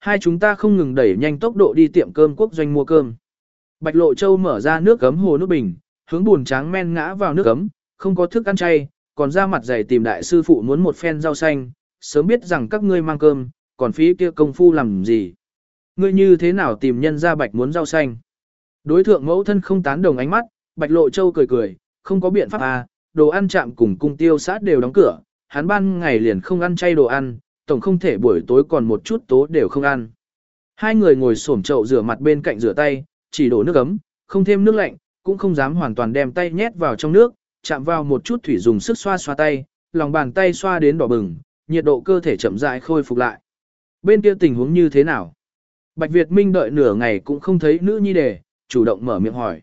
hai chúng ta không ngừng đẩy nhanh tốc độ đi tiệm cơm quốc doanh mua cơm. Bạch Lộ Châu mở ra nước gấm hồ nước bình, hướng buồn tráng men ngã vào nước gấm, không có thức ăn chay, còn ra mặt dày tìm đại sư phụ muốn một phen rau xanh, sớm biết rằng các ngươi mang cơm, còn phí kia công phu làm gì. Ngươi như thế nào tìm nhân ra bạch muốn rau xanh. Đối thượng mẫu thân không tán đồng ánh mắt, Bạch Lộ Châu cười cười, không có biện pháp à, đồ ăn chạm cùng cung tiêu sát đều đóng cửa, hắn ban ngày liền không ăn chay đồ ăn, tổng không thể buổi tối còn một chút tố đều không ăn. Hai người ngồi xổm chậu rửa mặt bên cạnh rửa tay, chỉ đổ nước ấm, không thêm nước lạnh, cũng không dám hoàn toàn đem tay nhét vào trong nước, chạm vào một chút thủy dùng sức xoa xoa tay, lòng bàn tay xoa đến đỏ bừng, nhiệt độ cơ thể chậm rãi khôi phục lại. Bên kia tình huống như thế nào? Bạch Việt Minh đợi nửa ngày cũng không thấy nữ nhi đề, chủ động mở miệng hỏi.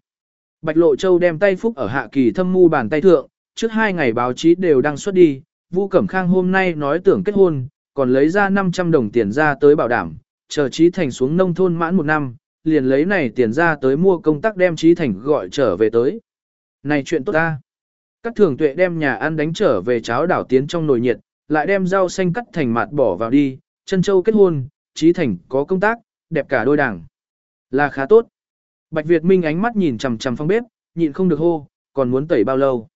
Bạch Lộ Châu đem tay phúc ở hạ kỳ thâm mu bàn tay thượng, trước hai ngày báo chí đều đăng xuất đi, Vu Cẩm Khang hôm nay nói tưởng kết hôn, còn lấy ra 500 đồng tiền ra tới bảo đảm, chờ Trí Thành xuống nông thôn mãn một năm, liền lấy này tiền ra tới mua công tác đem Trí Thành gọi trở về tới. Này chuyện tốt ta. Các thường tuệ đem nhà ăn đánh trở về cháo đảo tiến trong nồi nhiệt, lại đem rau xanh cắt thành mạt bỏ vào đi, chân châu kết hôn, Trí Thành có công tác, đẹp cả đôi đảng. Là khá tốt. Bạch Việt Minh ánh mắt nhìn chằm chằm phong bếp, nhịn không được hô, còn muốn tẩy bao lâu.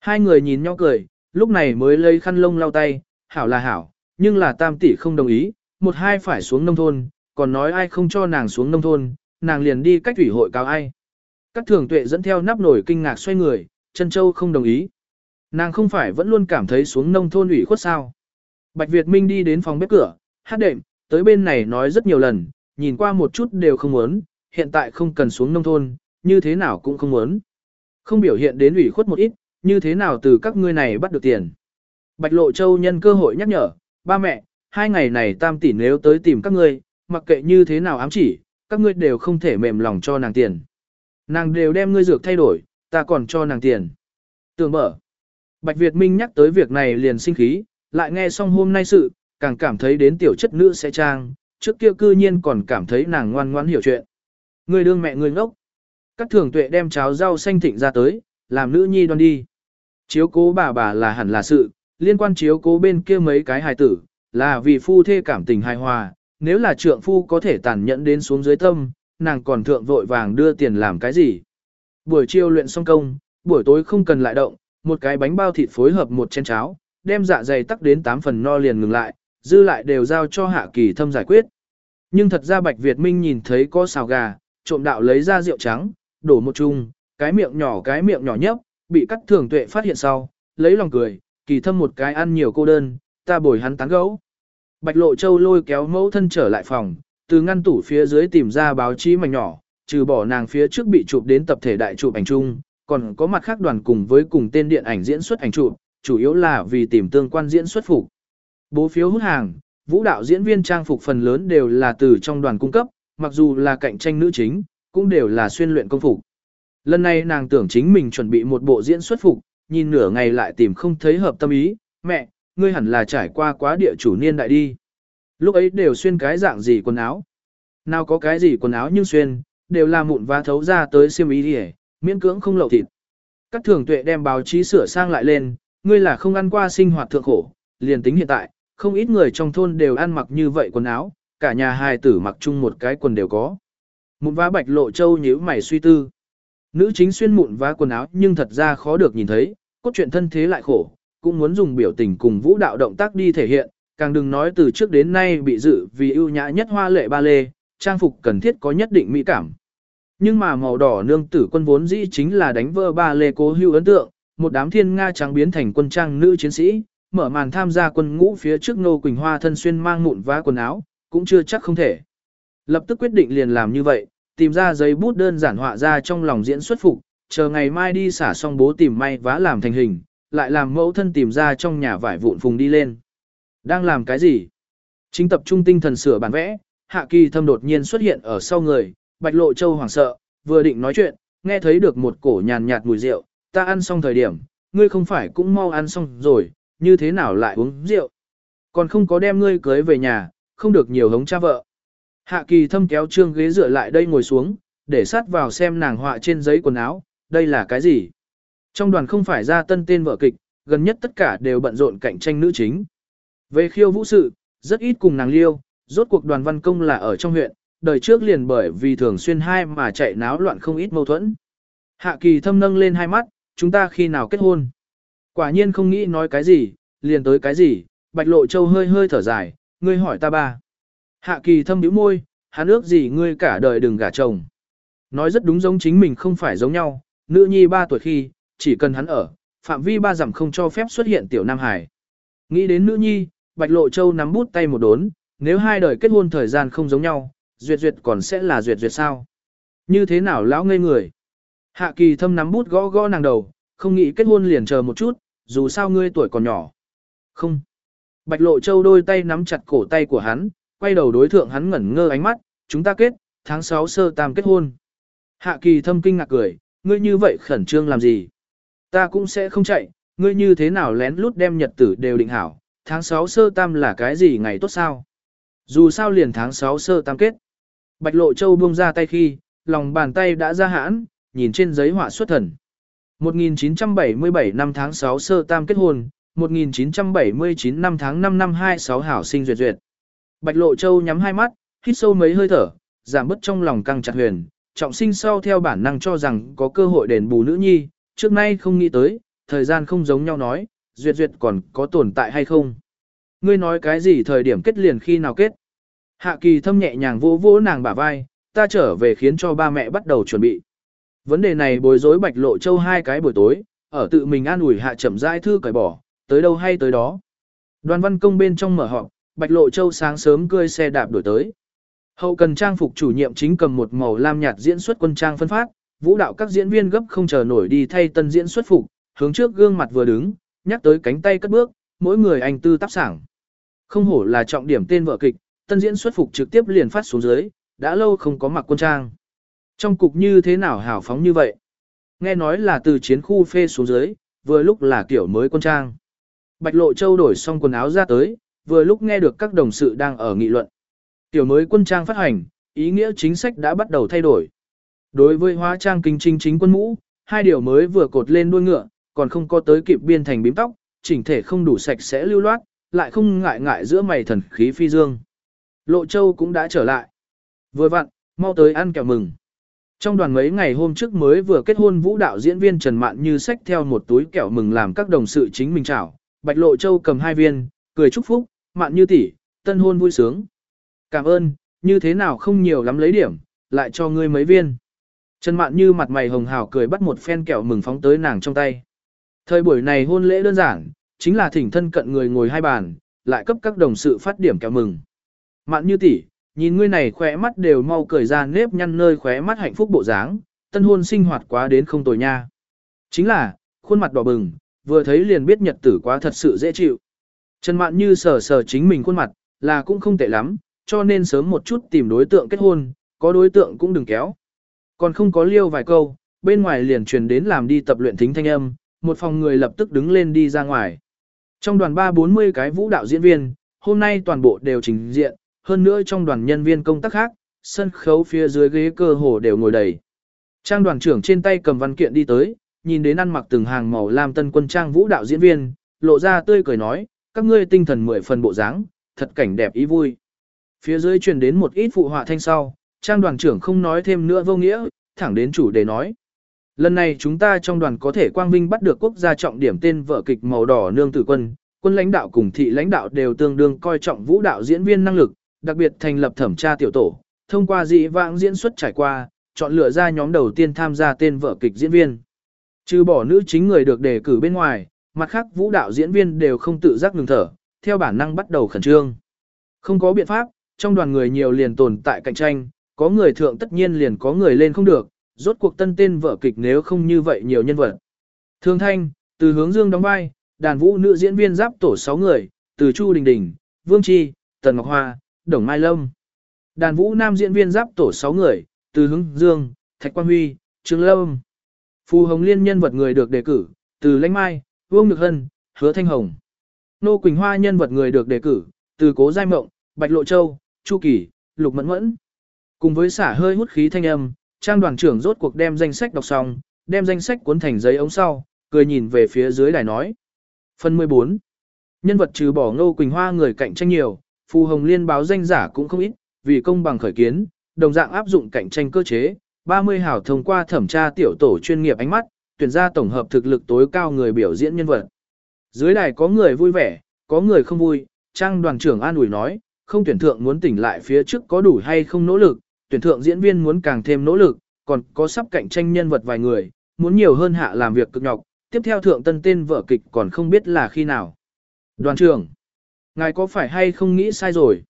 Hai người nhìn nhau cười, lúc này mới lấy khăn lông lau tay, hảo là hảo, nhưng là tam tỷ không đồng ý, một hai phải xuống nông thôn, còn nói ai không cho nàng xuống nông thôn, nàng liền đi cách thủy hội cáo ai. Các thường tuệ dẫn theo nắp nổi kinh ngạc xoay người, chân châu không đồng ý. Nàng không phải vẫn luôn cảm thấy xuống nông thôn ủy khuất sao. Bạch Việt Minh đi đến phòng bếp cửa, hát đệm, tới bên này nói rất nhiều lần, nhìn qua một chút đều không muốn, hiện tại không cần xuống nông thôn, như thế nào cũng không muốn. Không biểu hiện đến ủy khuất một ít, như thế nào từ các ngươi này bắt được tiền. Bạch Lộ Châu nhân cơ hội nhắc nhở, ba mẹ, hai ngày này tam tỷ nếu tới tìm các ngươi, mặc kệ như thế nào ám chỉ, các ngươi đều không thể mềm lòng cho nàng tiền. Nàng đều đem ngươi dược thay đổi, ta còn cho nàng tiền. Tưởng mở. Bạch Việt Minh nhắc tới việc này liền sinh khí, lại nghe xong hôm nay sự, càng cảm thấy đến tiểu chất nữ sẽ trang, trước kia cư nhiên còn cảm thấy nàng ngoan ngoãn hiểu chuyện. Người đương mẹ người ngốc. Các thường tuệ đem cháo rau xanh thịnh ra tới, làm nữ nhi đoan đi. Chiếu cố bà bà là hẳn là sự, liên quan chiếu cố bên kia mấy cái hài tử, là vì phu thê cảm tình hài hòa, nếu là trượng phu có thể tàn nhẫn đến xuống dưới tâm, nàng còn thượng vội vàng đưa tiền làm cái gì. Buổi chiều luyện xong công, buổi tối không cần lại động, một cái bánh bao thịt phối hợp một chén cháo, đem dạ dày tắc đến 8 phần no liền ngừng lại, dư lại đều giao cho hạ kỳ thâm giải quyết. Nhưng thật ra Bạch Việt Minh nhìn thấy có xào gà, trộm đạo lấy ra rượu trắng, đổ một chung, cái miệng nhỏ cái miệng nhỏ nhấp, bị cắt thường tuệ phát hiện sau, lấy lòng cười, kỳ thâm một cái ăn nhiều cô đơn, ta bồi hắn tán gấu. Bạch Lộ Châu lôi kéo mẫu thân trở lại phòng, từ ngăn tủ phía dưới tìm ra báo chí mảnh nhỏ, trừ bỏ nàng phía trước bị chụp đến tập thể đại chụp ảnh chung, còn có mặt khác đoàn cùng với cùng tên điện ảnh diễn xuất ảnh chụp, chủ yếu là vì tìm tương quan diễn xuất phục. Bố phiếu hút hàng, vũ đạo diễn viên trang phục phần lớn đều là từ trong đoàn cung cấp, mặc dù là cạnh tranh nữ chính, cũng đều là xuyên luyện công phục. Lần này nàng tưởng chính mình chuẩn bị một bộ diễn xuất phục, nhìn nửa ngày lại tìm không thấy hợp tâm ý, mẹ, ngươi hẳn là trải qua quá địa chủ niên đại đi. Lúc ấy đều xuyên cái dạng gì quần áo. Nào có cái gì quần áo nhưng xuyên, đều là mụn và thấu ra tới xiêm ý đi miễn cưỡng không lậu thịt. Các thường tuệ đem báo chí sửa sang lại lên, ngươi là không ăn qua sinh hoạt thượng khổ, liền tính hiện tại, không ít người trong thôn đều ăn mặc như vậy quần áo, cả nhà hài tử mặc chung một cái quần đều có. Mụn vá bạch lộ châu nhíu mày suy tư. Nữ chính xuyên mụn vá quần áo nhưng thật ra khó được nhìn thấy, cốt truyện thân thế lại khổ, cũng muốn dùng biểu tình cùng vũ đạo động tác đi thể hiện, càng đừng nói từ trước đến nay bị dự vì ưu nhã nhất hoa lệ ba lê, trang phục cần thiết có nhất định mỹ cảm. Nhưng mà màu đỏ nương tử quân vốn dĩ chính là đánh vỡ ba lê cố hữu ấn tượng, một đám thiên nga trắng biến thành quân trang nữ chiến sĩ, mở màn tham gia quân ngũ phía trước Nô Quỳnh Hoa thân xuyên mang mụn vá quần áo, cũng chưa chắc không thể. Lập tức quyết định liền làm như vậy, tìm ra giấy bút đơn giản họa ra trong lòng diễn xuất phục, chờ ngày mai đi xả xong bố tìm may vá làm thành hình, lại làm mẫu thân tìm ra trong nhà vải vụn phùng đi lên. Đang làm cái gì? Chính tập trung tinh thần sửa bản vẽ, Hạ Kỳ Thâm đột nhiên xuất hiện ở sau người, Bạch Lộ Châu hoảng sợ, vừa định nói chuyện, nghe thấy được một cổ nhàn nhạt mùi rượu, ta ăn xong thời điểm, ngươi không phải cũng mau ăn xong rồi, như thế nào lại uống rượu? Còn không có đem ngươi cưới về nhà, không được nhiều hống cha vợ. Hạ kỳ thâm kéo trương ghế dựa lại đây ngồi xuống, để sát vào xem nàng họa trên giấy quần áo, đây là cái gì? Trong đoàn không phải ra tân tên vợ kịch, gần nhất tất cả đều bận rộn cạnh tranh nữ chính. Về khiêu vũ sự, rất ít cùng nàng liêu, rốt cuộc đoàn văn công là ở trong huyện, đời trước liền bởi vì thường xuyên hai mà chạy náo loạn không ít mâu thuẫn. Hạ kỳ thâm nâng lên hai mắt, chúng ta khi nào kết hôn? Quả nhiên không nghĩ nói cái gì, liền tới cái gì, bạch lộ châu hơi hơi thở dài, ngươi hỏi ta ba. Hạ kỳ thâm nhíu môi, hắn ước gì ngươi cả đời đừng gả chồng. Nói rất đúng giống chính mình không phải giống nhau, nữ nhi ba tuổi khi, chỉ cần hắn ở, phạm vi ba dặm không cho phép xuất hiện tiểu Nam Hải. Nghĩ đến nữ nhi, Bạch Lộ Châu nắm bút tay một đốn, nếu hai đời kết hôn thời gian không giống nhau, duyệt duyệt còn sẽ là duyệt duyệt sao? Như thế nào lão ngây người? Hạ kỳ thâm nắm bút gõ gõ nàng đầu, không nghĩ kết hôn liền chờ một chút, dù sao ngươi tuổi còn nhỏ. Không. Bạch Lộ Châu đôi tay nắm chặt cổ tay của hắn, quay đầu đối thượng hắn ngẩn ngơ ánh mắt, chúng ta kết, tháng 6 sơ tam kết hôn. Hạ kỳ thâm kinh ngạc cười, ngươi như vậy khẩn trương làm gì? Ta cũng sẽ không chạy, ngươi như thế nào lén lút đem nhật tử đều định hảo, tháng 6 sơ tam là cái gì ngày tốt sao? Dù sao liền tháng 6 sơ tam kết. Bạch Lộ Châu buông ra tay khi, lòng bàn tay đã ra hãn, nhìn trên giấy họa xuất thần. 1977 năm tháng 6 sơ tam kết hôn, 1979 năm tháng 5 năm 26 hảo sinh duyệt duyệt. Bạch Lộ Châu nhắm hai mắt, hít sâu mấy hơi thở, giảm bớt trong lòng căng chặt huyền, trọng sinh sau theo bản năng cho rằng có cơ hội đền bù nữ nhi, trước nay không nghĩ tới, thời gian không giống nhau nói, duyệt duyệt còn có tồn tại hay không. Ngươi nói cái gì thời điểm kết liền khi nào kết. Hạ kỳ thâm nhẹ nhàng vỗ vỗ nàng bả vai, ta trở về khiến cho ba mẹ bắt đầu chuẩn bị. Vấn đề này bối rối bạch lộ châu hai cái buổi tối, ở tự mình an ủi hạ chậm rãi thư cởi bỏ, tới đâu hay tới đó. Đoàn văn công bên trong mở họp, bạch lộ châu sáng sớm cưỡi xe đạp đổi tới. Hậu cần trang phục chủ nhiệm chính cầm một màu lam nhạt diễn xuất quân trang phân phát, vũ đạo các diễn viên gấp không chờ nổi đi thay tân diễn xuất phục, hướng trước gương mặt vừa đứng, nhắc tới cánh tay cất bước, mỗi người anh tư tác sảng. Không hổ là trọng điểm tên vợ kịch, tân diễn xuất phục trực tiếp liền phát xuống dưới, đã lâu không có mặc quân trang. Trong cục như thế nào hào phóng như vậy? Nghe nói là từ chiến khu phê xuống dưới, vừa lúc là kiểu mới quân trang. Bạch Lộ Châu đổi xong quần áo ra tới, vừa lúc nghe được các đồng sự đang ở nghị luận. Tiểu mới quân trang phát hành, ý nghĩa chính sách đã bắt đầu thay đổi. Đối với hóa trang kinh chính chính quân mũ, hai điều mới vừa cột lên đuôi ngựa, còn không có tới kịp biên thành bím tóc, chỉnh thể không đủ sạch sẽ lưu loát, lại không ngại ngại giữa mày thần khí phi dương. Lộ Châu cũng đã trở lại. Vừa vặn, mau tới ăn kẹo mừng. Trong đoàn mấy ngày hôm trước mới vừa kết hôn vũ đạo diễn viên Trần Mạn như xách theo một túi kẹo mừng làm các đồng sự chính mình chào. Bạch Lộ Châu cầm hai viên, cười chúc phúc, Mạn như tỷ, tân hôn vui sướng. Cảm ơn, như thế nào không nhiều lắm lấy điểm, lại cho ngươi mấy viên. Trần Mạn như mặt mày hồng hào cười bắt một phen kẹo mừng phóng tới nàng trong tay. Thời buổi này hôn lễ đơn giản, chính là thỉnh thân cận người ngồi hai bàn, lại cấp các đồng sự phát điểm kẹo mừng. Mạn như tỷ, nhìn ngươi này khóe mắt đều mau cười ra nếp nhăn nơi khóe mắt hạnh phúc bộ dáng, tân hôn sinh hoạt quá đến không tồi nha. Chính là, khuôn mặt đỏ bừng, vừa thấy liền biết nhật tử quá thật sự dễ chịu. Trần Mạn như sờ sờ chính mình khuôn mặt, là cũng không tệ lắm, cho nên sớm một chút tìm đối tượng kết hôn, có đối tượng cũng đừng kéo. Còn không có liêu vài câu, bên ngoài liền truyền đến làm đi tập luyện thính thanh âm, một phòng người lập tức đứng lên đi ra ngoài. Trong đoàn 3-40 cái vũ đạo diễn viên, hôm nay toàn bộ đều trình diện, hơn nữa trong đoàn nhân viên công tác khác, sân khấu phía dưới ghế cơ hồ đều ngồi đầy. Trang đoàn trưởng trên tay cầm văn kiện đi tới, nhìn đến ăn mặc từng hàng màu lam tân quân trang vũ đạo diễn viên, lộ ra tươi cười nói, các ngươi tinh thần mười phần bộ dáng, thật cảnh đẹp ý vui. Phía dưới truyền đến một ít phụ họa thanh sau, trang đoàn trưởng không nói thêm nữa vô nghĩa, thẳng đến chủ đề nói. Lần này chúng ta trong đoàn có thể quang vinh bắt được quốc gia trọng điểm tên vở kịch màu đỏ nương tử quân, quân lãnh đạo cùng thị lãnh đạo đều tương đương coi trọng vũ đạo diễn viên năng lực, đặc biệt thành lập thẩm tra tiểu tổ, thông qua dị vãng diễn xuất trải qua, chọn lựa ra nhóm đầu tiên tham gia tên vở kịch diễn viên. Trừ bỏ nữ chính người được đề cử bên ngoài, mặt khác vũ đạo diễn viên đều không tự giác ngừng thở, theo bản năng bắt đầu khẩn trương. Không có biện pháp, trong đoàn người nhiều liền tồn tại cạnh tranh, có người thượng tất nhiên liền có người lên không được, rốt cuộc tân tên vở kịch nếu không như vậy nhiều nhân vật. Thương Thanh, từ hướng dương đóng vai, đàn vũ nữ diễn viên giáp tổ 6 người, từ Chu Đình Đình, Vương Chi, Tần Ngọc Hoa, Đồng Mai Lâm. Đàn vũ nam diễn viên giáp tổ 6 người, từ hướng dương, Thạch Quang Huy, Trương Lâm. Phù Hồng Liên nhân vật người được đề cử, từ Lãnh Mai, Vương Nhược Hân, Hứa Thanh Hồng. Nô Quỳnh Hoa nhân vật người được đề cử, từ Cố Giai Mộng, Bạch Lộ Châu, Chu Kỳ, Lục Mẫn Mẫn. Cùng với xả hơi hút khí thanh âm, trang đoàn trưởng rốt cuộc đem danh sách đọc xong, đem danh sách cuốn thành giấy ống sau, cười nhìn về phía dưới đài nói. Phần 14. Nhân vật trừ bỏ Ngô Quỳnh Hoa người cạnh tranh nhiều, phù hồng liên báo danh giả cũng không ít, vì công bằng khởi kiến, đồng dạng áp dụng cạnh tranh cơ chế, 30 hảo thông qua thẩm tra tiểu tổ chuyên nghiệp ánh mắt, tuyển ra tổng hợp thực lực tối cao người biểu diễn nhân vật. Dưới đài có người vui vẻ, có người không vui, trang đoàn trưởng an ủi nói, không tuyển thượng muốn tỉnh lại phía trước có đủ hay không nỗ lực, tuyển thượng diễn viên muốn càng thêm nỗ lực, còn có sắp cạnh tranh nhân vật vài người, muốn nhiều hơn hạ làm việc cực nhọc, tiếp theo thượng tân tên vợ kịch còn không biết là khi nào. Đoàn trưởng, ngài có phải hay không nghĩ sai rồi?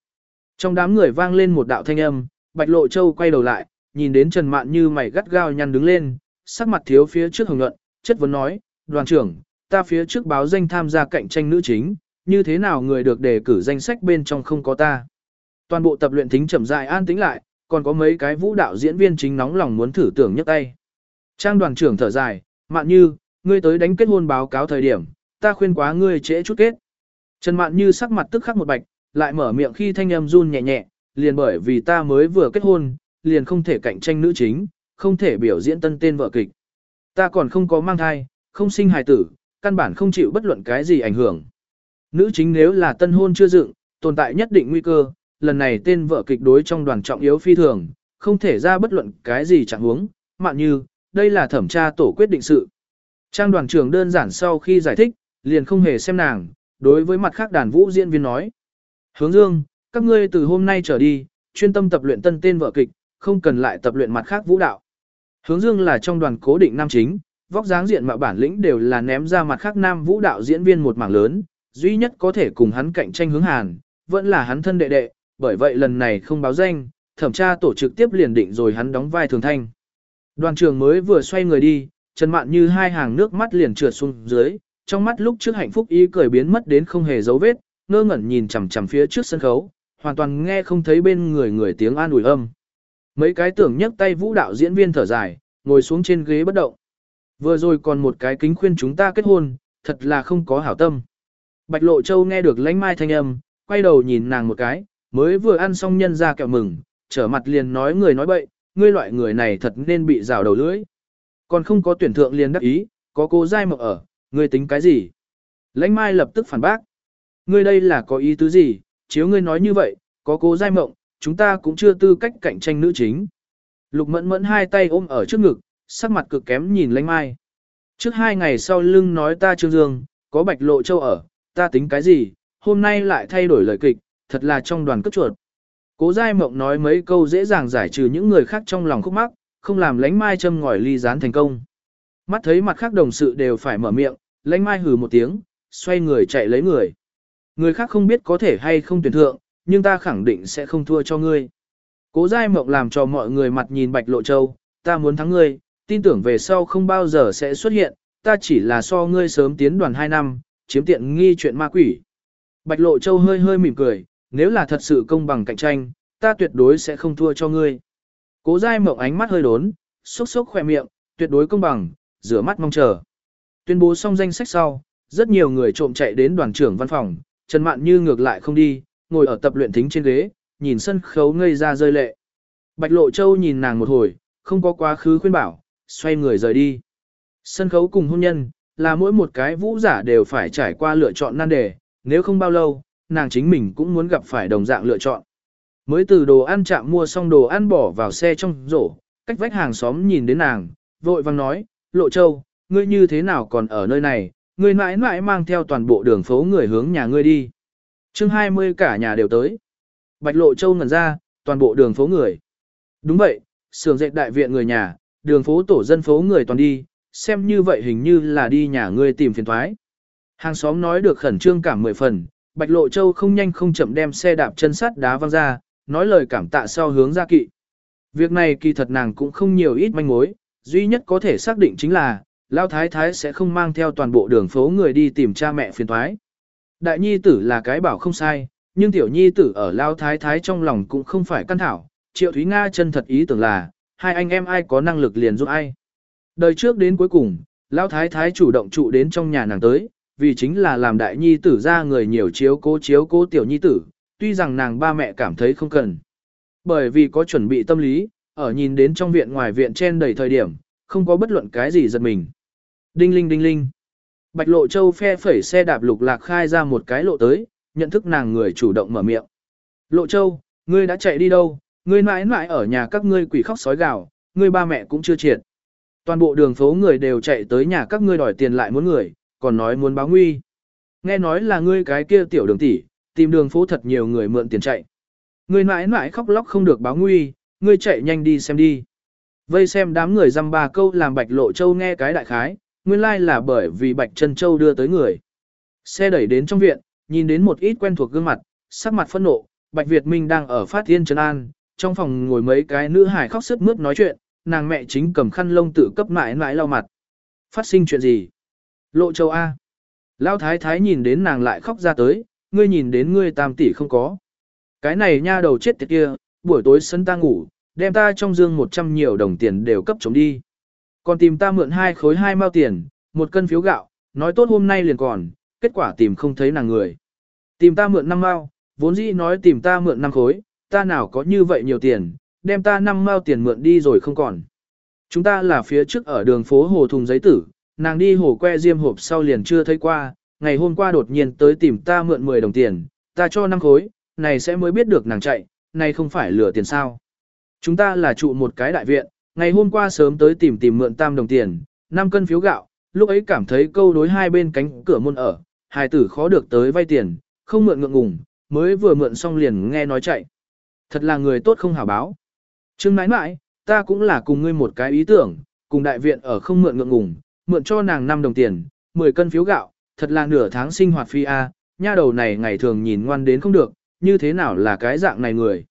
Trong đám người vang lên một đạo thanh âm, Bạch Lộ Châu quay đầu lại, nhìn đến Trần Mạn như mày gắt gao nhăn đứng lên, sắc mặt thiếu phía trước hồng luận, chất vấn nói, đoàn trưởng, ta phía trước báo danh tham gia cạnh tranh nữ chính, như thế nào người được đề cử danh sách bên trong không có ta. Toàn bộ tập luyện thính chậm rãi an tĩnh lại, còn có mấy cái vũ đạo diễn viên chính nóng lòng muốn thử tưởng nhấc tay. Trang đoàn trưởng thở dài, Mạn như, ngươi tới đánh kết hôn báo cáo thời điểm, ta khuyên quá ngươi trễ chút kết. Trần Mạn như sắc mặt tức khắc một bạch, lại mở miệng khi thanh âm run nhẹ nhẹ, liền bởi vì ta mới vừa kết hôn, liền không thể cạnh tranh nữ chính, không thể biểu diễn tân tên vợ kịch. Ta còn không có mang thai, không sinh hài tử, căn bản không chịu bất luận cái gì ảnh hưởng. Nữ chính nếu là tân hôn chưa dựng, tồn tại nhất định nguy cơ, lần này tên vợ kịch đối trong đoàn trọng yếu phi thường, không thể ra bất luận cái gì chẳng huống, mạn như, đây là thẩm tra tổ quyết định sự. Trang đoàn trưởng đơn giản sau khi giải thích, liền không hề xem nàng, đối với mặt khác đàn vũ diễn viên nói. Hướng dương, các ngươi từ hôm nay trở đi, chuyên tâm tập luyện tân tên vợ kịch, không cần lại tập luyện mặt khác vũ đạo. Hướng dương là trong đoàn cố định nam chính, vóc dáng diện mạo bản lĩnh đều là ném ra mặt khác nam vũ đạo diễn viên một mảng lớn, duy nhất có thể cùng hắn cạnh tranh hướng hàn, vẫn là hắn thân đệ đệ, bởi vậy lần này không báo danh, thẩm tra tổ trực tiếp liền định rồi hắn đóng vai thường thanh. Đoàn trưởng mới vừa xoay người đi, Trần Mạn như hai hàng nước mắt liền trượt xuống dưới, trong mắt lúc trước hạnh phúc ý cười biến mất đến không hề dấu vết, ngơ ngẩn nhìn chằm chằm phía trước sân khấu, hoàn toàn nghe không thấy bên người người tiếng an ủi âm. Mấy cái tưởng nhấc tay vũ đạo diễn viên thở dài, ngồi xuống trên ghế bất động. Vừa rồi còn một cái kính khuyên chúng ta kết hôn, thật là không có hảo tâm. Bạch Lộ Châu nghe được lãnh mai thanh âm, quay đầu nhìn nàng một cái, mới vừa ăn xong nhân ra kẹo mừng, trở mặt liền nói người nói bậy, ngươi loại người này thật nên bị rào đầu lưỡi. Còn không có tuyển thượng liền đắc ý, có cô dai mộng ở, ngươi tính cái gì? Lãnh mai lập tức phản bác. Ngươi đây là có ý tứ gì, chiếu ngươi nói như vậy, có cô dai mộng, chúng ta cũng chưa tư cách cạnh tranh nữ chính. Lục mẫn mẫn hai tay ôm ở trước ngực, sắc mặt cực kém nhìn lánh mai. Trước hai ngày sau lưng nói ta trương dương, có bạch lộ châu ở, ta tính cái gì, hôm nay lại thay đổi lời kịch, thật là trong đoàn cấp chuột. Cố Giai Mộng nói mấy câu dễ dàng giải trừ những người khác trong lòng khúc mắc, không làm lánh mai châm ngòi ly gián thành công. Mắt thấy mặt khác đồng sự đều phải mở miệng, lánh mai hừ một tiếng, xoay người chạy lấy người. Người khác không biết có thể hay không tuyển thượng, nhưng ta khẳng định sẽ không thua cho ngươi. Cố Giai Mộng làm cho mọi người mặt nhìn Bạch Lộ Châu, ta muốn thắng ngươi, tin tưởng về sau không bao giờ sẽ xuất hiện, ta chỉ là so ngươi sớm tiến đoàn 2 năm, chiếm tiện nghi chuyện ma quỷ. Bạch Lộ Châu hơi hơi mỉm cười, nếu là thật sự công bằng cạnh tranh, ta tuyệt đối sẽ không thua cho ngươi. Cố Giai Mộng ánh mắt hơi đốn, sốc sốc khỏe miệng, tuyệt đối công bằng, rửa mắt mong chờ. Tuyên bố xong danh sách sau, rất nhiều người trộm chạy đến đoàn trưởng văn phòng, Trần Mạn Như ngược lại không đi, ngồi ở tập luyện thính trên ghế, nhìn sân khấu ngây ra rơi lệ. Bạch Lộ Châu nhìn nàng một hồi, không có quá khứ khuyên bảo, xoay người rời đi. Sân khấu cùng hôn nhân, là mỗi một cái vũ giả đều phải trải qua lựa chọn nan đề, nếu không bao lâu, nàng chính mình cũng muốn gặp phải đồng dạng lựa chọn. Mới từ đồ ăn chạm mua xong đồ ăn bỏ vào xe trong rổ, cách vách hàng xóm nhìn đến nàng, vội vang nói, Lộ Châu, ngươi như thế nào còn ở nơi này, ngươi mãi mãi mang theo toàn bộ đường phố người hướng nhà ngươi đi chương 20 cả nhà đều tới. Bạch Lộ Châu ngẩn ra, toàn bộ đường phố người. Đúng vậy, sưởng dệt đại viện người nhà, đường phố tổ dân phố người toàn đi, xem như vậy hình như là đi nhà ngươi tìm phiền thoái. Hàng xóm nói được khẩn trương cảm mười phần, Bạch Lộ Châu không nhanh không chậm đem xe đạp chân sắt đá văng ra, nói lời cảm tạ sau hướng ra kỵ. Việc này kỳ thật nàng cũng không nhiều ít manh mối, duy nhất có thể xác định chính là, Lao Thái Thái sẽ không mang theo toàn bộ đường phố người đi tìm cha mẹ phiền thoái. Đại nhi tử là cái bảo không sai, nhưng tiểu nhi tử ở Lao Thái Thái trong lòng cũng không phải căn thảo. Triệu Thúy Nga chân thật ý tưởng là, hai anh em ai có năng lực liền giúp ai. Đời trước đến cuối cùng, Lao Thái Thái chủ động trụ đến trong nhà nàng tới, vì chính là làm đại nhi tử ra người nhiều chiếu cố chiếu cố tiểu nhi tử, tuy rằng nàng ba mẹ cảm thấy không cần. Bởi vì có chuẩn bị tâm lý, ở nhìn đến trong viện ngoài viện trên đầy thời điểm, không có bất luận cái gì giật mình. Đinh linh đinh linh. Bạch lộ châu phe phẩy xe đạp lục lạc khai ra một cái lộ tới, nhận thức nàng người chủ động mở miệng. Lộ Châu, ngươi đã chạy đi đâu, ngươi mãi mãi ở nhà các ngươi quỷ khóc sói gào, ngươi ba mẹ cũng chưa triệt. Toàn bộ đường phố người đều chạy tới nhà các ngươi đòi tiền lại muốn người, còn nói muốn báo nguy. Nghe nói là ngươi cái kia tiểu đường tỷ, tìm đường phố thật nhiều người mượn tiền chạy. Ngươi mãi mãi khóc lóc không được báo nguy, ngươi chạy nhanh đi xem đi. Vây xem đám người dăm ba câu làm Bạch Lộ Châu nghe cái đại khái, nguyên lai là bởi vì Bạch Trân Châu đưa tới người. Xe đẩy đến trong viện, nhìn đến một ít quen thuộc gương mặt, sắc mặt phẫn nộ, Bạch Việt Minh đang ở phát thiên trấn an, trong phòng ngồi mấy cái nữ hài khóc sức mướt nói chuyện, nàng mẹ chính cầm khăn lông tự cấp mãi mãi lau mặt. Phát sinh chuyện gì? Lộ Châu A. Lão thái thái nhìn đến nàng lại khóc ra tới, ngươi nhìn đến ngươi tam tỷ không có. Cái này nha đầu chết tiệt kia, buổi tối sân ta ngủ, đem ta trong dương 100 nhiều đồng tiền đều cấp chống đi. Còn tìm ta mượn hai khối hai mao tiền, một cân phiếu gạo, nói tốt hôm nay liền còn, kết quả tìm không thấy nàng người. Tìm ta mượn năm mao, vốn dĩ nói tìm ta mượn năm khối, ta nào có như vậy nhiều tiền, đem ta năm mao tiền mượn đi rồi không còn. Chúng ta là phía trước ở đường phố Hồ Thùng Giấy Tử, nàng đi hồ que diêm hộp sau liền chưa thấy qua, ngày hôm qua đột nhiên tới tìm ta mượn 10 đồng tiền, ta cho năm khối, này sẽ mới biết được nàng chạy, này không phải lừa tiền sao. Chúng ta là trụ một cái đại viện, ngày hôm qua sớm tới tìm tìm mượn tam đồng tiền, 5 cân phiếu gạo, lúc ấy cảm thấy câu đối hai bên cánh cửa môn ở, hài tử khó được tới vay tiền, không mượn ngượng ngùng, mới vừa mượn xong liền nghe nói chạy. Thật là người tốt không hảo báo. Trương nãi nãi, ta cũng là cùng ngươi một cái ý tưởng, cùng đại viện ở không mượn ngượng ngùng, mượn cho nàng 5 đồng tiền, 10 cân phiếu gạo, thật là nửa tháng sinh hoạt phi A, nha đầu này ngày thường nhìn ngoan đến không được, như thế nào là cái dạng này người.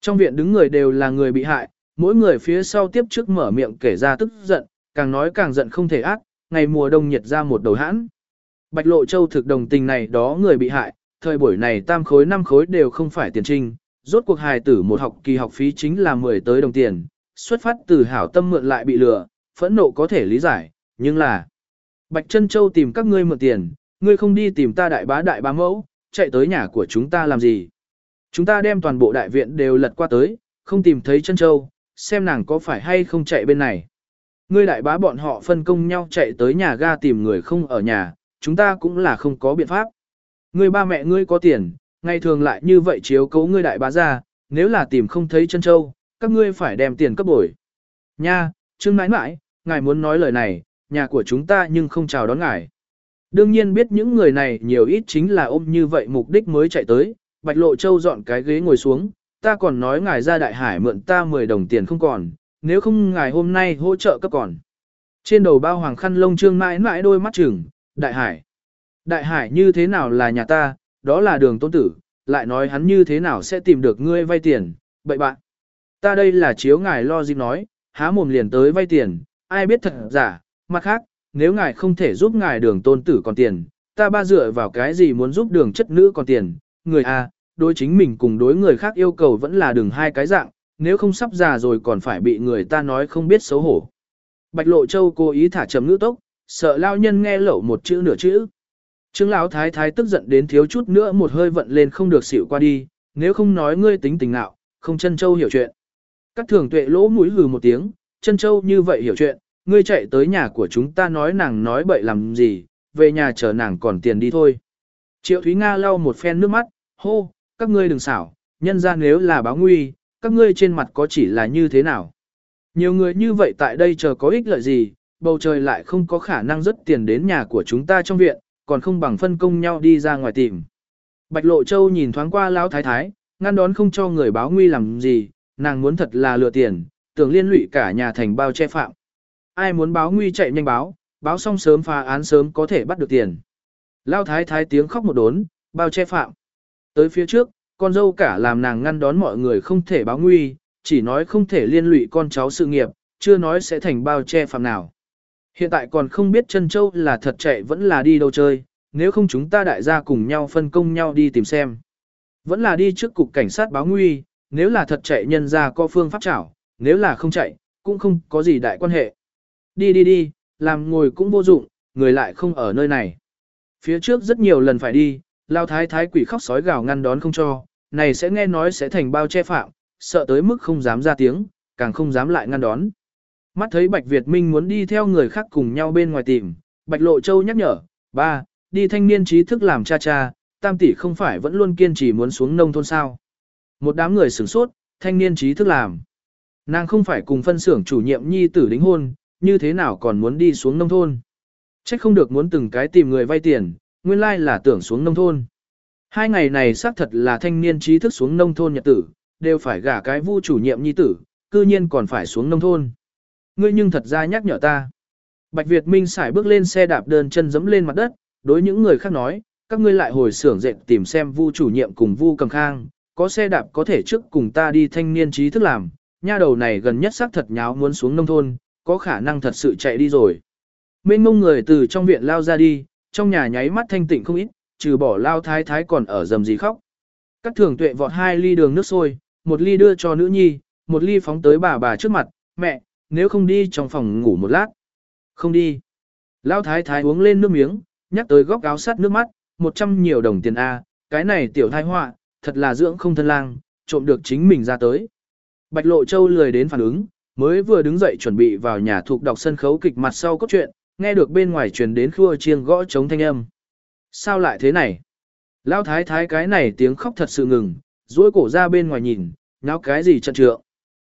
Trong viện đứng người đều là người bị hại, mỗi người phía sau tiếp trước mở miệng kể ra tức giận, càng nói càng giận không thể ác, ngày mùa đông nhiệt ra một đầu hãn. Bạch Lộ Châu thực đồng tình này đó người bị hại, thời buổi này tam khối năm khối đều không phải tiền trinh, rốt cuộc hài tử một học kỳ học phí chính là 10 tới đồng tiền, xuất phát từ hảo tâm mượn lại bị lừa, phẫn nộ có thể lý giải, nhưng là Bạch Trân Châu tìm các ngươi mượn tiền, ngươi không đi tìm ta đại bá đại bá mẫu, chạy tới nhà của chúng ta làm gì? Chúng ta đem toàn bộ đại viện đều lật qua tới, không tìm thấy Trân Châu, xem nàng có phải hay không chạy bên này. Ngươi đại bá bọn họ phân công nhau chạy tới nhà ga tìm người không ở nhà, chúng ta cũng là không có biện pháp. Ngươi ba mẹ ngươi có tiền, ngày thường lại như vậy chiếu cố ngươi đại bá ra, nếu là tìm không thấy chân châu, các ngươi phải đem tiền cấp bồi. Nha, Trương nãi nãi, ngài muốn nói lời này, nhà của chúng ta nhưng không chào đón ngài. Đương nhiên biết những người này nhiều ít chính là ôm như vậy mục đích mới chạy tới, Bạch Lộ Châu dọn cái ghế ngồi xuống, ta còn nói ngài ra đại hải mượn ta 10 đồng tiền không còn, nếu không ngài hôm nay hỗ trợ cấp còn. Trên đầu bao hoàng khăn lông trương mãi mãi đôi mắt chừng, đại hải. Đại hải như thế nào là nhà ta, đó là đường tôn tử, lại nói hắn như thế nào sẽ tìm được ngươi vay tiền, bậy bạn. Ta đây là chiếu ngài lo dịp nói, há mồm liền tới vay tiền, ai biết thật giả, mặt khác, nếu ngài không thể giúp ngài đường tôn tử còn tiền, ta ba dựa vào cái gì muốn giúp đường chất nữ còn tiền, người a, đối chính mình cùng đối người khác yêu cầu vẫn là đường hai cái dạng, nếu không sắp già rồi còn phải bị người ta nói không biết xấu hổ. Bạch Lộ Châu cố ý thả chậm ngữ tốc, sợ lao nhân nghe lẩu một chữ nửa chữ. Trương lão thái thái tức giận đến thiếu chút nữa một hơi vận lên không được xỉu qua đi, nếu không nói ngươi tính tình nào, không chân châu hiểu chuyện. Các thường tuệ lỗ mũi hừ một tiếng, chân châu như vậy hiểu chuyện, ngươi chạy tới nhà của chúng ta nói nàng nói bậy làm gì, về nhà chờ nàng còn tiền đi thôi. Triệu Thúy Nga lau một phen nước mắt, hô, các ngươi đừng xảo, nhân ra nếu là báo nguy, các ngươi trên mặt có chỉ là như thế nào. Nhiều người như vậy tại đây chờ có ích lợi gì, bầu trời lại không có khả năng rất tiền đến nhà của chúng ta trong viện, còn không bằng phân công nhau đi ra ngoài tìm. Bạch Lộ Châu nhìn thoáng qua Lão Thái Thái, ngăn đón không cho người báo nguy làm gì, nàng muốn thật là lừa tiền, tưởng liên lụy cả nhà thành bao che phạm. Ai muốn báo nguy chạy nhanh báo, báo xong sớm phá án sớm có thể bắt được tiền. Lão Thái Thái tiếng khóc một đốn, bao che phạm. Tới phía trước, con dâu cả làm nàng ngăn đón mọi người không thể báo nguy, chỉ nói không thể liên lụy con cháu sự nghiệp, chưa nói sẽ thành bao che phạm nào. Hiện tại còn không biết chân châu là thật chạy vẫn là đi đâu chơi, nếu không chúng ta đại gia cùng nhau phân công nhau đi tìm xem. Vẫn là đi trước cục cảnh sát báo nguy, nếu là thật chạy nhân ra có phương pháp chảo, nếu là không chạy, cũng không có gì đại quan hệ. Đi đi đi, làm ngồi cũng vô dụng, người lại không ở nơi này. Phía trước rất nhiều lần phải đi, lao thái thái quỷ khóc sói gào ngăn đón không cho, này sẽ nghe nói sẽ thành bao che phạm, sợ tới mức không dám ra tiếng, càng không dám lại ngăn đón. Mắt thấy Bạch Việt Minh muốn đi theo người khác cùng nhau bên ngoài tìm, Bạch Lộ Châu nhắc nhở, ba, đi thanh niên trí thức làm cha cha, tam tỷ không phải vẫn luôn kiên trì muốn xuống nông thôn sao. Một đám người sửng sốt, thanh niên trí thức làm. Nàng không phải cùng phân xưởng chủ nhiệm nhi tử đính hôn, như thế nào còn muốn đi xuống nông thôn. chắc không được muốn từng cái tìm người vay tiền, nguyên lai là tưởng xuống nông thôn. Hai ngày này xác thật là thanh niên trí thức xuống nông thôn nhật tử, đều phải gả cái vu chủ nhiệm nhi tử, cư nhiên còn phải xuống nông thôn. Ngươi nhưng thật ra nhắc nhở ta. Bạch Việt Minh xài bước lên xe đạp đơn chân dẫm lên mặt đất, đối những người khác nói, các ngươi lại hồi xưởng dệt tìm xem vu chủ nhiệm cùng vu cầm khang, có xe đạp có thể trước cùng ta đi thanh niên trí thức làm, nha đầu này gần nhất xác thật nháo muốn xuống nông thôn, có khả năng thật sự chạy đi rồi. Mênh mông người từ trong viện lao ra đi, trong nhà nháy mắt thanh tịnh không ít, trừ bỏ lao thái thái còn ở dầm gì khóc. Các thường tuệ vọt hai ly đường nước sôi, một ly đưa cho nữ nhi, một ly phóng tới bà bà trước mặt, mẹ, nếu không đi trong phòng ngủ một lát. Không đi. Lao thái thái uống lên nước miếng, nhắc tới góc áo sắt nước mắt, một trăm nhiều đồng tiền A, cái này tiểu thai họa, thật là dưỡng không thân lang, trộm được chính mình ra tới. Bạch Lộ Châu lười đến phản ứng, mới vừa đứng dậy chuẩn bị vào nhà thuộc đọc sân khấu kịch mặt sau cốt truyện, nghe được bên ngoài truyền đến khua chiêng gõ chống thanh âm. Sao lại thế này? Lão thái thái cái này tiếng khóc thật sự ngừng, duỗi cổ ra bên ngoài nhìn, náo cái gì trận trượng.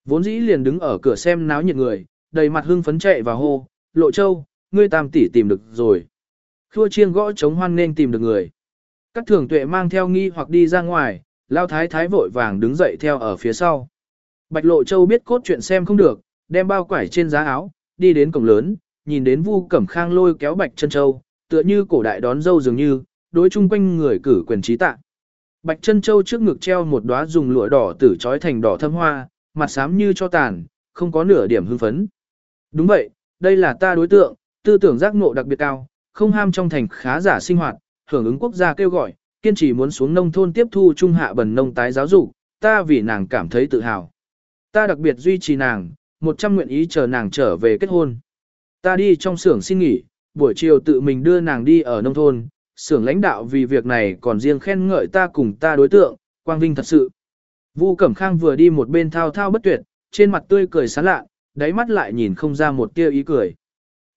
Vốn dĩ liền đứng ở cửa xem náo nhiệt người, đầy mặt hưng phấn chạy vào hô, lộ châu, ngươi tam tỷ tìm được rồi. Khua chiêng gõ chống hoan nên tìm được người. Các thường tuệ mang theo nghi hoặc đi ra ngoài, lao thái thái vội vàng đứng dậy theo ở phía sau. Bạch lộ châu biết cốt chuyện xem không được, đem bao quải trên giá áo, đi đến cổng lớn, nhìn đến vu cẩm khang lôi kéo bạch chân châu, tựa như cổ đại đón dâu dường như, đối chung quanh người cử quyền trí tạ. Bạch chân châu trước ngực treo một đóa dùng lụa đỏ tử trói thành đỏ thâm hoa, mặt xám như cho tàn, không có nửa điểm hưng phấn. Đúng vậy, đây là ta đối tượng, tư tưởng giác ngộ đặc biệt cao, không ham trong thành khá giả sinh hoạt, hưởng ứng quốc gia kêu gọi, kiên trì muốn xuống nông thôn tiếp thu trung hạ bần nông tái giáo dục, ta vì nàng cảm thấy tự hào. Ta đặc biệt duy trì nàng, một trăm nguyện ý chờ nàng trở về kết hôn. Ta đi trong xưởng xin nghỉ, buổi chiều tự mình đưa nàng đi ở nông thôn, xưởng lãnh đạo vì việc này còn riêng khen ngợi ta cùng ta đối tượng, quang vinh thật sự. Vu Cẩm Khang vừa đi một bên thao thao bất tuyệt, trên mặt tươi cười sán lạ, đáy mắt lại nhìn không ra một tia ý cười.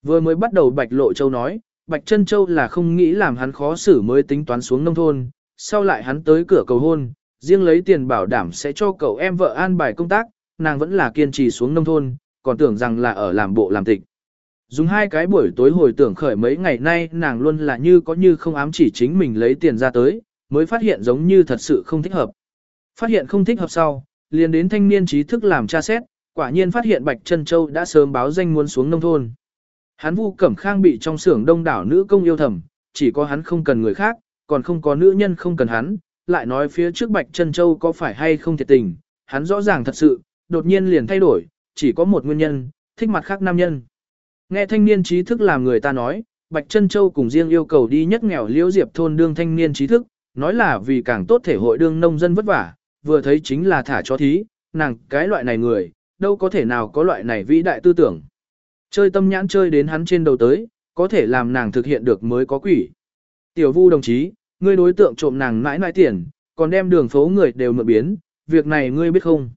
Vừa mới bắt đầu Bạch Lộ Châu nói, Bạch Trân Châu là không nghĩ làm hắn khó xử mới tính toán xuống nông thôn, sau lại hắn tới cửa cầu hôn, riêng lấy tiền bảo đảm sẽ cho cậu em vợ an bài công tác, nàng vẫn là kiên trì xuống nông thôn, còn tưởng rằng là ở làm bộ làm tịch. Dùng hai cái buổi tối hồi tưởng khởi mấy ngày nay nàng luôn là như có như không ám chỉ chính mình lấy tiền ra tới, mới phát hiện giống như thật sự không thích hợp. Phát hiện không thích hợp sau, liền đến thanh niên trí thức làm tra xét, quả nhiên phát hiện Bạch Trân Châu đã sớm báo danh muốn xuống nông thôn. Hắn Vu Cẩm Khang bị trong xưởng đông đảo nữ công yêu thầm, chỉ có hắn không cần người khác, còn không có nữ nhân không cần hắn, lại nói phía trước Bạch Trân Châu có phải hay không thiệt tình, hắn rõ ràng thật sự, đột nhiên liền thay đổi, chỉ có một nguyên nhân, thích mặt khác nam nhân. Nghe thanh niên trí thức làm người ta nói, Bạch Trân Châu cùng riêng yêu cầu đi nhất nghèo liễu diệp thôn đương thanh niên trí thức, nói là vì càng tốt thể hội đương nông dân vất vả, vừa thấy chính là thả cho thí, nàng cái loại này người, đâu có thể nào có loại này vĩ đại tư tưởng. Chơi tâm nhãn chơi đến hắn trên đầu tới, có thể làm nàng thực hiện được mới có quỷ. Tiểu vu đồng chí, ngươi đối tượng trộm nàng mãi mãi tiền, còn đem đường phố người đều mượn biến, việc này ngươi biết không?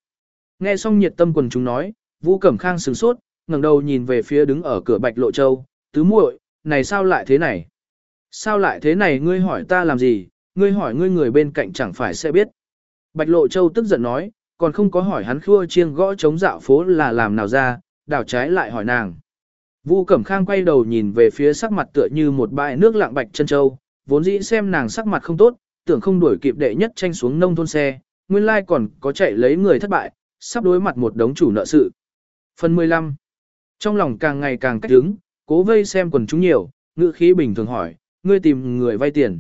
Nghe xong nhiệt tâm quần chúng nói, Vũ Cẩm Khang sửng sốt, ngẩng đầu nhìn về phía đứng ở cửa Bạch Lộ Châu, tứ muội, này sao lại thế này? Sao lại thế này ngươi hỏi ta làm gì, ngươi hỏi ngươi người bên cạnh chẳng phải sẽ biết. Bạch Lộ Châu tức giận nói, còn không có hỏi hắn khua chiêng gõ chống dạo phố là làm nào ra, đảo trái lại hỏi nàng. Vu Cẩm Khang quay đầu nhìn về phía sắc mặt tựa như một bãi nước lặng Bạch chân Châu, vốn dĩ xem nàng sắc mặt không tốt, tưởng không đuổi kịp đệ nhất tranh xuống nông thôn xe, nguyên lai còn có chạy lấy người thất bại, sắp đối mặt một đống chủ nợ sự. Phần 15 trong lòng càng ngày càng cách đứng, cố vây xem quần chúng nhiều, ngữ khí bình thường hỏi, ngươi tìm người vay tiền.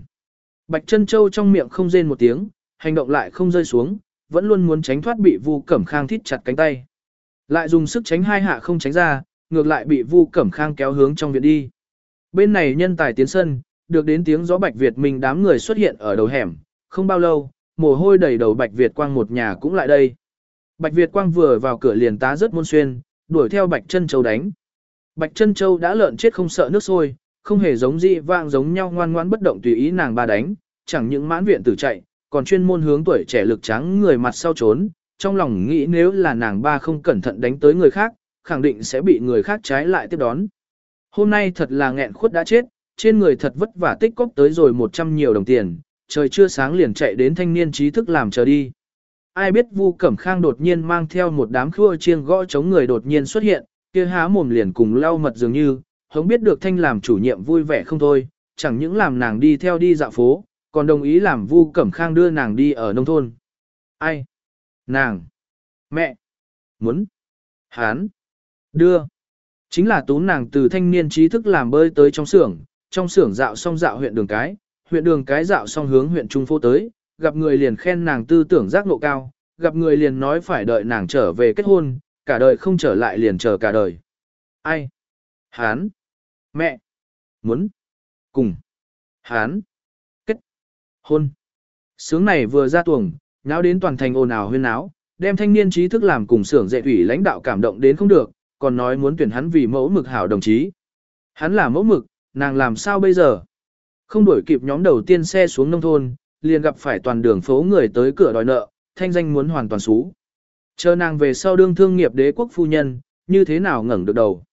Bạch chân Châu trong miệng không rên một tiếng, hành động lại không rơi xuống, vẫn luôn muốn tránh thoát bị Vu Cẩm Khang thít chặt cánh tay. Lại dùng sức tránh hai hạ không tránh ra, ngược lại bị Vu Cẩm Khang kéo hướng trong viện đi. Bên này nhân tài tiến sân, được đến tiếng gió Bạch Việt mình đám người xuất hiện ở đầu hẻm, không bao lâu, mồ hôi đầy đầu Bạch Việt Quang một nhà cũng lại đây. Bạch Việt Quang vừa vào cửa liền tá rất môn xuyên, đuổi theo Bạch Chân Châu đánh. Bạch Chân Châu đã lợn chết không sợ nước sôi, không hề giống dị vang giống nhau ngoan ngoãn bất động tùy ý nàng ba đánh, chẳng những mãn viện tử chạy, còn chuyên môn hướng tuổi trẻ lực trắng người mặt sau trốn, trong lòng nghĩ nếu là nàng ba không cẩn thận đánh tới người khác, khẳng định sẽ bị người khác trái lại tiếp đón. Hôm nay thật là nghẹn khuất đã chết, trên người thật vất vả tích cóp tới rồi 100 nhiều đồng tiền, trời chưa sáng liền chạy đến thanh niên trí thức làm chờ đi ai biết Vu Cẩm Khang đột nhiên mang theo một đám khua chiêng gõ chống người đột nhiên xuất hiện, kia há mồm liền cùng lau mật dường như, hống biết được thanh làm chủ nhiệm vui vẻ không thôi, chẳng những làm nàng đi theo đi dạo phố, còn đồng ý làm Vu Cẩm Khang đưa nàng đi ở nông thôn. Ai? Nàng? Mẹ? Muốn? Hán? Đưa? Chính là tú nàng từ thanh niên trí thức làm bơi tới trong xưởng, trong xưởng dạo xong dạo huyện đường cái, huyện đường cái dạo xong hướng huyện trung phố tới, gặp người liền khen nàng tư tưởng giác ngộ cao, gặp người liền nói phải đợi nàng trở về kết hôn, cả đời không trở lại liền chờ cả đời. Ai? Hán? Mẹ? Muốn? Cùng? Hán? Kết? Hôn? Sướng này vừa ra tuồng, nháo đến toàn thành ồn ào huyên náo, đem thanh niên trí thức làm cùng xưởng dạy thủy lãnh đạo cảm động đến không được, còn nói muốn tuyển hắn vì mẫu mực hảo đồng chí. Hắn là mẫu mực, nàng làm sao bây giờ? Không đuổi kịp nhóm đầu tiên xe xuống nông thôn, liền gặp phải toàn đường phố người tới cửa đòi nợ, thanh danh muốn hoàn toàn xú. Chờ nàng về sau đương thương nghiệp đế quốc phu nhân, như thế nào ngẩng được đầu.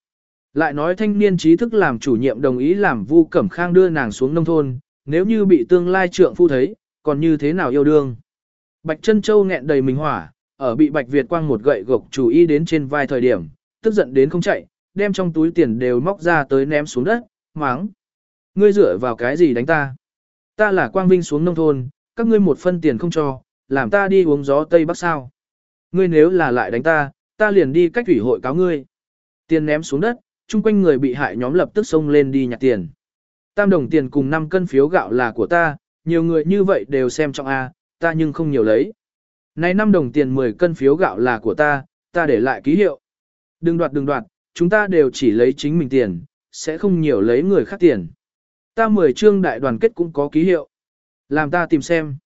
Lại nói thanh niên trí thức làm chủ nhiệm đồng ý làm Vu Cẩm Khang đưa nàng xuống nông thôn, nếu như bị tương lai trượng phu thấy, còn như thế nào yêu đương. Bạch Trân Châu nghẹn đầy mình hỏa, ở bị Bạch Việt quang một gậy gộc chủ ý đến trên vai thời điểm, tức giận đến không chạy, đem trong túi tiền đều móc ra tới ném xuống đất, máng. Ngươi dựa vào cái gì đánh ta? Ta là quang vinh xuống nông thôn, các ngươi một phân tiền không cho, làm ta đi uống gió Tây Bắc sao? Ngươi nếu là lại đánh ta, ta liền đi cách thủy hội cáo ngươi. Tiền ném xuống đất, chung quanh người bị hại nhóm lập tức xông lên đi nhặt tiền. Tam đồng tiền cùng 5 cân phiếu gạo là của ta, nhiều người như vậy đều xem trọng A, ta nhưng không nhiều lấy. Này 5 đồng tiền 10 cân phiếu gạo là của ta, ta để lại ký hiệu. Đừng đoạt đừng đoạt, chúng ta đều chỉ lấy chính mình tiền, sẽ không nhiều lấy người khác tiền. Ta 10 chương đại đoàn kết cũng có ký hiệu. Làm ta tìm xem.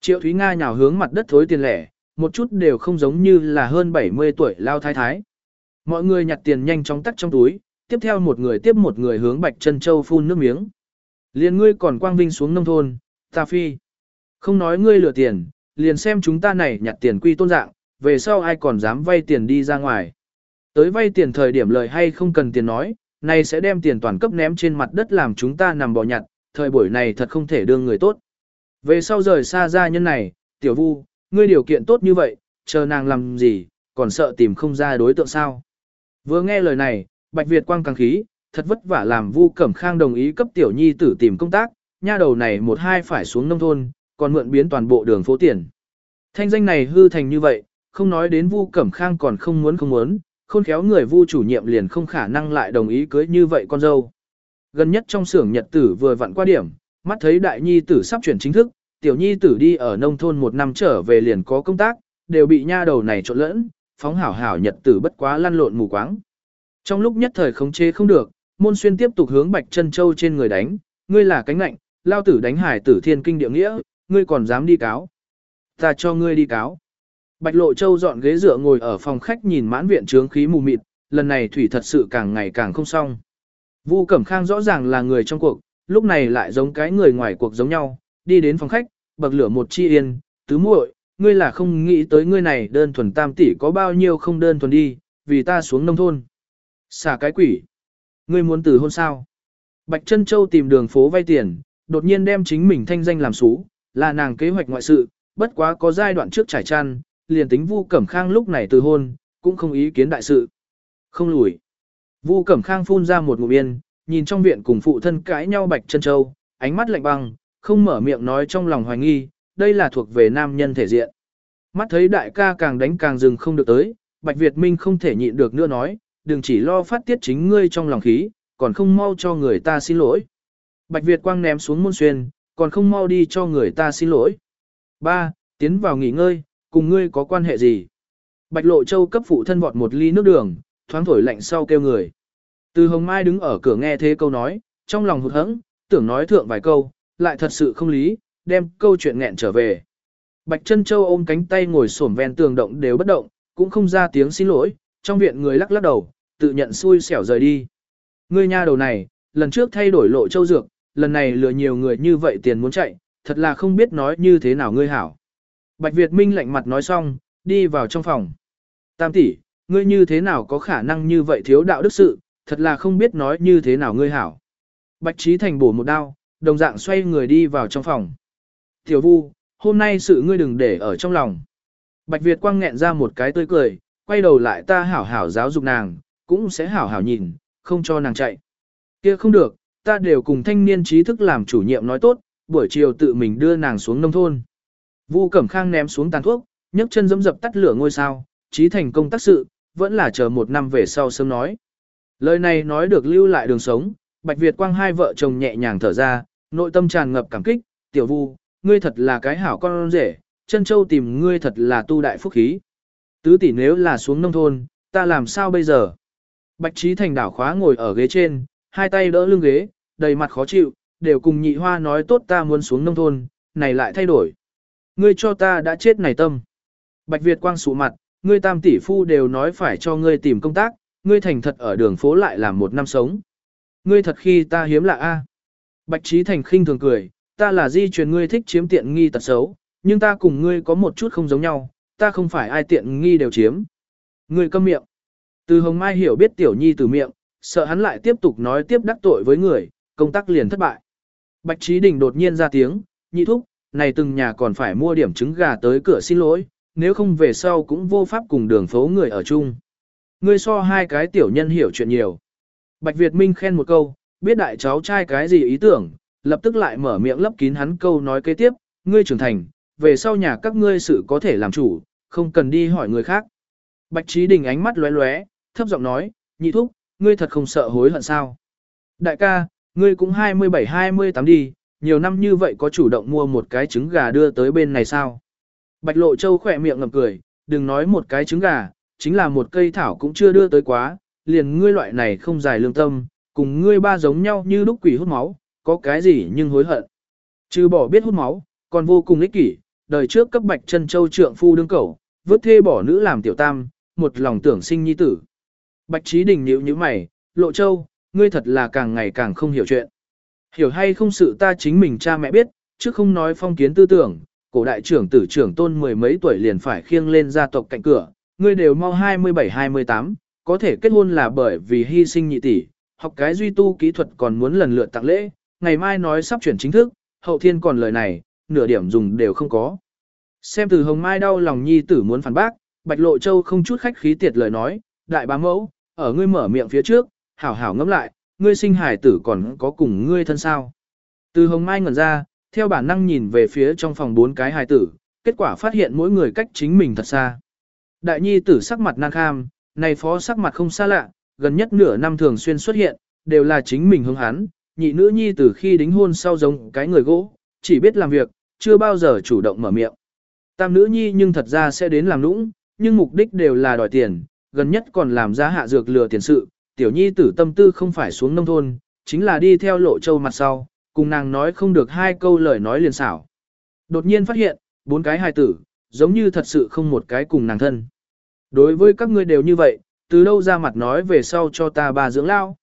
Triệu Thúy Nga nhào hướng mặt đất thối tiền lẻ, một chút đều không giống như là hơn 70 tuổi lao thái thái. Mọi người nhặt tiền nhanh chóng tắt trong túi, tiếp theo một người tiếp một người hướng Bạch Trân Châu phun nước miếng. Liền ngươi còn quang vinh xuống nông thôn, ta phi. Không nói ngươi lừa tiền, liền xem chúng ta này nhặt tiền quy tôn dạng, về sau ai còn dám vay tiền đi ra ngoài. Tới vay tiền thời điểm lời hay không cần tiền nói, này sẽ đem tiền toàn cấp ném trên mặt đất làm chúng ta nằm bò nhặt, thời buổi này thật không thể đương người tốt. Về sau rời xa gia nhân này, tiểu vu, ngươi điều kiện tốt như vậy, chờ nàng làm gì, còn sợ tìm không ra đối tượng sao. Vừa nghe lời này, Bạch Việt quang càng khí, thật vất vả làm vu cẩm khang đồng ý cấp tiểu nhi tử tìm công tác, nha đầu này một hai phải xuống nông thôn, còn mượn biến toàn bộ đường phố tiền. Thanh danh này hư thành như vậy, không nói đến vu cẩm khang còn không muốn không muốn, khôn khéo người vu chủ nhiệm liền không khả năng lại đồng ý cưới như vậy con dâu. Gần nhất trong xưởng nhật tử vừa vặn qua điểm, mắt thấy đại nhi tử sắp chuyển chính thức, tiểu nhi tử đi ở nông thôn một năm trở về liền có công tác, đều bị nha đầu này trộn lẫn, phóng hảo hảo nhật tử bất quá lăn lộn mù quáng. Trong lúc nhất thời khống chế không được, môn xuyên tiếp tục hướng bạch chân châu trên người đánh, ngươi là cánh lạnh, lao tử đánh hải tử thiên kinh địa nghĩa, ngươi còn dám đi cáo. Ta cho ngươi đi cáo. Bạch Lộ Châu dọn ghế dựa ngồi ở phòng khách nhìn mãn viện trướng khí mù mịt, lần này thủy thật sự càng ngày càng không xong. Vu Cẩm Khang rõ ràng là người trong cuộc, lúc này lại giống cái người ngoài cuộc giống nhau, đi đến phòng khách, bậc lửa một chi yên, tứ muội, ngươi là không nghĩ tới ngươi này đơn thuần tam tỷ có bao nhiêu không đơn thuần đi, vì ta xuống nông thôn. Xả cái quỷ. Ngươi muốn từ hôn sao? Bạch Trân Châu tìm đường phố vay tiền, đột nhiên đem chính mình thanh danh làm xú, là nàng kế hoạch ngoại sự, bất quá có giai đoạn trước trải chăn, liền tính Vu Cẩm Khang lúc này từ hôn, cũng không ý kiến đại sự. Không lùi. Vu Cẩm Khang phun ra một ngụm yên, nhìn trong viện cùng phụ thân cãi nhau Bạch chân Châu, ánh mắt lạnh băng, không mở miệng nói trong lòng hoài nghi, đây là thuộc về nam nhân thể diện. Mắt thấy đại ca càng đánh càng dừng không được tới, Bạch Việt Minh không thể nhịn được nữa nói, đừng chỉ lo phát tiết chính ngươi trong lòng khí, còn không mau cho người ta xin lỗi. Bạch Việt quang ném xuống môn xuyên, còn không mau đi cho người ta xin lỗi. Ba, tiến vào nghỉ ngơi, cùng ngươi có quan hệ gì? Bạch Lộ Châu cấp phụ thân vọt một ly nước đường, thoáng thổi lạnh sau kêu người. Từ Hồng Mai đứng ở cửa nghe thế câu nói, trong lòng hụt hẫng, tưởng nói thượng vài câu, lại thật sự không lý, đem câu chuyện nghẹn trở về. Bạch Trân Châu ôm cánh tay ngồi xổm ven tường động đều bất động, cũng không ra tiếng xin lỗi, trong viện người lắc lắc đầu, tự nhận xui xẻo rời đi. Ngươi nha đầu này, lần trước thay đổi lộ châu dược, lần này lừa nhiều người như vậy tiền muốn chạy, thật là không biết nói như thế nào ngươi hảo. Bạch Việt Minh lạnh mặt nói xong, đi vào trong phòng. Tam tỷ, ngươi như thế nào có khả năng như vậy thiếu đạo đức sự, thật là không biết nói như thế nào ngươi hảo. Bạch Trí Thành bổ một đao, đồng dạng xoay người đi vào trong phòng. Tiểu Vu, hôm nay sự ngươi đừng để ở trong lòng. Bạch Việt quang nghẹn ra một cái tươi cười, quay đầu lại ta hảo hảo giáo dục nàng, cũng sẽ hảo hảo nhìn, không cho nàng chạy. Kia không được, ta đều cùng thanh niên trí thức làm chủ nhiệm nói tốt, buổi chiều tự mình đưa nàng xuống nông thôn. Vu Cẩm Khang ném xuống tàn thuốc, nhấc chân dẫm dập tắt lửa ngôi sao, trí thành công tác sự, vẫn là chờ một năm về sau sớm nói. Lời này nói được lưu lại đường sống, Bạch Việt Quang hai vợ chồng nhẹ nhàng thở ra, nội tâm tràn ngập cảm kích, tiểu vu, ngươi thật là cái hảo con rể, chân châu tìm ngươi thật là tu đại phúc khí. Tứ tỷ nếu là xuống nông thôn, ta làm sao bây giờ? Bạch Trí Thành đảo khóa ngồi ở ghế trên, hai tay đỡ lưng ghế, đầy mặt khó chịu, đều cùng nhị hoa nói tốt ta muốn xuống nông thôn, này lại thay đổi. Ngươi cho ta đã chết này tâm. Bạch Việt quang sụ mặt, ngươi tam tỷ phu đều nói phải cho ngươi tìm công tác, ngươi thành thật ở đường phố lại làm một năm sống. Ngươi thật khi ta hiếm lạ a. Bạch Trí Thành khinh thường cười, ta là di truyền ngươi thích chiếm tiện nghi tật xấu, nhưng ta cùng ngươi có một chút không giống nhau, ta không phải ai tiện nghi đều chiếm. Ngươi câm miệng. Từ Hồng Mai hiểu biết tiểu nhi từ miệng, sợ hắn lại tiếp tục nói tiếp đắc tội với người, công tác liền thất bại. Bạch Trí Đình đột nhiên ra tiếng, nhị thúc, này từng nhà còn phải mua điểm trứng gà tới cửa xin lỗi, nếu không về sau cũng vô pháp cùng đường phố người ở chung. Ngươi so hai cái tiểu nhân hiểu chuyện nhiều. Bạch Việt Minh khen một câu, biết đại cháu trai cái gì ý tưởng, lập tức lại mở miệng lấp kín hắn câu nói kế tiếp, ngươi trưởng thành, về sau nhà các ngươi sự có thể làm chủ, không cần đi hỏi người khác. Bạch Trí Đình ánh mắt lóe lóe, thấp giọng nói, nhị thúc, ngươi thật không sợ hối hận sao. Đại ca, ngươi cũng 27-28 đi, nhiều năm như vậy có chủ động mua một cái trứng gà đưa tới bên này sao? Bạch Lộ Châu khỏe miệng ngậm cười, đừng nói một cái trứng gà, chính là một cây thảo cũng chưa đưa tới quá, liền ngươi loại này không dài lương tâm, cùng ngươi ba giống nhau như lúc quỷ hút máu, có cái gì nhưng hối hận. Trừ bỏ biết hút máu, còn vô cùng ích kỷ, đời trước cấp Bạch Chân Châu trượng phu đương cẩu, vứt thê bỏ nữ làm tiểu tam, một lòng tưởng sinh nhi tử. Bạch Trí Đình nhíu nhíu mày, Lộ Châu, ngươi thật là càng ngày càng không hiểu chuyện. Hiểu hay không sự ta chính mình cha mẹ biết, chứ không nói phong kiến tư tưởng, cổ đại trưởng tử trưởng tôn mười mấy tuổi liền phải khiêng lên gia tộc cạnh cửa, ngươi đều mau 27-28, có thể kết hôn là bởi vì hy sinh nhị tỷ, học cái duy tu kỹ thuật còn muốn lần lượt tặng lễ, ngày mai nói sắp chuyển chính thức, hậu thiên còn lời này, nửa điểm dùng đều không có. Xem từ hồng mai đau lòng nhi tử muốn phản bác, bạch lộ châu không chút khách khí tiệt lời nói, đại bá mẫu, ở ngươi mở miệng phía trước, hảo hảo ngẫm lại, ngươi sinh hải tử còn có cùng ngươi thân sao. Từ hồng mai ngẩn ra, theo bản năng nhìn về phía trong phòng bốn cái hải tử, kết quả phát hiện mỗi người cách chính mình thật xa. Đại nhi tử sắc mặt nan kham, này phó sắc mặt không xa lạ, gần nhất nửa năm thường xuyên xuất hiện, đều là chính mình hướng hắn, nhị nữ nhi từ khi đính hôn sau giống cái người gỗ, chỉ biết làm việc, chưa bao giờ chủ động mở miệng. Tam nữ nhi nhưng thật ra sẽ đến làm nũng, nhưng mục đích đều là đòi tiền, gần nhất còn làm giá hạ dược lừa tiền sự, tiểu nhi tử tâm tư không phải xuống nông thôn, chính là đi theo lộ châu mặt sau, cùng nàng nói không được hai câu lời nói liền xảo. Đột nhiên phát hiện, bốn cái hài tử, giống như thật sự không một cái cùng nàng thân. Đối với các ngươi đều như vậy, từ đâu ra mặt nói về sau cho ta bà dưỡng lao.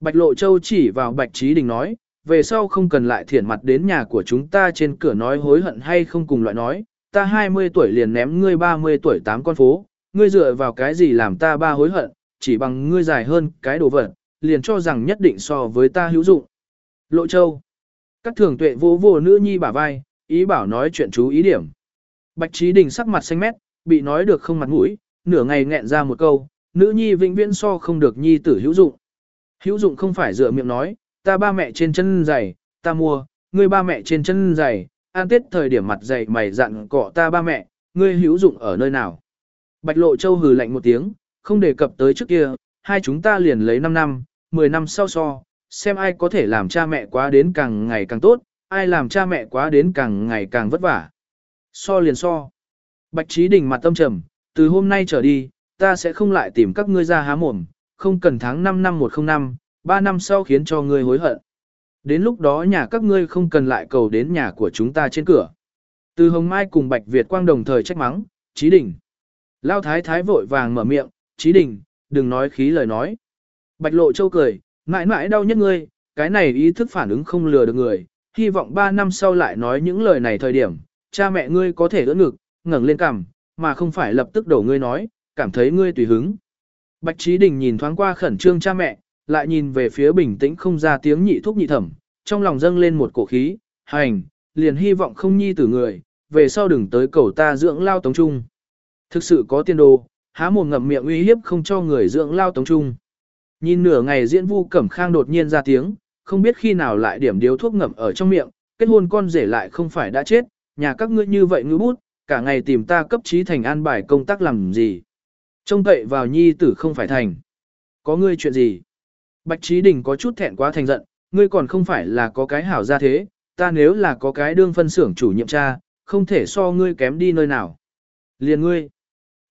Bạch Lộ Châu chỉ vào Bạch Trí Đình nói, về sau không cần lại thiển mặt đến nhà của chúng ta trên cửa nói hối hận hay không cùng loại nói, ta 20 tuổi liền ném ngươi 30 tuổi tám con phố, ngươi dựa vào cái gì làm ta ba hối hận, chỉ bằng ngươi dài hơn cái đồ vật, liền cho rằng nhất định so với ta hữu dụng. Lộ Châu các thường tuệ vô vô nữ nhi bả vai, ý bảo nói chuyện chú ý điểm. Bạch Trí Đình sắc mặt xanh mét, bị nói được không mặt mũi, nửa ngày nghẹn ra một câu, nữ nhi vĩnh viễn so không được nhi tử hữu dụng. Hữu dụng không phải dựa miệng nói, ta ba mẹ trên chân giày, ta mua, ngươi ba mẹ trên chân giày, an tết thời điểm mặt giày mày dặn cọ ta ba mẹ, ngươi hữu dụng ở nơi nào. Bạch Lộ Châu hừ lạnh một tiếng, không đề cập tới trước kia, hai chúng ta liền lấy 5 năm, 10 năm sau so, xem ai có thể làm cha mẹ quá đến càng ngày càng tốt, ai làm cha mẹ quá đến càng ngày càng vất vả. So liền so. Bạch Trí Đình mặt tâm trầm, từ hôm nay trở đi, ta sẽ không lại tìm các ngươi ra há mồm, không cần tháng 5 năm 105, 3 năm sau khiến cho ngươi hối hận. Đến lúc đó nhà các ngươi không cần lại cầu đến nhà của chúng ta trên cửa. Từ Hồng Mai cùng Bạch Việt Quang đồng thời trách mắng, Trí Đình. Lao Thái Thái vội vàng mở miệng, Trí Đình, đừng nói khí lời nói. Bạch Lộ Châu cười, Mãi mãi đau nhất ngươi, cái này ý thức phản ứng không lừa được người, hy vọng 3 năm sau lại nói những lời này thời điểm, cha mẹ ngươi có thể ưỡn ngực, ngẩng lên cằm, mà không phải lập tức đổ ngươi nói, cảm thấy ngươi tùy hứng. Bạch Trí Đình nhìn thoáng qua khẩn trương cha mẹ, lại nhìn về phía bình tĩnh không ra tiếng nhị thúc nhị thẩm, trong lòng dâng lên một cổ khí, hành, liền hy vọng không nhi tử người, về sau đừng tới cầu ta dưỡng lao tống trung. Thực sự có tiền đồ, há mồm ngậm miệng uy hiếp không cho người dưỡng lao tống trung. Nhìn nửa ngày diễn vu cẩm khang đột nhiên ra tiếng, không biết khi nào lại điểm điếu thuốc ngậm ở trong miệng, kết hôn con rể lại không phải đã chết, nhà các ngươi như vậy ngư bút, cả ngày tìm ta cấp trí thành an bài công tác làm gì. Trông cậy vào nhi tử không phải thành. Có ngươi chuyện gì? Bạch Trí Đình có chút thẹn quá thành giận, ngươi còn không phải là có cái hảo ra thế, ta nếu là có cái đương phân xưởng chủ nhiệm cha, không thể so ngươi kém đi nơi nào. Liền ngươi.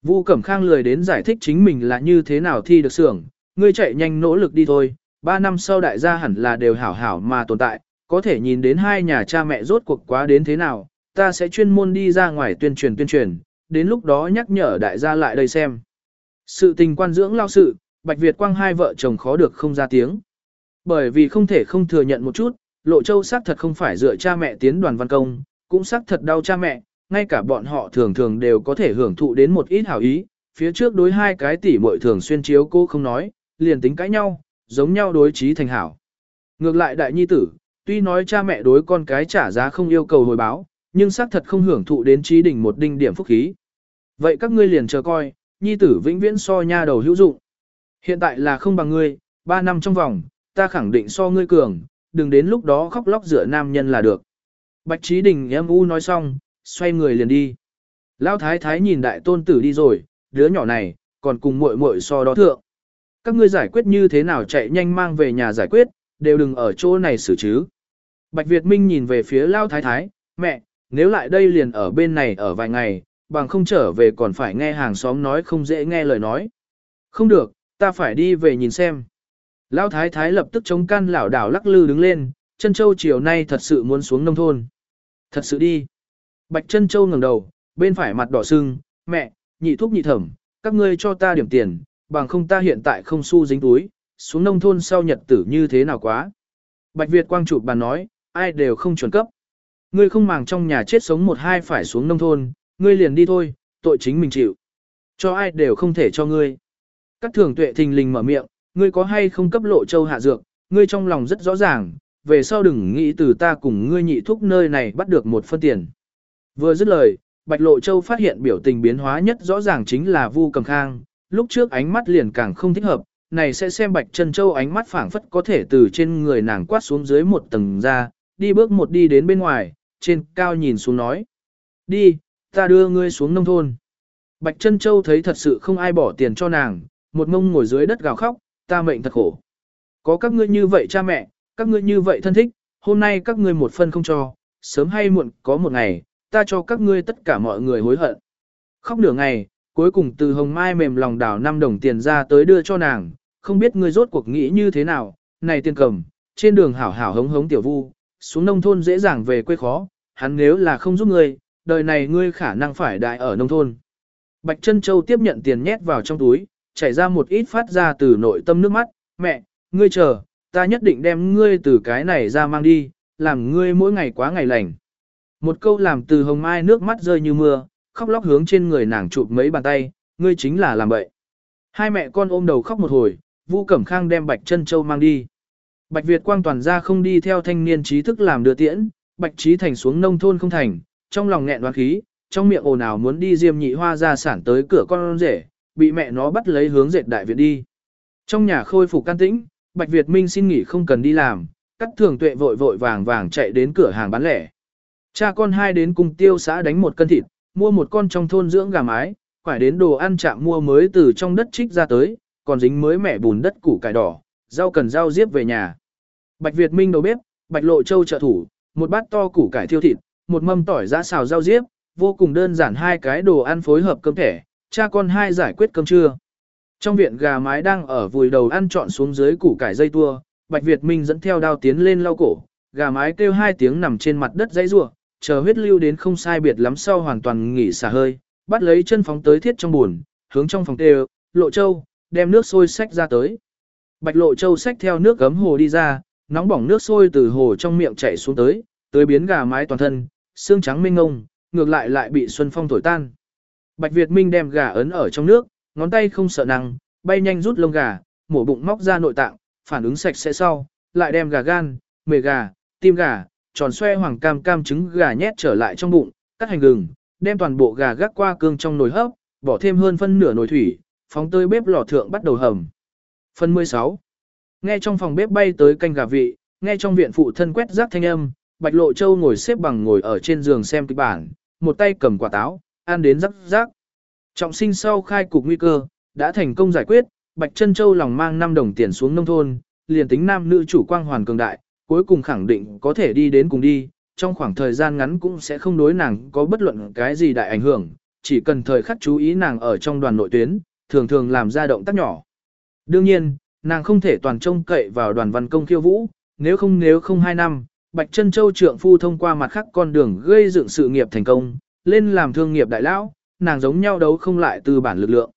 Vu Cẩm Khang lười đến giải thích chính mình là như thế nào thi được xưởng, ngươi chạy nhanh nỗ lực đi thôi, ba năm sau đại gia hẳn là đều hảo hảo mà tồn tại, có thể nhìn đến hai nhà cha mẹ rốt cuộc quá đến thế nào, ta sẽ chuyên môn đi ra ngoài tuyên truyền tuyên truyền, đến lúc đó nhắc nhở đại gia lại đây xem. Sự tình quan dưỡng lao sự, Bạch Việt Quang hai vợ chồng khó được không ra tiếng. Bởi vì không thể không thừa nhận một chút, Lộ Châu xác thật không phải dựa cha mẹ tiến đoàn văn công, cũng xác thật đau cha mẹ, ngay cả bọn họ thường thường đều có thể hưởng thụ đến một ít hảo ý, phía trước đối hai cái tỷ muội thường xuyên chiếu cô không nói, liền tính cãi nhau, giống nhau đối trí thành hảo. Ngược lại đại nhi tử, tuy nói cha mẹ đối con cái trả giá không yêu cầu hồi báo, nhưng xác thật không hưởng thụ đến trí đỉnh một đinh điểm phúc khí. Vậy các ngươi liền chờ coi, nhi tử vĩnh viễn so nha đầu hữu dụng. Hiện tại là không bằng ngươi, ba năm trong vòng, ta khẳng định so ngươi cường, đừng đến lúc đó khóc lóc giữa nam nhân là được. Bạch Trí Đình em u nói xong, xoay người liền đi. Lão thái thái nhìn đại tôn tử đi rồi, đứa nhỏ này, còn cùng muội muội so đó thượng. Các ngươi giải quyết như thế nào chạy nhanh mang về nhà giải quyết, đều đừng ở chỗ này xử chứ. Bạch Việt Minh nhìn về phía Lão thái thái, mẹ, nếu lại đây liền ở bên này ở vài ngày, bằng không trở về còn phải nghe hàng xóm nói không dễ nghe lời nói. Không được, ta phải đi về nhìn xem. Lão thái thái lập tức chống căn lảo đảo lắc lư đứng lên, chân châu chiều nay thật sự muốn xuống nông thôn. Thật sự đi. Bạch chân châu ngẩng đầu, bên phải mặt đỏ sưng, mẹ, nhị thúc nhị thẩm, các ngươi cho ta điểm tiền, bằng không ta hiện tại không xu dính túi, xuống nông thôn sau nhật tử như thế nào quá. Bạch Việt quang chụp bàn nói, ai đều không chuẩn cấp. Ngươi không màng trong nhà chết sống một hai phải xuống nông thôn, ngươi liền đi thôi, tội chính mình chịu. Cho ai đều không thể cho ngươi. Các thường tuệ thình lình mở miệng, ngươi có hay không cấp lộ châu hạ dược, ngươi trong lòng rất rõ ràng, về sau đừng nghĩ từ ta cùng ngươi nhị thúc nơi này bắt được một phân tiền. Vừa dứt lời, Bạch Lộ Châu phát hiện biểu tình biến hóa nhất rõ ràng chính là Vu Cầm Khang, lúc trước ánh mắt liền càng không thích hợp, này sẽ xem Bạch Trân Châu ánh mắt phảng phất có thể từ trên người nàng quát xuống dưới một tầng ra, đi bước một đi đến bên ngoài, trên cao nhìn xuống nói. Đi, ta đưa ngươi xuống nông thôn. Bạch Trân Châu thấy thật sự không ai bỏ tiền cho nàng, một mông ngồi dưới đất gào khóc, ta mệnh thật khổ. Có các ngươi như vậy cha mẹ, các ngươi như vậy thân thích, hôm nay các ngươi một phân không cho, sớm hay muộn có một ngày, ta cho các ngươi tất cả mọi người hối hận. Khóc nửa ngày, cuối cùng từ hồng mai mềm lòng đảo 5 đồng tiền ra tới đưa cho nàng, không biết ngươi rốt cuộc nghĩ như thế nào, này tiền cầm, trên đường hảo hảo hống hống tiểu vu, xuống nông thôn dễ dàng về quê khó, hắn nếu là không giúp ngươi, đời này ngươi khả năng phải đại ở nông thôn. Bạch Trân Châu tiếp nhận tiền nhét vào trong túi, chảy ra một ít phát ra từ nội tâm nước mắt, mẹ, ngươi chờ, ta nhất định đem ngươi từ cái này ra mang đi, làm ngươi mỗi ngày quá ngày lành. Một câu làm từ hồng mai nước mắt rơi như mưa, khóc lóc hướng trên người nàng chụp mấy bàn tay, ngươi chính là làm bậy. Hai mẹ con ôm đầu khóc một hồi, Vu Cẩm Khang đem Bạch Chân Châu mang đi. Bạch Việt Quang toàn ra không đi theo thanh niên trí thức làm đưa tiễn, Bạch Trí Thành xuống nông thôn không thành, trong lòng nghẹn đoán khí, trong miệng ồn ào muốn đi diêm nhị hoa ra sản tới cửa con rể, bị mẹ nó bắt lấy hướng dệt đại viện đi. Trong nhà khôi phục can tĩnh, Bạch Việt Minh xin nghỉ không cần đi làm, cắt thường tuệ vội vội vàng vàng chạy đến cửa hàng bán lẻ. Cha con hai đến cùng tiêu xã đánh một cân thịt, mua một con trong thôn dưỡng gà mái, phải đến đồ ăn chạm mua mới từ trong đất trích ra tới, còn dính mới mẻ bùn đất củ cải đỏ, rau cần rau diếp về nhà. Bạch Việt Minh đầu bếp, Bạch Lộ Châu trợ thủ, một bát to củ cải thiêu thịt, một mâm tỏi giã xào rau diếp, vô cùng đơn giản hai cái đồ ăn phối hợp cơm thẻ, cha con hai giải quyết cơm trưa. Trong viện gà mái đang ở vùi đầu ăn trọn xuống dưới củ cải dây tua, Bạch Việt Minh dẫn theo đao tiến lên lau cổ, gà mái kêu hai tiếng nằm trên mặt đất dãy rủa, chờ huyết lưu đến không sai biệt lắm sau hoàn toàn nghỉ xả hơi, bắt lấy chân phóng tới thiết trong buồn, hướng trong phòng tê, Lộ Châu, đem nước sôi xách ra tới. Bạch Lộ Châu xách theo nước gấm hồ đi ra, nóng bỏng nước sôi từ hồ trong miệng chảy xuống tới, tới biến gà mái toàn thân, xương trắng minh ngông, ngược lại lại bị xuân phong thổi tan. Bạch Việt Minh đem gà ấn ở trong nước, ngón tay không sợ năng, bay nhanh rút lông gà, mổ bụng móc ra nội tạng, phản ứng sạch sẽ sau, lại đem gà gan, mề gà, tim gà, tròn xoe hoàng cam cam trứng gà nhét trở lại trong bụng, cắt hành gừng, đem toàn bộ gà gác qua cương trong nồi hấp, bỏ thêm hơn phân nửa nồi thủy, phóng tới bếp lò thượng bắt đầu hầm. Phần 16. Nghe trong phòng bếp bay tới canh gà vị, nghe trong viện phụ thân quét rác thanh âm, Bạch Lộ Châu ngồi xếp bằng ngồi ở trên giường xem kịch bản, một tay cầm quả táo, ăn đến rắc rác. Trọng sinh sau khai cục nguy cơ, đã thành công giải quyết, Bạch Trân Châu lòng mang 5 đồng tiền xuống nông thôn, liền tính nam nữ chủ quang hoàn cường đại, cuối cùng khẳng định có thể đi đến cùng đi, trong khoảng thời gian ngắn cũng sẽ không đối nàng có bất luận cái gì đại ảnh hưởng, chỉ cần thời khắc chú ý nàng ở trong đoàn nội tuyến, thường thường làm ra động tác nhỏ. Đương nhiên, nàng không thể toàn trông cậy vào đoàn văn công khiêu vũ, nếu không nếu không hai năm, Bạch Trân Châu trượng phu thông qua mặt khác con đường gây dựng sự nghiệp thành công, lên làm thương nghiệp đại lão, nàng giống nhau đấu không lại từ bản lực lượng.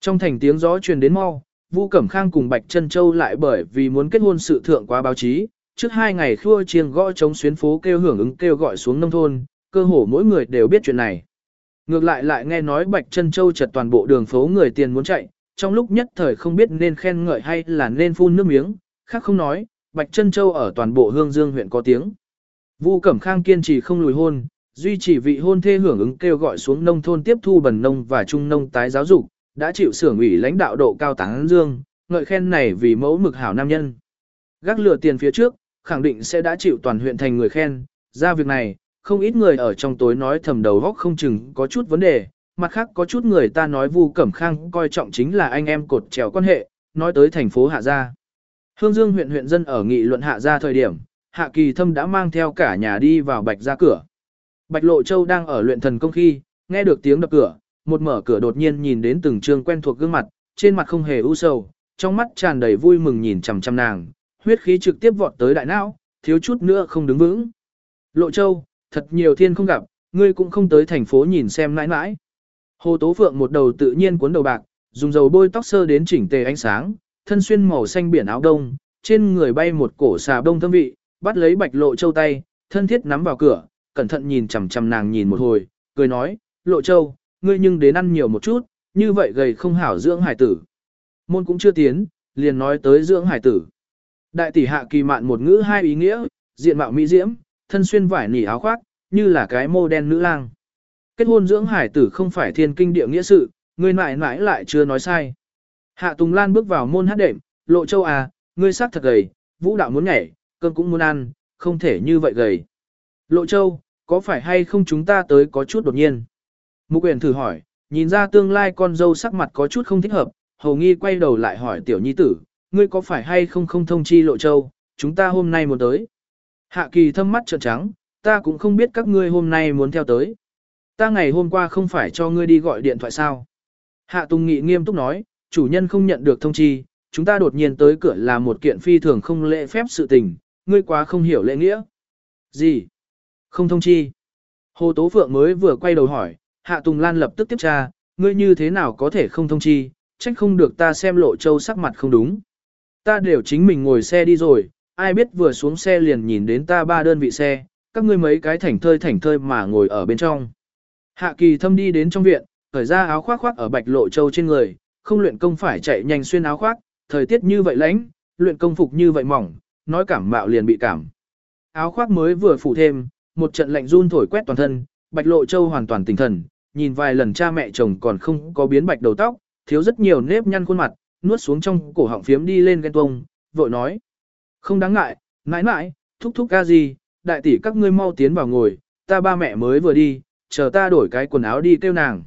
Trong thành tiếng gió truyền đến mau, Vu Cẩm Khang cùng Bạch Trân Châu lại bởi vì muốn kết hôn sự thượng quá báo chí, trước hai ngày khua chiêng gõ chống xuyến phố kêu hưởng ứng kêu gọi xuống nông thôn, cơ hồ mỗi người đều biết chuyện này. Ngược lại lại nghe nói Bạch Trân Châu chật toàn bộ đường phố người tiền muốn chạy, trong lúc nhất thời không biết nên khen ngợi hay là nên phun nước miếng, khác không nói, Bạch Trân Châu ở toàn bộ Hương Dương huyện có tiếng. Vu Cẩm Khang kiên trì không lùi hôn, duy trì vị hôn thê hưởng ứng kêu gọi xuống nông thôn tiếp thu bần nông và trung nông tái giáo dục, đã chịu sưởng ủy lãnh đạo độ cao táng dương, ngợi khen này vì mẫu mực hảo nam nhân. Gác lừa tiền phía trước, khẳng định sẽ đã chịu toàn huyện thành người khen, ra việc này, không ít người ở trong tối nói thầm đầu góc không chừng có chút vấn đề, mặt khác có chút người ta nói Vu Cẩm Khang coi trọng chính là anh em cột trèo quan hệ, nói tới thành phố Hạ Gia. Hương Dương huyện huyện dân ở nghị luận Hạ Gia thời điểm, Hạ Kỳ Thâm đã mang theo cả nhà đi vào Bạch ra cửa. Bạch Lộ Châu đang ở luyện thần công khi, nghe được tiếng đập cửa, một mở cửa đột nhiên nhìn đến từng trương quen thuộc gương mặt, trên mặt không hề u sầu, trong mắt tràn đầy vui mừng nhìn chằm chằm nàng, huyết khí trực tiếp vọt tới đại não, thiếu chút nữa không đứng vững. Lộ Châu, thật nhiều thiên không gặp, ngươi cũng không tới thành phố nhìn xem nãi nãi. Hồ Tố Phượng một đầu tự nhiên cuốn đầu bạc, dùng dầu bôi tóc sơ đến chỉnh tề ánh sáng, thân xuyên màu xanh biển áo đông, trên người bay một cổ xà đông thơm vị, bắt lấy Bạch Lộ Châu tay, thân thiết nắm vào cửa, cẩn thận nhìn chằm chằm nàng nhìn một hồi, cười nói, Lộ Châu, ngươi nhưng đến ăn nhiều một chút, như vậy gầy không hảo dưỡng hải tử. Môn cũng chưa tiến, liền nói tới dưỡng hải tử. Đại tỷ hạ kỳ mạn một ngữ hai ý nghĩa, diện mạo mỹ diễm, thân xuyên vải nỉ áo khoác, như là cái mô đen nữ lang. Kết hôn dưỡng hải tử không phải thiên kinh địa nghĩa sự, người mãi mãi lại chưa nói sai. Hạ Tùng Lan bước vào môn hát đệm, lộ châu à, ngươi sắc thật gầy, vũ đạo muốn nhảy, cơm cũng muốn ăn, không thể như vậy gầy. Lộ châu, có phải hay không chúng ta tới có chút đột nhiên? Mục quyền thử hỏi, nhìn ra tương lai con dâu sắc mặt có chút không thích hợp, hầu nghi quay đầu lại hỏi tiểu nhi tử, ngươi có phải hay không không thông chi lộ châu, chúng ta hôm nay muốn tới. Hạ kỳ thâm mắt trợn trắng, ta cũng không biết các ngươi hôm nay muốn theo tới. Ta ngày hôm qua không phải cho ngươi đi gọi điện thoại sao. Hạ Tùng Nghị nghiêm túc nói, chủ nhân không nhận được thông chi, chúng ta đột nhiên tới cửa là một kiện phi thường không lễ phép sự tình, ngươi quá không hiểu lễ nghĩa. Gì? Không thông chi. Hồ Tố Phượng mới vừa quay đầu hỏi, Hạ Tùng Lan lập tức tiếp tra, ngươi như thế nào có thể không thông chi, trách không được ta xem lộ châu sắc mặt không đúng. Ta đều chính mình ngồi xe đi rồi, ai biết vừa xuống xe liền nhìn đến ta ba đơn vị xe, các ngươi mấy cái thảnh thơi thảnh thơi mà ngồi ở bên trong. Hạ kỳ thâm đi đến trong viện, khởi ra áo khoác khoác ở bạch lộ châu trên người, không luyện công phải chạy nhanh xuyên áo khoác, thời tiết như vậy lạnh, luyện công phục như vậy mỏng, nói cảm mạo liền bị cảm. Áo khoác mới vừa phủ thêm, một trận lạnh run thổi quét toàn thân, bạch lộ châu hoàn toàn tỉnh thần, nhìn vài lần cha mẹ chồng còn không có biến bạch đầu tóc, thiếu rất nhiều nếp nhăn khuôn mặt, nuốt xuống trong cổ họng phiếm đi lên ghen tuông, vội nói. Không đáng ngại, mãi mãi, thúc thúc ca gì, đại tỷ các ngươi mau tiến vào ngồi, ta ba mẹ mới vừa đi, chờ ta đổi cái quần áo đi kêu nàng.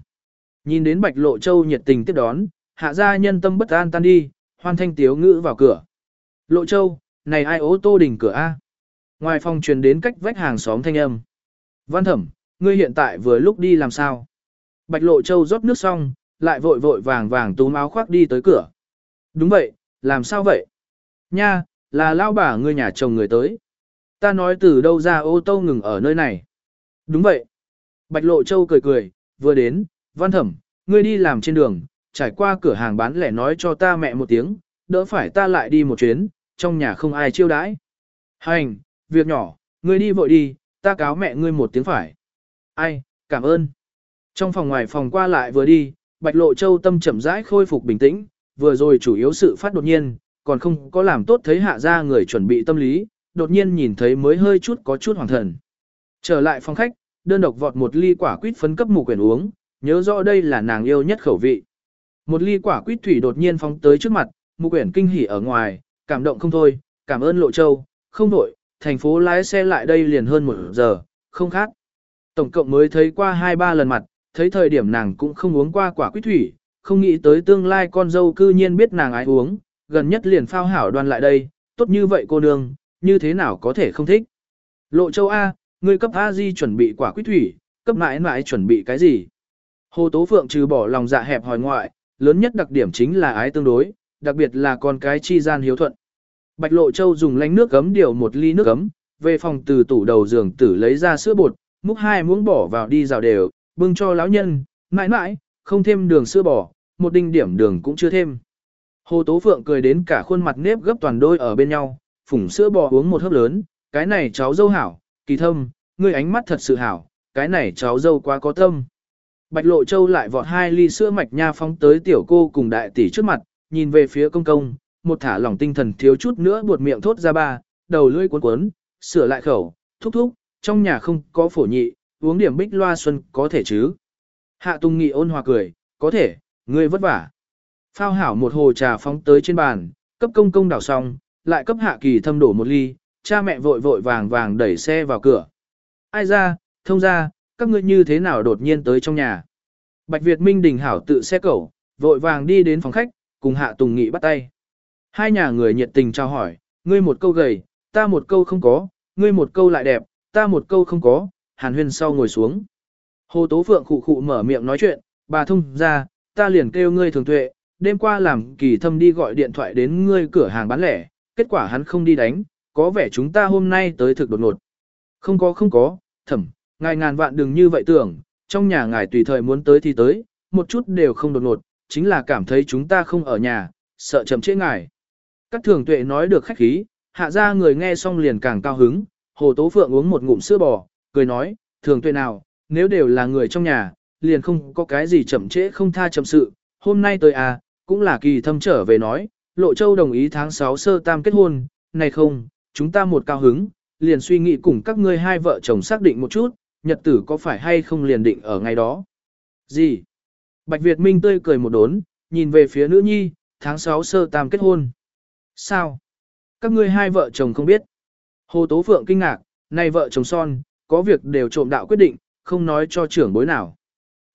Nhìn đến bạch lộ châu nhiệt tình tiếp đón, hạ gia nhân tâm bất an tan đi, hoan thanh tiếu ngữ vào cửa. Lộ châu, này ai ô tô đỉnh cửa A. Ngoài phòng truyền đến cách vách hàng xóm thanh âm. Văn thẩm, ngươi hiện tại vừa lúc đi làm sao? Bạch lộ châu rót nước xong, lại vội vội vàng vàng túm áo khoác đi tới cửa. Đúng vậy, làm sao vậy? Nha, là lao bà ngươi nhà chồng người tới. Ta nói từ đâu ra ô tô ngừng ở nơi này. Đúng vậy. Bạch Lộ Châu cười cười, vừa đến, văn thẩm, ngươi đi làm trên đường, trải qua cửa hàng bán lẻ nói cho ta mẹ một tiếng, đỡ phải ta lại đi một chuyến, trong nhà không ai chiêu đãi. Hành, việc nhỏ, ngươi đi vội đi, ta cáo mẹ ngươi một tiếng phải. Ai, cảm ơn. Trong phòng ngoài phòng qua lại vừa đi, Bạch Lộ Châu tâm chậm rãi khôi phục bình tĩnh, vừa rồi chủ yếu sự phát đột nhiên, còn không có làm tốt thấy hạ ra người chuẩn bị tâm lý, đột nhiên nhìn thấy mới hơi chút có chút hoàng thần. Trở lại phòng khách, đơn độc vọt một ly quả quýt phấn cấp mù quyển uống, nhớ rõ đây là nàng yêu nhất khẩu vị. Một ly quả quýt thủy đột nhiên phóng tới trước mặt, mù quyển kinh hỉ ở ngoài, cảm động không thôi, cảm ơn Lộ Châu, không đổi, thành phố lái xe lại đây liền hơn một giờ, không khác. Tổng cộng mới thấy qua hai ba lần mặt, thấy thời điểm nàng cũng không uống qua quả quýt thủy, không nghĩ tới tương lai con dâu cư nhiên biết nàng ái uống, gần nhất liền phao hảo đoan lại đây, tốt như vậy cô nương, như thế nào có thể không thích. Lộ Châu A, người cấp A Di chuẩn bị quả quýt thủy, cấp mãi mãi chuẩn bị cái gì? Hồ Tố Phượng trừ bỏ lòng dạ hẹp hỏi ngoại, lớn nhất đặc điểm chính là ái tương đối, đặc biệt là con cái chi gian hiếu thuận. Bạch Lộ Châu dùng lánh nước gấm điều một ly nước gấm, về phòng từ tủ đầu giường tử lấy ra sữa bột, múc hai muỗng bỏ vào đi rào đều, bưng cho lão nhân, mãi mãi, không thêm đường sữa bò, một đinh điểm đường cũng chưa thêm. Hồ Tố Phượng cười đến cả khuôn mặt nếp gấp toàn đôi ở bên nhau, phủng sữa bò uống một hớp lớn, cái này cháu dâu hảo, kỳ thâm, ngươi ánh mắt thật sự hảo, cái này cháu dâu quá có tâm. Bạch Lộ Châu lại vọt hai ly sữa mạch nha phóng tới tiểu cô cùng đại tỷ trước mặt, nhìn về phía công công, một thả lỏng tinh thần thiếu chút nữa buột miệng thốt ra ba, đầu lưỡi cuốn cuốn, sửa lại khẩu, thúc thúc, trong nhà không có phổ nhị, uống điểm bích loa xuân có thể chứ. Hạ Tung Nghị ôn hòa cười, có thể, ngươi vất vả. Phao hảo một hồ trà phóng tới trên bàn, cấp công công đảo xong, lại cấp hạ kỳ thâm đổ một ly, cha mẹ vội vội vàng vàng đẩy xe vào cửa. Ai ra, thông ra, các ngươi như thế nào đột nhiên tới trong nhà. Bạch Việt Minh đình hảo tự xe cẩu, vội vàng đi đến phòng khách, cùng Hạ Tùng Nghị bắt tay. Hai nhà người nhiệt tình trao hỏi, ngươi một câu gầy, ta một câu không có, ngươi một câu lại đẹp, ta một câu không có, Hàn Huyên sau ngồi xuống. Hồ Tố Phượng khụ khụ mở miệng nói chuyện, bà thông ra, ta liền kêu ngươi thường tuệ, đêm qua làm kỳ thâm đi gọi điện thoại đến ngươi cửa hàng bán lẻ, kết quả hắn không đi đánh, có vẻ chúng ta hôm nay tới thực đột ngột. Không có không có, thẩm, ngài ngàn vạn đừng như vậy tưởng, trong nhà ngài tùy thời muốn tới thì tới, một chút đều không đột ngột, chính là cảm thấy chúng ta không ở nhà, sợ chậm trễ ngài. Các thường tuệ nói được khách khí, hạ ra người nghe xong liền càng cao hứng, hồ tố phượng uống một ngụm sữa bò, cười nói, thường tuệ nào, nếu đều là người trong nhà, liền không có cái gì chậm trễ không tha chậm sự, hôm nay tới à, cũng là kỳ thâm trở về nói, Lộ Châu đồng ý tháng 6 sơ tam kết hôn, này không, chúng ta một cao hứng, liền suy nghĩ cùng các ngươi hai vợ chồng xác định một chút, nhật tử có phải hay không liền định ở ngày đó. Gì? Bạch Việt Minh tươi cười một đốn, nhìn về phía nữ nhi, tháng 6 sơ tam kết hôn. Sao? Các ngươi hai vợ chồng không biết. Hồ Tố Phượng kinh ngạc, này vợ chồng son, có việc đều trộm đạo quyết định, không nói cho trưởng bối nào.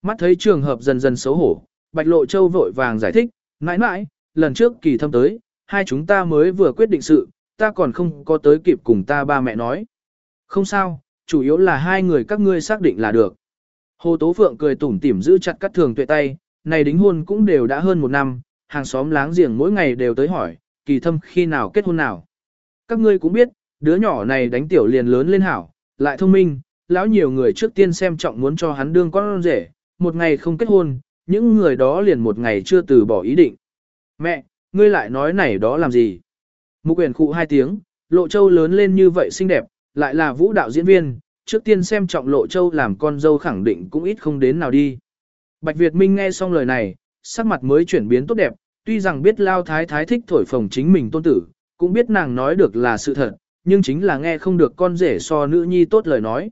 Mắt thấy trường hợp dần dần xấu hổ, Bạch Lộ Châu vội vàng giải thích, mãi mãi, lần trước kỳ thâm tới, hai chúng ta mới vừa quyết định sự, ta còn không có tới kịp cùng ta ba mẹ nói. Không sao, chủ yếu là hai người các ngươi xác định là được. Hồ Tố Phượng cười tủm tỉm giữ chặt cắt thường tuệ tay, này đính hôn cũng đều đã hơn một năm, hàng xóm láng giềng mỗi ngày đều tới hỏi, kỳ thâm khi nào kết hôn nào. Các ngươi cũng biết, đứa nhỏ này đánh tiểu liền lớn lên hảo, lại thông minh, lão nhiều người trước tiên xem trọng muốn cho hắn đương con rể, một ngày không kết hôn, những người đó liền một ngày chưa từ bỏ ý định. Mẹ, ngươi lại nói này đó làm gì? Mục quyền khụ hai tiếng, lộ châu lớn lên như vậy xinh đẹp, lại là vũ đạo diễn viên, trước tiên xem trọng lộ châu làm con dâu khẳng định cũng ít không đến nào đi. Bạch Việt Minh nghe xong lời này, sắc mặt mới chuyển biến tốt đẹp, tuy rằng biết lao thái thái thích thổi phồng chính mình tôn tử, cũng biết nàng nói được là sự thật, nhưng chính là nghe không được con rể so nữ nhi tốt lời nói.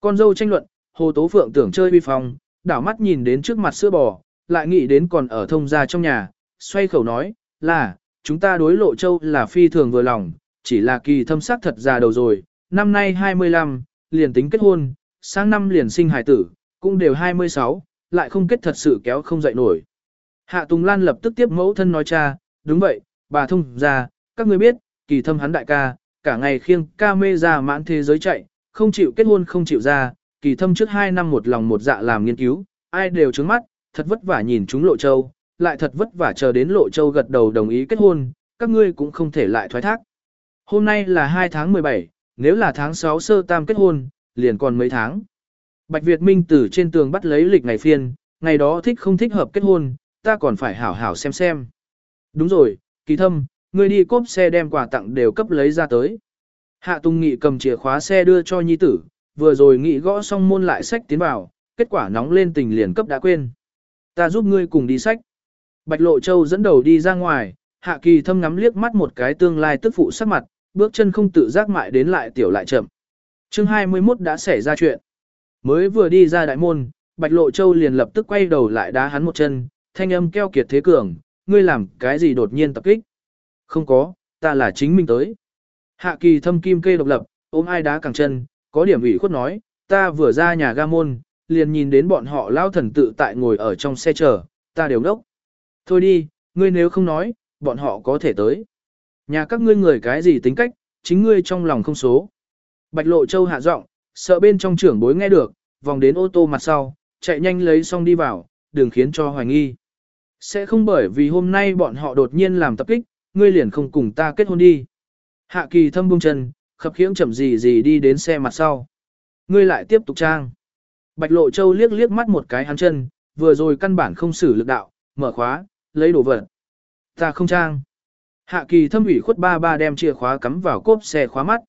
Con dâu tranh luận, Hồ Tố Phượng tưởng chơi vi phong, đảo mắt nhìn đến trước mặt sữa bò, lại nghĩ đến còn ở thông gia trong nhà, xoay khẩu nói, là, chúng ta đối lộ châu là phi thường vừa lòng, chỉ là kỳ thâm sắc thật già đầu rồi, năm nay 25, liền tính kết hôn, sang năm liền sinh hải tử, cũng đều 26, lại không kết thật sự kéo không dậy nổi. Hạ Tùng Lan lập tức tiếp mẫu thân nói cha, đúng vậy, bà thông ra, các ngươi biết, kỳ thâm hắn đại ca, cả ngày khiêng ca mê ra mãn thế giới chạy, không chịu kết hôn không chịu ra, kỳ thâm trước 2 năm một lòng một dạ làm nghiên cứu, ai đều trứng mắt, thật vất vả nhìn chúng lộ châu, lại thật vất vả chờ đến lộ châu gật đầu đồng ý kết hôn, các ngươi cũng không thể lại thoái thác. Hôm nay là 2 tháng 17, nếu là tháng 6 sơ tam kết hôn, liền còn mấy tháng. Bạch Việt Minh từ trên tường bắt lấy lịch ngày phiên, ngày đó thích không thích hợp kết hôn, ta còn phải hảo hảo xem xem. Đúng rồi, kỳ thâm, ngươi đi cốp xe đem quà tặng đều cấp lấy ra tới. Hạ Tung Nghị cầm chìa khóa xe đưa cho nhi tử, vừa rồi nghị gõ xong môn lại sách tiến vào, kết quả nóng lên tình liền cấp đã quên. Ta giúp ngươi cùng đi sách. Bạch Lộ Châu dẫn đầu đi ra ngoài, Hạ Kỳ thâm ngắm liếc mắt một cái tương lai tức phụ sắc mặt, bước chân không tự giác mại đến lại tiểu lại chậm. Chương 21 đã xảy ra chuyện. Mới vừa đi ra đại môn, Bạch Lộ Châu liền lập tức quay đầu lại đá hắn một chân, thanh âm keo kiệt thế cường, ngươi làm cái gì đột nhiên tập kích? Không có, ta là chính mình tới. Hạ kỳ thâm kim kê độc lập, ôm ai đá cẳng chân, có điểm ủy khuất nói, ta vừa ra nhà ga môn, liền nhìn đến bọn họ lao thần tự tại ngồi ở trong xe chờ, ta đều đốc. Thôi đi, ngươi nếu không nói, bọn họ có thể tới. Nhà các ngươi người cái gì tính cách, chính ngươi trong lòng không số. Bạch Lộ Châu hạ giọng, sợ bên trong trưởng bối nghe được, vòng đến ô tô mặt sau, chạy nhanh lấy xong đi vào, đừng khiến cho hoài nghi. Sẽ không bởi vì hôm nay bọn họ đột nhiên làm tập kích, ngươi liền không cùng ta kết hôn đi. Hạ kỳ thâm buông chân, khập khiễng chậm gì gì đi đến xe mặt sau. Ngươi lại tiếp tục trang. Bạch Lộ Châu liếc liếc mắt một cái hắn chân, vừa rồi căn bản không xử lực đạo, mở khóa, lấy đồ vật. Ta không trang. Hạ kỳ thâm ủy khuất ba ba đem chìa khóa cắm vào cốp xe khóa mắt.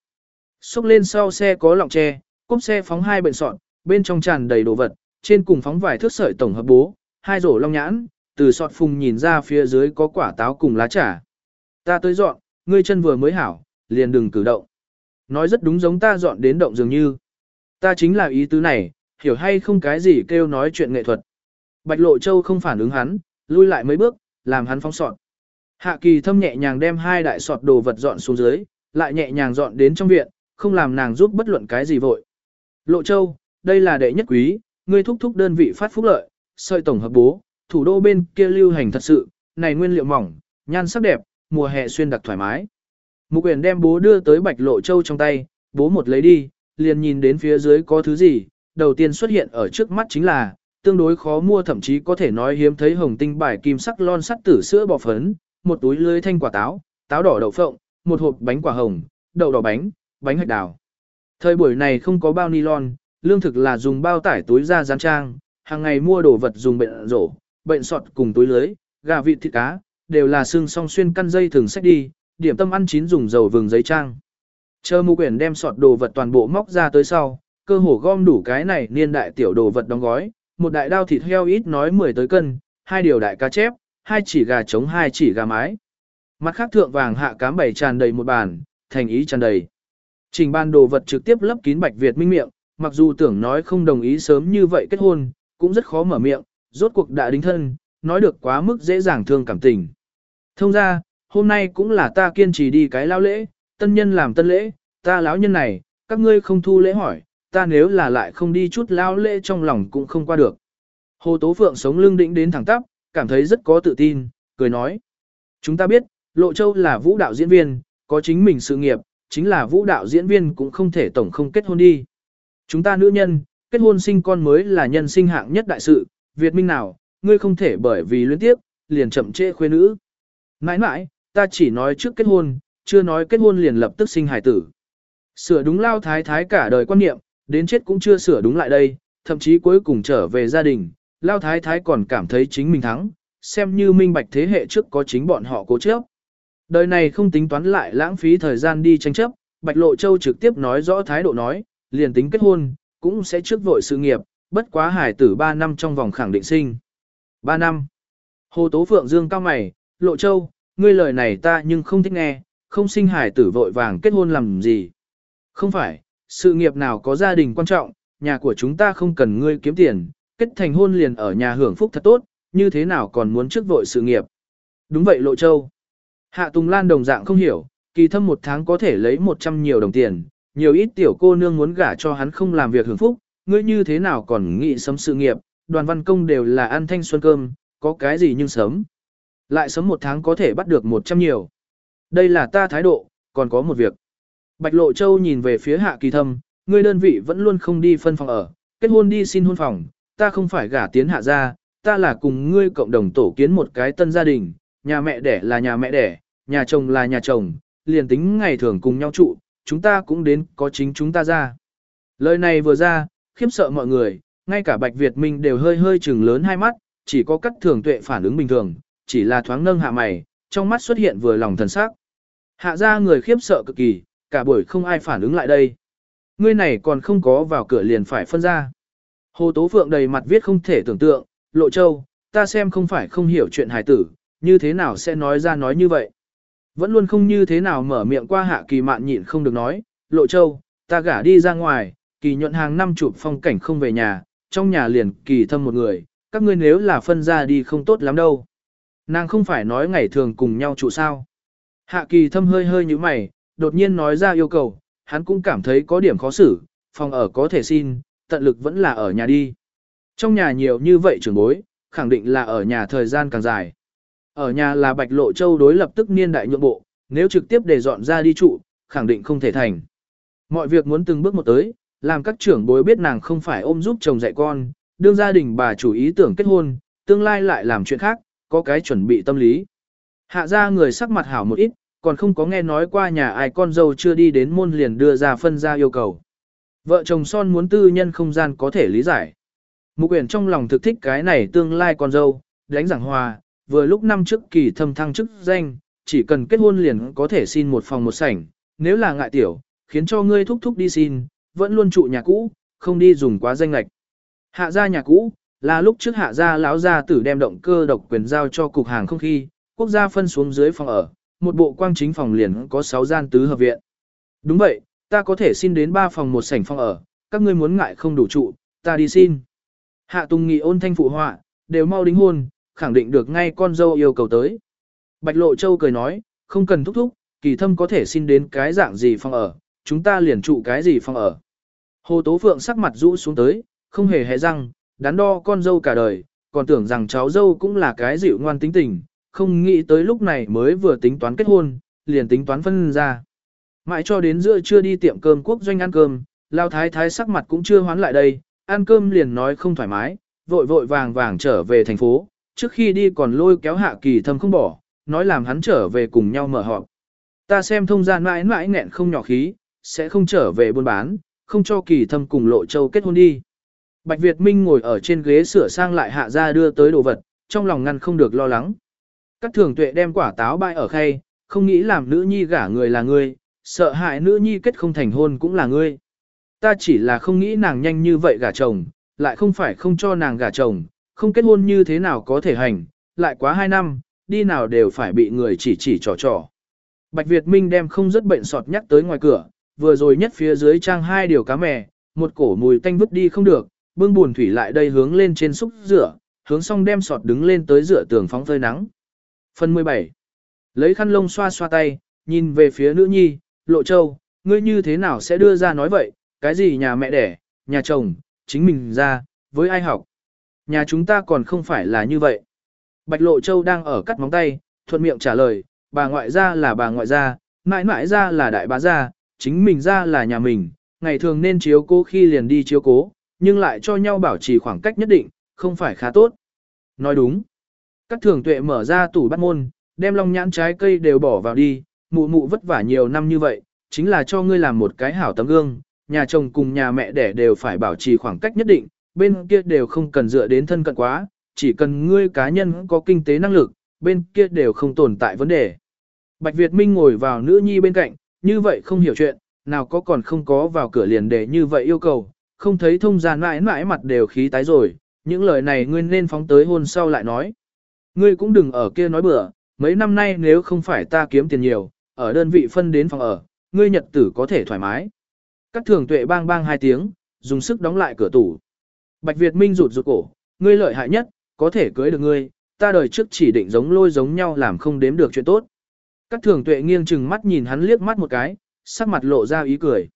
Xúc lên sau xe có lọng tre, cốp xe phóng hai bệnh sọt, bên trong tràn đầy đồ vật, trên cùng phóng vài thước sợi tổng hợp bố, hai rổ long nhãn, từ sọt phùng nhìn ra phía dưới có quả táo cùng lá trà. Ta tới dọn, ngươi chân vừa mới hảo, liền đừng cử động. Nói rất đúng giống ta dọn đến động dường như. Ta chính là ý tứ này, hiểu hay không cái gì kêu nói chuyện nghệ thuật. Bạch Lộ Châu không phản ứng hắn, lui lại mấy bước, làm hắn phóng sọt. Hạ kỳ thâm nhẹ nhàng đem hai đại sọt đồ vật dọn xuống dưới, lại nhẹ nhàng dọn đến trong viện, không làm nàng giúp bất luận cái gì vội. Lộ Châu, đây là đệ nhất quý, ngươi thúc thúc đơn vị phát phúc lợi, sợi tổng hợp bố, thủ đô bên kia lưu hành thật sự, này nguyên liệu mỏng, nhan sắc đẹp, mùa hè xuyên đặc thoải mái. Mục quyền đem bố đưa tới Bạch Lộ Châu trong tay, bố một lấy đi, liền nhìn đến phía dưới có thứ gì, đầu tiên xuất hiện ở trước mắt chính là, tương đối khó mua thậm chí có thể nói hiếm thấy hồng tinh bài kim sắc lon sắt tử sữa bò phấn, một túi lưới thanh quả táo, táo đỏ đậu phộng, một hộp bánh quả hồng, đậu đỏ bánh, bánh hạch đào. Thời buổi này không có bao nylon, lương thực là dùng bao tải túi ra gián trang, hàng ngày mua đồ vật dùng bệnh rổ, bệnh sọt cùng túi lưới, gà vịt thịt cá, đều là xương song xuyên căn dây thường xách đi, điểm tâm ăn chín dùng dầu vừng giấy trang. Chờ mù quyển đem sọt đồ vật toàn bộ móc ra tới sau, cơ hồ gom đủ cái này niên đại tiểu đồ vật đóng gói, một đại đao thịt heo ít nói 10 tới cân, hai điều đại cá chép, hai chỉ gà trống hai chỉ gà mái. Mặt khác thượng vàng hạ cám bảy tràn đầy một bàn, thành ý tràn đầy. Trình ban đồ vật trực tiếp lấp kín Bạch Việt minh miệng, mặc dù tưởng nói không đồng ý sớm như vậy kết hôn, cũng rất khó mở miệng, rốt cuộc đã đính thân, nói được quá mức dễ dàng thương cảm tình. Thông ra, hôm nay cũng là ta kiên trì đi cái lao lễ, tân nhân làm tân lễ, ta lão nhân này, các ngươi không thu lễ hỏi, ta nếu là lại không đi chút lao lễ trong lòng cũng không qua được. Hồ Tố Phượng sống lưng đĩnh đến thẳng tắp, cảm thấy rất có tự tin, cười nói. Chúng ta biết, Lộ Châu là vũ đạo diễn viên, có chính mình sự nghiệp, chính là vũ đạo diễn viên cũng không thể tổng không kết hôn đi. Chúng ta nữ nhân, kết hôn sinh con mới là nhân sinh hạng nhất đại sự, Việt Minh nào, ngươi không thể bởi vì luyến tiếp, liền chậm trễ khuê nữ. Nãi nãi, ta chỉ nói trước kết hôn, chưa nói kết hôn liền lập tức sinh hài tử. Sửa đúng lao thái thái cả đời quan niệm, đến chết cũng chưa sửa đúng lại đây, thậm chí cuối cùng trở về gia đình, lao thái thái còn cảm thấy chính mình thắng, xem như minh bạch thế hệ trước có chính bọn họ cố chấp. Đời này không tính toán lại lãng phí thời gian đi tranh chấp, Bạch Lộ Châu trực tiếp nói rõ thái độ nói, liền tính kết hôn, cũng sẽ trước vội sự nghiệp, bất quá hải tử 3 năm trong vòng khẳng định sinh. 3 năm. Hồ Tố Phượng Dương cao mày, Lộ Châu, ngươi lời này ta nhưng không thích nghe, không sinh hải tử vội vàng kết hôn làm gì. Không phải, sự nghiệp nào có gia đình quan trọng, nhà của chúng ta không cần ngươi kiếm tiền, kết thành hôn liền ở nhà hưởng phúc thật tốt, như thế nào còn muốn trước vội sự nghiệp. Đúng vậy Lộ Châu. Hạ Tùng Lan đồng dạng không hiểu, kỳ thâm một tháng có thể lấy 100 nhiều đồng tiền, nhiều ít tiểu cô nương muốn gả cho hắn không làm việc hưởng phúc, ngươi như thế nào còn nghĩ sớm sự nghiệp, đoàn văn công đều là ăn thanh xuân cơm, có cái gì nhưng sớm. Lại sớm một tháng có thể bắt được 100 nhiều. Đây là ta thái độ, còn có một việc. Bạch Lộ Châu nhìn về phía hạ kỳ thâm, ngươi đơn vị vẫn luôn không đi phân phòng ở, kết hôn đi xin hôn phòng, ta không phải gả tiến hạ gia ta là cùng ngươi cộng đồng tổ kiến một cái tân gia đình, nhà mẹ đẻ là nhà mẹ đẻ, nhà chồng là nhà chồng, liền tính ngày thường cùng nhau trụ, chúng ta cũng đến có chính chúng ta ra. Lời này vừa ra, khiếp sợ mọi người, ngay cả Bạch Việt Minh đều hơi hơi chừng lớn hai mắt, chỉ có cắt thường tuệ phản ứng bình thường, chỉ là thoáng nâng hạ mày, trong mắt xuất hiện vừa lòng thần sắc. Hạ ra người khiếp sợ cực kỳ, cả buổi không ai phản ứng lại đây. Ngươi này còn không có vào cửa liền phải phân ra. Hồ Tố Phượng đầy mặt viết không thể tưởng tượng, Lộ Châu, ta xem không phải không hiểu chuyện hài tử, như thế nào sẽ nói ra nói như vậy. Vẫn luôn không như thế nào mở miệng qua hạ kỳ mạn nhịn không được nói, Lộ Châu, ta gả đi ra ngoài, kỳ nhuận hàng năm chụp phong cảnh không về nhà, trong nhà liền kỳ thâm một người, các ngươi nếu là phân ra đi không tốt lắm đâu. Nàng không phải nói ngày thường cùng nhau trụ sao. Hạ kỳ thâm hơi hơi như mày, đột nhiên nói ra yêu cầu, hắn cũng cảm thấy có điểm khó xử, phòng ở có thể xin, tận lực vẫn là ở nhà đi. Trong nhà nhiều như vậy trưởng bối, khẳng định là ở nhà thời gian càng dài. Ở nhà là Bạch Lộ Châu đối lập tức niên đại nhượng bộ, nếu trực tiếp để dọn ra đi trụ, khẳng định không thể thành. Mọi việc muốn từng bước một tới, làm các trưởng bối biết nàng không phải ôm giúp chồng dạy con, đương gia đình bà chủ ý tưởng kết hôn, tương lai lại làm chuyện khác, có cái chuẩn bị tâm lý. Hạ ra người sắc mặt hảo một ít, còn không có nghe nói qua nhà ai con dâu chưa đi đến môn liền đưa ra phân ra yêu cầu. Vợ chồng son muốn tư nhân không gian có thể lý giải. Mục quyền trong lòng thực thích cái này tương lai con dâu, đánh giảng hòa, vừa lúc năm trước kỳ thâm thăng chức danh, chỉ cần kết hôn liền có thể xin một phòng một sảnh, nếu là ngại tiểu, khiến cho ngươi thúc thúc đi xin, vẫn luôn trụ nhà cũ, không đi dùng quá danh lệch Hạ gia nhà cũ, là lúc trước hạ gia lão gia tử đem động cơ độc quyền giao cho cục hàng không khi, quốc gia phân xuống dưới phòng ở, một bộ quang chính phòng liền có 6 gian tứ hợp viện. Đúng vậy, ta có thể xin đến 3 phòng một sảnh phòng ở, các ngươi muốn ngại không đủ trụ, ta đi xin. Hạ Tùng Nghị ôn thanh phụ họa, đều mau đính hôn, khẳng định được ngay con dâu yêu cầu tới. Bạch Lộ Châu cười nói, không cần thúc thúc, kỳ thâm có thể xin đến cái dạng gì phòng ở, chúng ta liền trụ cái gì phòng ở. Hồ Tố Phượng sắc mặt rũ xuống tới, không hề hé răng, đắn đo con dâu cả đời, còn tưởng rằng cháu dâu cũng là cái dịu ngoan tính tình, không nghĩ tới lúc này mới vừa tính toán kết hôn, liền tính toán phân ra. Mãi cho đến giữa trưa đi tiệm cơm quốc doanh ăn cơm, Lao Thái Thái sắc mặt cũng chưa hoán lại đây, ăn cơm liền nói không thoải mái, vội vội vàng vàng trở về thành phố, trước khi đi còn lôi kéo hạ kỳ thâm không bỏ, nói làm hắn trở về cùng nhau mở họp. Ta xem thông gian mãi mãi nghẹn không nhỏ khí, sẽ không trở về buôn bán, không cho kỳ thâm cùng lộ châu kết hôn đi. Bạch Việt Minh ngồi ở trên ghế sửa sang lại hạ ra đưa tới đồ vật, trong lòng ngăn không được lo lắng. Các thường tuệ đem quả táo bại ở khay, không nghĩ làm nữ nhi gả người là ngươi, sợ hại nữ nhi kết không thành hôn cũng là ngươi. Ta chỉ là không nghĩ nàng nhanh như vậy gả chồng, lại không phải không cho nàng gả chồng, không kết hôn như thế nào có thể hành, lại quá hai năm, đi nào đều phải bị người chỉ chỉ trò trò. Bạch Việt Minh đem không rất bệnh sọt nhắc tới ngoài cửa, vừa rồi nhất phía dưới trang hai điều cá mè, một cổ mùi tanh vứt đi không được, bưng buồn thủy lại đây hướng lên trên xúc rửa, hướng xong đem sọt đứng lên tới rửa tường phóng phơi nắng. Phần 17. Lấy khăn lông xoa xoa tay, nhìn về phía nữ nhi, lộ châu, ngươi như thế nào sẽ đưa ra nói vậy, cái gì nhà mẹ đẻ, nhà chồng, chính mình ra, với ai học. Nhà chúng ta còn không phải là như vậy. Bạch lộ châu đang ở cắt móng tay, thuận miệng trả lời, bà ngoại ra là bà ngoại ra mãi mãi ra là đại bá ra chính mình ra là nhà mình, ngày thường nên chiếu cố khi liền đi chiếu cố, nhưng lại cho nhau bảo trì khoảng cách nhất định, không phải khá tốt. Nói đúng. Các thường tuệ mở ra tủ bắt môn, đem long nhãn trái cây đều bỏ vào đi, mụ mụ vất vả nhiều năm như vậy, chính là cho ngươi làm một cái hảo tấm gương, nhà chồng cùng nhà mẹ đẻ đều phải bảo trì khoảng cách nhất định, bên kia đều không cần dựa đến thân cận quá, chỉ cần ngươi cá nhân có kinh tế năng lực, bên kia đều không tồn tại vấn đề. Bạch Việt Minh ngồi vào nữ nhi bên cạnh, như vậy không hiểu chuyện, nào có còn không có vào cửa liền để như vậy yêu cầu, không thấy thông gia mãi mãi mặt đều khí tái rồi, những lời này ngươi nên phóng tới hôn sau lại nói. Ngươi cũng đừng ở kia nói bừa, mấy năm nay nếu không phải ta kiếm tiền nhiều, ở đơn vị phân đến phòng ở, ngươi nhật tử có thể thoải mái. Các thường tuệ bang bang hai tiếng, dùng sức đóng lại cửa tủ. Bạch Việt Minh rụt rụt cổ, ngươi lợi hại nhất, có thể cưới được ngươi, ta đời trước chỉ định giống lôi giống nhau làm không đếm được chuyện tốt. Các thường tuệ nghiêng chừng mắt nhìn hắn liếc mắt một cái, sắc mặt lộ ra ý cười.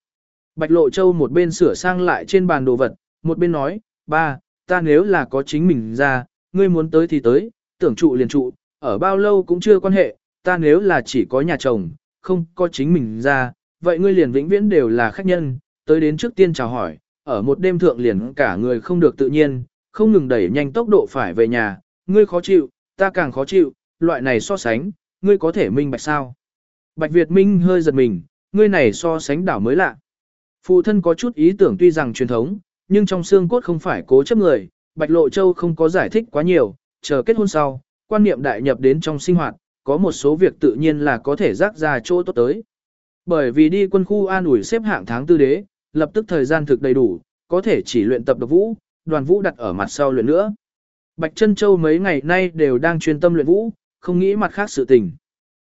Bạch Lộ Châu một bên sửa sang lại trên bàn đồ vật, một bên nói, ba, ta nếu là có chính mình ra, ngươi muốn tới thì tới, tưởng trụ liền trụ, ở bao lâu cũng chưa quan hệ, ta nếu là chỉ có nhà chồng, không có chính mình ra, vậy ngươi liền vĩnh viễn đều là khách nhân, tới đến trước tiên chào hỏi, ở một đêm thượng liền cả người không được tự nhiên, không ngừng đẩy nhanh tốc độ phải về nhà, ngươi khó chịu, ta càng khó chịu, loại này so sánh, ngươi có thể minh bạch sao. Bạch Việt Minh hơi giật mình, ngươi này so sánh đảo mới lạ. Phụ thân có chút ý tưởng tuy rằng truyền thống, nhưng trong xương cốt không phải cố chấp người, Bạch Lộ Châu không có giải thích quá nhiều, chờ kết hôn sau, quan niệm đại nhập đến trong sinh hoạt, có một số việc tự nhiên là có thể rác ra chỗ tốt tới. Bởi vì đi quân khu an ủi xếp hạng tháng tư đế, lập tức thời gian thực đầy đủ, có thể chỉ luyện tập độc vũ, đoàn vũ đặt ở mặt sau luyện nữa. Bạch Trân Châu mấy ngày nay đều đang chuyên tâm luyện vũ, không nghĩ mặt khác sự tình.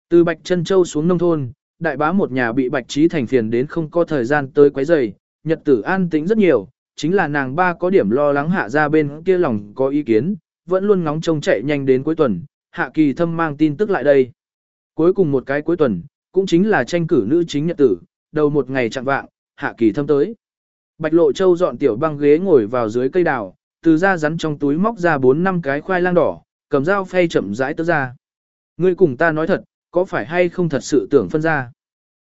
Từ Bạch Trân Châu xuống nông thôn, đại bá một nhà bị Bạch Trí thành phiền đến không có thời gian tới quấy rầy, nhật tử an tĩnh rất nhiều, chính là nàng ba có điểm lo lắng hạ ra bên kia lòng có ý kiến, vẫn luôn ngóng trông chạy nhanh đến cuối tuần, hạ kỳ thâm mang tin tức lại đây. Cuối cùng một cái cuối tuần, cũng chính là tranh cử nữ chính nhật tử, đầu một ngày chặn vạng, hạ kỳ thâm tới. Bạch Lộ Châu dọn tiểu băng ghế ngồi vào dưới cây đào, từ ra rắn trong túi móc ra 4 năm cái khoai lang đỏ, cầm dao phay chậm rãi tớ ra. Ngươi cùng ta nói thật, có phải hay không thật sự tưởng phân ra?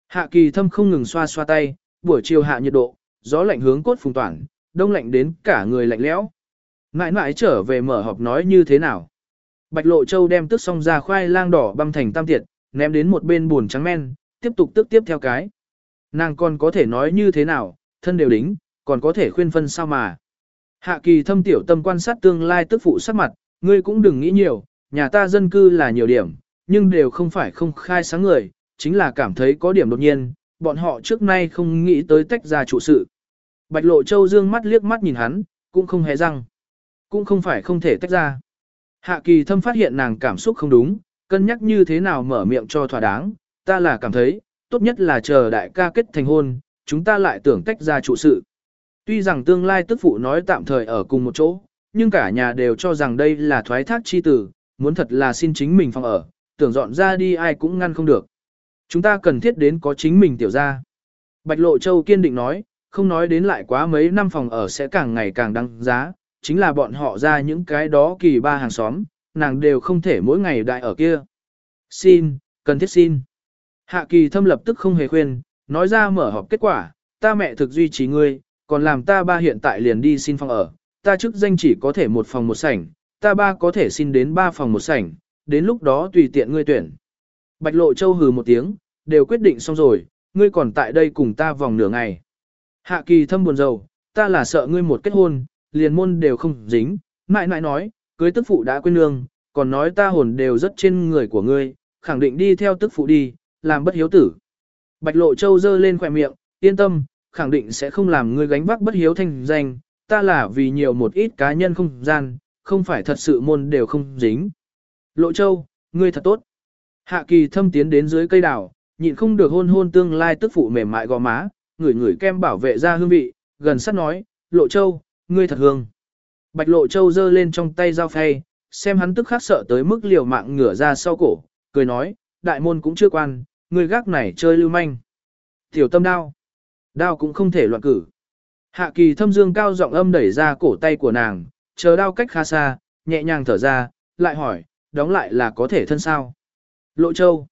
Hạ kỳ thâm không ngừng xoa xoa tay, buổi chiều hạ nhiệt độ, gió lạnh hướng cốt phùng toàn, đông lạnh đến cả người lạnh lẽo. Ngại ngại trở về mở họp nói như thế nào? Bạch Lộ Châu đem tức xong ra khoai lang đỏ băm thành tam tiệt, ném đến một bên buồn trắng men, tiếp tục tức tiếp theo cái. Nàng còn có thể nói như thế nào, thân đều đính, còn có thể khuyên phân sao mà. Hạ kỳ thâm tiểu tâm quan sát tương lai tức phụ sắc mặt, ngươi cũng đừng nghĩ nhiều, nhà ta dân cư là nhiều điểm, nhưng đều không phải không khai sáng người, chính là cảm thấy có điểm đột nhiên, bọn họ trước nay không nghĩ tới tách ra trụ sự. Bạch lộ châu dương mắt liếc mắt nhìn hắn, cũng không hề răng. Cũng không phải không thể tách ra. Hạ kỳ thâm phát hiện nàng cảm xúc không đúng, cân nhắc như thế nào mở miệng cho thỏa đáng, ta là cảm thấy, tốt nhất là chờ đại ca kết thành hôn, chúng ta lại tưởng tách ra trụ sự. Tuy rằng tương lai tức phụ nói tạm thời ở cùng một chỗ, nhưng cả nhà đều cho rằng đây là thoái thác chi tử, muốn thật là xin chính mình phòng ở, tưởng dọn ra đi ai cũng ngăn không được. Chúng ta cần thiết đến có chính mình tiểu gia Bạch Lộ Châu kiên định nói, không nói đến lại quá mấy năm phòng ở sẽ càng ngày càng đăng giá, chính là bọn họ ra những cái đó kỳ ba hàng xóm, nàng đều không thể mỗi ngày đại ở kia. Xin, cần thiết xin. Hạ kỳ thâm lập tức không hề khuyên, nói ra mở họp kết quả, ta mẹ thực duy trì ngươi, còn làm ta ba hiện tại liền đi xin phòng ở, ta chức danh chỉ có thể một phòng một sảnh, ta ba có thể xin đến ba phòng một sảnh, đến lúc đó tùy tiện ngươi tuyển. Bạch Lộ Châu hừ một tiếng, đều quyết định xong rồi, ngươi còn tại đây cùng ta vòng nửa ngày. Hạ kỳ thâm buồn rầu, ta là sợ ngươi một kết hôn, liền môn đều không dính, mãi mãi nói, cưới tức phụ đã quên nương, còn nói ta hồn đều rất trên người của ngươi, khẳng định đi theo tức phụ đi, làm bất hiếu tử. Bạch Lộ Châu giơ lên khỏe miệng, yên tâm, khẳng định sẽ không làm ngươi gánh vác bất hiếu thành danh, ta là vì nhiều một ít cá nhân không gian, không phải thật sự môn đều không dính. Lộ Châu, ngươi thật tốt. Hạ kỳ thâm tiến đến dưới cây đào, nhịn không được hôn hôn tương lai tức phụ mềm mại gò má, ngửi ngửi kem bảo vệ ra hương vị, gần sát nói, Lộ Châu, ngươi thật hương. Bạch Lộ Châu giơ lên trong tay dao phay, xem hắn tức khắc sợ tới mức liều mạng ngửa ra sau cổ, cười nói, đại môn cũng chưa quan, ngươi gác này chơi lưu manh. Tiểu tâm đao. Đao cũng không thể loạn cử. Hạ kỳ thâm dương cao giọng âm đẩy ra cổ tay của nàng, chờ đao cách khá xa, nhẹ nhàng thở ra, lại hỏi, đóng lại là có thể thân sao. Lộ châu.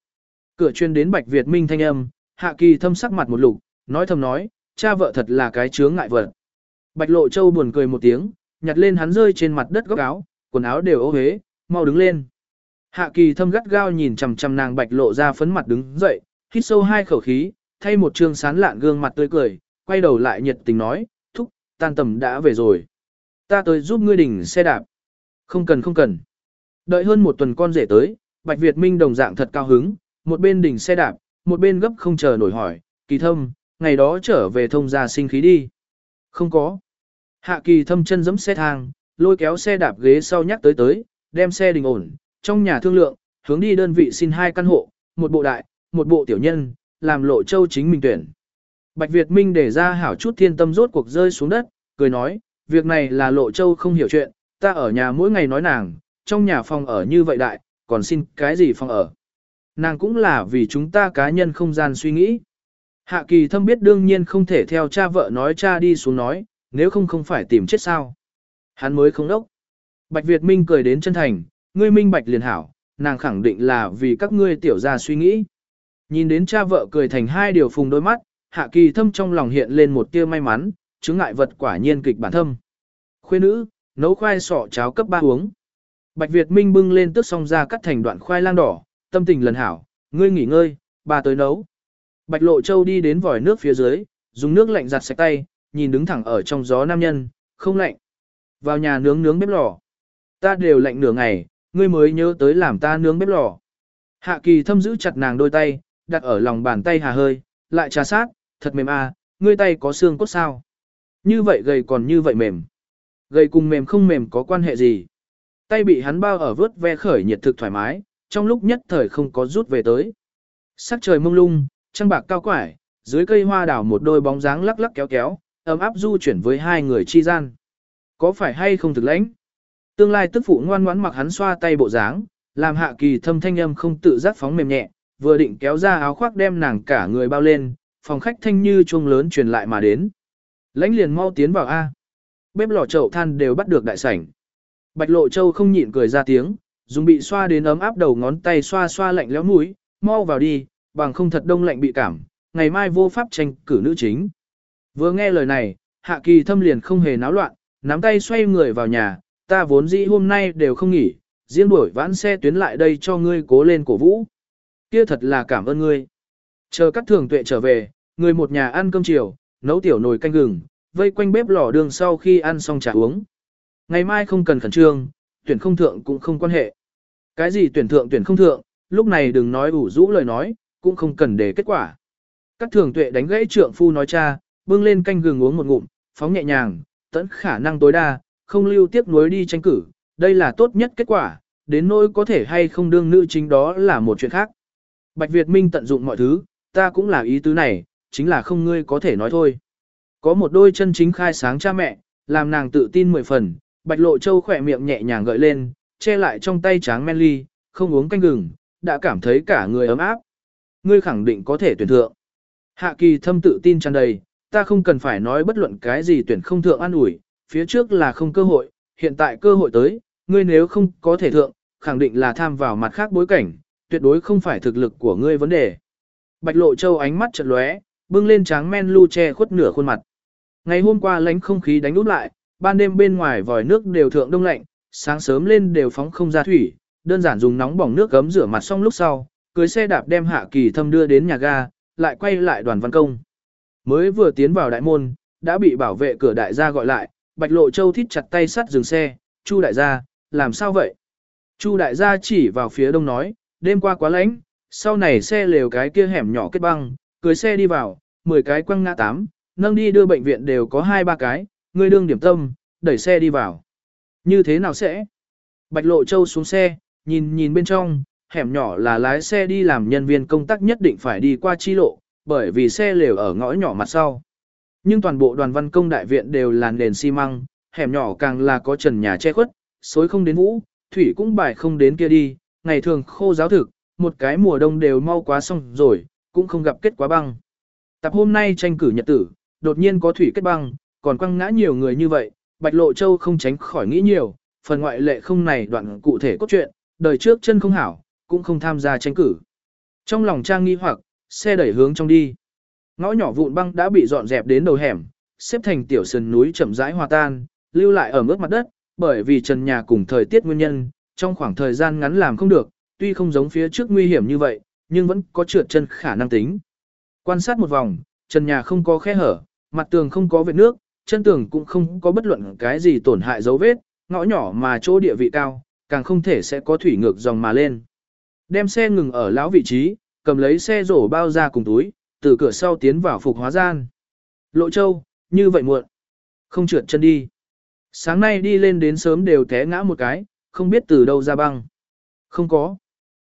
Cửa chuyên đến Bạch Việt Minh thanh âm, hạ kỳ thâm sắc mặt một lục, nói thầm nói, cha vợ thật là cái chướng ngại vật. Bạch Lộ Châu buồn cười một tiếng, nhặt lên hắn rơi trên mặt đất góc áo, quần áo đều ố huế, mau đứng lên. Hạ kỳ thâm gắt gao nhìn chằm chằm nàng Bạch Lộ ra phấn mặt đứng dậy, hít sâu hai khẩu khí, thay một trương sán lạn gương mặt tươi cười, quay đầu lại nhiệt tình nói, thúc, tan tầm đã về rồi. Ta tới giúp ngươi đỉnh xe đạp. Không cần không cần. Đợi hơn một tuần con rể tới, Bạch Việt Minh đồng dạng thật cao hứng, một bên đỉnh xe đạp, một bên gấp không chờ nổi hỏi, kỳ thâm, ngày đó trở về thông gia sinh khí đi. Không có. Hạ kỳ thâm chân giẫm xe thang, lôi kéo xe đạp ghế sau nhắc tới tới, đem xe đình ổn, trong nhà thương lượng, hướng đi đơn vị xin hai căn hộ, một bộ đại, một bộ tiểu nhân, làm lộ châu chính mình tuyển. Bạch Việt Minh để ra hảo chút thiên tâm rốt cuộc rơi xuống đất, cười nói, việc này là lộ châu không hiểu chuyện, ta ở nhà mỗi ngày nói nàng, trong nhà phòng ở như vậy đại, còn xin cái gì phòng ở. Nàng cũng là vì chúng ta cá nhân không gian suy nghĩ. Hạ kỳ thâm biết đương nhiên không thể theo cha vợ nói cha đi xuống nói, nếu không không phải tìm chết sao. Hắn mới không đốc. Bạch Việt Minh cười đến chân thành, ngươi minh bạch liền hảo, nàng khẳng định là vì các ngươi tiểu gia suy nghĩ. Nhìn đến cha vợ cười thành hai điều phùng đôi mắt, hạ kỳ thâm trong lòng hiện lên một tia may mắn, chứng ngại vật quả nhiên kịch bản thâm. Khuê nữ, nấu khoai sọ cháo cấp ba uống. Bạch Việt Minh bưng lên tước xong ra cắt thành đoạn khoai lang đỏ, tâm tình lần hảo, ngươi nghỉ ngơi, bà tới nấu. Bạch Lộ Châu đi đến vòi nước phía dưới, dùng nước lạnh giặt sạch tay, nhìn đứng thẳng ở trong gió nam nhân, không lạnh. Vào nhà nướng nướng bếp lò. Ta đều lạnh nửa ngày, ngươi mới nhớ tới làm ta nướng bếp lò. Hạ kỳ thâm giữ chặt nàng đôi tay, đặt ở lòng bàn tay hà hơi, lại trà sát, thật mềm à, ngươi tay có xương cốt sao. Như vậy gầy còn như vậy mềm. Gầy cùng mềm không mềm có quan hệ gì. Tay bị hắn bao ở vớt ve khởi nhiệt thực thoải mái, trong lúc nhất thời không có rút về tới. Sắc trời mông lung, trăng bạc cao quải, dưới cây hoa đảo một đôi bóng dáng lắc lắc kéo kéo, ấm áp du chuyển với hai người chi gian. Có phải hay không thực lãnh? Tương lai tức phụ ngoan ngoãn mặc hắn xoa tay bộ dáng, làm hạ kỳ thâm thanh âm không tự giác phóng mềm nhẹ, vừa định kéo ra áo khoác đem nàng cả người bao lên, phòng khách thanh như chuông lớn truyền lại mà đến. Lãnh liền mau tiến vào A. Bếp lò chậu than đều bắt được đại sảnh. Bạch lộ châu không nhịn cười ra tiếng, dùng bị xoa đến ấm áp đầu ngón tay xoa xoa lạnh lẽo mũi, mau vào đi, bằng không thật đông lạnh bị cảm, ngày mai vô pháp tranh cử nữ chính. Vừa nghe lời này, hạ kỳ thâm liền không hề náo loạn, nắm tay xoay người vào nhà, ta vốn dĩ hôm nay đều không nghỉ, riêng đuổi vãn xe tuyến lại đây cho ngươi cố lên cổ vũ. Kia thật là cảm ơn ngươi. Chờ các thường tuệ trở về, người một nhà ăn cơm chiều, nấu tiểu nồi canh gừng, vây quanh bếp lò đường sau khi ăn xong trà uống. Ngày mai không cần khẩn trương, tuyển không thượng cũng không quan hệ. Cái gì tuyển thượng tuyển không thượng, lúc này đừng nói ủ rũ lời nói, cũng không cần để kết quả. Các thường tuệ đánh gãy trượng phu nói cha, bưng lên canh gừng uống một ngụm, phóng nhẹ nhàng, tận khả năng tối đa, không lưu tiếp nối đi tranh cử, đây là tốt nhất kết quả, đến nỗi có thể hay không đương nữ chính đó là một chuyện khác. Bạch Việt Minh tận dụng mọi thứ, ta cũng là ý tứ này, chính là không ngươi có thể nói thôi. Có một đôi chân chính khai sáng cha mẹ, làm nàng tự tin mười phần, Bạch Lộ Châu khỏe miệng nhẹ nhàng gợi lên, che lại trong tay tráng men ly, không uống canh gừng, đã cảm thấy cả người ấm áp. Ngươi khẳng định có thể tuyển thượng. Hạ kỳ thâm tự tin tràn đầy, ta không cần phải nói bất luận cái gì tuyển không thượng an ủi, phía trước là không cơ hội, hiện tại cơ hội tới, ngươi nếu không có thể thượng, khẳng định là tham vào mặt khác bối cảnh, tuyệt đối không phải thực lực của ngươi vấn đề. Bạch Lộ Châu ánh mắt chợt lóe, bưng lên tráng men lu che khuất nửa khuôn mặt. Ngày hôm qua lánh không khí đánh úp lại, ban đêm bên ngoài vòi nước đều thượng đông lạnh, sáng sớm lên đều phóng không ra thủy, đơn giản dùng nóng bỏng nước gấm rửa mặt xong lúc sau, cưới xe đạp đem hạ kỳ thâm đưa đến nhà ga, lại quay lại đoàn văn công. Mới vừa tiến vào đại môn, đã bị bảo vệ cửa đại gia gọi lại, Bạch Lộ Châu thít chặt tay sắt dừng xe, Chu đại gia, làm sao vậy? Chu đại gia chỉ vào phía đông nói, đêm qua quá lạnh, sau này xe lều cái kia hẻm nhỏ kết băng, cưới xe đi vào, 10 cái quăng ngã tám, nâng đi đưa bệnh viện đều có hai ba cái, Ngươi đương điểm tâm, đẩy xe đi vào. Như thế nào sẽ? Bạch Lộ Châu xuống xe, nhìn nhìn bên trong, hẻm nhỏ là lái xe đi làm nhân viên công tác nhất định phải đi qua chi lộ, bởi vì xe lều ở ngõ nhỏ mặt sau. Nhưng toàn bộ đoàn văn công đại viện đều là nền xi măng, hẻm nhỏ càng là có trần nhà che khuất, xối không đến vũ, thủy cũng bài không đến kia đi, ngày thường khô giáo thực, một cái mùa đông đều mau quá xong rồi, cũng không gặp kết quả băng. Tập hôm nay tranh cử nhật tử, đột nhiên có thủy kết băng, còn quăng ngã nhiều người như vậy, Bạch Lộ Châu không tránh khỏi nghĩ nhiều, phần ngoại lệ không này đoạn cụ thể cốt truyện, đời trước chân không hảo, cũng không tham gia tranh cử. Trong lòng trang nghi hoặc, xe đẩy hướng trong đi. Ngõ nhỏ vụn băng đã bị dọn dẹp đến đầu hẻm, xếp thành tiểu sườn núi chậm rãi hòa tan, lưu lại ở mức mặt đất, bởi vì trần nhà cùng thời tiết nguyên nhân, trong khoảng thời gian ngắn làm không được, tuy không giống phía trước nguy hiểm như vậy, nhưng vẫn có trượt chân khả năng tính. Quan sát một vòng, trần nhà không có khe hở, mặt tường không có vết nước, chân tường cũng không có bất luận cái gì tổn hại dấu vết, ngõ nhỏ mà chỗ địa vị cao, càng không thể sẽ có thủy ngược dòng mà lên. Đem xe ngừng ở lão vị trí, cầm lấy xe rổ bao ra cùng túi, từ cửa sau tiến vào phục hóa gian. Lộ châu, như vậy muộn. Không trượt chân đi. Sáng nay đi lên đến sớm đều té ngã một cái, không biết từ đâu ra băng. Không có.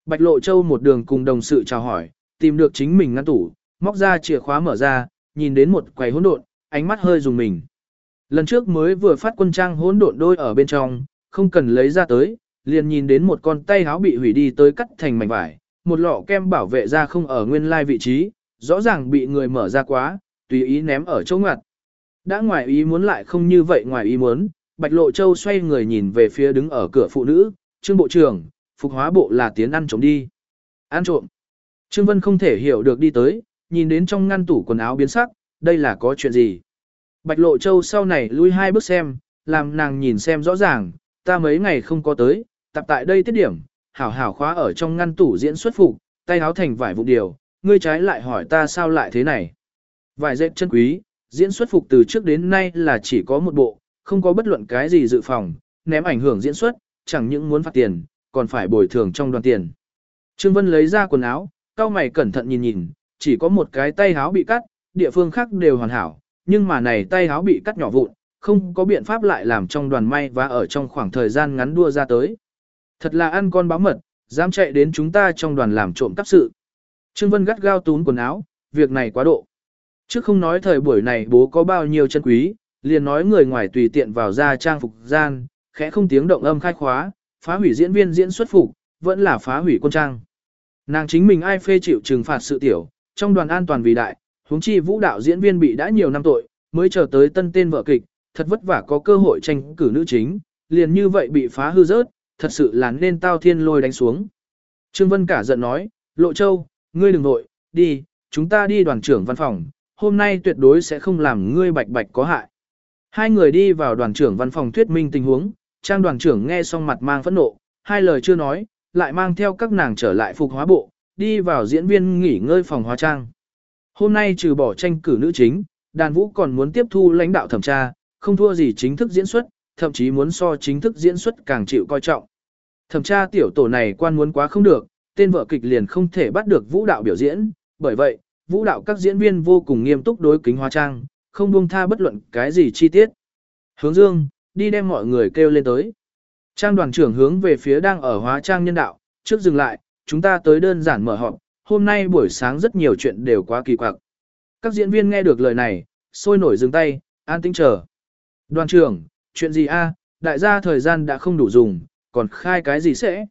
Bạch Lộ Châu một đường cùng đồng sự chào hỏi, tìm được chính mình ngăn tủ, móc ra chìa khóa mở ra, nhìn đến một quầy hỗn độn, ánh mắt hơi dùng mình. Lần trước mới vừa phát quân trang hỗn độn đôi ở bên trong, không cần lấy ra tới, liền nhìn đến một con tay háo bị hủy đi tới cắt thành mảnh vải, một lọ kem bảo vệ ra không ở nguyên lai vị trí, rõ ràng bị người mở ra quá, tùy ý ném ở chỗ ngoặt. Đã ngoài ý muốn lại không như vậy ngoài ý muốn, Bạch Lộ Châu xoay người nhìn về phía đứng ở cửa phụ nữ, Trương Bộ trưởng, phục hóa bộ là tiến ăn trộm đi. Ăn trộm. Trương Vân không thể hiểu được đi tới, nhìn đến trong ngăn tủ quần áo biến sắc, đây là có chuyện gì. Bạch Lộ Châu sau này lui hai bước xem, làm nàng nhìn xem rõ ràng, ta mấy ngày không có tới, tập tại đây tiết điểm, hảo hảo khóa ở trong ngăn tủ diễn xuất phục, tay áo thành vải vụ điều, ngươi trái lại hỏi ta sao lại thế này. Vải dệt chân quý, diễn xuất phục từ trước đến nay là chỉ có một bộ, không có bất luận cái gì dự phòng, ném ảnh hưởng diễn xuất, chẳng những muốn phạt tiền, còn phải bồi thường trong đoàn tiền. Trương Vân lấy ra quần áo, cao mày cẩn thận nhìn nhìn, chỉ có một cái tay áo bị cắt, địa phương khác đều hoàn hảo, nhưng mà này tay áo bị cắt nhỏ vụn, không có biện pháp lại làm trong đoàn may và ở trong khoảng thời gian ngắn đua ra tới. Thật là ăn con báo mật, dám chạy đến chúng ta trong đoàn làm trộm cắp sự. Trương Vân gắt gao tún quần áo, việc này quá độ. Chứ không nói thời buổi này bố có bao nhiêu chân quý, liền nói người ngoài tùy tiện vào ra trang phục gian, khẽ không tiếng động âm khai khóa, phá hủy diễn viên diễn xuất phục, vẫn là phá hủy quân trang. Nàng chính mình ai phê chịu trừng phạt sự tiểu, trong đoàn an toàn vì đại, huống chi vũ đạo diễn viên bị đã nhiều năm tội, mới chờ tới tân tên vợ kịch, thật vất vả có cơ hội tranh cử nữ chính, liền như vậy bị phá hư rớt, thật sự là nên tao thiên lôi đánh xuống. Trương Vân cả giận nói, Lộ Châu, ngươi đừng nội, đi, chúng ta đi đoàn trưởng văn phòng, hôm nay tuyệt đối sẽ không làm ngươi bạch bạch có hại. Hai người đi vào đoàn trưởng văn phòng thuyết minh tình huống, trang đoàn trưởng nghe xong mặt mang phẫn nộ, hai lời chưa nói, lại mang theo các nàng trở lại phục hóa bộ, đi vào diễn viên nghỉ ngơi phòng hóa trang. Hôm nay trừ bỏ tranh cử nữ chính, đàn vũ còn muốn tiếp thu lãnh đạo thẩm tra, không thua gì chính thức diễn xuất, thậm chí muốn so chính thức diễn xuất càng chịu coi trọng. Thẩm tra tiểu tổ này quan muốn quá không được, tên vợ kịch liền không thể bắt được vũ đạo biểu diễn, bởi vậy, vũ đạo các diễn viên vô cùng nghiêm túc đối kính hóa trang, không buông tha bất luận cái gì chi tiết. Hướng dương, đi đem mọi người kêu lên tới. Trang đoàn trưởng hướng về phía đang ở hóa trang nhân đạo, trước dừng lại, chúng ta tới đơn giản mở họp, hôm nay buổi sáng rất nhiều chuyện đều quá kỳ quặc. Các diễn viên nghe được lời này, sôi nổi dừng tay, an tĩnh chờ. Đoàn trưởng, chuyện gì a? đại gia thời gian đã không đủ dùng, còn khai cái gì sẽ?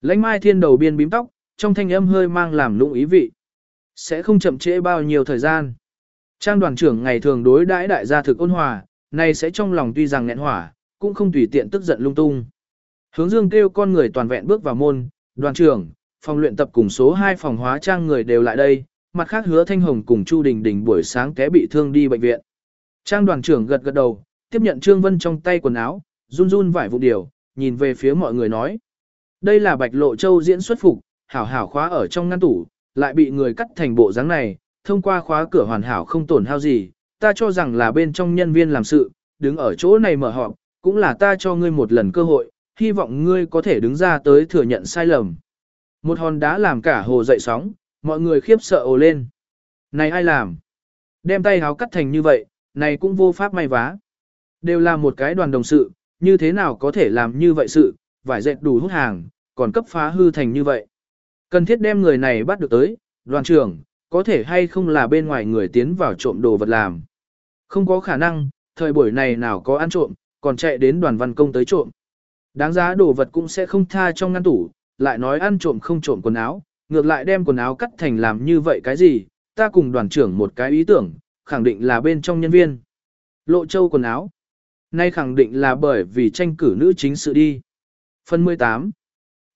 Lãnh mai thiên đầu biên bím tóc, trong thanh âm hơi mang làm lũng ý vị. Sẽ không chậm trễ bao nhiêu thời gian. Trang đoàn trưởng ngày thường đối đãi đại gia thực ôn hòa, nay sẽ trong lòng tuy rằng nghẹn hỏa, cũng không tùy tiện tức giận lung tung. Hướng dương kêu con người toàn vẹn bước vào môn, đoàn trưởng, phòng luyện tập cùng số 2 phòng hóa trang người đều lại đây, mặt khác hứa thanh hồng cùng Chu Đình Đình buổi sáng té bị thương đi bệnh viện. Trang đoàn trưởng gật gật đầu, tiếp nhận Trương Vân trong tay quần áo, run run vải vụ điều, nhìn về phía mọi người nói. Đây là bạch lộ châu diễn xuất phục, hảo hảo khóa ở trong ngăn tủ, lại bị người cắt thành bộ dáng này, thông qua khóa cửa hoàn hảo không tổn hao gì, ta cho rằng là bên trong nhân viên làm sự, đứng ở chỗ này mở họp, cũng là ta cho ngươi một lần cơ hội, hy vọng ngươi có thể đứng ra tới thừa nhận sai lầm. Một hòn đá làm cả hồ dậy sóng, mọi người khiếp sợ ồ lên. Này ai làm? Đem tay háo cắt thành như vậy, này cũng vô pháp may vá. Đều là một cái đoàn đồng sự, như thế nào có thể làm như vậy sự, vải dệt đủ hút hàng, còn cấp phá hư thành như vậy. Cần thiết đem người này bắt được tới, đoàn trưởng, có thể hay không là bên ngoài người tiến vào trộm đồ vật làm. Không có khả năng, thời buổi này nào có ăn trộm, còn chạy đến đoàn văn công tới trộm. Đáng giá đồ vật cũng sẽ không tha trong ngăn tủ, lại nói ăn trộm không trộm quần áo, ngược lại đem quần áo cắt thành làm như vậy cái gì, ta cùng đoàn trưởng một cái ý tưởng, khẳng định là bên trong nhân viên. Lộ châu quần áo. Nay khẳng định là bởi vì tranh cử nữ chính sự đi. Phần 18.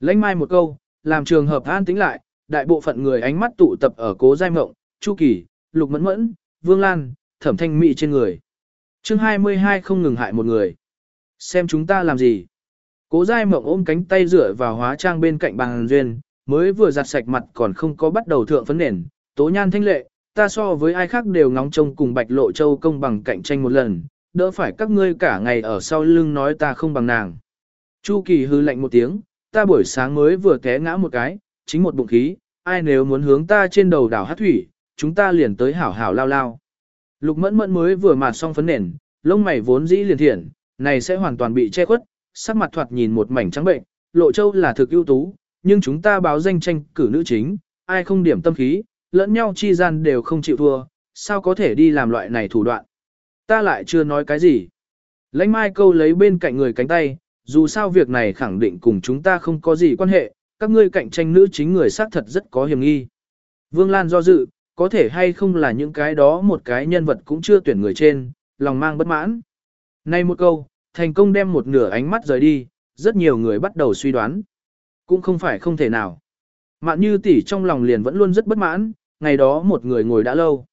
Lãnh mai một câu, làm trường hợp an tính lại, đại bộ phận người ánh mắt tụ tập ở cố giai mộng, chu kỳ, lục mẫn mẫn, vương lan, thẩm thanh mỹ trên người. chương 22 không ngừng hại một người. Xem chúng ta làm gì. Cố giai mộng ôm cánh tay rửa vào hóa trang bên cạnh bàn duyên, mới vừa giặt sạch mặt còn không có bắt đầu thượng phấn nền, tố nhan thanh lệ, ta so với ai khác đều ngóng trông cùng bạch lộ châu công bằng cạnh tranh một lần, đỡ phải các ngươi cả ngày ở sau lưng nói ta không bằng nàng. Chu kỳ hư lạnh một tiếng, ta buổi sáng mới vừa té ngã một cái, chính một bụng khí, ai nếu muốn hướng ta trên đầu đảo hát thủy, chúng ta liền tới hảo hảo lao lao. Lục mẫn mẫn mới vừa mạt xong phấn nền, lông mày vốn dĩ liền thiện, này sẽ hoàn toàn bị che khuất, sắc mặt thoạt nhìn một mảnh trắng bệnh, lộ châu là thực ưu tú, nhưng chúng ta báo danh tranh cử nữ chính, ai không điểm tâm khí, lẫn nhau chi gian đều không chịu thua, sao có thể đi làm loại này thủ đoạn. Ta lại chưa nói cái gì. Lãnh mai câu lấy bên cạnh người cánh tay, dù sao việc này khẳng định cùng chúng ta không có gì quan hệ, các ngươi cạnh tranh nữ chính người xác thật rất có hiểm nghi. Vương Lan do dự, có thể hay không là những cái đó một cái nhân vật cũng chưa tuyển người trên, lòng mang bất mãn. Nay một câu, thành công đem một nửa ánh mắt rời đi, rất nhiều người bắt đầu suy đoán. Cũng không phải không thể nào. Mạn như tỷ trong lòng liền vẫn luôn rất bất mãn, ngày đó một người ngồi đã lâu.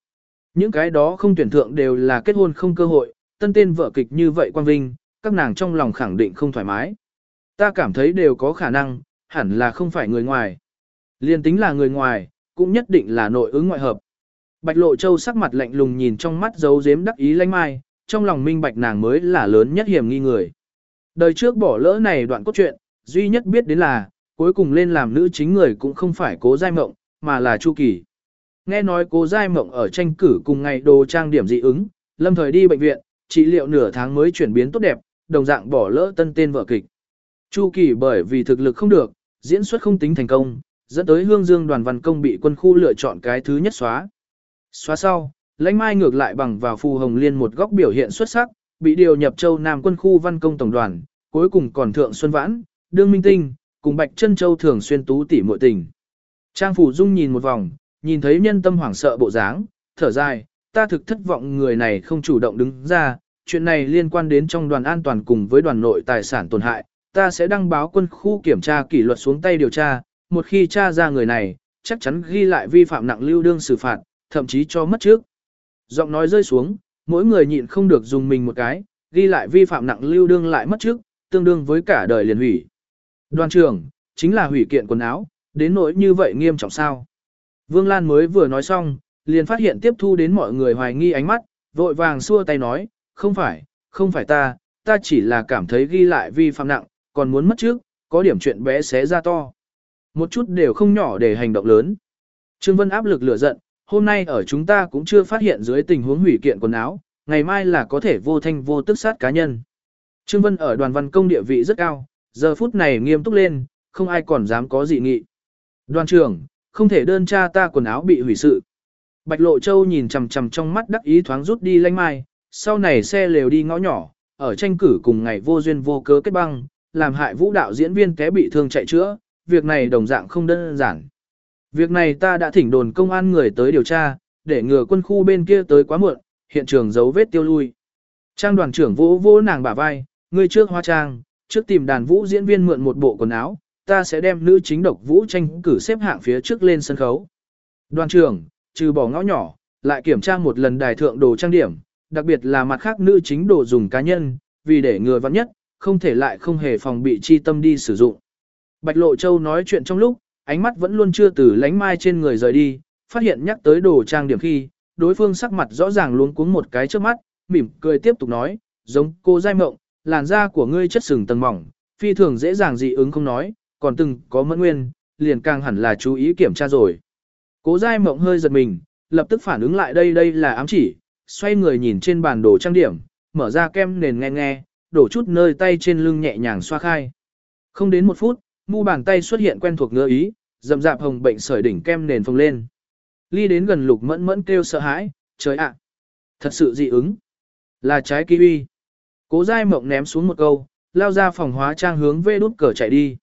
Những cái đó không tuyển thượng đều là kết hôn không cơ hội, tân tên vợ kịch như vậy quan vinh, các nàng trong lòng khẳng định không thoải mái. Ta cảm thấy đều có khả năng, hẳn là không phải người ngoài. Liên tính là người ngoài, cũng nhất định là nội ứng ngoại hợp. Bạch Lộ Châu sắc mặt lạnh lùng nhìn trong mắt dấu giếm đắc ý lanh mai, trong lòng minh bạch nàng mới là lớn nhất hiểm nghi người. Đời trước bỏ lỡ này đoạn cốt truyện, duy nhất biết đến là, cuối cùng lên làm nữ chính người cũng không phải cố giai mộng, mà là Chu Kỳ. Nghe nói cố giai mộng ở tranh cử cùng ngày đồ trang điểm dị ứng, lâm thời đi bệnh viện, trị liệu nửa tháng mới chuyển biến tốt đẹp, đồng dạng bỏ lỡ tân tên vợ kịch. Chu Kỳ bởi vì thực lực không được, diễn xuất không tính thành công, dẫn tới Hương Dương đoàn văn công bị quân khu lựa chọn cái thứ nhất xóa. Xóa sau, lãnh mai ngược lại bằng vào phù hồng liên một góc biểu hiện xuất sắc, bị điều nhập châu Nam quân khu văn công tổng đoàn, cuối cùng còn thượng Xuân Vãn, Đương Minh Tinh, cùng Bạch Chân Châu thường xuyên tú tỉ muội tình. Trang Phủ Dung nhìn một vòng, nhìn thấy nhân tâm hoảng sợ bộ dáng, thở dài, ta thực thất vọng người này không chủ động đứng ra, chuyện này liên quan đến trong đoàn an toàn cùng với đoàn nội tài sản tổn hại, ta sẽ đăng báo quân khu kiểm tra kỷ luật xuống tay điều tra, một khi tra ra người này, chắc chắn ghi lại vi phạm nặng lưu đương xử phạt, thậm chí cho mất trước. Giọng nói rơi xuống, mỗi người nhịn không được dùng mình một cái, ghi lại vi phạm nặng lưu đương lại mất trước, tương đương với cả đời liền hủy. Đoàn trưởng, chính là hủy kiện quần áo, đến nỗi như vậy nghiêm trọng sao. Vương Lan mới vừa nói xong, liền phát hiện tiếp thu đến mọi người hoài nghi ánh mắt, vội vàng xua tay nói, không phải, không phải ta, ta chỉ là cảm thấy ghi lại vi phạm nặng, còn muốn mất trước, có điểm chuyện bé xé ra to. Một chút đều không nhỏ để hành động lớn. Trương Vân áp lực lửa giận, hôm nay ở chúng ta cũng chưa phát hiện dưới tình huống hủy kiện quần áo, ngày mai là có thể vô thanh vô tức sát cá nhân. Trương Vân ở đoàn văn công địa vị rất cao, giờ phút này nghiêm túc lên, không ai còn dám có dị nghị. Đoàn trưởng, không thể đơn tra ta quần áo bị hủy sự. Bạch Lộ Châu nhìn chằm chằm trong mắt đắc ý thoáng rút đi lanh mai, sau này xe lều đi ngõ nhỏ, ở tranh cử cùng ngày vô duyên vô cớ kết băng, làm hại vũ đạo diễn viên té bị thương chạy chữa, việc này đồng dạng không đơn giản. Việc này ta đã thỉnh đồn công an người tới điều tra, để ngừa quân khu bên kia tới quá muộn, hiện trường dấu vết tiêu lui. Trang đoàn trưởng vỗ vỗ nàng bả vai, người trước hoa trang, trước tìm đàn vũ diễn viên mượn một bộ quần áo, ta sẽ đem nữ chính độc vũ tranh cử xếp hạng phía trước lên sân khấu. Đoàn trưởng, trừ bỏ ngõ nhỏ, lại kiểm tra một lần đài thượng đồ trang điểm, đặc biệt là mặt khác nữ chính đồ dùng cá nhân, vì để ngừa vắng nhất, không thể lại không hề phòng bị chi tâm đi sử dụng. Bạch Lộ Châu nói chuyện trong lúc, ánh mắt vẫn luôn chưa từ lánh mai trên người rời đi, phát hiện nhắc tới đồ trang điểm khi, đối phương sắc mặt rõ ràng luống cuống một cái trước mắt, mỉm cười tiếp tục nói, giống cô giai mộng, làn da của ngươi chất sừng tầng mỏng, phi thường dễ dàng dị ứng không nói, còn từng có mẫn nguyên, liền càng hẳn là chú ý kiểm tra rồi. Cố giai mộng hơi giật mình, lập tức phản ứng lại đây đây là ám chỉ, xoay người nhìn trên bàn đồ trang điểm, mở ra kem nền nghe nghe, đổ chút nơi tay trên lưng nhẹ nhàng xoa khai. Không đến một phút, mu bàn tay xuất hiện quen thuộc ngứa ý, dầm dạp hồng bệnh sởi đỉnh kem nền phồng lên. Ly đến gần lục mẫn mẫn kêu sợ hãi, trời ạ, thật sự dị ứng. Là trái kiwi. Cố dai mộng ném xuống một câu, lao ra phòng hóa trang hướng về đút cờ chạy đi.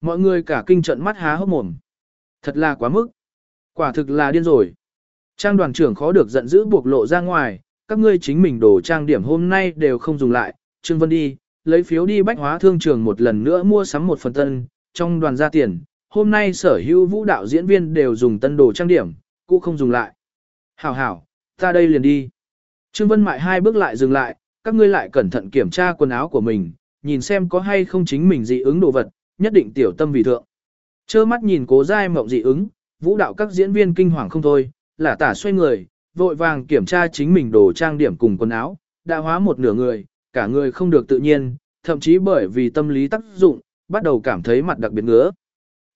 Mọi người cả kinh trận mắt há hốc mồm. Thật là quá mức. Quả thực là điên rồi. Trang đoàn trưởng khó được giận dữ buộc lộ ra ngoài, các ngươi chính mình đồ trang điểm hôm nay đều không dùng lại, Trương Vân đi, lấy phiếu đi bách hóa thương trường một lần nữa mua sắm một phần tân, trong đoàn ra tiền, hôm nay sở hữu vũ đạo diễn viên đều dùng tân đồ trang điểm, cũng không dùng lại. Hảo hảo, ta đây liền đi. Trương Vân mại hai bước lại dừng lại, các ngươi lại cẩn thận kiểm tra quần áo của mình, nhìn xem có hay không chính mình dị ứng đồ vật, nhất định tiểu tâm vì thượng. Chơ mắt nhìn cố dai mộng dị ứng, vũ đạo các diễn viên kinh hoàng không thôi, là tả xoay người, vội vàng kiểm tra chính mình đồ trang điểm cùng quần áo, đã hóa một nửa người, cả người không được tự nhiên, thậm chí bởi vì tâm lý tác dụng, bắt đầu cảm thấy mặt đặc biệt ngứa.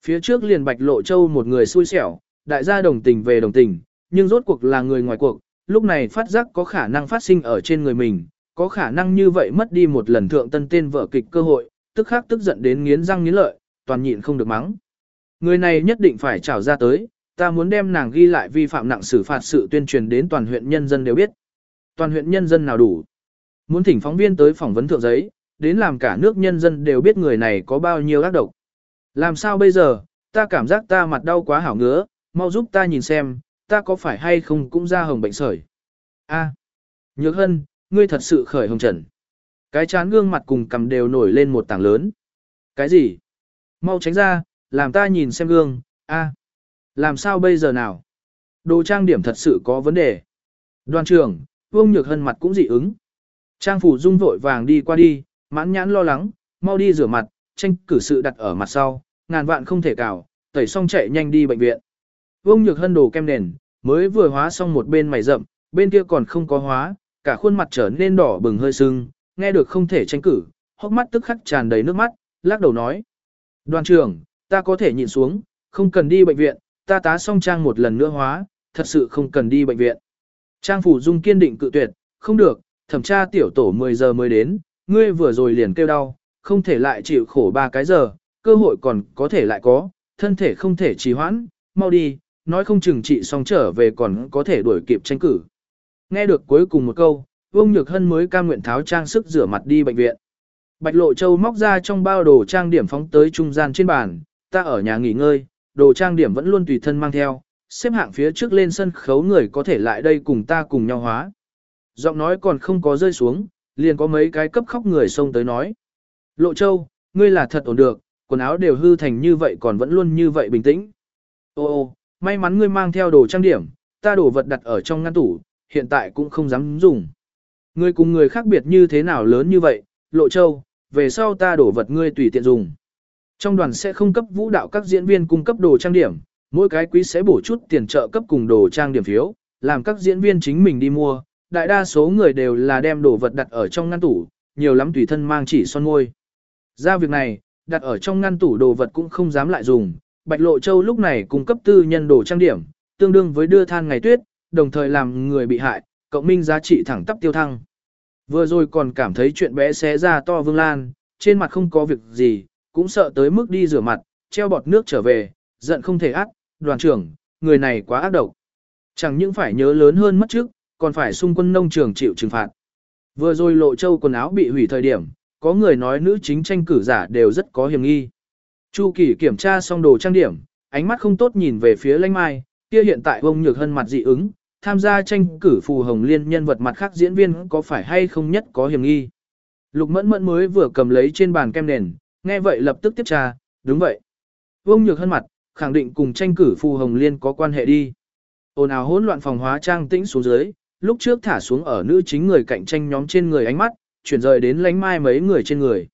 Phía trước liền bạch lộ châu một người xui xẻo, đại gia đồng tình về đồng tình, nhưng rốt cuộc là người ngoài cuộc, lúc này phát giác có khả năng phát sinh ở trên người mình, có khả năng như vậy mất đi một lần thượng tân tên vợ kịch cơ hội, tức khắc tức giận đến nghiến răng nghiến lợi, toàn nhịn không được mắng. Người này nhất định phải trảo ra tới, ta muốn đem nàng ghi lại vi phạm nặng xử phạt sự tuyên truyền đến toàn huyện nhân dân đều biết. Toàn huyện nhân dân nào đủ. Muốn thỉnh phóng viên tới phỏng vấn thượng giấy, đến làm cả nước nhân dân đều biết người này có bao nhiêu ác độc. Làm sao bây giờ, ta cảm giác ta mặt đau quá hảo ngứa, mau giúp ta nhìn xem, ta có phải hay không cũng ra hồng bệnh sởi. A, Nhược Hân, ngươi thật sự khởi hồng trần. Cái chán gương mặt cùng cầm đều nổi lên một tảng lớn. Cái gì? Mau tránh ra, làm ta nhìn xem gương, a, Làm sao bây giờ nào? Đồ trang điểm thật sự có vấn đề. Đoàn trưởng, Vương Nhược Hân mặt cũng dị ứng. Trang phủ dung vội vàng đi qua đi, mãn nhãn lo lắng, mau đi rửa mặt, tranh cử sự đặt ở mặt sau, ngàn vạn không thể cào, tẩy xong chạy nhanh đi bệnh viện. Vương Nhược Hân đồ kem nền, mới vừa hóa xong một bên mày rậm, bên kia còn không có hóa, cả khuôn mặt trở nên đỏ bừng hơi sưng, nghe được không thể tranh cử, hốc mắt tức khắc tràn đầy nước mắt, lắc đầu nói. Đoàn trưởng, ta có thể nhìn xuống, không cần đi bệnh viện, ta tá xong trang một lần nữa hóa, thật sự không cần đi bệnh viện. Trang phủ dung kiên định cự tuyệt, không được, thẩm tra tiểu tổ 10 giờ mới đến, ngươi vừa rồi liền kêu đau, không thể lại chịu khổ ba cái giờ, cơ hội còn có thể lại có, thân thể không thể trì hoãn, mau đi, nói không chừng trị xong trở về còn có thể đuổi kịp tranh cử. Nghe được cuối cùng một câu, Vương Nhược Hân mới cam nguyện tháo trang sức rửa mặt đi bệnh viện. Bạch Lộ Châu móc ra trong bao đồ trang điểm phóng tới trung gian trên bàn, ta ở nhà nghỉ ngơi, đồ trang điểm vẫn luôn tùy thân mang theo, xếp hạng phía trước lên sân khấu người có thể lại đây cùng ta cùng nhau hóa. Giọng nói còn không có rơi xuống, liền có mấy cái cấp khóc người xông tới nói. Lộ Châu, ngươi là thật ổn được, quần áo đều hư thành như vậy còn vẫn luôn như vậy bình tĩnh. Ô ô, may mắn ngươi mang theo đồ trang điểm, ta đổ vật đặt ở trong ngăn tủ, hiện tại cũng không dám dùng. Ngươi cùng người khác biệt như thế nào lớn như vậy, Lộ Châu, về sau ta đổ vật ngươi tùy tiện dùng. Trong đoàn sẽ không cấp vũ đạo các diễn viên cung cấp đồ trang điểm, mỗi cái quý sẽ bổ chút tiền trợ cấp cùng đồ trang điểm phiếu, làm các diễn viên chính mình đi mua. Đại đa số người đều là đem đồ vật đặt ở trong ngăn tủ, nhiều lắm tùy thân mang chỉ son môi. Ra việc này, đặt ở trong ngăn tủ đồ vật cũng không dám lại dùng. Bạch Lộ Châu lúc này cung cấp tư nhân đồ trang điểm, tương đương với đưa than ngày tuyết, đồng thời làm người bị hại, cộng minh giá trị thẳng tắp tiêu thăng. Vừa rồi còn cảm thấy chuyện bé xé ra to Vương Lan, trên mặt không có việc gì, cũng sợ tới mức đi rửa mặt, treo bọt nước trở về, giận không thể ác, đoàn trưởng, người này quá ác độc. Chẳng những phải nhớ lớn hơn mất trước, còn phải xung quân nông trường chịu trừng phạt. Vừa rồi lộ châu quần áo bị hủy thời điểm, có người nói nữ chính tranh cử giả đều rất có hiểm nghi. Chu Kỳ kiểm tra xong đồ trang điểm, ánh mắt không tốt nhìn về phía Lãnh Mai, kia hiện tại ông nhược hơn mặt dị ứng, tham gia tranh cử phù hồng liên nhân vật mặt khác diễn viên có phải hay không nhất có hiểm nghi. Lục mẫn mẫn mới vừa cầm lấy trên bàn kem nền, nghe vậy lập tức tiếp tra, đúng vậy. Vương nhược hơn mặt, khẳng định cùng tranh cử phù hồng liên có quan hệ đi. Ồn ào hỗn loạn phòng hóa trang tĩnh xuống dưới, lúc trước thả xuống ở nữ chính người cạnh tranh nhóm trên người ánh mắt, chuyển rời đến lánh mai mấy người trên người.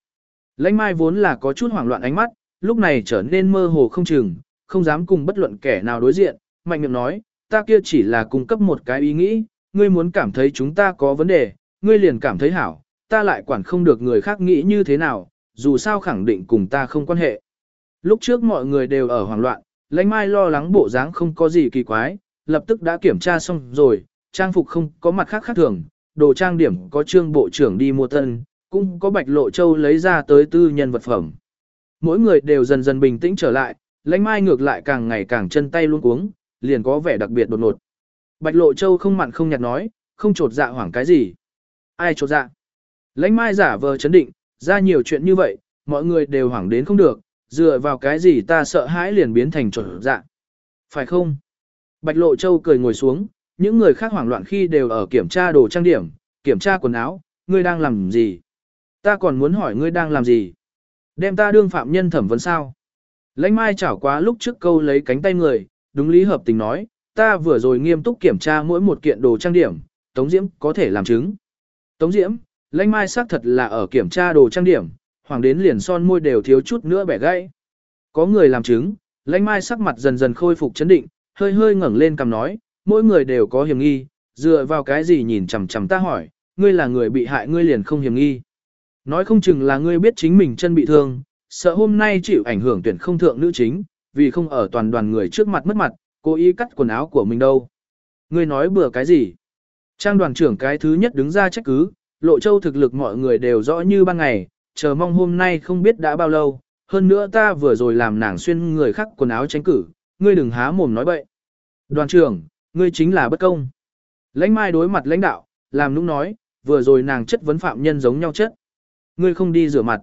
Lánh mai vốn là có chút hoảng loạn ánh mắt, lúc này trở nên mơ hồ không chừng, không dám cùng bất luận kẻ nào đối diện, mạnh miệng nói, ta kia chỉ là cung cấp một cái ý nghĩ, ngươi muốn cảm thấy chúng ta có vấn đề, ngươi liền cảm thấy hảo, ta lại quản không được người khác nghĩ như thế nào, dù sao khẳng định cùng ta không quan hệ. Lúc trước mọi người đều ở hoảng loạn, lãnh mai lo lắng bộ dáng không có gì kỳ quái, lập tức đã kiểm tra xong rồi, trang phục không có mặt khác khác thường, đồ trang điểm có trương bộ trưởng đi mua tân, cũng có bạch lộ châu lấy ra tới tư nhân vật phẩm. Mỗi người đều dần dần bình tĩnh trở lại, lãnh mai ngược lại càng ngày càng chân tay luôn cuống, liền có vẻ đặc biệt đột ngột. Bạch lộ châu không mặn không nhạt nói, không trột dạ hoảng cái gì. Ai trột dạ? Lãnh mai giả vờ chấn định, ra nhiều chuyện như vậy, mọi người đều hoảng đến không được, dựa vào cái gì ta sợ hãi liền biến thành trột dạ. Phải không? Bạch lộ châu cười ngồi xuống, những người khác hoảng loạn khi đều ở kiểm tra đồ trang điểm, kiểm tra quần áo, ngươi đang làm gì? Ta còn muốn hỏi ngươi đang làm gì? Đem ta đương phạm nhân thẩm vấn sao? Lãnh mai chảo quá lúc trước câu lấy cánh tay người, đúng lý hợp tình nói, ta vừa rồi nghiêm túc kiểm tra mỗi một kiện đồ trang điểm, Tống Diễm có thể làm chứng. Tống Diễm, lãnh mai xác thật là ở kiểm tra đồ trang điểm, hoàng đến liền son môi đều thiếu chút nữa bẻ gãy. Có người làm chứng, lãnh mai sắc mặt dần dần khôi phục chấn định, hơi hơi ngẩng lên cầm nói, mỗi người đều có hiểm nghi, dựa vào cái gì nhìn chằm chằm ta hỏi, ngươi là người bị hại ngươi liền không hiểm nghi. Nói không chừng là ngươi biết chính mình chân bị thương, sợ hôm nay chịu ảnh hưởng tuyển không thượng nữ chính, vì không ở toàn đoàn người trước mặt mất mặt, cố ý cắt quần áo của mình đâu. Ngươi nói bừa cái gì? Trang đoàn trưởng cái thứ nhất đứng ra trách cứ, lộ châu thực lực mọi người đều rõ như ban ngày, chờ mong hôm nay không biết đã bao lâu, hơn nữa ta vừa rồi làm nàng xuyên người khác quần áo tránh cử, ngươi đừng há mồm nói bậy. Đoàn trưởng, ngươi chính là bất công. Lãnh mai đối mặt lãnh đạo, làm nũng nói, vừa rồi nàng chất vấn phạm nhân giống nhau chất. Ngươi không đi rửa mặt.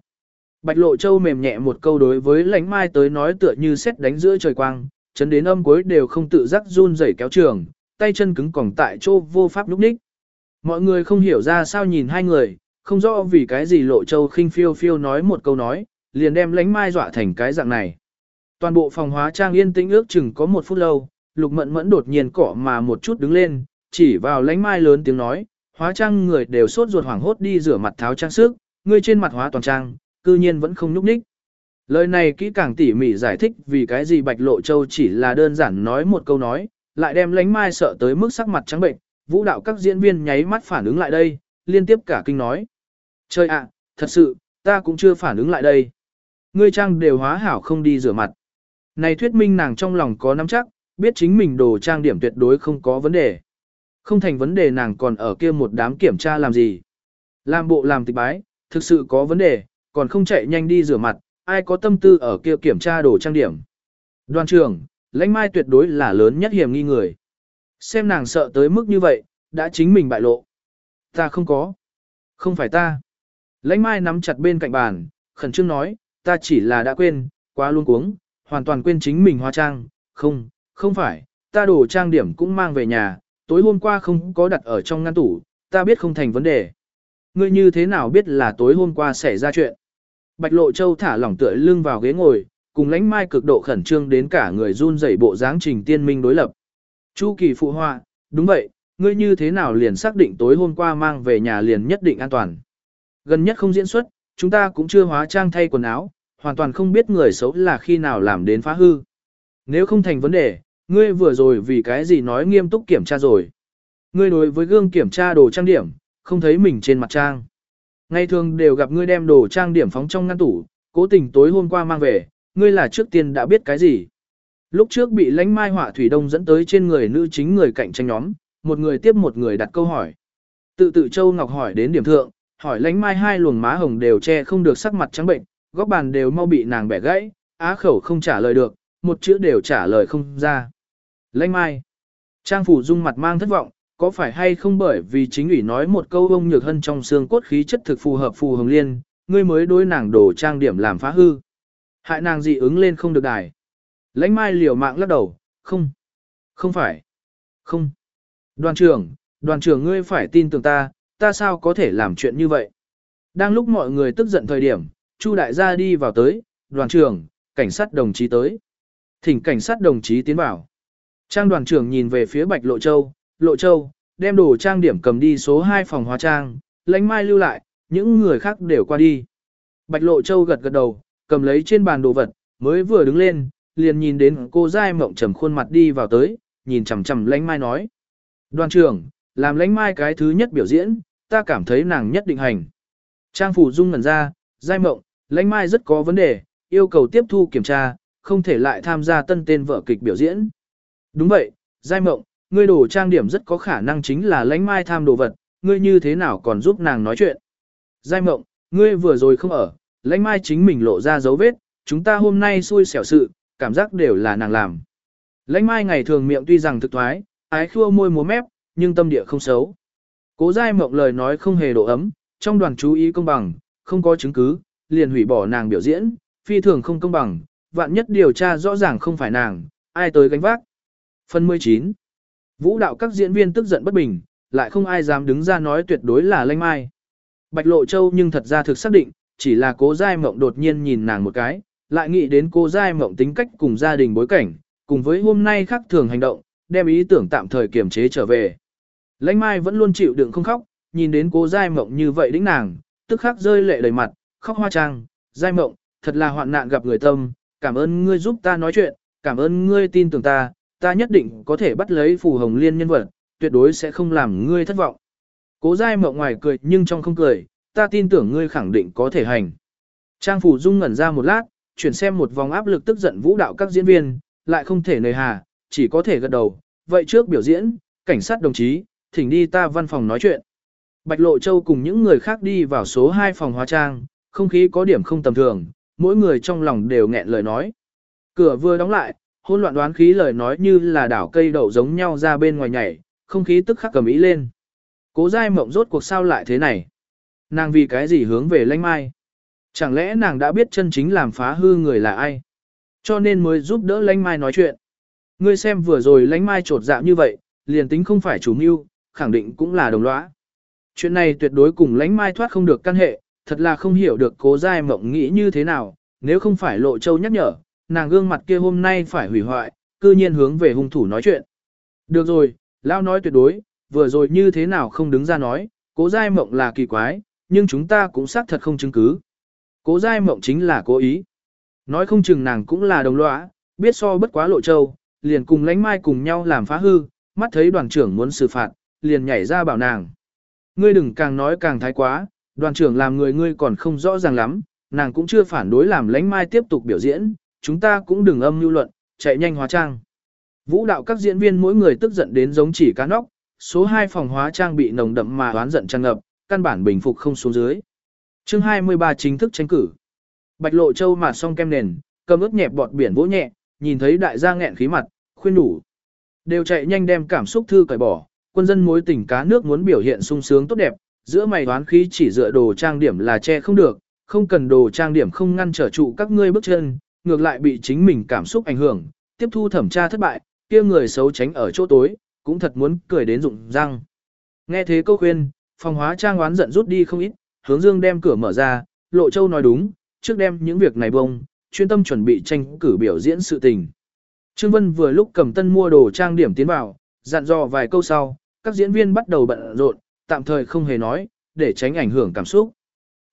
Bạch Lộ Châu mềm nhẹ một câu đối với lãnh mai tới nói tựa như xét đánh giữa trời quang, chấn đến âm cuối đều không tự giác run rẩy kéo trường, tay chân cứng còng tại chỗ vô pháp lúc ních. Mọi người không hiểu ra sao nhìn hai người, không rõ vì cái gì Lộ Châu khinh phiêu phiêu nói một câu nói, liền đem lãnh mai dọa thành cái dạng này. Toàn bộ phòng hóa trang yên tĩnh ước chừng có một phút lâu, lục mẫn mẫn đột nhiên cỏ mà một chút đứng lên, chỉ vào lánh mai lớn tiếng nói, hóa trang người đều sốt ruột hoảng hốt đi rửa mặt tháo trang sức, người trên mặt hóa toàn trang, cư nhiên vẫn không nhúc nhích. Lời này kỹ càng tỉ mỉ giải thích vì cái gì Bạch Lộ Châu chỉ là đơn giản nói một câu nói, lại đem lánh mai sợ tới mức sắc mặt trắng bệnh, vũ đạo các diễn viên nháy mắt phản ứng lại đây, liên tiếp cả kinh nói. Trời ạ, thật sự, ta cũng chưa phản ứng lại đây. Ngươi trang đều hóa hảo không đi rửa mặt. Này thuyết minh nàng trong lòng có nắm chắc, biết chính mình đồ trang điểm tuyệt đối không có vấn đề. Không thành vấn đề nàng còn ở kia một đám kiểm tra làm gì. Làm bộ làm tịch bái, thực sự có vấn đề, còn không chạy nhanh đi rửa mặt, ai có tâm tư ở kia kiểm tra đồ trang điểm. Đoàn trưởng, lãnh mai tuyệt đối là lớn nhất hiểm nghi người. Xem nàng sợ tới mức như vậy, đã chính mình bại lộ. Ta không có. Không phải ta. Lãnh mai nắm chặt bên cạnh bàn, khẩn trương nói, ta chỉ là đã quên, quá luôn cuống, hoàn toàn quên chính mình hóa trang, không, không phải, ta đồ trang điểm cũng mang về nhà, tối hôm qua không có đặt ở trong ngăn tủ, ta biết không thành vấn đề. Ngươi như thế nào biết là tối hôm qua xảy ra chuyện? Bạch Lộ Châu thả lỏng tựa lưng vào ghế ngồi, cùng lãnh mai cực độ khẩn trương đến cả người run rẩy bộ dáng trình tiên minh đối lập. Chu kỳ phụ họa, đúng vậy, ngươi như thế nào liền xác định tối hôm qua mang về nhà liền nhất định an toàn. Gần nhất không diễn xuất, chúng ta cũng chưa hóa trang thay quần áo, hoàn toàn không biết người xấu là khi nào làm đến phá hư. Nếu không thành vấn đề, ngươi vừa rồi vì cái gì nói nghiêm túc kiểm tra rồi. Ngươi đối với gương kiểm tra đồ trang điểm, không thấy mình trên mặt trang. Ngày thường đều gặp ngươi đem đồ trang điểm phóng trong ngăn tủ, cố tình tối hôm qua mang về, ngươi là trước tiên đã biết cái gì. Lúc trước bị lãnh mai họa thủy đông dẫn tới trên người nữ chính người cạnh tranh nhóm, một người tiếp một người đặt câu hỏi. Tự tự Châu Ngọc hỏi đến điểm thượng, hỏi lãnh mai hai luồng má hồng đều che không được sắc mặt trắng bệnh, góc bàn đều mau bị nàng bẻ gãy, á khẩu không trả lời được, một chữ đều trả lời không ra. Lanh mai. Trang phủ dung mặt mang thất vọng, có phải hay không bởi vì chính ủy nói một câu ông nhược hân trong xương cốt khí chất thực phù hợp phù hồng liên, ngươi mới đối nàng đổ trang điểm làm phá hư. Hại nàng dị ứng lên không được đài. Lanh mai liều mạng lắc đầu, không, không phải, không. Đoàn trưởng, đoàn trưởng ngươi phải tin tưởng ta, ta sao có thể làm chuyện như vậy. Đang lúc mọi người tức giận thời điểm, Chu đại gia đi vào tới, đoàn trưởng, cảnh sát đồng chí tới. Thỉnh cảnh sát đồng chí tiến vào. Trang đoàn trưởng nhìn về phía Bạch Lộ Châu, Lộ Châu, đem đồ trang điểm cầm đi số 2 phòng hóa trang, lãnh mai lưu lại, những người khác đều qua đi. Bạch Lộ Châu gật gật đầu, cầm lấy trên bàn đồ vật, mới vừa đứng lên, liền nhìn đến cô dai mộng trầm khuôn mặt đi vào tới, nhìn chằm chằm lãnh mai nói. Đoàn trưởng, làm lãnh mai cái thứ nhất biểu diễn, ta cảm thấy nàng nhất định hành. Trang phủ dung ngẩn ra, dai mộng, lãnh mai rất có vấn đề, yêu cầu tiếp thu kiểm tra, không thể lại tham gia tân tên vở kịch biểu diễn. Đúng vậy, giai mộng, ngươi đồ trang điểm rất có khả năng chính là lãnh mai tham đồ vật, ngươi như thế nào còn giúp nàng nói chuyện. Giai mộng, ngươi vừa rồi không ở, lãnh mai chính mình lộ ra dấu vết, chúng ta hôm nay xui xẻo sự, cảm giác đều là nàng làm. Lãnh mai ngày thường miệng tuy rằng thực thoái, ái khua môi múa mép, nhưng tâm địa không xấu. Cố giai mộng lời nói không hề độ ấm, trong đoàn chú ý công bằng, không có chứng cứ, liền hủy bỏ nàng biểu diễn, phi thường không công bằng, vạn nhất điều tra rõ ràng không phải nàng, ai tới gánh vác. Phần 19 Vũ đạo các diễn viên tức giận bất bình, lại không ai dám đứng ra nói tuyệt đối là lanh mai. Bạch Lộ Châu nhưng thật ra thực xác định, chỉ là cố giai mộng đột nhiên nhìn nàng một cái, lại nghĩ đến cô giai mộng tính cách cùng gia đình bối cảnh, cùng với hôm nay khác thường hành động, đem ý tưởng tạm thời kiềm chế trở về. Lãnh Mai vẫn luôn chịu đựng không khóc, nhìn đến cô giai mộng như vậy đĩnh nàng, tức khắc rơi lệ đầy mặt, khóc hoa trang, giai mộng, thật là hoạn nạn gặp người tâm, cảm ơn ngươi giúp ta nói chuyện, cảm ơn ngươi tin tưởng ta, ta nhất định có thể bắt lấy phù hồng liên nhân vật, tuyệt đối sẽ không làm ngươi thất vọng. Cố giai mộng ngoài cười nhưng trong không cười, ta tin tưởng ngươi khẳng định có thể hành. Trang phủ dung ngẩn ra một lát, chuyển xem một vòng áp lực tức giận vũ đạo các diễn viên, lại không thể nề hà, chỉ có thể gật đầu. Vậy trước biểu diễn, cảnh sát đồng chí, thỉnh đi ta văn phòng nói chuyện. Bạch Lộ Châu cùng những người khác đi vào số 2 phòng hóa trang, không khí có điểm không tầm thường, mỗi người trong lòng đều nghẹn lời nói. Cửa vừa đóng lại, hỗn loạn đoán khí lời nói như là đảo cây đậu giống nhau ra bên ngoài nhảy, không khí tức khắc cầm ý lên. Cố dai mộng rốt cuộc sao lại thế này? Nàng vì cái gì hướng về lanh mai? Chẳng lẽ nàng đã biết chân chính làm phá hư người là ai? Cho nên mới giúp đỡ lanh mai nói chuyện. Ngươi xem vừa rồi lanh mai trột dạo như vậy, liền tính không phải chủ mưu, khẳng định cũng là đồng lõa. Chuyện này tuyệt đối cùng lánh mai thoát không được căn hệ, thật là không hiểu được cố giai mộng nghĩ như thế nào, nếu không phải lộ châu nhắc nhở, nàng gương mặt kia hôm nay phải hủy hoại, cư nhiên hướng về hung thủ nói chuyện. Được rồi, Lao nói tuyệt đối, vừa rồi như thế nào không đứng ra nói, cố giai mộng là kỳ quái, nhưng chúng ta cũng xác thật không chứng cứ. Cố giai mộng chính là cố ý. Nói không chừng nàng cũng là đồng lõa, biết so bất quá lộ châu, liền cùng lánh mai cùng nhau làm phá hư, mắt thấy đoàn trưởng muốn xử phạt, liền nhảy ra bảo nàng. Ngươi đừng càng nói càng thái quá, đoàn trưởng làm người ngươi còn không rõ ràng lắm, nàng cũng chưa phản đối làm lánh mai tiếp tục biểu diễn, chúng ta cũng đừng âm mưu luận, chạy nhanh hóa trang. Vũ đạo các diễn viên mỗi người tức giận đến giống chỉ cá nóc, số 2 phòng hóa trang bị nồng đậm mà oán giận tràn ngập, căn bản bình phục không xuống dưới. Chương 23 chính thức tranh cử. Bạch Lộ Châu mà xong kem nền, cầm ướt nhẹ bọt biển vỗ nhẹ, nhìn thấy đại gia nghẹn khí mặt, khuyên đủ. Đều chạy nhanh đem cảm xúc thư cởi bỏ, quân dân mối tình cá nước muốn biểu hiện sung sướng tốt đẹp, giữa mày đoán khí chỉ dựa đồ trang điểm là che không được, không cần đồ trang điểm không ngăn trở trụ các ngươi bước chân, ngược lại bị chính mình cảm xúc ảnh hưởng, tiếp thu thẩm tra thất bại, kia người xấu tránh ở chỗ tối, cũng thật muốn cười đến rụng răng. Nghe thế câu khuyên, phòng hóa trang oán giận rút đi không ít, hướng dương đem cửa mở ra, lộ châu nói đúng, trước đem những việc này bông, chuyên tâm chuẩn bị tranh cử biểu diễn sự tình. Trương Vân vừa lúc cầm tân mua đồ trang điểm tiến vào, dặn dò vài câu sau, các diễn viên bắt đầu bận rộn, tạm thời không hề nói, để tránh ảnh hưởng cảm xúc.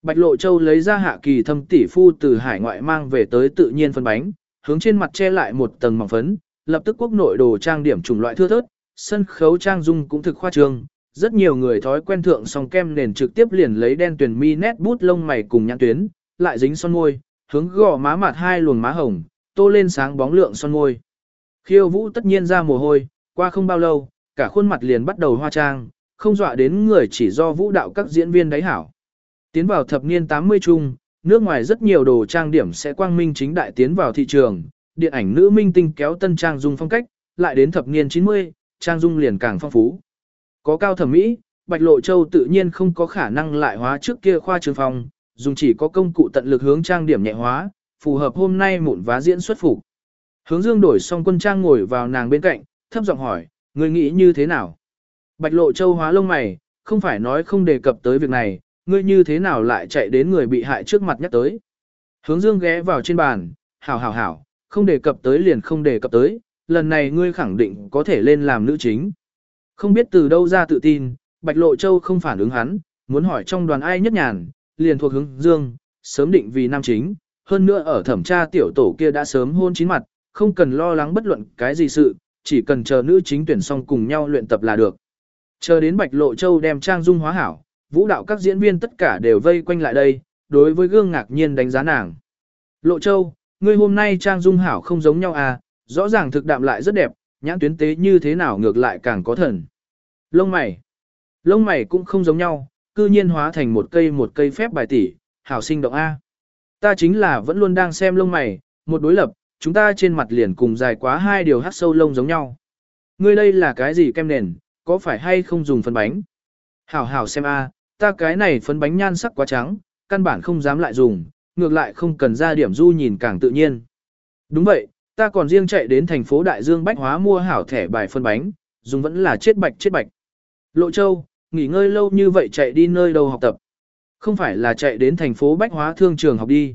Bạch Lộ Châu lấy ra hạ kỳ thâm tỷ phu từ hải ngoại mang về tới tự nhiên phân bánh, hướng trên mặt che lại một tầng mỏng phấn, lập tức quốc nội đồ trang điểm chủng loại thưa thớt, sân khấu trang dung cũng thực khoa trương. Rất nhiều người thói quen thượng song kem nền trực tiếp liền lấy đen tuyển mi nét bút lông mày cùng nhãn tuyến, lại dính son môi, hướng gò má mặt hai luồng má hồng, tô lên sáng bóng lượng son môi. Khiêu vũ tất nhiên ra mồ hôi, qua không bao lâu, cả khuôn mặt liền bắt đầu hoa trang, không dọa đến người chỉ do vũ đạo các diễn viên đáy hảo. Tiến vào thập niên 80 chung, nước ngoài rất nhiều đồ trang điểm sẽ quang minh chính đại tiến vào thị trường, điện ảnh nữ minh tinh kéo tân trang dung phong cách, lại đến thập niên 90, trang dung liền càng phong phú. Có cao thẩm mỹ, Bạch Lộ Châu tự nhiên không có khả năng lại hóa trước kia khoa trường phòng, dùng chỉ có công cụ tận lực hướng trang điểm nhẹ hóa, phù hợp hôm nay mụn vá diễn xuất phục. Hướng Dương đổi xong quân trang ngồi vào nàng bên cạnh, thấp giọng hỏi, người nghĩ như thế nào? Bạch Lộ Châu hóa lông mày, không phải nói không đề cập tới việc này, ngươi như thế nào lại chạy đến người bị hại trước mặt nhắc tới. Hướng Dương ghé vào trên bàn, hảo hảo hảo, không đề cập tới liền không đề cập tới, lần này ngươi khẳng định có thể lên làm nữ chính. Không biết từ đâu ra tự tin, Bạch Lộ Châu không phản ứng hắn, muốn hỏi trong đoàn ai nhất nhàn, liền thuộc hướng Dương, sớm định vì nam chính, hơn nữa ở thẩm tra tiểu tổ kia đã sớm hôn chín mặt, không cần lo lắng bất luận cái gì sự, chỉ cần chờ nữ chính tuyển xong cùng nhau luyện tập là được. Chờ đến Bạch Lộ Châu đem trang dung hóa hảo, vũ đạo các diễn viên tất cả đều vây quanh lại đây, đối với gương ngạc nhiên đánh giá nàng. Lộ Châu, ngươi hôm nay trang dung hảo không giống nhau à, rõ ràng thực đạm lại rất đẹp, nhãn tuyến tế như thế nào ngược lại càng có thần. Lông mày, lông mày cũng không giống nhau, cư nhiên hóa thành một cây một cây phép bài tỷ, hảo sinh động A. Ta chính là vẫn luôn đang xem lông mày, một đối lập, chúng ta trên mặt liền cùng dài quá hai điều hát sâu lông giống nhau. Ngươi đây là cái gì kem nền, có phải hay không dùng phân bánh? Hảo hảo xem A, ta cái này phấn bánh nhan sắc quá trắng, căn bản không dám lại dùng, ngược lại không cần ra điểm du nhìn càng tự nhiên. Đúng vậy, ta còn riêng chạy đến thành phố Đại Dương Bách Hóa mua hảo thẻ bài phân bánh, dùng vẫn là chết bạch chết bạch. Lộ Châu, nghỉ ngơi lâu như vậy chạy đi nơi đâu học tập. Không phải là chạy đến thành phố Bách Hóa thương trường học đi.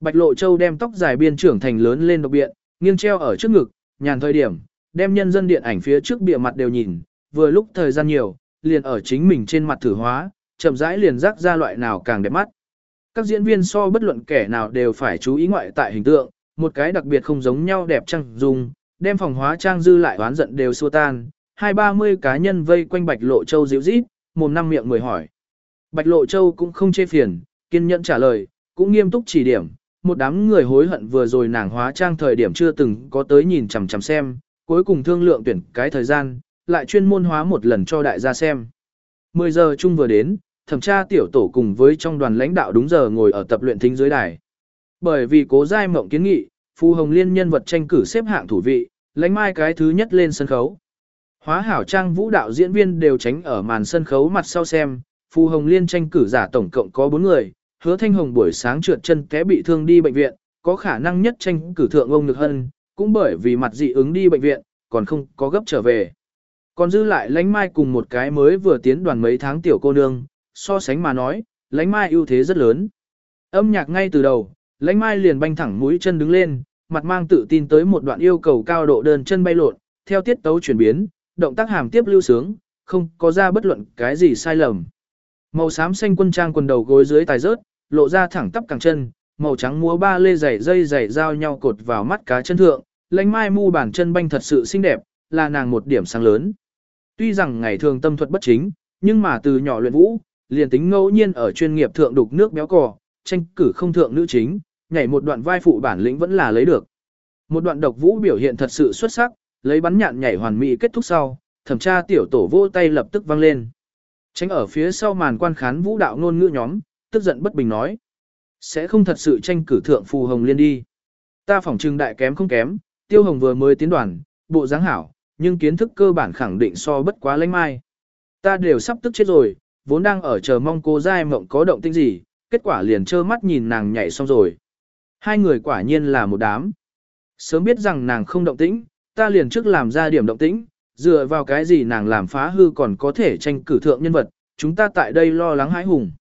Bạch Lộ Châu đem tóc dài biên trưởng thành lớn lên độc biện, nghiêng treo ở trước ngực, nhàn thời điểm, đem nhân dân điện ảnh phía trước bìa mặt đều nhìn, vừa lúc thời gian nhiều, liền ở chính mình trên mặt thử hóa, chậm rãi liền rắc ra loại nào càng đẹp mắt. Các diễn viên so bất luận kẻ nào đều phải chú ý ngoại tại hình tượng, một cái đặc biệt không giống nhau đẹp trang dung, đem phòng hóa trang dư lại oán giận đều xua tan, hai ba mươi cá nhân vây quanh Bạch Lộ Châu dịu rít, mồm năm miệng mười hỏi. Bạch Lộ Châu cũng không chê phiền, kiên nhẫn trả lời, cũng nghiêm túc chỉ điểm, một đám người hối hận vừa rồi nàng hóa trang thời điểm chưa từng có tới nhìn chằm chằm xem, cuối cùng thương lượng tuyển cái thời gian, lại chuyên môn hóa một lần cho đại gia xem. 10 giờ chung vừa đến, thẩm tra tiểu tổ cùng với trong đoàn lãnh đạo đúng giờ ngồi ở tập luyện thính dưới đài. Bởi vì cố giai mộng kiến nghị, Phu Hồng Liên nhân vật tranh cử xếp hạng thủ vị, lãnh mai cái thứ nhất lên sân khấu. Hóa hảo trang vũ đạo diễn viên đều tránh ở màn sân khấu mặt sau xem, Phu Hồng Liên tranh cử giả tổng cộng có 4 người, hứa thanh hồng buổi sáng trượt chân té bị thương đi bệnh viện, có khả năng nhất tranh cử thượng ông Nhược Hân, cũng bởi vì mặt dị ứng đi bệnh viện, còn không có gấp trở về. Còn dư lại lãnh mai cùng một cái mới vừa tiến đoàn mấy tháng tiểu cô nương, so sánh mà nói, lãnh mai ưu thế rất lớn. Âm nhạc ngay từ đầu, lãnh mai liền banh thẳng mũi chân đứng lên, mặt mang tự tin tới một đoạn yêu cầu cao độ đơn chân bay lộn, theo tiết tấu chuyển biến, động tác hàm tiếp lưu sướng, không có ra bất luận cái gì sai lầm. Màu xám xanh quân trang quần đầu gối dưới tài rớt, lộ ra thẳng tắp cẳng chân, màu trắng múa ba lê giày dây giày giao nhau cột vào mắt cá chân thượng, lãnh mai mu bản chân banh thật sự xinh đẹp, là nàng một điểm sáng lớn. Tuy rằng ngày thường tâm thuật bất chính, nhưng mà từ nhỏ luyện vũ, liền tính ngẫu nhiên ở chuyên nghiệp thượng đục nước béo cò, tranh cử không thượng nữ chính, nhảy một đoạn vai phụ bản lĩnh vẫn là lấy được. Một đoạn độc vũ biểu hiện thật sự xuất sắc, lấy bắn nhạn nhảy hoàn mỹ kết thúc sau, thẩm tra tiểu tổ vô tay lập tức vang lên. Tránh ở phía sau màn quan khán vũ đạo ngôn ngữ nhóm, tức giận bất bình nói. Sẽ không thật sự tranh cử thượng phù hồng liên đi. Ta phỏng trừng đại kém không kém, tiêu hồng vừa mới tiến đoàn, bộ dáng hảo, nhưng kiến thức cơ bản khẳng định so bất quá lãnh mai. Ta đều sắp tức chết rồi, vốn đang ở chờ mong cô giai mộng có động tĩnh gì, kết quả liền trơ mắt nhìn nàng nhảy xong rồi. Hai người quả nhiên là một đám. Sớm biết rằng nàng không động tĩnh, ta liền trước làm ra điểm động tĩnh, dựa vào cái gì nàng làm phá hư còn có thể tranh cử thượng nhân vật, chúng ta tại đây lo lắng hãi hùng.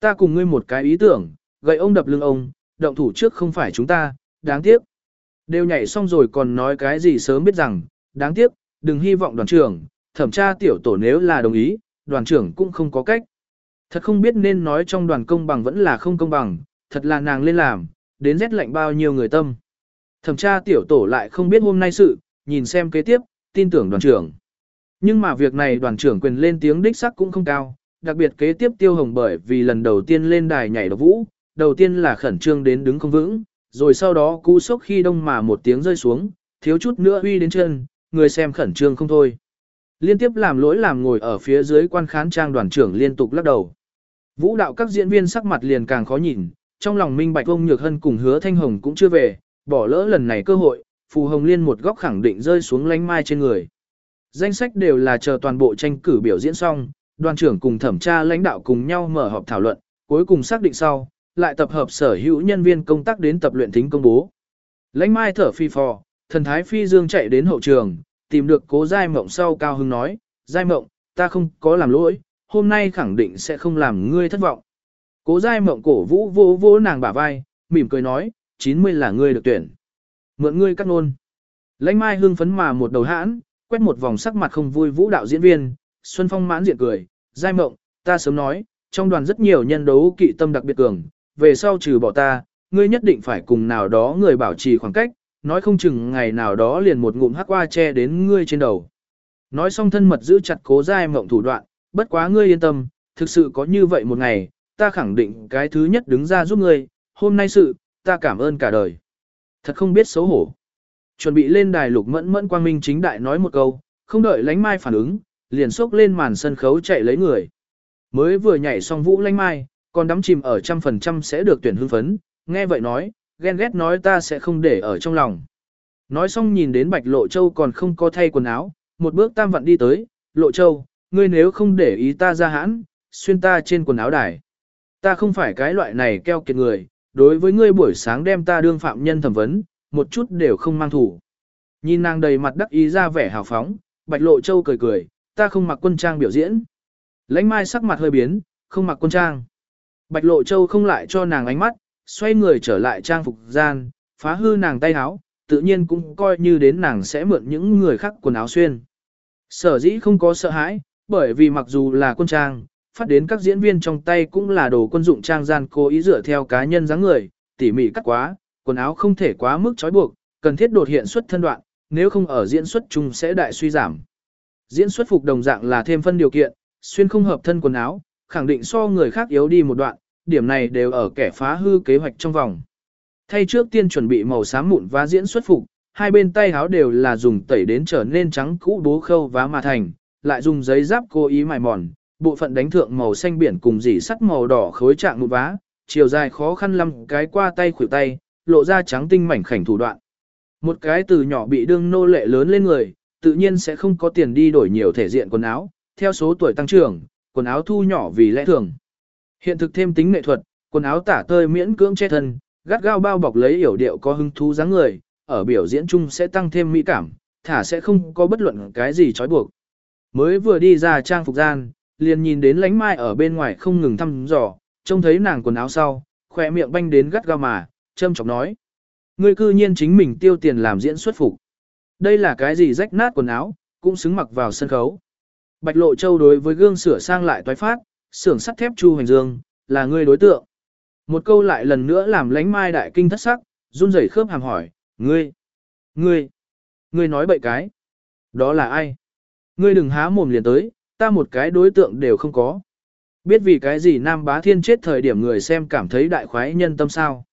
Ta cùng ngươi một cái ý tưởng, gậy ông đập lưng ông, động thủ trước không phải chúng ta, đáng tiếc. Đều nhảy xong rồi còn nói cái gì sớm biết rằng, đáng tiếc, đừng hy vọng đoàn trưởng, thẩm tra tiểu tổ nếu là đồng ý, đoàn trưởng cũng không có cách. Thật không biết nên nói trong đoàn công bằng vẫn là không công bằng, thật là nàng lên làm, đến rét lạnh bao nhiêu người tâm. Thẩm tra tiểu tổ lại không biết hôm nay sự, nhìn xem kế tiếp, tin tưởng đoàn trưởng. Nhưng mà việc này đoàn trưởng quyền lên tiếng đích sắc cũng không cao, đặc biệt kế tiếp tiêu hồng bởi vì lần đầu tiên lên đài nhảy độc vũ, đầu tiên là khẩn trương đến đứng không vững, rồi sau đó cú sốc khi đông mà một tiếng rơi xuống, thiếu chút nữa uy đến chân, người xem khẩn trương không thôi. Liên tiếp làm lỗi làm ngồi ở phía dưới quan khán trang đoàn trưởng liên tục lắc đầu. Vũ đạo các diễn viên sắc mặt liền càng khó nhìn, trong lòng minh bạch ông Nhược Hân cùng hứa Thanh Hồng cũng chưa về, bỏ lỡ lần này cơ hội, Phù Hồng Liên một góc khẳng định rơi xuống lánh mai trên người. Danh sách đều là chờ toàn bộ tranh cử biểu diễn xong, đoàn trưởng cùng thẩm tra lãnh đạo cùng nhau mở họp thảo luận, cuối cùng xác định sau, lại tập hợp sở hữu nhân viên công tác đến tập luyện thính công bố. Lãnh mai thở phi phò, thần thái phi dương chạy đến hậu trường, tìm được cố giai mộng sau cao hưng nói, giai mộng, ta không có làm lỗi, hôm nay khẳng định sẽ không làm ngươi thất vọng. Cố giai mộng cổ vũ vô vô nàng bả vai, mỉm cười nói, 90 là ngươi được tuyển. Mượn ngươi cắt nôn. Lãnh mai hưng phấn mà một đầu hãn, quét một vòng sắc mặt không vui vũ đạo diễn viên, Xuân Phong mãn diện cười, giai mộng, ta sớm nói, trong đoàn rất nhiều nhân đấu kỵ tâm đặc biệt cường, về sau trừ bỏ ta, ngươi nhất định phải cùng nào đó người bảo trì khoảng cách, nói không chừng ngày nào đó liền một ngụm hắc qua che đến ngươi trên đầu. Nói xong thân mật giữ chặt cố giai mộng thủ đoạn, bất quá ngươi yên tâm, thực sự có như vậy một ngày, ta khẳng định cái thứ nhất đứng ra giúp ngươi, hôm nay sự, ta cảm ơn cả đời. Thật không biết xấu hổ. Chuẩn bị lên đài lục mẫn mẫn quang minh chính đại nói một câu, không đợi lánh mai phản ứng, liền xốc lên màn sân khấu chạy lấy người. Mới vừa nhảy xong vũ lánh mai, còn đắm chìm ở trăm phần trăm sẽ được tuyển hưng phấn, nghe vậy nói, ghen ghét nói ta sẽ không để ở trong lòng. Nói xong nhìn đến bạch lộ châu còn không có thay quần áo, một bước tam vặn đi tới, lộ châu, ngươi nếu không để ý ta ra hãn, xuyên ta trên quần áo đài. Ta không phải cái loại này keo kiệt người, đối với ngươi buổi sáng đem ta đương phạm nhân thẩm vấn, một chút đều không mang thủ. Nhìn nàng đầy mặt đắc ý ra vẻ hào phóng, bạch lộ châu cười cười, ta không mặc quân trang biểu diễn. Lánh mai sắc mặt hơi biến, không mặc quân trang. Bạch lộ châu không lại cho nàng ánh mắt, xoay người trở lại trang phục gian, phá hư nàng tay áo, tự nhiên cũng coi như đến nàng sẽ mượn những người khác quần áo xuyên. Sở dĩ không có sợ hãi, bởi vì mặc dù là quân trang, phát đến các diễn viên trong tay cũng là đồ quân dụng trang gian cố ý dựa theo cá nhân dáng người, tỉ mỉ cắt quá, quần áo không thể quá mức trói buộc, cần thiết đột hiện xuất thân đoạn, nếu không ở diễn xuất chung sẽ đại suy giảm. Diễn xuất phục đồng dạng là thêm phân điều kiện, xuyên không hợp thân quần áo, khẳng định so người khác yếu đi một đoạn, điểm này đều ở kẻ phá hư kế hoạch trong vòng. Thay trước tiên chuẩn bị màu xám mụn và diễn xuất phục, hai bên tay áo đều là dùng tẩy đến trở nên trắng cũ bố khâu vá mà thành, lại dùng giấy giáp cố ý mài mòn, bộ phận đánh thượng màu xanh biển cùng dỉ sắt màu đỏ khối trạng mụn vá, chiều dài khó khăn lắm cái qua tay khuỷu tay, lộ ra trắng tinh mảnh khảnh thủ đoạn. Một cái từ nhỏ bị đương nô lệ lớn lên người, tự nhiên sẽ không có tiền đi đổi nhiều thể diện quần áo, theo số tuổi tăng trưởng, quần áo thu nhỏ vì lẽ thường. Hiện thực thêm tính nghệ thuật, quần áo tả tơi miễn cưỡng che thân, gắt gao bao bọc lấy yểu điệu có hứng thú dáng người, ở biểu diễn chung sẽ tăng thêm mỹ cảm, thả sẽ không có bất luận cái gì trói buộc. Mới vừa đi ra trang phục gian, liền nhìn đến lánh mai ở bên ngoài không ngừng thăm dò, trông thấy nàng quần áo sau, khỏe miệng banh đến gắt gao mà, châm chọc nói. Ngươi cư nhiên chính mình tiêu tiền làm diễn xuất phục. Đây là cái gì rách nát quần áo, cũng xứng mặc vào sân khấu. Bạch Lộ Châu đối với gương sửa sang lại toái phát, xưởng sắt thép Chu Hành Dương, là ngươi đối tượng. Một câu lại lần nữa làm lánh mai đại kinh thất sắc, run rẩy khớp hàm hỏi, ngươi, ngươi, ngươi nói bậy cái. Đó là ai? Ngươi đừng há mồm liền tới, ta một cái đối tượng đều không có. Biết vì cái gì Nam Bá Thiên chết thời điểm người xem cảm thấy đại khoái nhân tâm sao.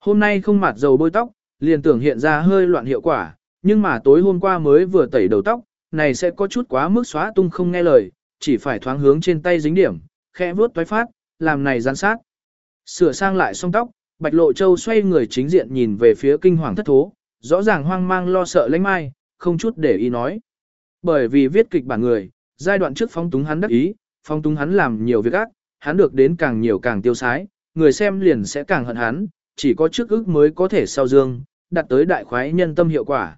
Hôm nay không mặt dầu bôi tóc, liền tưởng hiện ra hơi loạn hiệu quả, nhưng mà tối hôm qua mới vừa tẩy đầu tóc, này sẽ có chút quá mức xóa tung không nghe lời, chỉ phải thoáng hướng trên tay dính điểm, khẽ vuốt toái phát, làm này gián sát. Sửa sang lại xong tóc, Bạch Lộ Châu xoay người chính diện nhìn về phía kinh hoàng thất thố, rõ ràng hoang mang lo sợ lãnh mai, không chút để ý nói. Bởi vì viết kịch bản người, giai đoạn trước phong túng hắn đắc ý, phong túng hắn làm nhiều việc ác, hắn được đến càng nhiều càng tiêu sái, người xem liền sẽ càng hận hắn, chỉ có trước ức mới có thể sau dương, đạt tới đại khoái nhân tâm hiệu quả.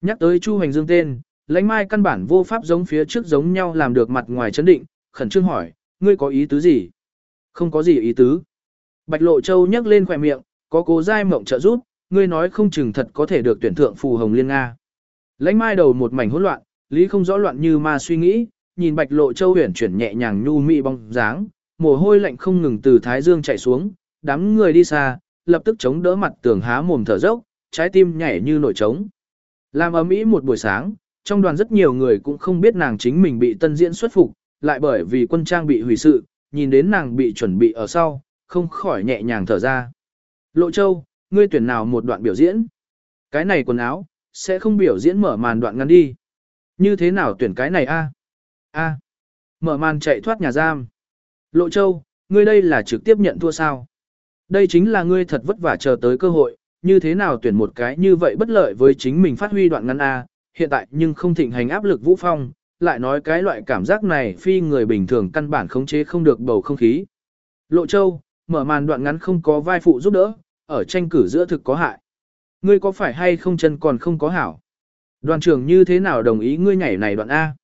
Nhắc tới Chu Hoành Dương tên, lãnh mai căn bản vô pháp giống phía trước giống nhau làm được mặt ngoài chấn định, khẩn trương hỏi, ngươi có ý tứ gì? Không có gì ý tứ. Bạch Lộ Châu nhấc lên khỏe miệng, có cố giai mộng trợ giúp, ngươi nói không chừng thật có thể được tuyển thượng phù hồng liên Nga. Lãnh mai đầu một mảnh hỗn loạn, lý không rõ loạn như ma suy nghĩ, nhìn Bạch Lộ Châu huyển chuyển nhẹ nhàng nhu mị bóng dáng, mồ hôi lạnh không ngừng từ thái dương chảy xuống, đám người đi xa, lập tức chống đỡ mặt tường há mồm thở dốc, trái tim nhảy như nổi trống. Làm ấm ý một buổi sáng, trong đoàn rất nhiều người cũng không biết nàng chính mình bị tân diễn xuất phục, lại bởi vì quân trang bị hủy sự, nhìn đến nàng bị chuẩn bị ở sau, không khỏi nhẹ nhàng thở ra. Lộ Châu, ngươi tuyển nào một đoạn biểu diễn? Cái này quần áo, sẽ không biểu diễn mở màn đoạn ngắn đi. Như thế nào tuyển cái này a? A. Mở màn chạy thoát nhà giam. Lộ Châu, ngươi đây là trực tiếp nhận thua sao? Đây chính là ngươi thật vất vả chờ tới cơ hội, như thế nào tuyển một cái như vậy bất lợi với chính mình phát huy đoạn ngắn A, hiện tại nhưng không thịnh hành áp lực vũ phong, lại nói cái loại cảm giác này phi người bình thường căn bản khống chế không được bầu không khí. Lộ Châu, mở màn đoạn ngắn không có vai phụ giúp đỡ, ở tranh cử giữa thực có hại. Ngươi có phải hay không chân còn không có hảo? Đoàn trưởng như thế nào đồng ý ngươi nhảy này đoạn A?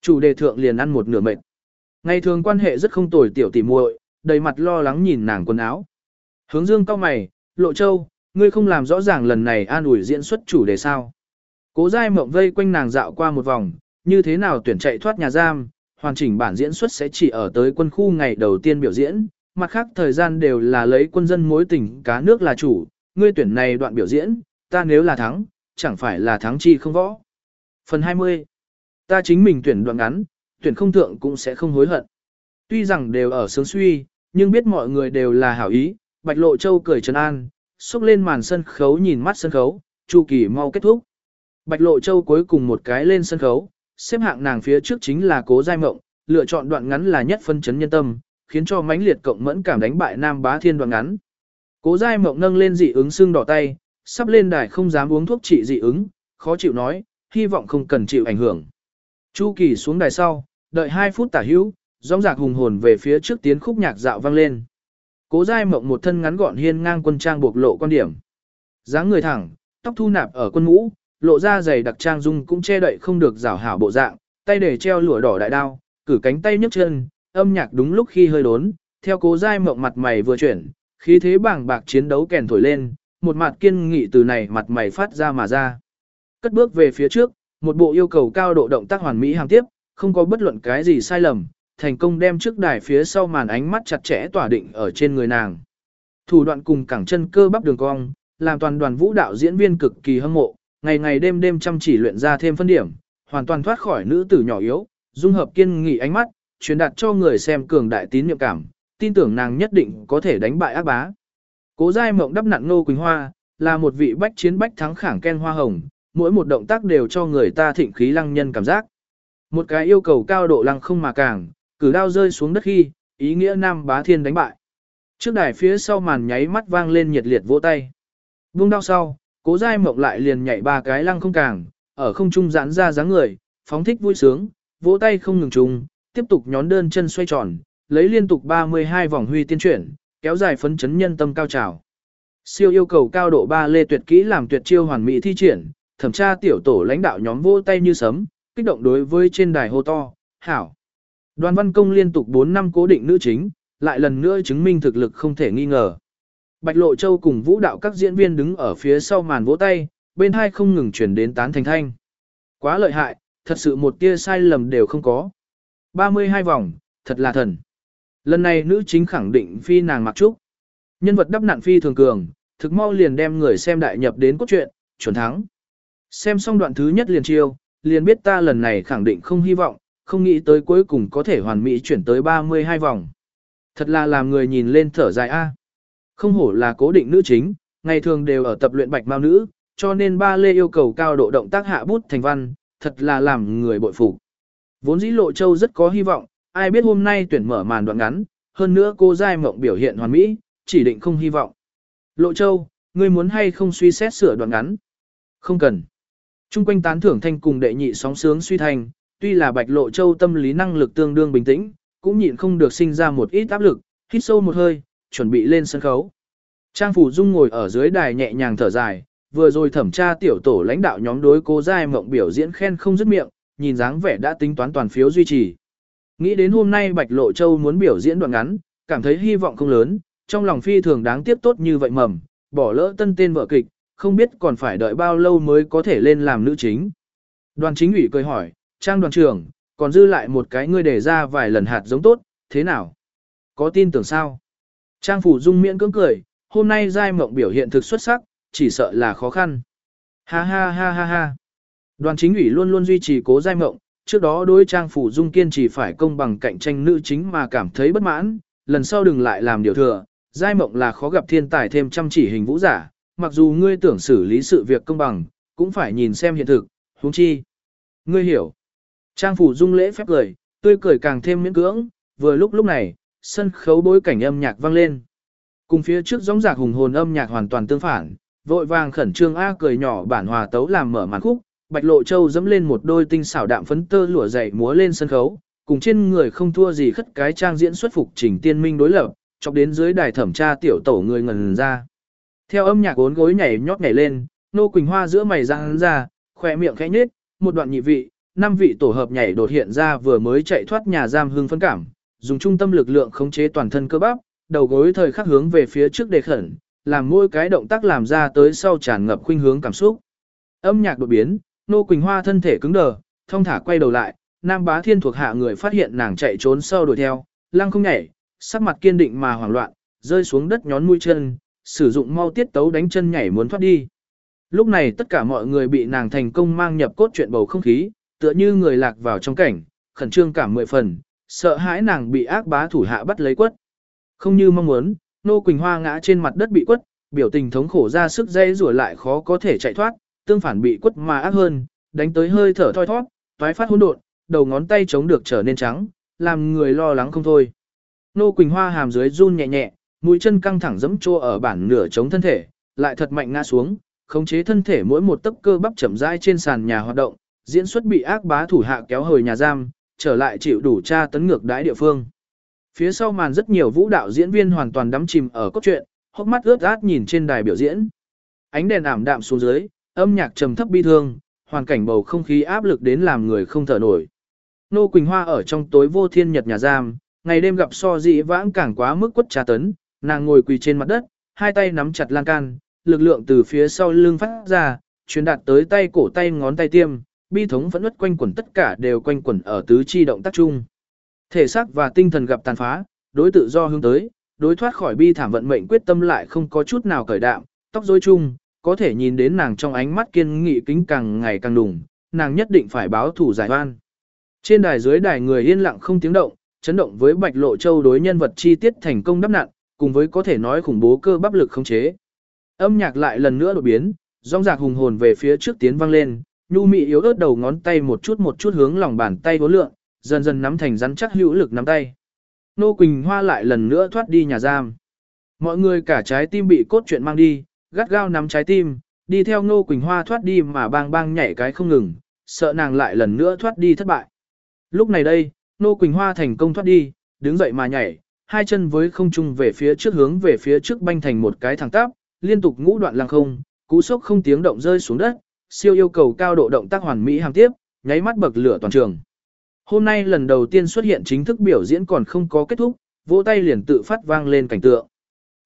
Chủ đề thượng liền ăn một nửa mệt. Ngày thường quan hệ rất không tồi tiểu tỉ muội, đầy mặt lo lắng nhìn nàng quần áo. Hướng dương cao mày, lộ châu, ngươi không làm rõ ràng lần này an ủi diễn xuất chủ đề sao. Cố dai mộng vây quanh nàng dạo qua một vòng, như thế nào tuyển chạy thoát nhà giam, hoàn chỉnh bản diễn xuất sẽ chỉ ở tới quân khu ngày đầu tiên biểu diễn, mặt khác thời gian đều là lấy quân dân mối tình cá nước là chủ, ngươi tuyển này đoạn biểu diễn, ta nếu là thắng, chẳng phải là thắng chi không võ. Phần 20. Ta chính mình tuyển đoạn ngắn, tuyển không thượng cũng sẽ không hối hận. Tuy rằng đều ở sướng suy, nhưng biết mọi người đều là hảo ý, Bạch Lộ Châu cười trấn an, xúc lên màn sân khấu nhìn mắt sân khấu, chu kỳ mau kết thúc. Bạch Lộ Châu cuối cùng một cái lên sân khấu, xếp hạng nàng phía trước chính là Cố Giai Mộng, lựa chọn đoạn ngắn là nhất phân chấn nhân tâm, khiến cho mãnh liệt cộng mẫn cảm đánh bại Nam Bá Thiên đoạn ngắn. Cố Giai Mộng nâng lên dị ứng xương đỏ tay, sắp lên đài không dám uống thuốc trị dị ứng, khó chịu nói, hy vọng không cần chịu ảnh hưởng. Chu Kỳ xuống đài sau, đợi 2 phút tả hữu, rong dạc hùng hồn về phía trước tiến khúc nhạc dạo vang lên. Cố Giai Mộng một thân ngắn gọn hiên ngang quân trang buộc lộ quan điểm. dáng người thẳng, tóc thu nạp ở quân mũ, lộ ra giày đặc trang dung cũng che đậy không được rảo hảo bộ dạng, tay để treo lụa đỏ đại đao, cử cánh tay nhấc chân, âm nhạc đúng lúc khi hơi đốn, theo Cố Giai Mộng mặt mày vừa chuyển, khí thế bảng bạc chiến đấu kèn thổi lên, một mặt kiên nghị từ này mặt mày phát ra mà ra. Cất bước về phía trước, một bộ yêu cầu cao độ động tác hoàn mỹ hàng tiếp, không có bất luận cái gì sai lầm, thành công đem trước đài phía sau màn ánh mắt chặt chẽ tỏa định ở trên người nàng. Thủ đoạn cùng cẳng chân cơ bắp đường cong, làm toàn đoàn vũ đạo diễn viên cực kỳ hâm mộ, ngày ngày đêm đêm chăm chỉ luyện ra thêm phân điểm, hoàn toàn thoát khỏi nữ tử nhỏ yếu, dung hợp kiên nghị ánh mắt, truyền đạt cho người xem cường đại tín nhiệm cảm, tin tưởng nàng nhất định có thể đánh bại ác bá. Cố Giai Mộng đắp nặng nô Quỳnh Hoa, là một vị bách chiến bách thắng khẳng ken hoa hồng, mỗi một động tác đều cho người ta thịnh khí lăng nhân cảm giác. Một cái yêu cầu cao độ lăng không mà càng, cử đao rơi xuống đất khi, ý nghĩa Nam Bá Thiên đánh bại. Trước đài phía sau màn nháy mắt vang lên nhiệt liệt vỗ tay. Vung đao sau, cố dai mộng lại liền nhảy ba cái lăng không càng, ở không trung giãn ra dáng người, phóng thích vui sướng, vỗ tay không ngừng trùng, tiếp tục nhón đơn chân xoay tròn, lấy liên tục 32 vòng huy tiên chuyển, kéo dài phấn chấn nhân tâm cao trào. Siêu yêu cầu cao độ ba lê tuyệt kỹ làm tuyệt chiêu hoàn mỹ thi triển, thẩm tra tiểu tổ lãnh đạo nhóm vỗ tay như sấm, kích động đối với trên đài hô to, hảo. Đoàn văn công liên tục 4 năm cố định nữ chính, lại lần nữa chứng minh thực lực không thể nghi ngờ. Bạch Lộ Châu cùng vũ đạo các diễn viên đứng ở phía sau màn vỗ tay, bên hai không ngừng chuyển đến tán thành thanh. Quá lợi hại, thật sự một tia sai lầm đều không có. 32 vòng, thật là thần. Lần này nữ chính khẳng định phi nàng mặc trúc. Nhân vật đắp nạn phi thường cường, thực mau liền đem người xem đại nhập đến cốt truyện, chuẩn thắng. Xem xong đoạn thứ nhất liền chiêu, liền biết ta lần này khẳng định không hy vọng, không nghĩ tới cuối cùng có thể hoàn mỹ chuyển tới 32 vòng. Thật là làm người nhìn lên thở dài a. Không hổ là cố định nữ chính, ngày thường đều ở tập luyện bạch mao nữ, cho nên ba lê yêu cầu cao độ động tác hạ bút thành văn, thật là làm người bội phục. Vốn dĩ lộ châu rất có hy vọng, ai biết hôm nay tuyển mở màn đoạn ngắn, hơn nữa cô giai mộng biểu hiện hoàn mỹ, chỉ định không hy vọng. Lộ châu, ngươi muốn hay không suy xét sửa đoạn ngắn? Không cần. Trung quanh tán thưởng thanh cùng đệ nhị sóng sướng suy thành, tuy là Bạch Lộ Châu tâm lý năng lực tương đương bình tĩnh, cũng nhịn không được sinh ra một ít áp lực, hít sâu một hơi, chuẩn bị lên sân khấu. Trang Phủ Dung ngồi ở dưới đài nhẹ nhàng thở dài, vừa rồi thẩm tra tiểu tổ lãnh đạo nhóm đối cố giai mộng biểu diễn khen không dứt miệng, nhìn dáng vẻ đã tính toán toàn phiếu duy trì. Nghĩ đến hôm nay Bạch Lộ Châu muốn biểu diễn đoạn ngắn, cảm thấy hy vọng không lớn, trong lòng phi thường đáng tiếp tốt như vậy mầm, bỏ lỡ tân tên vợ kịch, không biết còn phải đợi bao lâu mới có thể lên làm nữ chính. Đoàn chính ủy cười hỏi, Trang đoàn trưởng, còn dư lại một cái ngươi để ra vài lần hạt giống tốt, thế nào? Có tin tưởng sao? Trang phủ dung miễn cưỡng cười, hôm nay giai mộng biểu hiện thực xuất sắc, chỉ sợ là khó khăn. Ha ha ha ha ha. Đoàn chính ủy luôn luôn duy trì cố giai mộng, trước đó đối trang phủ dung kiên trì phải công bằng cạnh tranh nữ chính mà cảm thấy bất mãn, lần sau đừng lại làm điều thừa, giai mộng là khó gặp thiên tài thêm chăm chỉ hình vũ giả, mặc dù ngươi tưởng xử lý sự việc công bằng, cũng phải nhìn xem hiện thực, huống chi. Ngươi hiểu. Trang phủ dung lễ phép cười, tươi cười càng thêm miễn cưỡng, vừa lúc lúc này, sân khấu bối cảnh âm nhạc vang lên. Cùng phía trước giống giạc hùng hồn âm nhạc hoàn toàn tương phản, vội vàng khẩn trương A cười nhỏ bản hòa tấu làm mở màn khúc, Bạch Lộ Châu dẫm lên một đôi tinh xảo đạm phấn tơ lụa dày múa lên sân khấu, cùng trên người không thua gì khất cái trang diễn xuất phục trình tiên minh đối lập, chọc đến dưới đài thẩm tra tiểu tổ người ngần ra. Theo âm nhạc ốn gối nhảy nhót nhảy lên, nô quỳnh hoa giữa mày răng ra, khỏe miệng khẽ nhếch, một đoạn nhị vị, năm vị tổ hợp nhảy đột hiện ra vừa mới chạy thoát nhà giam hương phấn cảm, dùng trung tâm lực lượng khống chế toàn thân cơ bắp, đầu gối thời khắc hướng về phía trước đề khẩn, làm mỗi cái động tác làm ra tới sau tràn ngập khuynh hướng cảm xúc. Âm nhạc đột biến, Nô Quỳnh Hoa thân thể cứng đờ, thông thả quay đầu lại, Nam Bá Thiên thuộc hạ người phát hiện nàng chạy trốn sau đuổi theo, lăng không nhảy, sắc mặt kiên định mà hoảng loạn, rơi xuống đất nhón mũi chân, sử dụng mau tiết tấu đánh chân nhảy muốn thoát đi. Lúc này tất cả mọi người bị nàng thành công mang nhập cốt truyện bầu không khí, tựa như người lạc vào trong cảnh, khẩn trương cảm mười phần, sợ hãi nàng bị ác bá thủ hạ bắt lấy quất. Không như mong muốn, Nô Quỳnh Hoa ngã trên mặt đất bị quất, biểu tình thống khổ ra sức dây rủa lại khó có thể chạy thoát, tương phản bị quất mà ác hơn, đánh tới hơi thở thoi thoát, toái phát hỗn độn, đầu ngón tay chống được trở nên trắng, làm người lo lắng không thôi. Nô Quỳnh Hoa hàm dưới run nhẹ nhẹ, mũi chân căng thẳng giẫm trô ở bản nửa chống thân thể, lại thật mạnh ngã xuống, khống chế thân thể mỗi một tấc cơ bắp chậm rãi trên sàn nhà hoạt động, diễn xuất bị ác bá thủ hạ kéo hồi nhà giam, trở lại chịu đủ tra tấn ngược đái địa phương. Phía sau màn rất nhiều vũ đạo diễn viên hoàn toàn đắm chìm ở cốt truyện, hốc mắt ướt át nhìn trên đài biểu diễn. Ánh đèn ảm đạm xuống dưới, âm nhạc trầm thấp bi thương, hoàn cảnh bầu không khí áp lực đến làm người không thở nổi. Nô Quỳnh Hoa ở trong tối vô thiên nhật nhà giam, ngày đêm gặp so dị vãng càng quá mức quất trà tấn, nàng ngồi quỳ trên mặt đất, hai tay nắm chặt lan can, lực lượng từ phía sau lưng phát ra, truyền đạt tới tay cổ tay ngón tay tiêm, bi thống vẫn ướt quanh quẩn tất cả đều quanh quẩn ở tứ chi động tác chung. Thể xác và tinh thần gặp tàn phá, đối tự do hướng tới, đối thoát khỏi bi thảm vận mệnh quyết tâm lại không có chút nào cởi đạm, tóc rối chung, có thể nhìn đến nàng trong ánh mắt kiên nghị kính càng ngày càng đùng, nàng nhất định phải báo thủ giải oan. Trên đài dưới đài người yên lặng không tiếng động, chấn động với Bạch Lộ Châu đối nhân vật chi tiết thành công đắp nặn, cùng với có thể nói khủng bố cơ bắp lực không chế. Âm nhạc lại lần nữa đột biến, rong rạc hùng hồn về phía trước tiến vang lên, nhu mị yếu ớt đầu ngón tay một chút một chút hướng lòng bàn tay vô lượng, dần dần nắm thành rắn chắc hữu lực nắm tay. Nô Quỳnh Hoa lại lần nữa thoát đi nhà giam. Mọi người cả trái tim bị cốt chuyện mang đi, gắt gao nắm trái tim, đi theo Nô Quỳnh Hoa thoát đi mà bang bang nhảy cái không ngừng, sợ nàng lại lần nữa thoát đi thất bại. Lúc này đây, Nô Quỳnh Hoa thành công thoát đi, đứng dậy mà nhảy, hai chân với không trung về phía trước hướng về phía trước banh thành một cái thẳng tắp, liên tục ngũ đoạn lăng không, cú sốc không tiếng động rơi xuống đất, siêu yêu cầu cao độ động tác hoàn mỹ hàng tiếp, nháy mắt bậc lửa toàn trường. Hôm nay lần đầu tiên xuất hiện chính thức biểu diễn còn không có kết thúc, vỗ tay liền tự phát vang lên cảnh tượng.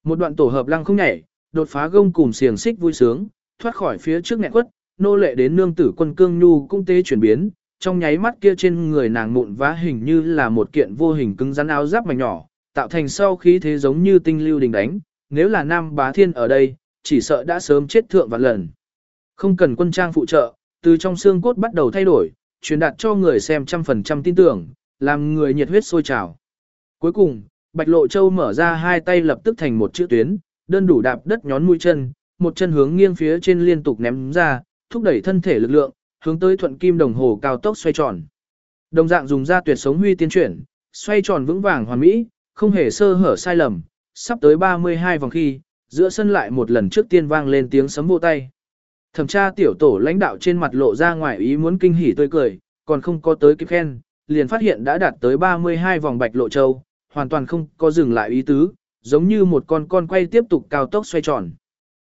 Một đoạn tổ hợp lăng không nhảy, đột phá gông cùng xiềng xích vui sướng, thoát khỏi phía trước nghẹn quất, nô lệ đến nương tử quân cương nhu cung tế chuyển biến, trong nháy mắt kia trên người nàng mụn vá hình như là một kiện vô hình cứng rắn áo giáp mảnh nhỏ, tạo thành sau khí thế giống như tinh lưu đình đánh, nếu là nam bá thiên ở đây, chỉ sợ đã sớm chết thượng vạn lần. Không cần quân trang phụ trợ, từ trong xương cốt bắt đầu thay đổi, truyền đạt cho người xem trăm phần trăm tin tưởng, làm người nhiệt huyết sôi trào. Cuối cùng, Bạch Lộ Châu mở ra hai tay lập tức thành một chữ tuyến, đơn đủ đạp đất nhón mũi chân, một chân hướng nghiêng phía trên liên tục ném ra, thúc đẩy thân thể lực lượng, hướng tới thuận kim đồng hồ cao tốc xoay tròn. Đồng dạng dùng ra tuyệt sống huy tiên chuyển, xoay tròn vững vàng hoàn mỹ, không hề sơ hở sai lầm, sắp tới 32 vòng khi, giữa sân lại một lần trước tiên vang lên tiếng sấm vô tay. Thẩm tra tiểu tổ lãnh đạo trên mặt lộ ra ngoài ý muốn kinh hỉ tươi cười, còn không có tới kịp khen, liền phát hiện đã đạt tới 32 vòng bạch lộ châu, hoàn toàn không có dừng lại ý tứ, giống như một con con quay tiếp tục cao tốc xoay tròn.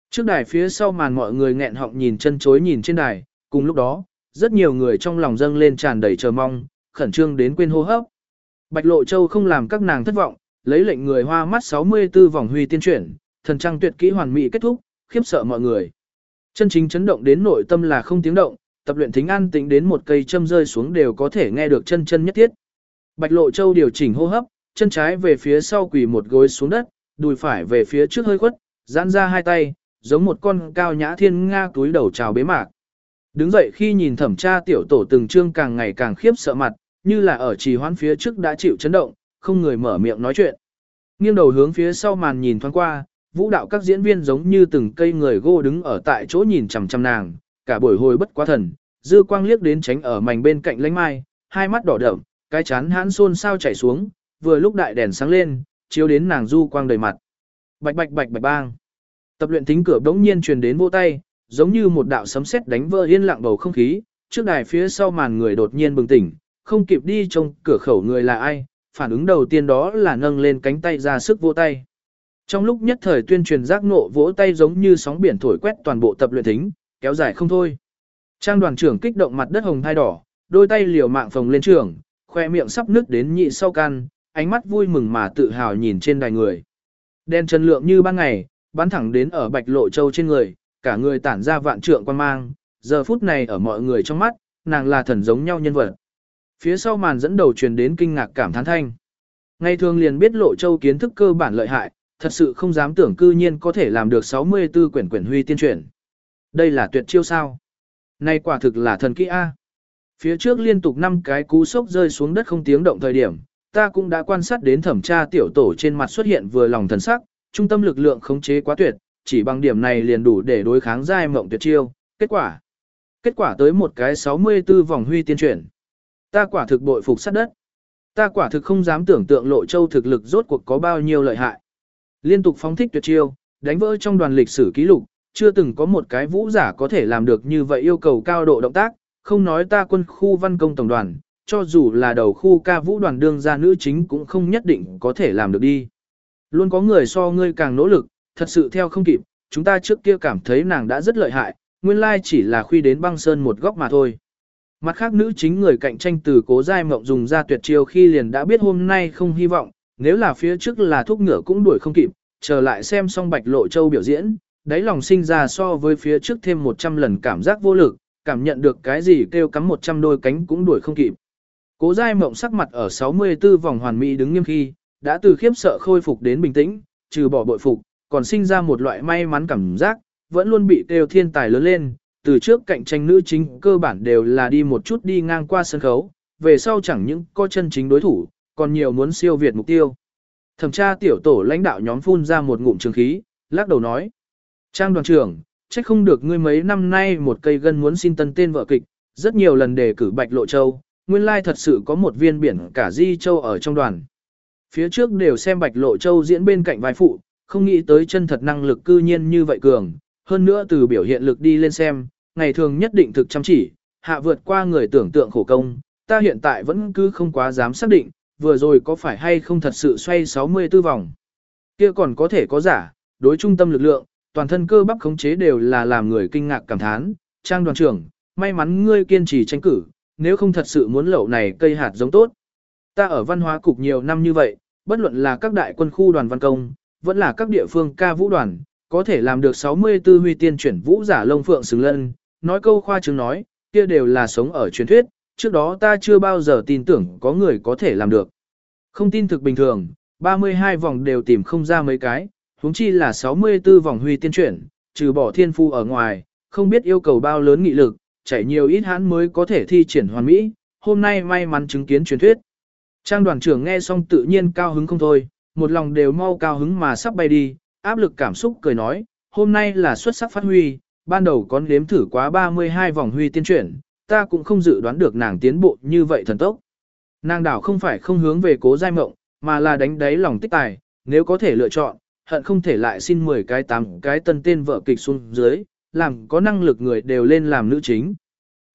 Trước đài phía sau màn mọi người nghẹn họng nhìn chân chối nhìn trên đài, cùng lúc đó, rất nhiều người trong lòng dâng lên tràn đầy chờ mong, khẩn trương đến quên hô hấp. Bạch Lộ Châu không làm các nàng thất vọng, lấy lệnh người hoa mắt 64 vòng huy tiên chuyển, thần trang tuyệt kỹ hoàn mỹ kết thúc, khiếp sợ mọi người. Chân chính chấn động đến nội tâm là không tiếng động, tập luyện thính an tĩnh đến một cây châm rơi xuống đều có thể nghe được chân chân nhất thiết. Bạch Lộ Châu điều chỉnh hô hấp, chân trái về phía sau quỳ một gối xuống đất, đùi phải về phía trước hơi khuất, giãn ra hai tay, giống một con cao nhã thiên nga túi đầu chào bế mạc. Đứng dậy khi nhìn thẩm tra tiểu tổ từng trương càng ngày càng khiếp sợ mặt, như là ở trì hoãn phía trước đã chịu chấn động, không người mở miệng nói chuyện. Nghiêng đầu hướng phía sau màn nhìn thoáng qua, vũ đạo các diễn viên giống như từng cây người gô đứng ở tại chỗ nhìn chằm chằm nàng, cả buổi hồi bất quá thần, dư quang liếc đến tránh ở mảnh bên cạnh lánh mai, hai mắt đỏ đậm, cái chán hãn xôn sao chảy xuống, vừa lúc đại đèn sáng lên, chiếu đến nàng du quang đầy mặt. Bạch bạch bạch bạch bang. Tập luyện thính cửa đống nhiên truyền đến vô tay, giống như một đạo sấm sét đánh vỡ yên lặng bầu không khí, trước đài phía sau màn người đột nhiên bừng tỉnh, không kịp đi trông cửa khẩu người là ai, phản ứng đầu tiên đó là nâng lên cánh tay ra sức vô tay. Trong lúc nhất thời tuyên truyền giác ngộ vỗ tay giống như sóng biển thổi quét toàn bộ tập luyện thính, kéo dài không thôi. Trang đoàn trưởng kích động mặt đất hồng thai đỏ, đôi tay liều mạng phồng lên trường, khoe miệng sắp nứt đến nhị sau can, ánh mắt vui mừng mà tự hào nhìn trên đài người. Đen chân lượng như ban ngày, bắn thẳng đến ở bạch lộ châu trên người, cả người tản ra vạn trượng quan mang, giờ phút này ở mọi người trong mắt, nàng là thần giống nhau nhân vật. Phía sau màn dẫn đầu truyền đến kinh ngạc cảm thán thanh. Ngày thường liền biết lộ châu kiến thức cơ bản lợi hại, thật sự không dám tưởng cư nhiên có thể làm được 64 quyển quyển huy tiên truyền. Đây là tuyệt chiêu sao. Này quả thực là thần kỹ A. Phía trước liên tục 5 cái cú sốc rơi xuống đất không tiếng động thời điểm, ta cũng đã quan sát đến thẩm tra tiểu tổ trên mặt xuất hiện vừa lòng thần sắc, trung tâm lực lượng khống chế quá tuyệt, chỉ bằng điểm này liền đủ để đối kháng giai mộng tuyệt chiêu, kết quả. Kết quả tới một cái 64 vòng huy tiên chuyển. Ta quả thực bội phục sát đất. Ta quả thực không dám tưởng tượng lộ châu thực lực rốt cuộc có bao nhiêu lợi hại. Liên tục phóng thích tuyệt chiêu, đánh vỡ trong đoàn lịch sử ký lục, chưa từng có một cái vũ giả có thể làm được như vậy yêu cầu cao độ động tác, không nói ta quân khu văn công tổng đoàn, cho dù là đầu khu ca vũ đoàn đương gia nữ chính cũng không nhất định có thể làm được đi. Luôn có người so ngươi càng nỗ lực, thật sự theo không kịp, chúng ta trước kia cảm thấy nàng đã rất lợi hại, nguyên lai chỉ là khuy đến băng sơn một góc mà thôi. Mặt khác nữ chính người cạnh tranh từ cố giai mộng dùng ra tuyệt chiêu khi liền đã biết hôm nay không hy vọng, nếu là phía trước là thuốc ngựa cũng đuổi không kịp, trở lại xem xong bạch lộ châu biểu diễn, đáy lòng sinh ra so với phía trước thêm 100 lần cảm giác vô lực, cảm nhận được cái gì kêu cắm 100 đôi cánh cũng đuổi không kịp. Cố giai mộng sắc mặt ở 64 vòng hoàn mỹ đứng nghiêm khi, đã từ khiếp sợ khôi phục đến bình tĩnh, trừ bỏ bội phục, còn sinh ra một loại may mắn cảm giác, vẫn luôn bị kêu thiên tài lớn lên, từ trước cạnh tranh nữ chính cơ bản đều là đi một chút đi ngang qua sân khấu, về sau chẳng những có chân chính đối thủ, còn nhiều muốn siêu việt mục tiêu. Thẩm tra tiểu tổ lãnh đạo nhóm phun ra một ngụm trường khí, lắc đầu nói. Trang đoàn trưởng, trách không được ngươi mấy năm nay một cây gân muốn xin tân tên vợ kịch, rất nhiều lần đề cử Bạch Lộ Châu, nguyên lai thật sự có một viên biển cả Di Châu ở trong đoàn. Phía trước đều xem Bạch Lộ Châu diễn bên cạnh vai phụ, không nghĩ tới chân thật năng lực cư nhiên như vậy cường, hơn nữa từ biểu hiện lực đi lên xem, ngày thường nhất định thực chăm chỉ, hạ vượt qua người tưởng tượng khổ công, ta hiện tại vẫn cứ không quá dám xác định, vừa rồi có phải hay không thật sự xoay 64 vòng. Kia còn có thể có giả, đối trung tâm lực lượng, toàn thân cơ bắp khống chế đều là làm người kinh ngạc cảm thán, trang đoàn trưởng, may mắn ngươi kiên trì tranh cử, nếu không thật sự muốn lậu này cây hạt giống tốt. Ta ở văn hóa cục nhiều năm như vậy, bất luận là các đại quân khu đoàn văn công, vẫn là các địa phương ca vũ đoàn, có thể làm được 64 huy tiên chuyển vũ giả lông phượng xứng lân, nói câu khoa trương nói, kia đều là sống ở truyền thuyết, trước đó ta chưa bao giờ tin tưởng có người có thể làm được. Không tin thực bình thường, 32 vòng đều tìm không ra mấy cái, huống chi là 64 vòng huy tiên chuyển, trừ bỏ thiên phu ở ngoài, không biết yêu cầu bao lớn nghị lực, chảy nhiều ít hãn mới có thể thi triển hoàn mỹ, hôm nay may mắn chứng kiến truyền thuyết. Trang đoàn trưởng nghe xong tự nhiên cao hứng không thôi, một lòng đều mau cao hứng mà sắp bay đi, áp lực cảm xúc cười nói, hôm nay là xuất sắc phát huy, ban đầu con đếm thử quá 32 vòng huy tiên chuyển, ta cũng không dự đoán được nàng tiến bộ như vậy thần tốc. Nàng đảo không phải không hướng về cố giai mộng, mà là đánh đáy lòng tích tài, nếu có thể lựa chọn, hận không thể lại xin 10 cái 8 cái tân tên vợ kịch xuống dưới, làm có năng lực người đều lên làm nữ chính.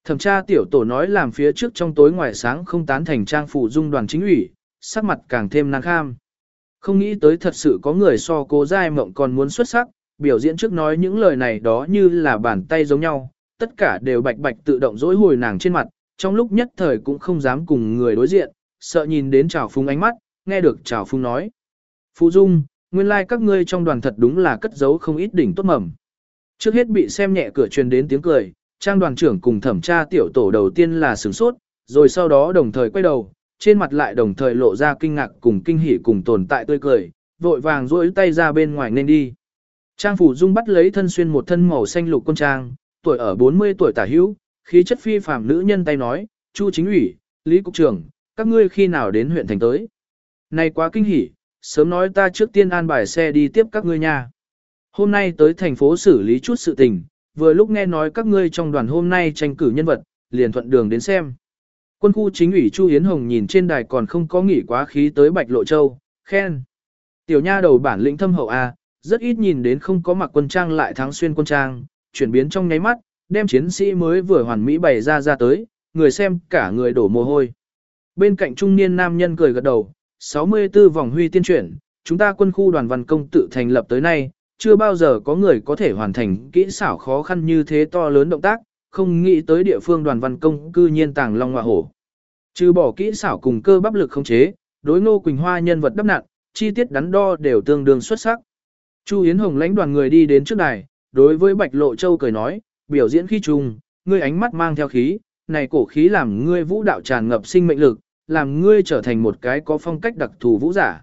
Thẩm tra tiểu tổ nói làm phía trước trong tối ngoài sáng không tán thành trang phụ dung đoàn chính ủy, sắc mặt càng thêm năng kham. Không nghĩ tới thật sự có người so cố giai mộng còn muốn xuất sắc, biểu diễn trước nói những lời này đó như là bàn tay giống nhau, tất cả đều bạch bạch tự động dối hồi nàng trên mặt, trong lúc nhất thời cũng không dám cùng người đối diện, sợ nhìn đến trào phung ánh mắt, nghe được trào phung nói. Phụ Dung, nguyên lai like các ngươi trong đoàn thật đúng là cất giấu không ít đỉnh tốt mầm. Trước hết bị xem nhẹ cửa truyền đến tiếng cười, trang đoàn trưởng cùng thẩm tra tiểu tổ đầu tiên là sửng sốt, rồi sau đó đồng thời quay đầu, trên mặt lại đồng thời lộ ra kinh ngạc cùng kinh hỉ cùng tồn tại tươi cười, vội vàng duỗi tay ra bên ngoài nên đi. Trang phủ dung bắt lấy thân xuyên một thân màu xanh lục con trang, tuổi ở 40 tuổi tả hữu, khí chất phi phàm nữ nhân tay nói, Chu chính ủy, Lý cục trưởng, các ngươi khi nào đến huyện thành tới? Này quá kinh hỉ, sớm nói ta trước tiên an bài xe đi tiếp các ngươi nha. Hôm nay tới thành phố xử lý chút sự tình, vừa lúc nghe nói các ngươi trong đoàn hôm nay tranh cử nhân vật, liền thuận đường đến xem. Quân khu chính ủy Chu Yến Hồng nhìn trên đài còn không có nghỉ quá khí tới Bạch Lộ Châu, khen. Tiểu nha đầu bản lĩnh thâm hậu A, rất ít nhìn đến không có mặc quân trang lại thắng xuyên quân trang, chuyển biến trong nháy mắt, đem chiến sĩ mới vừa hoàn mỹ bày ra ra tới, người xem cả người đổ mồ hôi. Bên cạnh trung niên nam nhân cười gật đầu, 64 vòng huy tiên chuyển, chúng ta quân khu đoàn văn công tự thành lập tới nay, chưa bao giờ có người có thể hoàn thành kỹ xảo khó khăn như thế to lớn động tác, không nghĩ tới địa phương đoàn văn công cư nhiên tàng long hoa hổ. Trừ bỏ kỹ xảo cùng cơ bắp lực không chế, đối ngô Quỳnh Hoa nhân vật đắp nặn, chi tiết đắn đo đều tương đương xuất sắc. Chu Yến Hồng lãnh đoàn người đi đến trước đài, đối với Bạch Lộ Châu cười nói, biểu diễn khi trùng, ngươi ánh mắt mang theo khí, này cổ khí làm ngươi vũ đạo tràn ngập sinh mệnh lực, làm ngươi trở thành một cái có phong cách đặc thù vũ giả.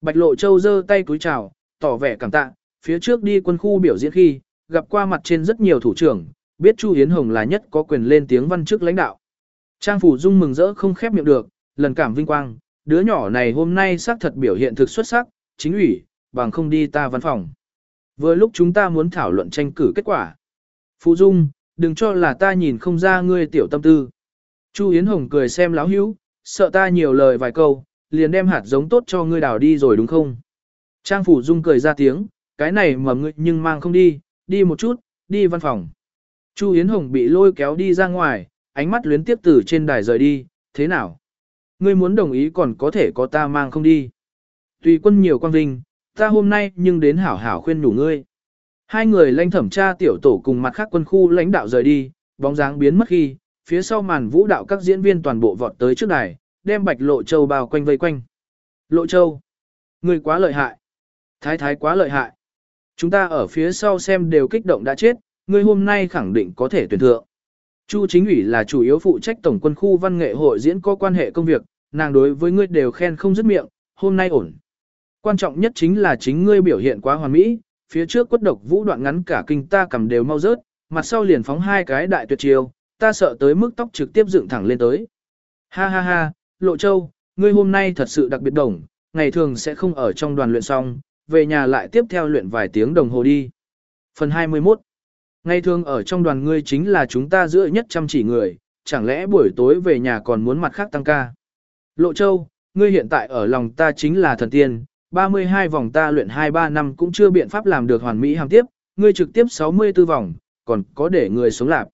Bạch Lộ Châu giơ tay cúi chào, tỏ vẻ cảm tạ, phía trước đi quân khu biểu diễn khi, gặp qua mặt trên rất nhiều thủ trưởng, biết Chu hiến Hồng là nhất có quyền lên tiếng văn chức lãnh đạo. Trang Phủ Dung mừng rỡ không khép miệng được, lần cảm vinh quang, đứa nhỏ này hôm nay xác thật biểu hiện thực xuất sắc, chính ủy, bằng không đi ta văn phòng. Vừa lúc chúng ta muốn thảo luận tranh cử kết quả. Phụ Dung, đừng cho là ta nhìn không ra ngươi tiểu tâm tư. Chu Yến Hồng cười xem láo hữu, sợ ta nhiều lời vài câu, liền đem hạt giống tốt cho ngươi đào đi rồi đúng không? Trang Phủ Dung cười ra tiếng, cái này mà ngươi nhưng mang không đi, đi một chút, đi văn phòng. Chu Yến Hồng bị lôi kéo đi ra ngoài, ánh mắt luyến tiếp từ trên đài rời đi, thế nào? Ngươi muốn đồng ý còn có thể có ta mang không đi. Tùy quân nhiều quan vinh, ta hôm nay nhưng đến hảo hảo khuyên nhủ ngươi. Hai người lãnh thẩm tra tiểu tổ cùng mặt khác quân khu lãnh đạo rời đi, bóng dáng biến mất khi, phía sau màn vũ đạo các diễn viên toàn bộ vọt tới trước đài, đem bạch lộ châu bao quanh vây quanh. Lộ châu, ngươi quá lợi hại. Thái thái quá lợi hại. Chúng ta ở phía sau xem đều kích động đã chết, ngươi hôm nay khẳng định có thể tuyển thượng. Chu chính ủy là chủ yếu phụ trách tổng quân khu văn nghệ hội diễn có quan hệ công việc, nàng đối với ngươi đều khen không dứt miệng, hôm nay ổn. Quan trọng nhất chính là chính ngươi biểu hiện quá hoàn mỹ, phía trước quất độc vũ đoạn ngắn cả kinh ta cầm đều mau rớt, mặt sau liền phóng hai cái đại tuyệt chiêu, ta sợ tới mức tóc trực tiếp dựng thẳng lên tới. Ha ha ha, Lộ Châu, ngươi hôm nay thật sự đặc biệt đồng, ngày thường sẽ không ở trong đoàn luyện xong, về nhà lại tiếp theo luyện vài tiếng đồng hồ đi. Phần 21 Ngày thường ở trong đoàn ngươi chính là chúng ta giữa nhất chăm chỉ người, chẳng lẽ buổi tối về nhà còn muốn mặt khác tăng ca. Lộ Châu, ngươi hiện tại ở lòng ta chính là thần tiên, 32 vòng ta luyện 2-3 năm cũng chưa biện pháp làm được hoàn mỹ hàng tiếp, ngươi trực tiếp 64 vòng, còn có để người sống lạp.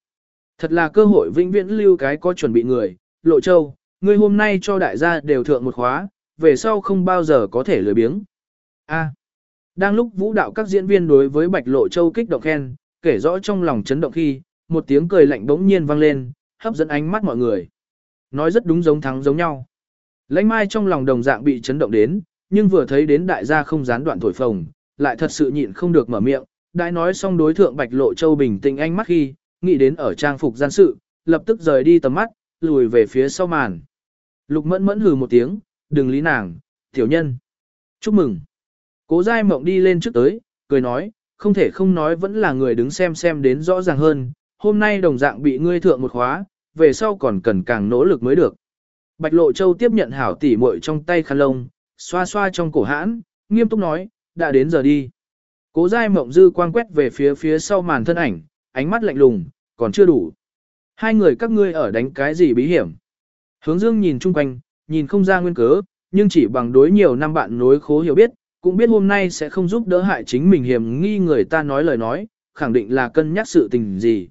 Thật là cơ hội vĩnh viễn lưu cái có chuẩn bị người, Lộ Châu, ngươi hôm nay cho đại gia đều thượng một khóa, về sau không bao giờ có thể lười biếng. A. đang lúc vũ đạo các diễn viên đối với Bạch Lộ Châu kích động khen, kể rõ trong lòng chấn động khi, một tiếng cười lạnh bỗng nhiên vang lên, hấp dẫn ánh mắt mọi người. Nói rất đúng giống thắng giống nhau. Lãnh mai trong lòng đồng dạng bị chấn động đến, nhưng vừa thấy đến đại gia không gián đoạn thổi phồng, lại thật sự nhịn không được mở miệng, đại nói xong đối thượng Bạch Lộ Châu bình tĩnh ánh mắt khi, nghĩ đến ở trang phục gian sự, lập tức rời đi tầm mắt, lùi về phía sau màn. Lục mẫn mẫn hừ một tiếng, đừng lý nàng, tiểu nhân. Chúc mừng. Cố giai mộng đi lên trước tới, cười nói, không thể không nói vẫn là người đứng xem xem đến rõ ràng hơn, hôm nay đồng dạng bị ngươi thượng một khóa, về sau còn cần càng nỗ lực mới được. Bạch Lộ Châu tiếp nhận hảo tỉ muội trong tay khăn lông, xoa xoa trong cổ hãn, nghiêm túc nói, đã đến giờ đi. Cố giai mộng dư quang quét về phía phía sau màn thân ảnh, ánh mắt lạnh lùng, còn chưa đủ. Hai người các ngươi ở đánh cái gì bí hiểm. Hướng dương nhìn chung quanh, nhìn không ra nguyên cớ, nhưng chỉ bằng đối nhiều năm bạn nối khố hiểu biết, cũng biết hôm nay sẽ không giúp đỡ hại chính mình hiểm nghi người ta nói lời nói, khẳng định là cân nhắc sự tình gì.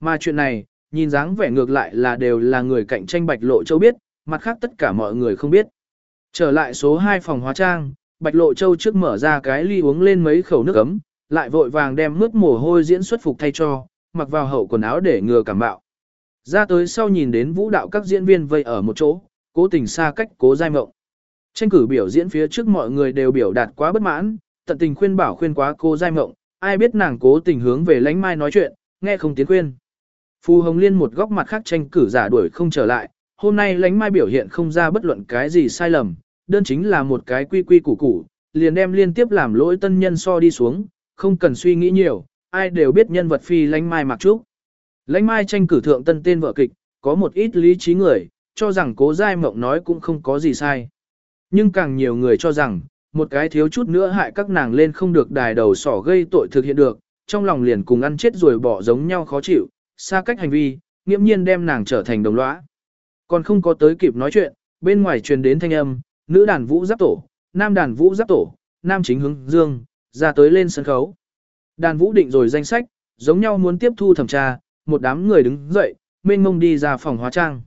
Mà chuyện này, nhìn dáng vẻ ngược lại là đều là người cạnh tranh Bạch Lộ Châu biết, mặt khác tất cả mọi người không biết. Trở lại số 2 phòng hóa trang, Bạch Lộ Châu trước mở ra cái ly uống lên mấy khẩu nước ấm, lại vội vàng đem mướt mồ hôi diễn xuất phục thay cho, mặc vào hậu quần áo để ngừa cảm bạo. Ra tới sau nhìn đến vũ đạo các diễn viên vây ở một chỗ, cố tình xa cách cố giai mộng. Tranh cử biểu diễn phía trước mọi người đều biểu đạt quá bất mãn, tận tình khuyên bảo khuyên quá cô giai mộng, ai biết nàng cố tình hướng về lánh mai nói chuyện, nghe không tiến khuyên. Phù Hồng Liên một góc mặt khác tranh cử giả đuổi không trở lại, hôm nay lánh mai biểu hiện không ra bất luận cái gì sai lầm, đơn chính là một cái quy quy củ củ, liền đem liên tiếp làm lỗi tân nhân so đi xuống, không cần suy nghĩ nhiều, ai đều biết nhân vật phi lánh mai mặc trúc. Lánh mai tranh cử thượng tân tên vợ kịch, có một ít lý trí người, cho rằng cố giai mộng nói cũng không có gì sai. Nhưng càng nhiều người cho rằng, một cái thiếu chút nữa hại các nàng lên không được đài đầu sỏ gây tội thực hiện được, trong lòng liền cùng ăn chết rồi bỏ giống nhau khó chịu, xa cách hành vi, nghiễm nhiên đem nàng trở thành đồng lõa. Còn không có tới kịp nói chuyện, bên ngoài truyền đến thanh âm, nữ đàn vũ giáp tổ, nam đàn vũ giáp tổ, nam chính hướng dương, ra tới lên sân khấu. Đàn vũ định rồi danh sách, giống nhau muốn tiếp thu thẩm tra, một đám người đứng dậy, mênh mông đi ra phòng hóa trang.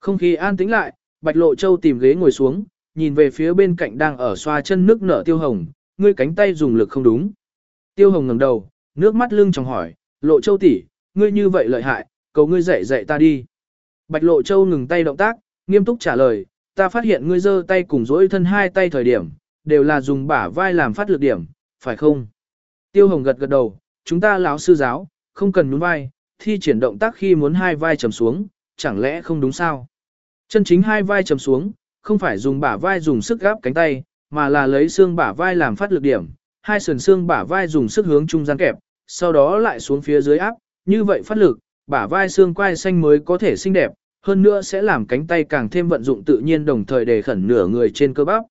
Không khí an tĩnh lại, Bạch Lộ Châu tìm ghế ngồi xuống, nhìn về phía bên cạnh đang ở xoa chân nước nở Tiêu Hồng, ngươi cánh tay dùng lực không đúng. Tiêu Hồng ngẩng đầu, nước mắt lưng trong hỏi, Lộ Châu tỷ, ngươi như vậy lợi hại, cầu ngươi dạy dạy ta đi. Bạch Lộ Châu ngừng tay động tác, nghiêm túc trả lời, ta phát hiện ngươi giơ tay cùng dỗi thân hai tay thời điểm, đều là dùng bả vai làm phát lực điểm, phải không? Tiêu Hồng gật gật đầu, chúng ta lão sư giáo, không cần nhún vai, thi triển động tác khi muốn hai vai trầm xuống, chẳng lẽ không đúng sao? Chân chính hai vai trầm xuống, không phải dùng bả vai dùng sức gáp cánh tay, mà là lấy xương bả vai làm phát lực điểm, hai sườn xương bả vai dùng sức hướng trung gian kẹp, sau đó lại xuống phía dưới áp, như vậy phát lực, bả vai xương quai xanh mới có thể xinh đẹp, hơn nữa sẽ làm cánh tay càng thêm vận dụng tự nhiên đồng thời để khẩn nửa người trên cơ bắp.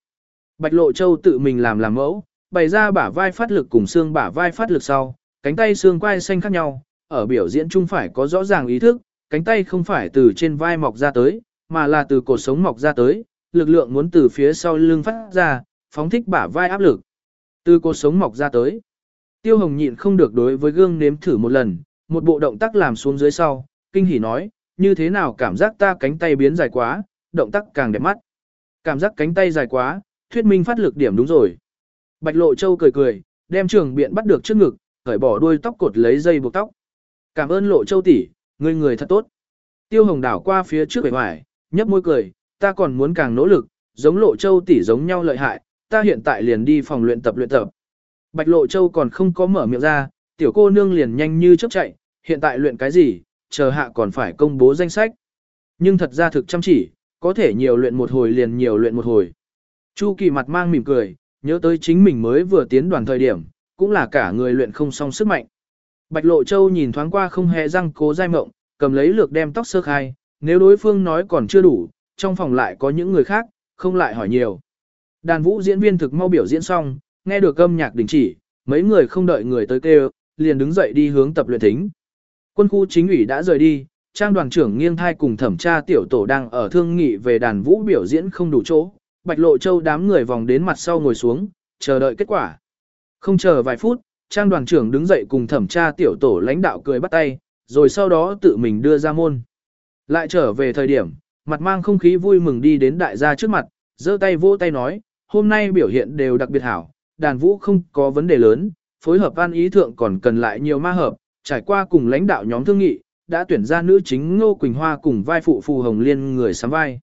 Bạch Lộ Châu tự mình làm làm mẫu, bày ra bả vai phát lực cùng xương bả vai phát lực sau, cánh tay xương quai xanh khác nhau, ở biểu diễn chung phải có rõ ràng ý thức, cánh tay không phải từ trên vai mọc ra tới, mà là từ cột sống mọc ra tới, lực lượng muốn từ phía sau lưng phát ra, phóng thích bả vai áp lực. Từ cột sống mọc ra tới. Tiêu Hồng nhịn không được đối với gương nếm thử một lần, một bộ động tác làm xuống dưới sau, kinh hỉ nói, như thế nào cảm giác ta cánh tay biến dài quá, động tác càng đẹp mắt. Cảm giác cánh tay dài quá, thuyết minh phát lực điểm đúng rồi. Bạch Lộ Châu cười cười, đem trường biện bắt được trước ngực, cởi bỏ đuôi tóc cột lấy dây buộc tóc. Cảm ơn Lộ Châu tỷ, ngươi người thật tốt. Tiêu Hồng đảo qua phía trước bề ngoài, nhấp môi cười, ta còn muốn càng nỗ lực, giống Lộ Châu tỷ giống nhau lợi hại, ta hiện tại liền đi phòng luyện tập luyện tập. Bạch Lộ Châu còn không có mở miệng ra, tiểu cô nương liền nhanh như chớp chạy, hiện tại luyện cái gì, chờ hạ còn phải công bố danh sách. Nhưng thật ra thực chăm chỉ, có thể nhiều luyện một hồi liền nhiều luyện một hồi. Chu Kỳ mặt mang mỉm cười, nhớ tới chính mình mới vừa tiến đoàn thời điểm, cũng là cả người luyện không song sức mạnh. Bạch Lộ Châu nhìn thoáng qua không hề răng cố dai mộng, cầm lấy lược đem tóc sơ khai, nếu đối phương nói còn chưa đủ, trong phòng lại có những người khác, không lại hỏi nhiều. Đàn vũ diễn viên thực mau biểu diễn xong, nghe được âm nhạc đình chỉ, mấy người không đợi người tới kêu, liền đứng dậy đi hướng tập luyện thính. Quân khu chính ủy đã rời đi, trang đoàn trưởng nghiêng thai cùng thẩm tra tiểu tổ đang ở thương nghị về đàn vũ biểu diễn không đủ chỗ. Bạch Lộ Châu đám người vòng đến mặt sau ngồi xuống, chờ đợi kết quả. Không chờ vài phút, trang đoàn trưởng đứng dậy cùng thẩm tra tiểu tổ lãnh đạo cười bắt tay, rồi sau đó tự mình đưa ra môn. Lại trở về thời điểm, mặt mang không khí vui mừng đi đến đại gia trước mặt, giơ tay vỗ tay nói, hôm nay biểu hiện đều đặc biệt hảo, đàn vũ không có vấn đề lớn, phối hợp an ý thượng còn cần lại nhiều ma hợp, trải qua cùng lãnh đạo nhóm thương nghị, đã tuyển ra nữ chính Ngô Quỳnh Hoa cùng vai phụ Phù Hồng Liên người sắm vai.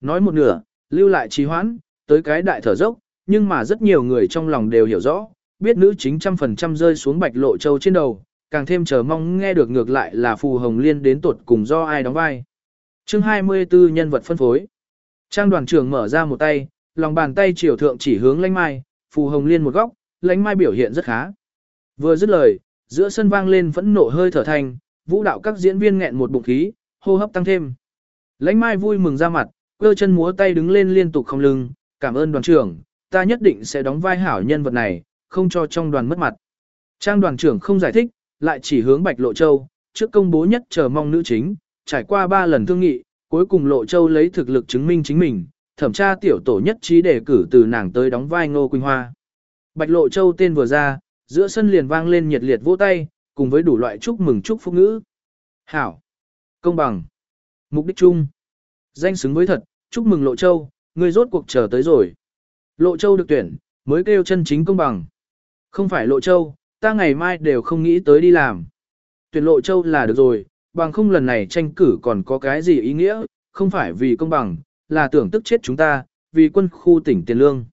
Nói một nửa, lưu lại trì hoãn, tới cái đại thở dốc, nhưng mà rất nhiều người trong lòng đều hiểu rõ, biết nữ chính trăm phần trăm rơi xuống bạch lộ châu trên đầu, càng thêm chờ mong nghe được ngược lại là Phù Hồng Liên đến tuột cùng do ai đóng vai. chương 24 nhân vật phân phối. Trang đoàn trưởng mở ra một tay, lòng bàn tay chiều thượng chỉ hướng lãnh mai, Phù Hồng Liên một góc, lãnh mai biểu hiện rất khá. Vừa dứt lời, giữa sân vang lên vẫn nộ hơi thở thành, vũ đạo các diễn viên nghẹn một bụng khí, hô hấp tăng thêm. Lãnh Mai vui mừng ra mặt, quơ chân múa tay đứng lên liên tục không lưng, cảm ơn đoàn trưởng, ta nhất định sẽ đóng vai hảo nhân vật này, không cho trong đoàn mất mặt. Trang đoàn trưởng không giải thích, lại chỉ hướng Bạch Lộ Châu, trước công bố nhất chờ mong nữ chính, trải qua 3 lần thương nghị, cuối cùng Lộ Châu lấy thực lực chứng minh chính mình, thẩm tra tiểu tổ nhất trí đề cử từ nàng tới đóng vai Ngô Quỳnh Hoa. Bạch Lộ Châu tên vừa ra, giữa sân liền vang lên nhiệt liệt vỗ tay, cùng với đủ loại chúc mừng chúc phúc ngữ. Hảo, công bằng, mục đích chung, danh xứng với thật, chúc mừng Lộ Châu, người rốt cuộc chờ tới rồi. Lộ Châu được tuyển, mới kêu chân chính công bằng. Không phải Lộ Châu, ta ngày mai đều không nghĩ tới đi làm. Tuyển Lộ Châu là được rồi, bằng không lần này tranh cử còn có cái gì ý nghĩa, không phải vì công bằng, là tưởng tức chết chúng ta, vì quân khu tỉnh tiền lương.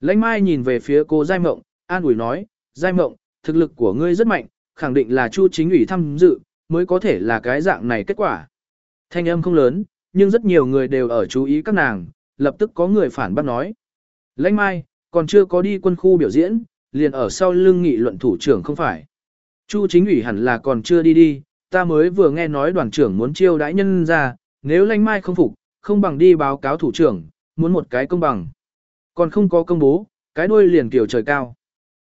Lãnh Mai nhìn về phía cô Giai Mộng, an ủi nói, Giai Mộng, thực lực của ngươi rất mạnh, khẳng định là Chu chính ủy tham dự, mới có thể là cái dạng này kết quả. Thanh âm không lớn, nhưng rất nhiều người đều ở chú ý các nàng, lập tức có người phản bác nói. Lãnh Mai, còn chưa có đi quân khu biểu diễn, liền ở sau lưng nghị luận thủ trưởng không phải. Chu chính ủy hẳn là còn chưa đi đi, ta mới vừa nghe nói đoàn trưởng muốn chiêu đãi nhân ra, nếu Lãnh Mai không phục, không bằng đi báo cáo thủ trưởng, muốn một cái công bằng. Còn không có công bố, cái đuôi liền kiểu trời cao.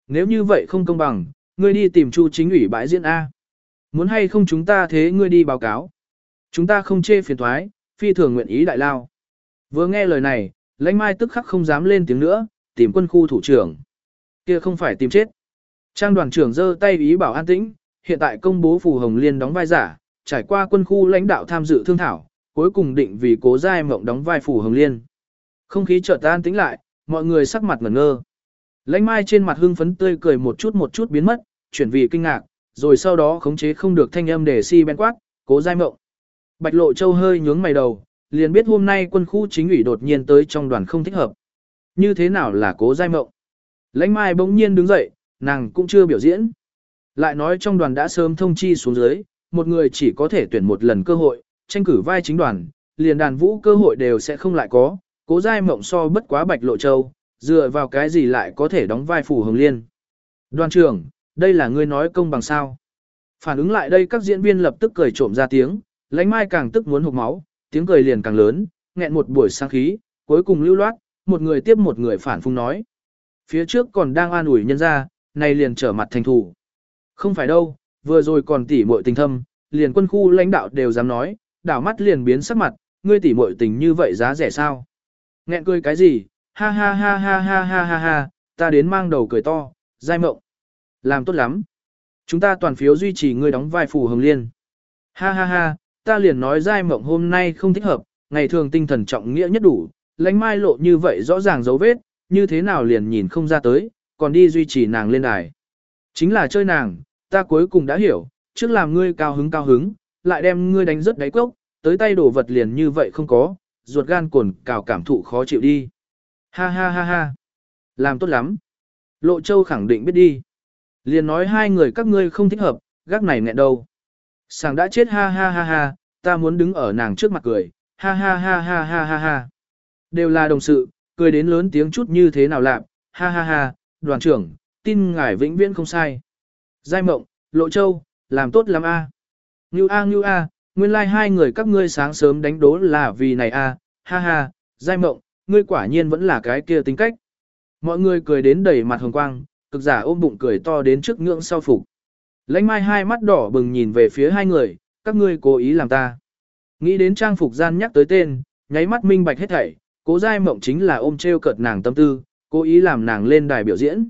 Nếu như vậy không công bằng, ngươi đi tìm Chu chính ủy bãi diễn A. Muốn hay không chúng ta thế ngươi đi báo cáo. Chúng ta không chê phiền thoái, phi thường nguyện ý đại lao. Vừa nghe lời này, lãnh mai tức khắc không dám lên tiếng nữa, tìm quân khu thủ trưởng. kia không phải tìm chết. Trang đoàn trưởng giơ tay ý bảo an tĩnh, hiện tại công bố phù hồng liên đóng vai giả, trải qua quân khu lãnh đạo tham dự thương thảo, cuối cùng định vì cố giai mộng đóng vai phù hồng liên. Không khí chợt an tĩnh lại, mọi người sắc mặt ngẩn ngơ. Lãnh mai trên mặt hưng phấn tươi cười một chút một chút biến mất, chuyển vì kinh ngạc, rồi sau đó khống chế không được thanh âm để si ben quát, cố giai mộng. Bạch lộ châu hơi nhướng mày đầu, liền biết hôm nay quân khu chính ủy đột nhiên tới trong đoàn không thích hợp. Như thế nào là cố giai mộng? Lãnh mai bỗng nhiên đứng dậy, nàng cũng chưa biểu diễn. Lại nói trong đoàn đã sớm thông chi xuống dưới, một người chỉ có thể tuyển một lần cơ hội, tranh cử vai chính đoàn, liền đàn vũ cơ hội đều sẽ không lại có, cố giai mộng so bất quá bạch lộ châu, dựa vào cái gì lại có thể đóng vai phủ hồng liên. Đoàn trưởng, đây là ngươi nói công bằng sao. Phản ứng lại đây các diễn viên lập tức cười trộm ra tiếng, lãnh mai càng tức muốn hụt máu, tiếng cười liền càng lớn, nghẹn một buổi sáng khí, cuối cùng lưu loát, một người tiếp một người phản phung nói. Phía trước còn đang an ủi nhân ra, nay liền trở mặt thành thủ. Không phải đâu, vừa rồi còn tỉ muội tình thâm, liền quân khu lãnh đạo đều dám nói, đảo mắt liền biến sắc mặt, ngươi tỉ muội tình như vậy giá rẻ sao? Nghẹn cười cái gì? Ha ha ha ha ha ha ha ha, ta đến mang đầu cười to, dai mộng. Làm tốt lắm. Chúng ta toàn phiếu duy trì ngươi đóng vai phù hồng liên. Ha ha ha, ta liền nói dai mộng hôm nay không thích hợp, ngày thường tinh thần trọng nghĩa nhất đủ, lánh mai lộ như vậy rõ ràng dấu vết, như thế nào liền nhìn không ra tới, còn đi duy trì nàng lên đài. Chính là chơi nàng, ta cuối cùng đã hiểu, trước làm ngươi cao hứng cao hứng, lại đem ngươi đánh rất đáy cốc, tới tay đổ vật liền như vậy không có, ruột gan cồn cào cảm thụ khó chịu đi. Ha ha ha ha, làm tốt lắm. Lộ Châu khẳng định biết đi. Liền nói hai người các ngươi không thích hợp, gác này nghẹn đâu. Sàng đã chết ha ha ha ha, ta muốn đứng ở nàng trước mặt cười, ha ha ha ha ha ha ha. Đều là đồng sự, cười đến lớn tiếng chút như thế nào lạc, ha ha ha, đoàn trưởng, tin ngài vĩnh viễn không sai. Giai mộng, lộ châu, làm tốt lắm a. Như a như a, nguyên lai like hai người các ngươi sáng sớm đánh đố là vì này a, ha ha, giai mộng, ngươi quả nhiên vẫn là cái kia tính cách. Mọi người cười đến đầy mặt hồng quang, cực giả ôm bụng cười to đến trước ngưỡng sau phục. Lãnh mai hai mắt đỏ bừng nhìn về phía hai người, các ngươi cố ý làm ta. Nghĩ đến trang phục gian nhắc tới tên, nháy mắt minh bạch hết thảy, cố giai mộng chính là ôm treo cợt nàng tâm tư, cố ý làm nàng lên đài biểu diễn.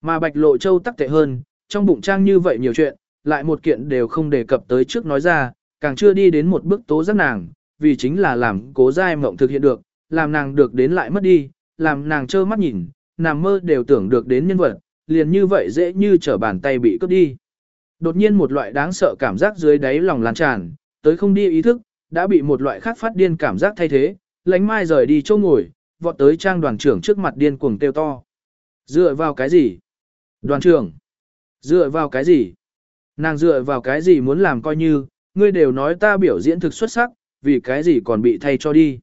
Mà bạch lộ châu tắc tệ hơn, trong bụng trang như vậy nhiều chuyện, lại một kiện đều không đề cập tới trước nói ra, càng chưa đi đến một bước tố giác nàng, vì chính là làm cố giai mộng thực hiện được, làm nàng được đến lại mất đi, làm nàng trơ mắt nhìn, nằm mơ đều tưởng được đến nhân vật, liền như vậy dễ như trở bàn tay bị cướp đi. Đột nhiên một loại đáng sợ cảm giác dưới đáy lòng lan tràn, tới không đi ý thức, đã bị một loại khác phát điên cảm giác thay thế, lánh mai rời đi chỗ ngồi, vọt tới trang đoàn trưởng trước mặt điên cuồng kêu to. Dựa vào cái gì? Đoàn trưởng! Dựa vào cái gì? Nàng dựa vào cái gì muốn làm coi như, ngươi đều nói ta biểu diễn thực xuất sắc, vì cái gì còn bị thay cho đi.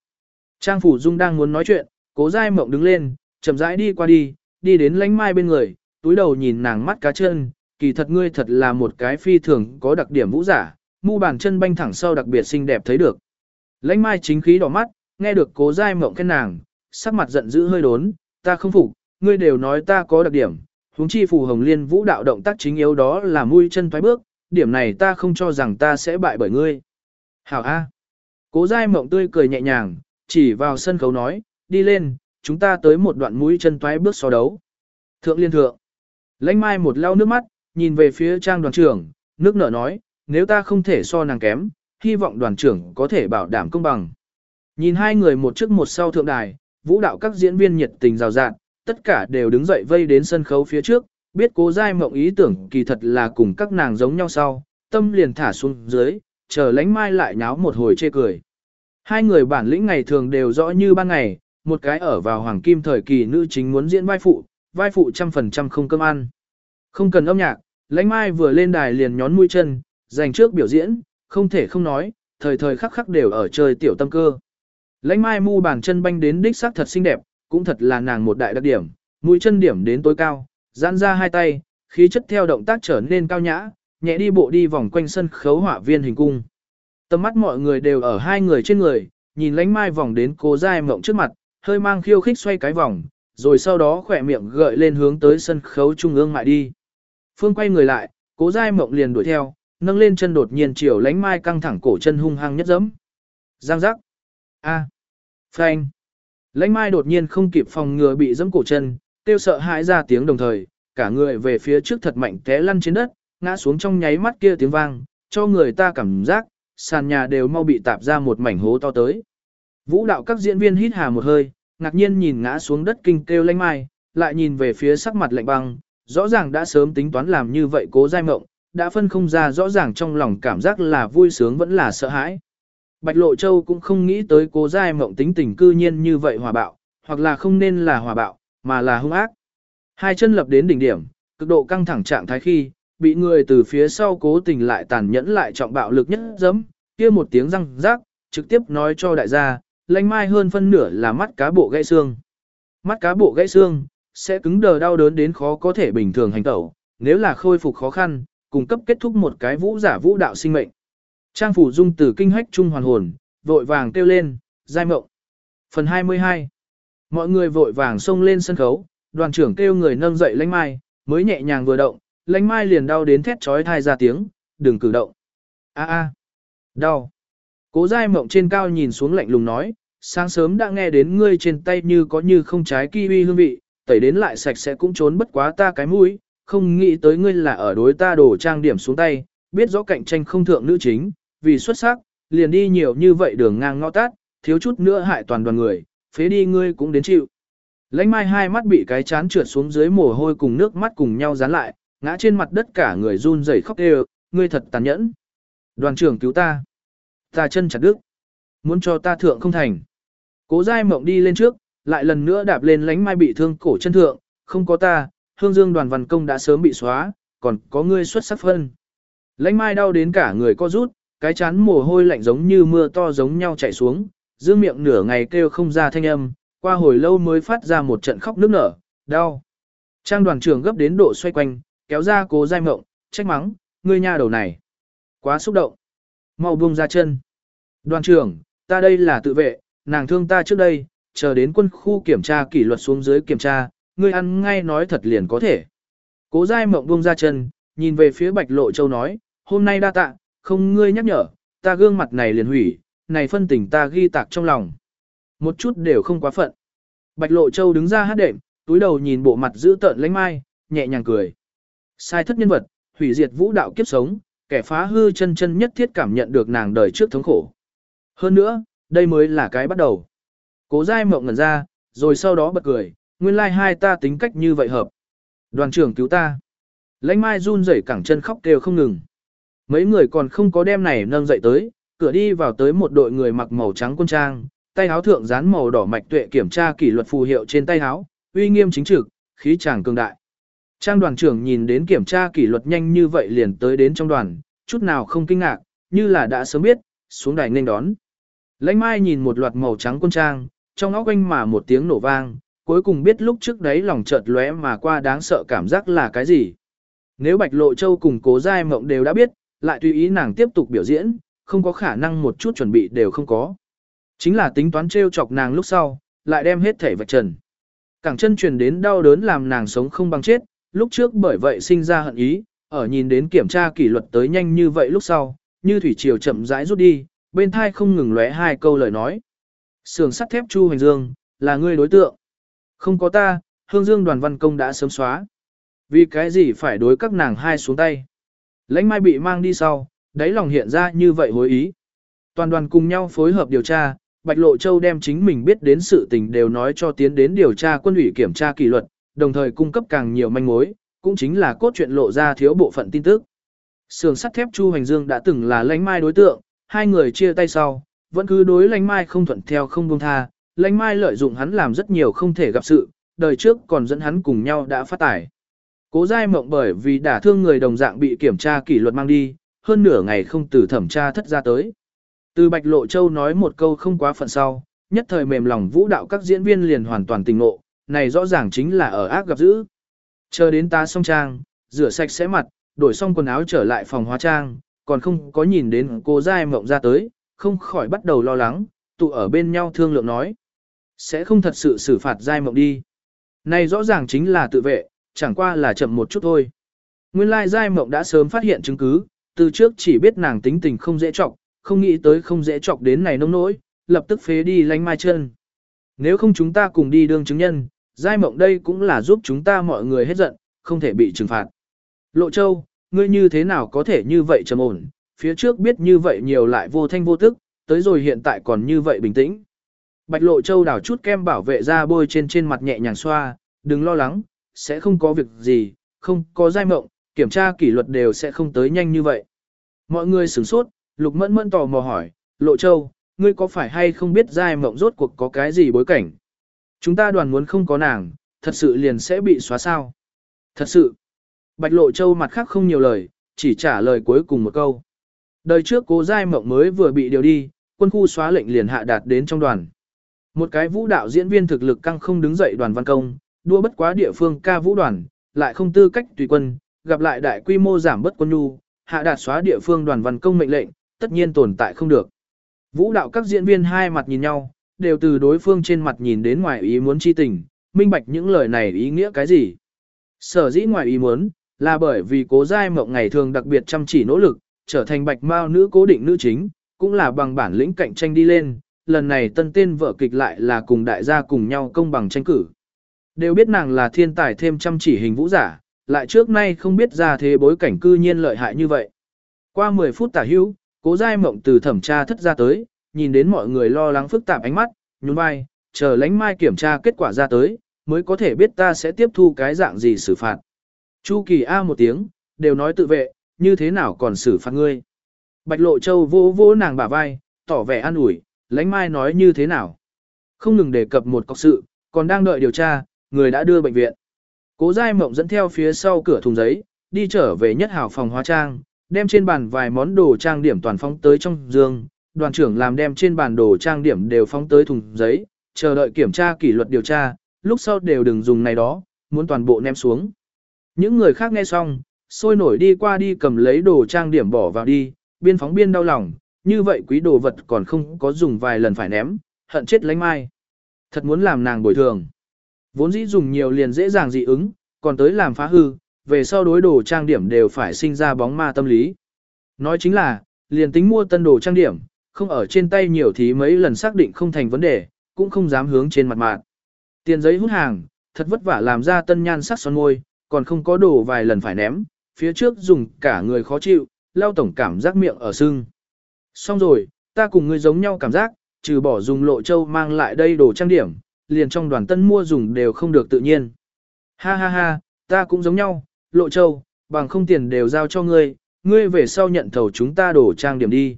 Trang Phủ Dung đang muốn nói chuyện, cố dai mộng đứng lên, chậm rãi đi qua đi, đi đến lánh mai bên người, túi đầu nhìn nàng mắt cá chân, kỳ thật ngươi thật là một cái phi thường có đặc điểm vũ giả, mu bàn chân banh thẳng sau đặc biệt xinh đẹp thấy được. Lãnh mai chính khí đỏ mắt, nghe được cố dai mộng khen nàng, sắc mặt giận dữ hơi đốn, ta không phục, ngươi đều nói ta có đặc điểm, huống chi phù hồng liên vũ đạo động tác chính yếu đó là mũi chân thoái bước, điểm này ta không cho rằng ta sẽ bại bởi ngươi. Hảo A. Cố dai mộng tươi cười nhẹ nhàng, chỉ vào sân khấu nói, đi lên, chúng ta tới một đoạn mũi chân toái bước so đấu. Thượng liên thượng. Lãnh mai một lau nước mắt, nhìn về phía trang đoàn trưởng, nước nở nói, nếu ta không thể so nàng kém, hy vọng đoàn trưởng có thể bảo đảm công bằng. Nhìn hai người một trước một sau thượng đài, vũ đạo các diễn viên nhiệt tình rào rạt, tất cả đều đứng dậy vây đến sân khấu phía trước, biết cố giai mộng ý tưởng kỳ thật là cùng các nàng giống nhau sau, tâm liền thả xuống dưới, chờ lánh mai lại nháo một hồi chê cười. Hai người bản lĩnh ngày thường đều rõ như ban ngày, một cái ở vào hoàng kim thời kỳ nữ chính muốn diễn vai phụ, vai phụ trăm phần trăm không cơm ăn. Không cần âm nhạc, lãnh mai vừa lên đài liền nhón mũi chân, dành trước biểu diễn, không thể không nói, thời thời khắc khắc đều ở chơi tiểu tâm cơ. Lãnh mai mu bàn chân banh đến đích sắc thật xinh đẹp, cũng thật là nàng một đại đặc điểm, mũi chân điểm đến tối cao, giãn ra hai tay, khí chất theo động tác trở nên cao nhã, nhẹ đi bộ đi vòng quanh sân khấu hỏa viên hình cung. Tầm mắt mọi người đều ở hai người trên người, nhìn lãnh mai vòng đến cố dai mộng trước mặt, hơi mang khiêu khích xoay cái vòng, rồi sau đó khỏe miệng gợi lên hướng tới sân khấu trung ương mại đi. Phương quay người lại, cố dai mộng liền đuổi theo, nâng lên chân đột nhiên chiều lãnh mai căng thẳng cổ chân hung hăng nhất dẫm. Giang giác. A. Phanh. Lãnh mai đột nhiên không kịp phòng ngừa bị dẫm cổ chân, tiêu sợ hãi ra tiếng đồng thời, cả người về phía trước thật mạnh té lăn trên đất, ngã xuống trong nháy mắt kia tiếng vang, cho người ta cảm giác, sàn nhà đều mau bị tạp ra một mảnh hố to tới. Vũ đạo các diễn viên hít hà một hơi, ngạc nhiên nhìn ngã xuống đất kinh kêu lanh mai, lại nhìn về phía sắc mặt lạnh băng, rõ ràng đã sớm tính toán làm như vậy cố dai mộng, đã phân không ra rõ ràng trong lòng cảm giác là vui sướng vẫn là sợ hãi. Bạch Lộ Châu cũng không nghĩ tới cố dai mộng tính tình cư nhiên như vậy hòa bạo, hoặc là không nên là hòa bạo, mà là hung ác. Hai chân lập đến đỉnh điểm, cực độ căng thẳng trạng thái khi, bị người từ phía sau cố tình lại tàn nhẫn lại trọng bạo lực nhất dẫm, kia một tiếng răng rác, trực tiếp nói cho đại gia, lãnh mai hơn phân nửa là mắt cá bộ gãy xương. Mắt cá bộ gãy xương, sẽ cứng đờ đau đớn đến khó có thể bình thường hành tẩu, nếu là khôi phục khó khăn, cung cấp kết thúc một cái vũ giả vũ đạo sinh mệnh. Trang phủ dung từ kinh hách trung hoàn hồn, vội vàng kêu lên, giai mộng. Phần 22 Mọi người vội vàng xông lên sân khấu, đoàn trưởng kêu người nâng dậy lãnh mai, mới nhẹ nhàng vừa động, lánh mai liền đau đến thét trói thai ra tiếng, đừng cử động. a a đau. Cố dai mộng trên cao nhìn xuống lạnh lùng nói, sáng sớm đã nghe đến ngươi trên tay như có như không trái kiwi hương vị, tẩy đến lại sạch sẽ cũng trốn bất quá ta cái mũi, không nghĩ tới ngươi là ở đối ta đổ trang điểm xuống tay, biết rõ cạnh tranh không thượng nữ chính, vì xuất sắc, liền đi nhiều như vậy đường ngang ngõ tát, thiếu chút nữa hại toàn đoàn người, phế đi ngươi cũng đến chịu. Lãnh mai hai mắt bị cái chán trượt xuống dưới mồ hôi cùng nước mắt cùng nhau dán lại, ngã trên mặt đất cả người run rẩy khóc đều, ngươi thật tàn nhẫn. Đoàn trưởng cứu ta. Ta chân chặt đứt. Muốn cho ta thượng không thành. Cố dai mộng đi lên trước, lại lần nữa đạp lên lánh mai bị thương cổ chân thượng, không có ta, hương dương đoàn văn công đã sớm bị xóa, còn có ngươi xuất sắc phân. Lánh mai đau đến cả người co rút, cái chán mồ hôi lạnh giống như mưa to giống nhau chảy xuống, giữ miệng nửa ngày kêu không ra thanh âm, qua hồi lâu mới phát ra một trận khóc nức nở, đau. Trang đoàn trưởng gấp đến độ xoay quanh, kéo ra cố dai mộng, trách mắng, ngươi nha đầu này. Quá xúc động. Mau buông ra chân. Đoàn trưởng, ta đây là tự vệ, nàng thương ta trước đây, chờ đến quân khu kiểm tra kỷ luật xuống dưới kiểm tra, ngươi ăn ngay nói thật liền có thể. Cố dai mộng buông ra chân, nhìn về phía bạch lộ châu nói, hôm nay đa tạ, không ngươi nhắc nhở, ta gương mặt này liền hủy, này phân tình ta ghi tạc trong lòng. Một chút đều không quá phận. Bạch lộ châu đứng ra hát đệm, túi đầu nhìn bộ mặt giữ tợn lánh mai, nhẹ nhàng cười. Sai thất nhân vật, hủy diệt vũ đạo kiếp sống, kẻ phá hư chân chân nhất thiết cảm nhận được nàng đời trước thống khổ. Hơn nữa, đây mới là cái bắt đầu. Cố dai mộng ngẩn ra, rồi sau đó bật cười, nguyên lai like hai ta tính cách như vậy hợp. Đoàn trưởng cứu ta. Lãnh mai run rẩy cẳng chân khóc kêu không ngừng. Mấy người còn không có đem này nâng dậy tới, cửa đi vào tới một đội người mặc màu trắng quân trang, tay áo thượng dán màu đỏ mạch tuệ kiểm tra kỷ luật phù hiệu trên tay áo, uy nghiêm chính trực, khí chàng cường đại. Trang đoàn trưởng nhìn đến kiểm tra kỷ luật nhanh như vậy liền tới đến trong đoàn, chút nào không kinh ngạc, như là đã sớm biết, xuống đài nên đón. Lãnh mai nhìn một loạt màu trắng quân trang, trong óc quanh mà một tiếng nổ vang, cuối cùng biết lúc trước đấy lòng chợt lóe mà qua đáng sợ cảm giác là cái gì. Nếu Bạch Lộ Châu cùng cố giai mộng đều đã biết, lại tùy ý nàng tiếp tục biểu diễn, không có khả năng một chút chuẩn bị đều không có. Chính là tính toán trêu chọc nàng lúc sau, lại đem hết thể vạch trần. Cẳng chân truyền đến đau đớn làm nàng sống không bằng chết, lúc trước bởi vậy sinh ra hận ý, ở nhìn đến kiểm tra kỷ luật tới nhanh như vậy lúc sau, như thủy triều chậm rãi rút đi, bên thai không ngừng lóe hai câu lời nói. Sườn sắt thép Chu Hành Dương, là ngươi đối tượng. Không có ta, Hương Dương đoàn văn công đã sớm xóa. Vì cái gì phải đối các nàng hai xuống tay? Lãnh mai bị mang đi sau, đáy lòng hiện ra như vậy hối ý. Toàn đoàn cùng nhau phối hợp điều tra, Bạch Lộ Châu đem chính mình biết đến sự tình đều nói cho tiến đến điều tra quân ủy kiểm tra kỷ luật, đồng thời cung cấp càng nhiều manh mối, cũng chính là cốt truyện lộ ra thiếu bộ phận tin tức. Sườn sắt thép Chu Hoành Dương đã từng là lãnh mai đối tượng, hai người chia tay sau, vẫn cứ đối lãnh mai không thuận theo không buông tha, lãnh mai lợi dụng hắn làm rất nhiều không thể gặp sự, đời trước còn dẫn hắn cùng nhau đã phát tải. Cố giai mộng bởi vì đả thương người đồng dạng bị kiểm tra kỷ luật mang đi, hơn nửa ngày không từ thẩm tra thất ra tới. Từ Bạch Lộ Châu nói một câu không quá phận sau, nhất thời mềm lòng vũ đạo các diễn viên liền hoàn toàn tình ngộ, này rõ ràng chính là ở ác gặp dữ. Chờ đến ta xong trang, rửa sạch sẽ mặt, đổi xong quần áo trở lại phòng hóa trang, còn không có nhìn đến cô giai mộng ra tới, không khỏi bắt đầu lo lắng, tụ ở bên nhau thương lượng nói. Sẽ không thật sự xử phạt giai mộng đi. Này rõ ràng chính là tự vệ, chẳng qua là chậm một chút thôi. Nguyên lai giai mộng đã sớm phát hiện chứng cứ, từ trước chỉ biết nàng tính tình không dễ trọng, không nghĩ tới không dễ chọc đến này nông nỗi, lập tức phế đi lánh mai chân. Nếu không chúng ta cùng đi đương chứng nhân, giai mộng đây cũng là giúp chúng ta mọi người hết giận, không thể bị trừng phạt. Lộ Châu, ngươi như thế nào có thể như vậy trầm ổn, phía trước biết như vậy nhiều lại vô thanh vô tức, tới rồi hiện tại còn như vậy bình tĩnh. Bạch Lộ Châu đảo chút kem bảo vệ ra bôi trên trên mặt nhẹ nhàng xoa, đừng lo lắng, sẽ không có việc gì, không có giai mộng, kiểm tra kỷ luật đều sẽ không tới nhanh như vậy. Mọi người sửng sốt, Lục Mẫn Mẫn tò mò hỏi, Lộ Châu, ngươi có phải hay không biết giai mộng rốt cuộc có cái gì bối cảnh? Chúng ta đoàn muốn không có nàng, thật sự liền sẽ bị xóa sao? Thật sự. Bạch Lộ Châu mặt khác không nhiều lời, chỉ trả lời cuối cùng một câu. Đời trước cố giai mộng mới vừa bị điều đi, quân khu xóa lệnh liền hạ đạt đến trong đoàn. Một cái vũ đạo diễn viên thực lực căng không đứng dậy đoàn văn công, đua bất quá địa phương ca vũ đoàn, lại không tư cách tùy quân, gặp lại đại quy mô giảm bất quân nhu, hạ đạt xóa địa phương đoàn văn công mệnh lệnh, tất nhiên tồn tại không được. Vũ đạo các diễn viên hai mặt nhìn nhau, đều từ đối phương trên mặt nhìn đến ngoài ý muốn chi tình, minh bạch những lời này ý nghĩa cái gì. Sở dĩ ngoài ý muốn, là bởi vì cố giai mộng ngày thường đặc biệt chăm chỉ nỗ lực, trở thành bạch mao nữ cố định nữ chính, cũng là bằng bản lĩnh cạnh tranh đi lên, lần này tân tên vợ kịch lại là cùng đại gia cùng nhau công bằng tranh cử. Đều biết nàng là thiên tài thêm chăm chỉ hình vũ giả, lại trước nay không biết ra thế bối cảnh cư nhiên lợi hại như vậy. Qua 10 phút tả hữu, Cố giai mộng từ thẩm tra thất ra tới, nhìn đến mọi người lo lắng phức tạp ánh mắt, nhún vai, chờ lánh mai kiểm tra kết quả ra tới, mới có thể biết ta sẽ tiếp thu cái dạng gì xử phạt. Chu kỳ A một tiếng, đều nói tự vệ, như thế nào còn xử phạt ngươi. Bạch lộ châu vô vô nàng bả vai, tỏ vẻ an ủi, lánh mai nói như thế nào. Không ngừng đề cập một cọc sự, còn đang đợi điều tra, người đã đưa bệnh viện. Cố giai mộng dẫn theo phía sau cửa thùng giấy, đi trở về nhất hảo phòng hóa trang, đem trên bàn vài món đồ trang điểm toàn phóng tới trong giường, đoàn trưởng làm đem trên bản đồ trang điểm đều phóng tới thùng giấy, chờ đợi kiểm tra kỷ luật điều tra, lúc sau đều đừng dùng này đó, muốn toàn bộ ném xuống. Những người khác nghe xong, sôi nổi đi qua đi cầm lấy đồ trang điểm bỏ vào đi, biên phóng biên đau lòng, như vậy quý đồ vật còn không có dùng vài lần phải ném, hận chết lánh mai. Thật muốn làm nàng bồi thường. Vốn dĩ dùng nhiều liền dễ dàng dị ứng, còn tới làm phá hư, về sau đối đồ trang điểm đều phải sinh ra bóng ma tâm lý. Nói chính là, liền tính mua tân đồ trang điểm, không ở trên tay nhiều thì mấy lần xác định không thành vấn đề, cũng không dám hướng trên mặt mạng. Tiền giấy hút hàng, thật vất vả làm ra tân nhan sắc son môi, còn không có đồ vài lần phải ném, phía trước dùng cả người khó chịu, lao tổng cảm giác miệng ở sưng. Xong rồi, ta cùng người giống nhau cảm giác, trừ bỏ dùng lộ châu mang lại đây đồ trang điểm, liền trong đoàn tân mua dùng đều không được tự nhiên. Ha ha ha, ta cũng giống nhau, Lộ Châu, bằng không tiền đều giao cho ngươi, ngươi về sau nhận thầu chúng ta đổ trang điểm đi.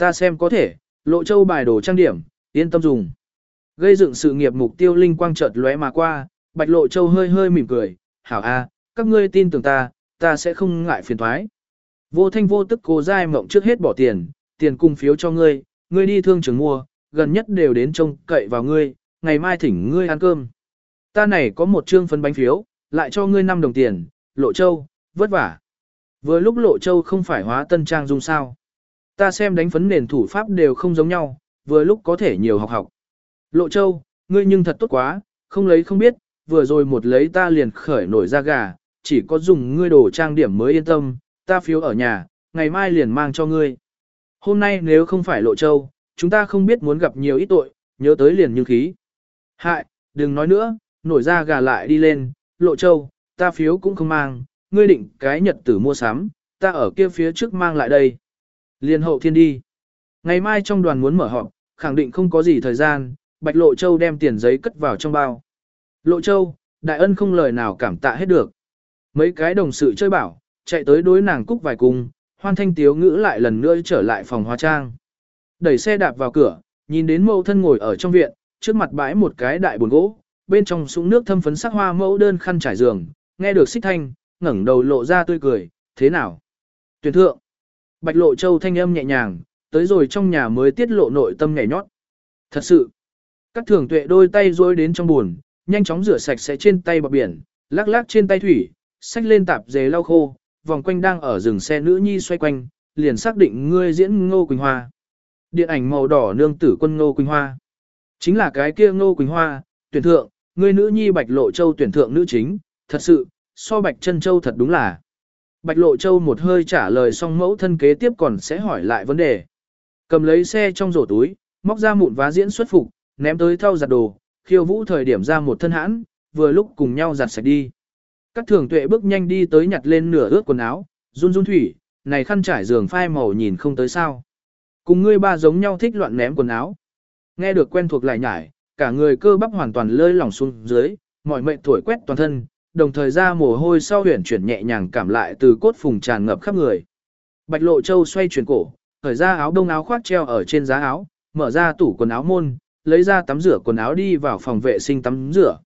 Ta xem có thể, Lộ Châu bài đổ trang điểm, yên tâm dùng. Gây dựng sự nghiệp mục tiêu linh quang chợt lóe mà qua, Bạch Lộ Châu hơi hơi mỉm cười, hảo a, các ngươi tin tưởng ta, ta sẽ không ngại phiền thoái. Vô thanh vô tức cô dai mộng trước hết bỏ tiền, tiền cung phiếu cho ngươi, ngươi đi thương trường mua, gần nhất đều đến trông cậy vào ngươi, ngày mai thỉnh ngươi ăn cơm. Ta này có một trương phân bánh phiếu, lại cho ngươi 5 đồng tiền, Lộ Châu, vất vả. Vừa lúc Lộ Châu không phải hóa tân trang dung sao. Ta xem đánh phấn nền thủ pháp đều không giống nhau, vừa lúc có thể nhiều học học. Lộ Châu, ngươi nhưng thật tốt quá, không lấy không biết, vừa rồi một lấy ta liền khởi nổi ra gà, chỉ có dùng ngươi đồ trang điểm mới yên tâm, ta phiếu ở nhà, ngày mai liền mang cho ngươi. Hôm nay nếu không phải Lộ Châu, chúng ta không biết muốn gặp nhiều ít tội, nhớ tới liền như khí. Hại, đừng nói nữa, nổi ra gà lại đi lên, Lộ Châu, ta phiếu cũng không mang, ngươi định cái nhật tử mua sắm, ta ở kia phía trước mang lại đây. Liên hậu thiên đi. Ngày mai trong đoàn muốn mở họp, khẳng định không có gì thời gian, Bạch Lộ Châu đem tiền giấy cất vào trong bao. Lộ Châu, đại ân không lời nào cảm tạ hết được. Mấy cái đồng sự chơi bảo, chạy tới đối nàng cúc vài cung, hoan thanh tiếu ngữ lại lần nữa trở lại phòng hóa trang. Đẩy xe đạp vào cửa, nhìn đến mẫu thân ngồi ở trong viện, trước mặt bãi một cái đại buồn gỗ, bên trong súng nước thâm phấn sắc hoa mẫu đơn khăn trải giường, nghe được xích thanh, ngẩng đầu lộ ra tươi cười, thế nào? Tuyển thượng. Bạch lộ châu thanh âm nhẹ nhàng, tới rồi trong nhà mới tiết lộ nội tâm nhảy nhót. Thật sự. Các thường tuệ đôi tay rối đến trong buồn, nhanh chóng rửa sạch sẽ trên tay bọc biển, lắc lắc trên tay thủy, xách lên tạp dề lau khô, vòng quanh đang ở rừng xe nữ nhi xoay quanh, liền xác định ngươi diễn Ngô Quỳnh Hoa. Điện ảnh màu đỏ nương tử quân Ngô Quỳnh Hoa. Chính là cái kia Ngô Quỳnh Hoa, tuyển thượng, ngươi nữ nhi Bạch Lộ Châu tuyển thượng nữ chính, thật sự, so Bạch Chân Châu thật đúng là. Bạch Lộ Châu một hơi trả lời xong mẫu thân kế tiếp còn sẽ hỏi lại vấn đề. Cầm lấy xe trong rổ túi, móc ra mụn vá diễn xuất phục, ném tới thau giặt đồ, khiêu vũ thời điểm ra một thân hãn, vừa lúc cùng nhau giặt sạch đi. Các thường tuệ bước nhanh đi tới nhặt lên nửa ướt quần áo, run run thủy, này khăn trải giường phai màu nhìn không tới sao. Cùng ngươi ba giống nhau thích loạn ném quần áo. Nghe được quen thuộc lại nhải, cả người cơ bắp hoàn toàn lơi lỏng xuống dưới, mọi mệnh thổi quét toàn thân, đồng thời ra mồ hôi sau huyển chuyển nhẹ nhàng cảm lại từ cốt phùng tràn ngập khắp người. Bạch Lộ Châu xoay chuyển cổ, thời ra áo đông áo khoác treo ở trên giá áo, mở ra tủ quần áo môn, lấy ra tắm rửa quần áo đi vào phòng vệ sinh tắm rửa.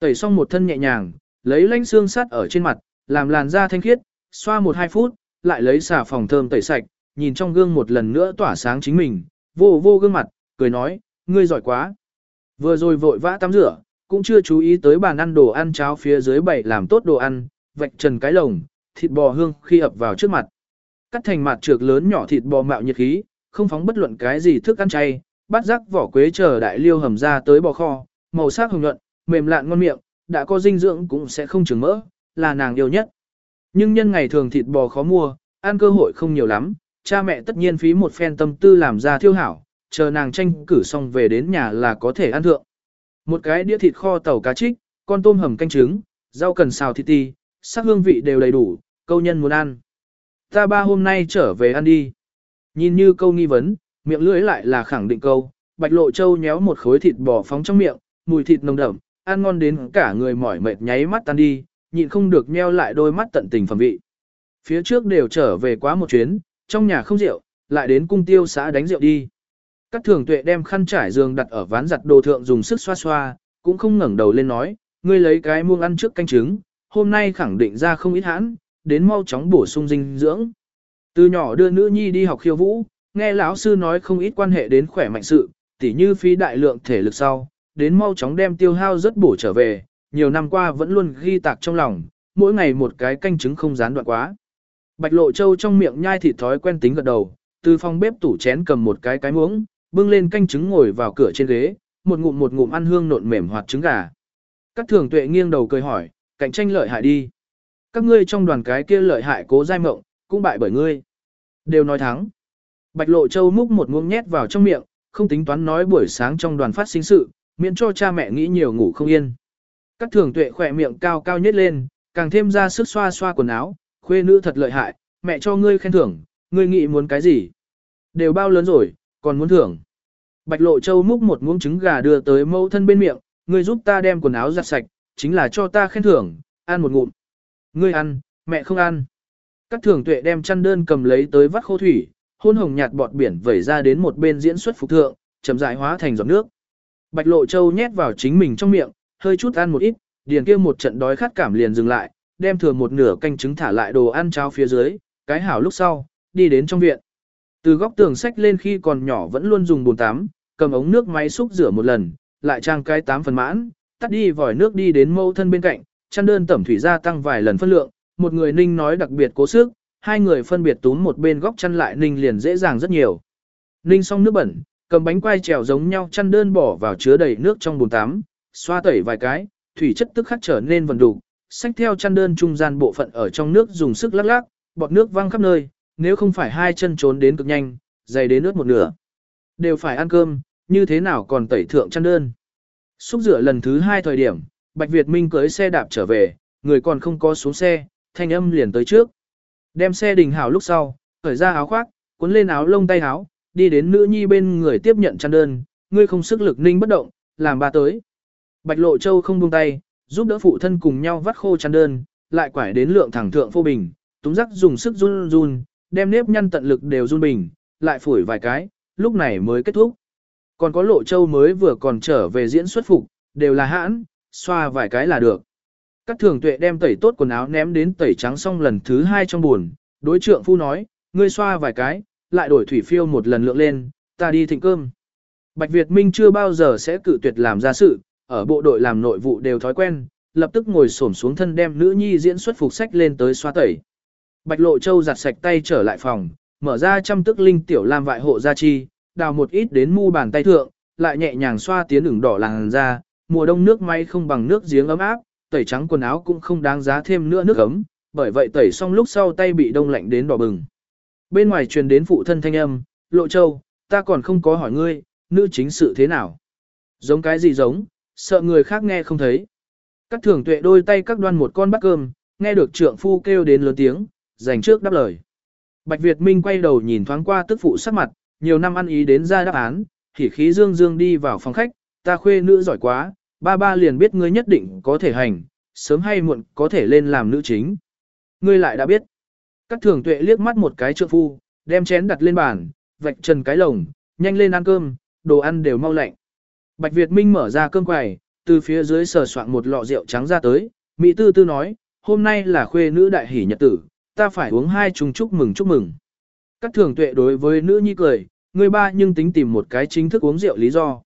Tẩy xong một thân nhẹ nhàng, lấy lanh xương sắt ở trên mặt, làm làn da thanh khiết, xoa một hai phút, lại lấy xà phòng thơm tẩy sạch, nhìn trong gương một lần nữa tỏa sáng chính mình, vô vô gương mặt, cười nói, ngươi giỏi quá. Vừa rồi vội vã tắm rửa, cũng chưa chú ý tới bàn ăn đồ ăn cháo phía dưới bày làm tốt đồ ăn, vạch trần cái lồng, thịt bò hương khi ập vào trước mặt. Cắt thành mặt trược lớn nhỏ thịt bò mạo nhiệt khí, không phóng bất luận cái gì thức ăn chay, bắt rắc vỏ quế chờ đại liêu hầm ra tới bò kho, màu sắc hồng nhuận, mềm lạn ngon miệng, đã có dinh dưỡng cũng sẽ không trường mỡ, là nàng yêu nhất. Nhưng nhân ngày thường thịt bò khó mua, ăn cơ hội không nhiều lắm, cha mẹ tất nhiên phí một phen tâm tư làm ra thiêu hảo, chờ nàng tranh cử xong về đến nhà là có thể ăn thượng. Một cái đĩa thịt kho tàu cá trích, con tôm hầm canh trứng, rau cần xào thịt ti, sắc hương vị đều đầy đủ, câu nhân muốn ăn. Ta ba hôm nay trở về ăn đi. Nhìn như câu nghi vấn, miệng lưỡi lại là khẳng định câu, bạch lộ châu nhéo một khối thịt bò phóng trong miệng, mùi thịt nồng đậm, ăn ngon đến cả người mỏi mệt nháy mắt tan đi, nhịn không được nheo lại đôi mắt tận tình phẩm vị. Phía trước đều trở về quá một chuyến, trong nhà không rượu, lại đến cung tiêu xã đánh rượu đi. Các thường tuệ đem khăn trải giường đặt ở ván giặt đồ thượng dùng sức xoa xoa, cũng không ngẩng đầu lên nói, ngươi lấy cái muông ăn trước canh trứng, hôm nay khẳng định ra không ít hãn, đến mau chóng bổ sung dinh dưỡng. Từ nhỏ đưa nữ nhi đi học khiêu vũ, nghe lão sư nói không ít quan hệ đến khỏe mạnh sự, tỉ như phí đại lượng thể lực sau, đến mau chóng đem tiêu hao rất bổ trở về, nhiều năm qua vẫn luôn ghi tạc trong lòng, mỗi ngày một cái canh trứng không gián đoạn quá. Bạch Lộ Châu trong miệng nhai thịt thói quen tính gật đầu, từ phòng bếp tủ chén cầm một cái cái muỗng, bưng lên canh trứng ngồi vào cửa trên ghế, một ngụm một ngụm ăn hương nộn mềm hoạt trứng gà. Các thường tuệ nghiêng đầu cười hỏi, cạnh tranh lợi hại đi. Các ngươi trong đoàn cái kia lợi hại cố giai mộng, cũng bại bởi ngươi. Đều nói thắng. Bạch Lộ Châu múc một muỗng nhét vào trong miệng, không tính toán nói buổi sáng trong đoàn phát sinh sự, miễn cho cha mẹ nghĩ nhiều ngủ không yên. Các thường tuệ khỏe miệng cao cao nhất lên, càng thêm ra sức xoa xoa quần áo, khuê nữ thật lợi hại, mẹ cho ngươi khen thưởng, ngươi nghĩ muốn cái gì? Đều bao lớn rồi, còn muốn thưởng. Bạch Lộ Châu múc một muỗng trứng gà đưa tới mẫu thân bên miệng, ngươi giúp ta đem quần áo giặt sạch, chính là cho ta khen thưởng, ăn một ngụm. Ngươi ăn, mẹ không ăn. Các thường tuệ đem chăn đơn cầm lấy tới vắt khô thủy, hôn hồng nhạt bọt biển vẩy ra đến một bên diễn xuất phục thượng, chậm rãi hóa thành giọt nước. Bạch Lộ Châu nhét vào chính mình trong miệng, hơi chút ăn một ít, điền kia một trận đói khát cảm liền dừng lại, đem thừa một nửa canh trứng thả lại đồ ăn cháo phía dưới, cái hảo lúc sau, đi đến trong viện. Từ góc tường sách lên khi còn nhỏ vẫn luôn dùng bồn tắm, cầm ống nước máy xúc rửa một lần, lại trang cái tám phần mãn, tắt đi vòi nước đi đến mâu thân bên cạnh, chăn đơn tẩm thủy gia tăng vài lần phân lượng, một người ninh nói đặc biệt cố sức, hai người phân biệt túm một bên góc chăn lại ninh liền dễ dàng rất nhiều. Ninh xong nước bẩn, cầm bánh quai trèo giống nhau chăn đơn bỏ vào chứa đầy nước trong bồn tắm, xoa tẩy vài cái, thủy chất tức khắc trở nên vần đủ, xách theo chăn đơn trung gian bộ phận ở trong nước dùng sức lắc lắc, bọt nước văng khắp nơi, nếu không phải hai chân trốn đến cực nhanh, dày đến nước một nửa. Đều phải ăn cơm, như thế nào còn tẩy thượng chăn đơn. Xúc rửa lần thứ hai thời điểm, Bạch Việt Minh cưới xe đạp trở về, người còn không có xuống xe, thanh âm liền tới trước. Đem xe đình hảo lúc sau, khởi ra áo khoác, cuốn lên áo lông tay áo, đi đến nữ nhi bên người tiếp nhận chăn đơn, ngươi không sức lực ninh bất động, làm ba tới. Bạch Lộ Châu không buông tay, giúp đỡ phụ thân cùng nhau vắt khô chăn đơn, lại quải đến lượng thẳng thượng phô bình, túng rắc dùng sức run run, đem nếp nhăn tận lực đều run bình, lại phủi vài cái, lúc này mới kết thúc. Còn có Lộ Châu mới vừa còn trở về diễn xuất phục, đều là hãn, xoa vài cái là được. Các thường tuệ đem tẩy tốt quần áo ném đến tẩy trắng xong lần thứ hai trong buồn, đối trượng phu nói, ngươi xoa vài cái, lại đổi thủy phiêu một lần lượng lên, ta đi thịnh cơm. Bạch Việt Minh chưa bao giờ sẽ cự tuyệt làm ra sự, ở bộ đội làm nội vụ đều thói quen, lập tức ngồi xổm xuống thân đem nữ nhi diễn xuất phục sách lên tới xoa tẩy. Bạch Lộ Châu giặt sạch tay trở lại phòng, mở ra trăm tức linh tiểu lam vại hộ gia chi, đào một ít đến mu bàn tay thượng, lại nhẹ nhàng xoa tiến ửng đỏ làn da, mùa đông nước may không bằng nước giếng ấm áp, tẩy trắng quần áo cũng không đáng giá thêm nữa nước ấm, bởi vậy tẩy xong lúc sau tay bị đông lạnh đến đỏ bừng. Bên ngoài truyền đến phụ thân thanh âm, Lộ Châu, ta còn không có hỏi ngươi, nữ chính sự thế nào? Giống cái gì giống, sợ người khác nghe không thấy. Các thường tuệ đôi tay các đoan một con bát cơm, nghe được trượng phu kêu đến lớn tiếng, dành trước đáp lời. Bạch Việt Minh quay đầu nhìn thoáng qua tức phụ sắc mặt, nhiều năm ăn ý đến ra đáp án, thì khí dương dương đi vào phòng khách, ta khuê nữ giỏi quá, ba ba liền biết ngươi nhất định có thể hành, sớm hay muộn có thể lên làm nữ chính. Ngươi lại đã biết. Các thường tuệ liếc mắt một cái trượng phu, đem chén đặt lên bàn, vạch trần cái lồng, nhanh lên ăn cơm, đồ ăn đều mau lạnh. Bạch Việt Minh mở ra cơm quầy, từ phía dưới sờ soạn một lọ rượu trắng ra tới, Mỹ tư tư nói, hôm nay là khuê nữ đại hỷ nhật tử, ta phải uống hai chung chúc mừng chúc mừng. Các thường tuệ đối với nữ nhi cười, người ba nhưng tính tìm một cái chính thức uống rượu lý do.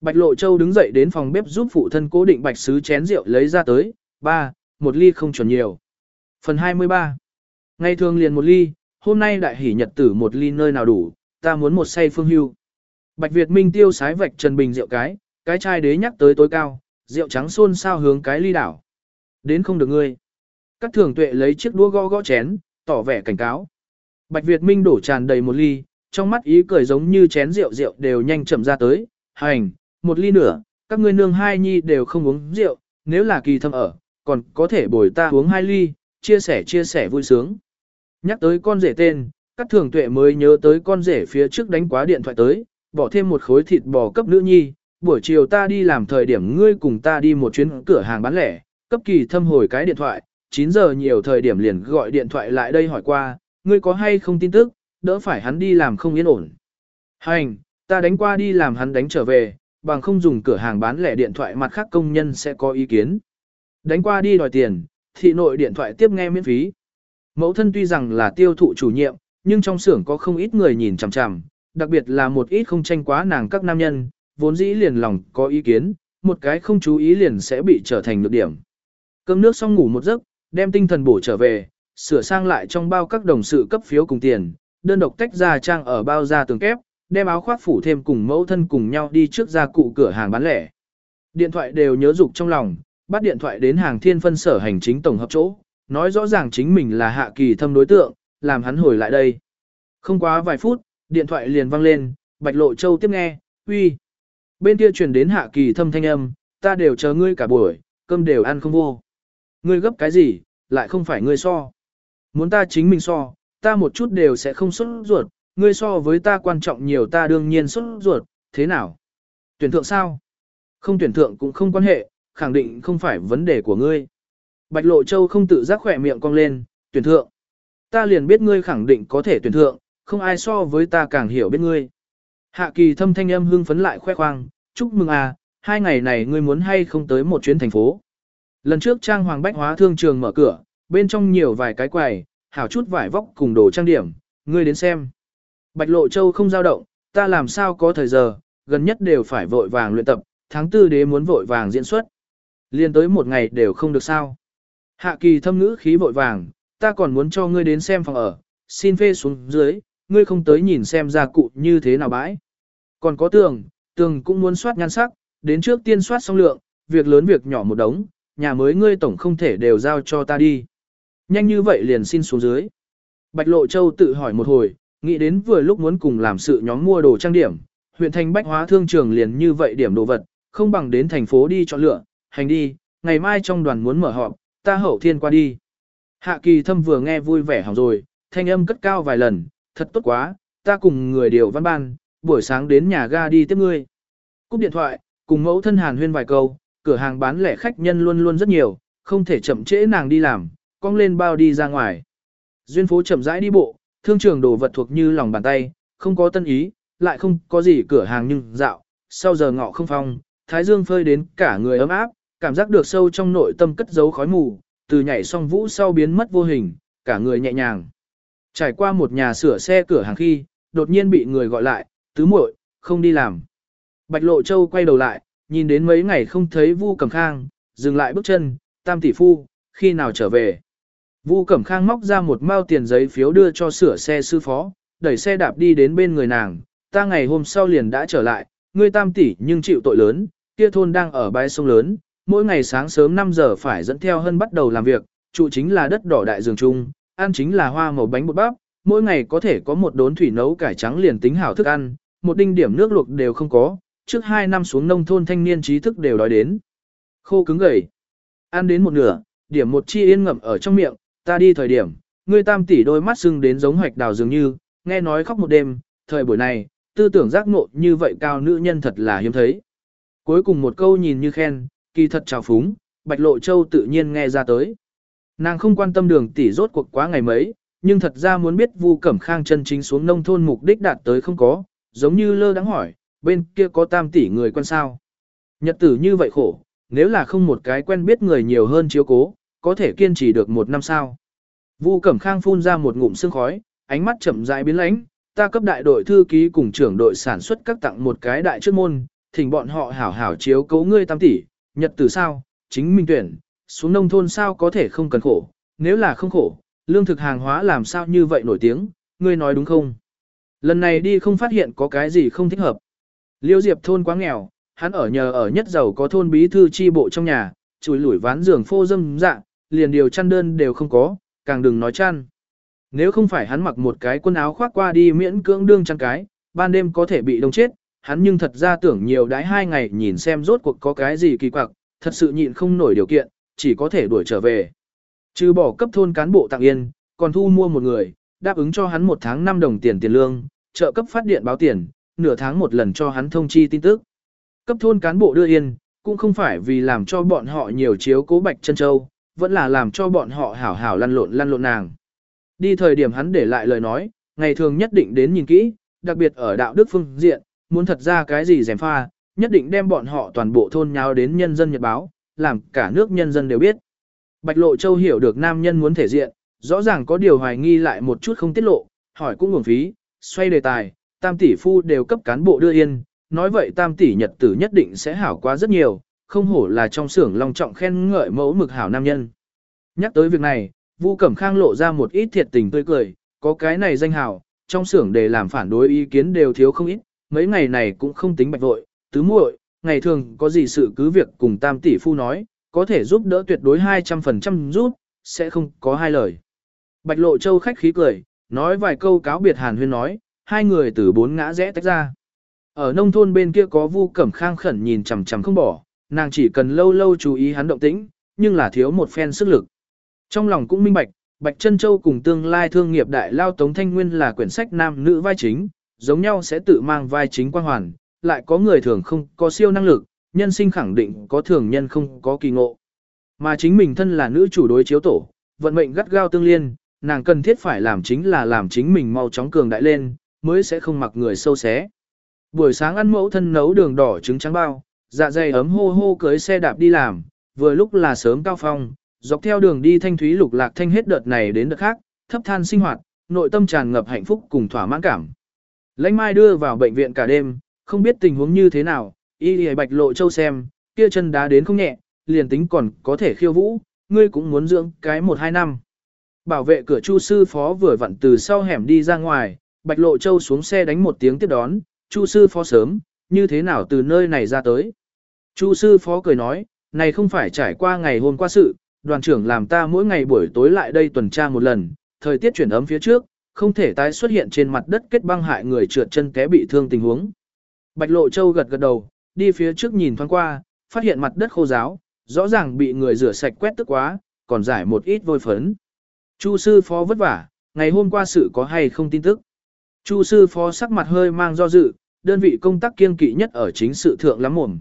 Bạch Lộ Châu đứng dậy đến phòng bếp giúp phụ thân cố định bạch sứ chén rượu lấy ra tới, ba, một ly không chuẩn nhiều. Phần 23 Ngày thường liền một ly, hôm nay đại hỷ nhật tử một ly nơi nào đủ, ta muốn một say phương hưu. Bạch Việt Minh tiêu sái vạch trần bình rượu cái, cái chai đế nhắc tới tối cao, rượu trắng xôn sao hướng cái ly đảo. Đến không được ngươi. Các thường tuệ lấy chiếc đũa gõ gõ chén, tỏ vẻ cảnh cáo. Bạch Việt Minh đổ tràn đầy một ly, trong mắt ý cười giống như chén rượu rượu đều nhanh chậm ra tới. Hành, một ly nữa, các ngươi nương hai nhi đều không uống rượu, nếu là kỳ thâm ở, còn có thể bồi ta uống hai ly, chia sẻ chia sẻ vui sướng. Nhắc tới con rể tên, các thường tuệ mới nhớ tới con rể phía trước đánh quá điện thoại tới, bỏ thêm một khối thịt bò cấp nữ nhi, buổi chiều ta đi làm thời điểm ngươi cùng ta đi một chuyến cửa hàng bán lẻ, cấp kỳ thâm hồi cái điện thoại, 9 giờ nhiều thời điểm liền gọi điện thoại lại đây hỏi qua, ngươi có hay không tin tức, đỡ phải hắn đi làm không yên ổn. Hành, ta đánh qua đi làm hắn đánh trở về, bằng không dùng cửa hàng bán lẻ điện thoại mặt khác công nhân sẽ có ý kiến. Đánh qua đi đòi tiền, thị nội điện thoại tiếp nghe miễn phí. Mẫu thân tuy rằng là tiêu thụ chủ nhiệm, nhưng trong xưởng có không ít người nhìn chằm chằm, đặc biệt là một ít không tranh quá nàng các nam nhân, vốn dĩ liền lòng có ý kiến, một cái không chú ý liền sẽ bị trở thành nhược điểm. Cơm nước xong ngủ một giấc, đem tinh thần bổ trở về, sửa sang lại trong bao các đồng sự cấp phiếu cùng tiền, đơn độc tách ra trang ở bao ra tường kép, đem áo khoác phủ thêm cùng mẫu thân cùng nhau đi trước ra cụ cửa hàng bán lẻ. Điện thoại đều nhớ dục trong lòng, bắt điện thoại đến hàng thiên phân sở hành chính tổng hợp chỗ, nói rõ ràng chính mình là hạ kỳ thâm đối tượng, làm hắn hồi lại đây. Không quá vài phút, điện thoại liền vang lên, Bạch Lộ Châu tiếp nghe, uy. Bên kia truyền đến hạ kỳ thâm thanh âm, ta đều chờ ngươi cả buổi, cơm đều ăn không vô. Ngươi gấp cái gì, lại không phải ngươi so. Muốn ta chính mình so, ta một chút đều sẽ không xuất ruột, ngươi so với ta quan trọng nhiều ta đương nhiên xuất ruột, thế nào? Tuyển thượng sao? Không tuyển thượng cũng không quan hệ, khẳng định không phải vấn đề của ngươi. Bạch Lộ Châu không tự giác khỏe miệng cong lên, tuyển thượng. Ta liền biết ngươi khẳng định có thể tuyển thượng, không ai so với ta càng hiểu biết ngươi. Hạ kỳ thâm thanh âm hưng phấn lại khoe khoang, chúc mừng à, hai ngày này ngươi muốn hay không tới một chuyến thành phố. Lần trước trang hoàng bách hóa thương trường mở cửa, bên trong nhiều vài cái quầy, hảo chút vải vóc cùng đồ trang điểm, ngươi đến xem. Bạch Lộ Châu không dao động, ta làm sao có thời giờ, gần nhất đều phải vội vàng luyện tập, tháng tư đế muốn vội vàng diễn xuất. Liên tới một ngày đều không được sao. Hạ kỳ thâm ngữ khí vội vàng, ta còn muốn cho ngươi đến xem phòng ở, xin phê xuống dưới, ngươi không tới nhìn xem gia cụ như thế nào bãi. Còn có tường, tường cũng muốn soát nhan sắc, đến trước tiên soát xong lượng, việc lớn việc nhỏ một đống, nhà mới ngươi tổng không thể đều giao cho ta đi. Nhanh như vậy liền xin xuống dưới. Bạch Lộ Châu tự hỏi một hồi, nghĩ đến vừa lúc muốn cùng làm sự nhóm mua đồ trang điểm, huyện thành bách hóa thương trường liền như vậy điểm đồ vật, không bằng đến thành phố đi chọn lựa, hành đi, ngày mai trong đoàn muốn mở họp, ta hậu thiên qua đi. Hạ kỳ thâm vừa nghe vui vẻ hỏng rồi, thanh âm cất cao vài lần, thật tốt quá, ta cùng người điều văn ban, buổi sáng đến nhà ga đi tiếp ngươi. Cúp điện thoại, cùng mẫu thân hàn huyên vài câu, cửa hàng bán lẻ khách nhân luôn luôn rất nhiều, không thể chậm trễ nàng đi làm, cong lên bao đi ra ngoài. Duyên phố chậm rãi đi bộ, thương trường đồ vật thuộc như lòng bàn tay, không có tân ý, lại không có gì cửa hàng nhưng dạo, sau giờ ngọ không phong, thái dương phơi đến cả người ấm áp, cảm giác được sâu trong nội tâm cất giấu khói mù, từ nhảy xong vũ sau biến mất vô hình, cả người nhẹ nhàng. Trải qua một nhà sửa xe cửa hàng khi, đột nhiên bị người gọi lại, tứ muội, không đi làm. Bạch Lộ Châu quay đầu lại, nhìn đến mấy ngày không thấy Vu Cẩm Khang, dừng lại bước chân, tam tỷ phu, khi nào trở về. Vu Cẩm Khang móc ra một mao tiền giấy phiếu đưa cho sửa xe sư phó, đẩy xe đạp đi đến bên người nàng, ta ngày hôm sau liền đã trở lại, ngươi tam tỷ nhưng chịu tội lớn, kia thôn đang ở bãi sông lớn, mỗi ngày sáng sớm 5 giờ phải dẫn theo hân bắt đầu làm việc, trụ chính là đất đỏ đại dường trung, ăn chính là hoa màu bánh bột bắp, mỗi ngày có thể có một đốn thủy nấu cải trắng liền tính hảo thức ăn, một đinh điểm nước luộc đều không có, trước 2 năm xuống nông thôn thanh niên trí thức đều đói đến. Khô cứng gầy. Ăn đến một nửa, điểm một chi yên ngậm ở trong miệng, ta đi thời điểm, ngươi tam tỷ đôi mắt sưng đến giống hoạch đào dường như, nghe nói khóc một đêm, thời buổi này, tư tưởng giác ngộ như vậy cao nữ nhân thật là hiếm thấy. Cuối cùng một câu nhìn như khen, kỳ thật trào phúng, Bạch Lộ Châu tự nhiên nghe ra tới. Nàng không quan tâm đường tỷ rốt cuộc quá ngày mấy, nhưng thật ra muốn biết Vu Cẩm Khang chân chính xuống nông thôn mục đích đạt tới không có, giống như lơ đáng hỏi, bên kia có tam tỷ người quen sao. Nhật tử như vậy khổ, nếu là không một cái quen biết người nhiều hơn chiếu cố, có thể kiên trì được một năm sao. Vu Cẩm Khang phun ra một ngụm sương khói, ánh mắt chậm rãi biến lãnh, ta cấp đại đội thư ký cùng trưởng đội sản xuất các tặng một cái đại chức môn, thỉnh bọn họ hảo hảo chiếu cố ngươi tam tỷ, nhật tử sao, chính minh tuyển, xuống nông thôn sao có thể không cần khổ, nếu là không khổ, lương thực hàng hóa làm sao như vậy nổi tiếng, ngươi nói đúng không? Lần này đi không phát hiện có cái gì không thích hợp. Liêu Diệp thôn quá nghèo, hắn ở nhờ ở nhất giàu có thôn bí thư chi bộ trong nhà, chùi lủi ván giường phô dâm dạ, liền điều chăn đơn đều không có, càng đừng nói chăn. Nếu không phải hắn mặc một cái quần áo khoác qua đi miễn cưỡng đương chăn cái, ban đêm có thể bị đông chết, hắn nhưng thật ra tưởng nhiều đái hai ngày nhìn xem rốt cuộc có cái gì kỳ quặc, thật sự nhịn không nổi điều kiện, chỉ có thể đuổi trở về. Trừ bỏ cấp thôn cán bộ tặng yên, còn thu mua một người, đáp ứng cho hắn một tháng 5 đồng tiền tiền lương, trợ cấp phát điện báo tiền, nửa tháng một lần cho hắn thông chi tin tức. Cấp thôn cán bộ đưa yên, cũng không phải vì làm cho bọn họ nhiều chiếu cố bạch chân châu, vẫn là làm cho bọn họ hảo hảo lăn lộn lăn lộn nàng. Đi thời điểm hắn để lại lời nói, ngày thường nhất định đến nhìn kỹ, đặc biệt ở đạo đức phương diện, muốn thật ra cái gì rèm pha, nhất định đem bọn họ toàn bộ thôn nháo đến nhân dân nhật báo, làm cả nước nhân dân đều biết. Bạch Lộ Châu hiểu được nam nhân muốn thể diện, rõ ràng có điều hoài nghi lại một chút không tiết lộ, hỏi cũng nguồn phí, xoay đề tài, tam tỷ phu đều cấp cán bộ đưa yên, nói vậy tam tỷ nhật tử nhất định sẽ hảo quá rất nhiều, không hổ là trong xưởng long trọng khen ngợi mẫu mực hảo nam nhân. Nhắc tới việc này, Vu Cẩm Khang lộ ra một ít thiệt tình tươi cười, có cái này danh hảo, trong xưởng để làm phản đối ý kiến đều thiếu không ít, mấy ngày này cũng không tính bạch vội, tứ muội, ngày thường có gì sự cứ việc cùng tam tỷ phu nói, có thể giúp đỡ tuyệt đối 200% giúp, sẽ không có hai lời. Bạch Lộ Châu khách khí cười, nói vài câu cáo biệt Hàn Huyên nói, hai người từ bốn ngã rẽ tách ra. Ở nông thôn bên kia có Vu Cẩm Khang khẩn nhìn chằm chằm không bỏ, nàng chỉ cần lâu lâu chú ý hắn động tĩnh, nhưng là thiếu một phen sức lực. Trong lòng cũng minh bạch, Bạch Trân Châu cùng tương lai thương nghiệp đại lao Tống Thanh Nguyên là quyển sách nam nữ vai chính, giống nhau sẽ tự mang vai chính quan hoàn, lại có người thường không có siêu năng lực, nhân sinh khẳng định có thường nhân không có kỳ ngộ. Mà chính mình thân là nữ chủ đối chiếu tổ, vận mệnh gắt gao tương liên, nàng cần thiết phải làm chính là làm chính mình mau chóng cường đại lên, mới sẽ không mặc người sâu xé. Buổi sáng ăn mẫu thân nấu đường đỏ trứng trắng bao, dạ dày ấm hô hô cưới xe đạp đi làm, vừa lúc là sớm cao phong, dọc theo đường đi thanh thúy lục lạc thanh hết đợt này đến đợt khác, thấp than sinh hoạt, nội tâm tràn ngập hạnh phúc cùng thỏa mãn cảm. Lãnh Mai đưa vào bệnh viện cả đêm, không biết tình huống như thế nào, y y bạch lộ châu xem, kia chân đá đến không nhẹ, liền tính còn có thể khiêu vũ, ngươi cũng muốn dưỡng cái một hai năm. Bảo vệ cửa chu sư phó vừa vặn từ sau hẻm đi ra ngoài, bạch lộ châu xuống xe đánh một tiếng tiếp đón, chu sư phó sớm, như thế nào từ nơi này ra tới. Chu sư phó cười nói, này không phải trải qua ngày hôm qua sự, đoàn trưởng làm ta mỗi ngày buổi tối lại đây tuần tra một lần, thời tiết chuyển ấm phía trước, không thể tái xuất hiện trên mặt đất kết băng hại người trượt chân té bị thương tình huống. Bạch Lộ Châu gật gật đầu, đi phía trước nhìn thoáng qua, phát hiện mặt đất khô ráo, rõ ràng bị người rửa sạch quét tức quá, còn giải một ít vôi phấn. Chu sư phó vất vả, ngày hôm qua sự có hay không tin tức. Chu sư phó sắc mặt hơi mang do dự, đơn vị công tác kiên kỵ nhất ở chính sự thượng lắm mồm.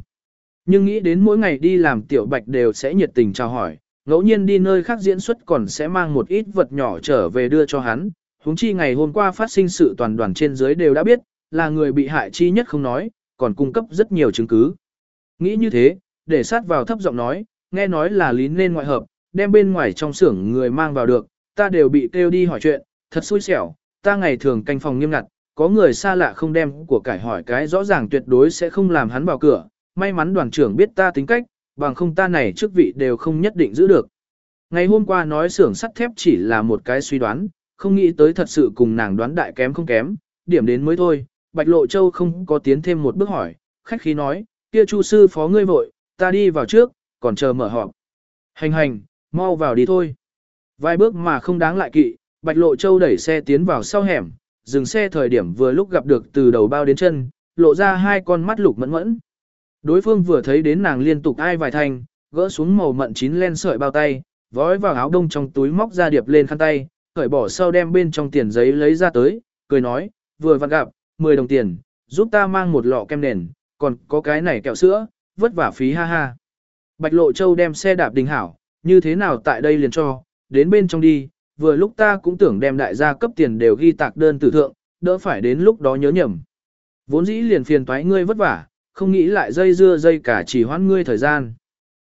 Nhưng nghĩ đến mỗi ngày đi làm tiểu bạch đều sẽ nhiệt tình chào hỏi, ngẫu nhiên đi nơi khác diễn xuất còn sẽ mang một ít vật nhỏ trở về đưa cho hắn. Húng chi ngày hôm qua phát sinh sự toàn đoàn trên dưới đều đã biết, là người bị hại chi nhất không nói, còn cung cấp rất nhiều chứng cứ. Nghĩ như thế, để sát vào thấp giọng nói, nghe nói là lý nên ngoại hợp, đem bên ngoài trong xưởng người mang vào được, ta đều bị kêu đi hỏi chuyện, thật xui xẻo, ta ngày thường canh phòng nghiêm ngặt, có người xa lạ không đem của cải hỏi cái rõ ràng tuyệt đối sẽ không làm hắn vào cửa, may mắn đoàn trưởng biết ta tính cách, bằng không ta này chức vị đều không nhất định giữ được. Ngày hôm qua nói xưởng sắt thép chỉ là một cái suy đoán, không nghĩ tới thật sự cùng nàng đoán đại kém không kém, điểm đến mới thôi, Bạch Lộ Châu không có tiến thêm một bước hỏi, khách khí nói, kia chu sư phó ngươi vội, ta đi vào trước, còn chờ mở họp. Hành hành, mau vào đi thôi. Vài bước mà không đáng lại kỵ, Bạch Lộ Châu đẩy xe tiến vào sau hẻm, dừng xe thời điểm vừa lúc gặp được từ đầu bao đến chân, lộ ra hai con mắt lục mẫn mẫn. Đối phương vừa thấy đến nàng liên tục ai vài thành, gỡ xuống màu mận chín len sợi bao tay, vói vào áo đông trong túi móc ra điệp lên khăn tay, cởi bỏ sau đem bên trong tiền giấy lấy ra tới, cười nói, vừa vặn gặp, 10 đồng tiền, giúp ta mang một lọ kem nền, còn có cái này kẹo sữa, vất vả phí ha ha. Bạch Lộ Châu đem xe đạp đình hảo, như thế nào tại đây liền cho, đến bên trong đi, vừa lúc ta cũng tưởng đem đại gia cấp tiền đều ghi tạc đơn tử thượng, đỡ phải đến lúc đó nhớ nhầm. Vốn dĩ liền phiền toái ngươi vất vả, không nghĩ lại dây dưa dây cả chỉ hoãn ngươi thời gian.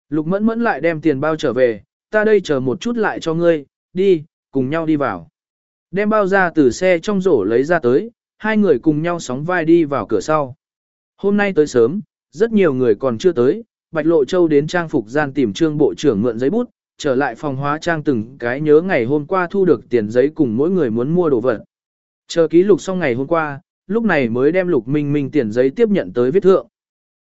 Lục mẫn mẫn lại đem tiền bao trở về, ta đây chờ một chút lại cho ngươi, đi, cùng nhau đi vào. Đem bao ra từ xe trong rổ lấy ra tới, hai người cùng nhau sóng vai đi vào cửa sau. Hôm nay tới sớm, rất nhiều người còn chưa tới, Bạch Lộ Châu đến trang phục gian tìm trương bộ trưởng mượn giấy bút, trở lại phòng hóa trang từng cái nhớ ngày hôm qua thu được tiền giấy cùng mỗi người muốn mua đồ vật. Chờ ký lục xong ngày hôm qua, lúc này mới đem lục minh minh tiền giấy tiếp nhận tới viết thượng.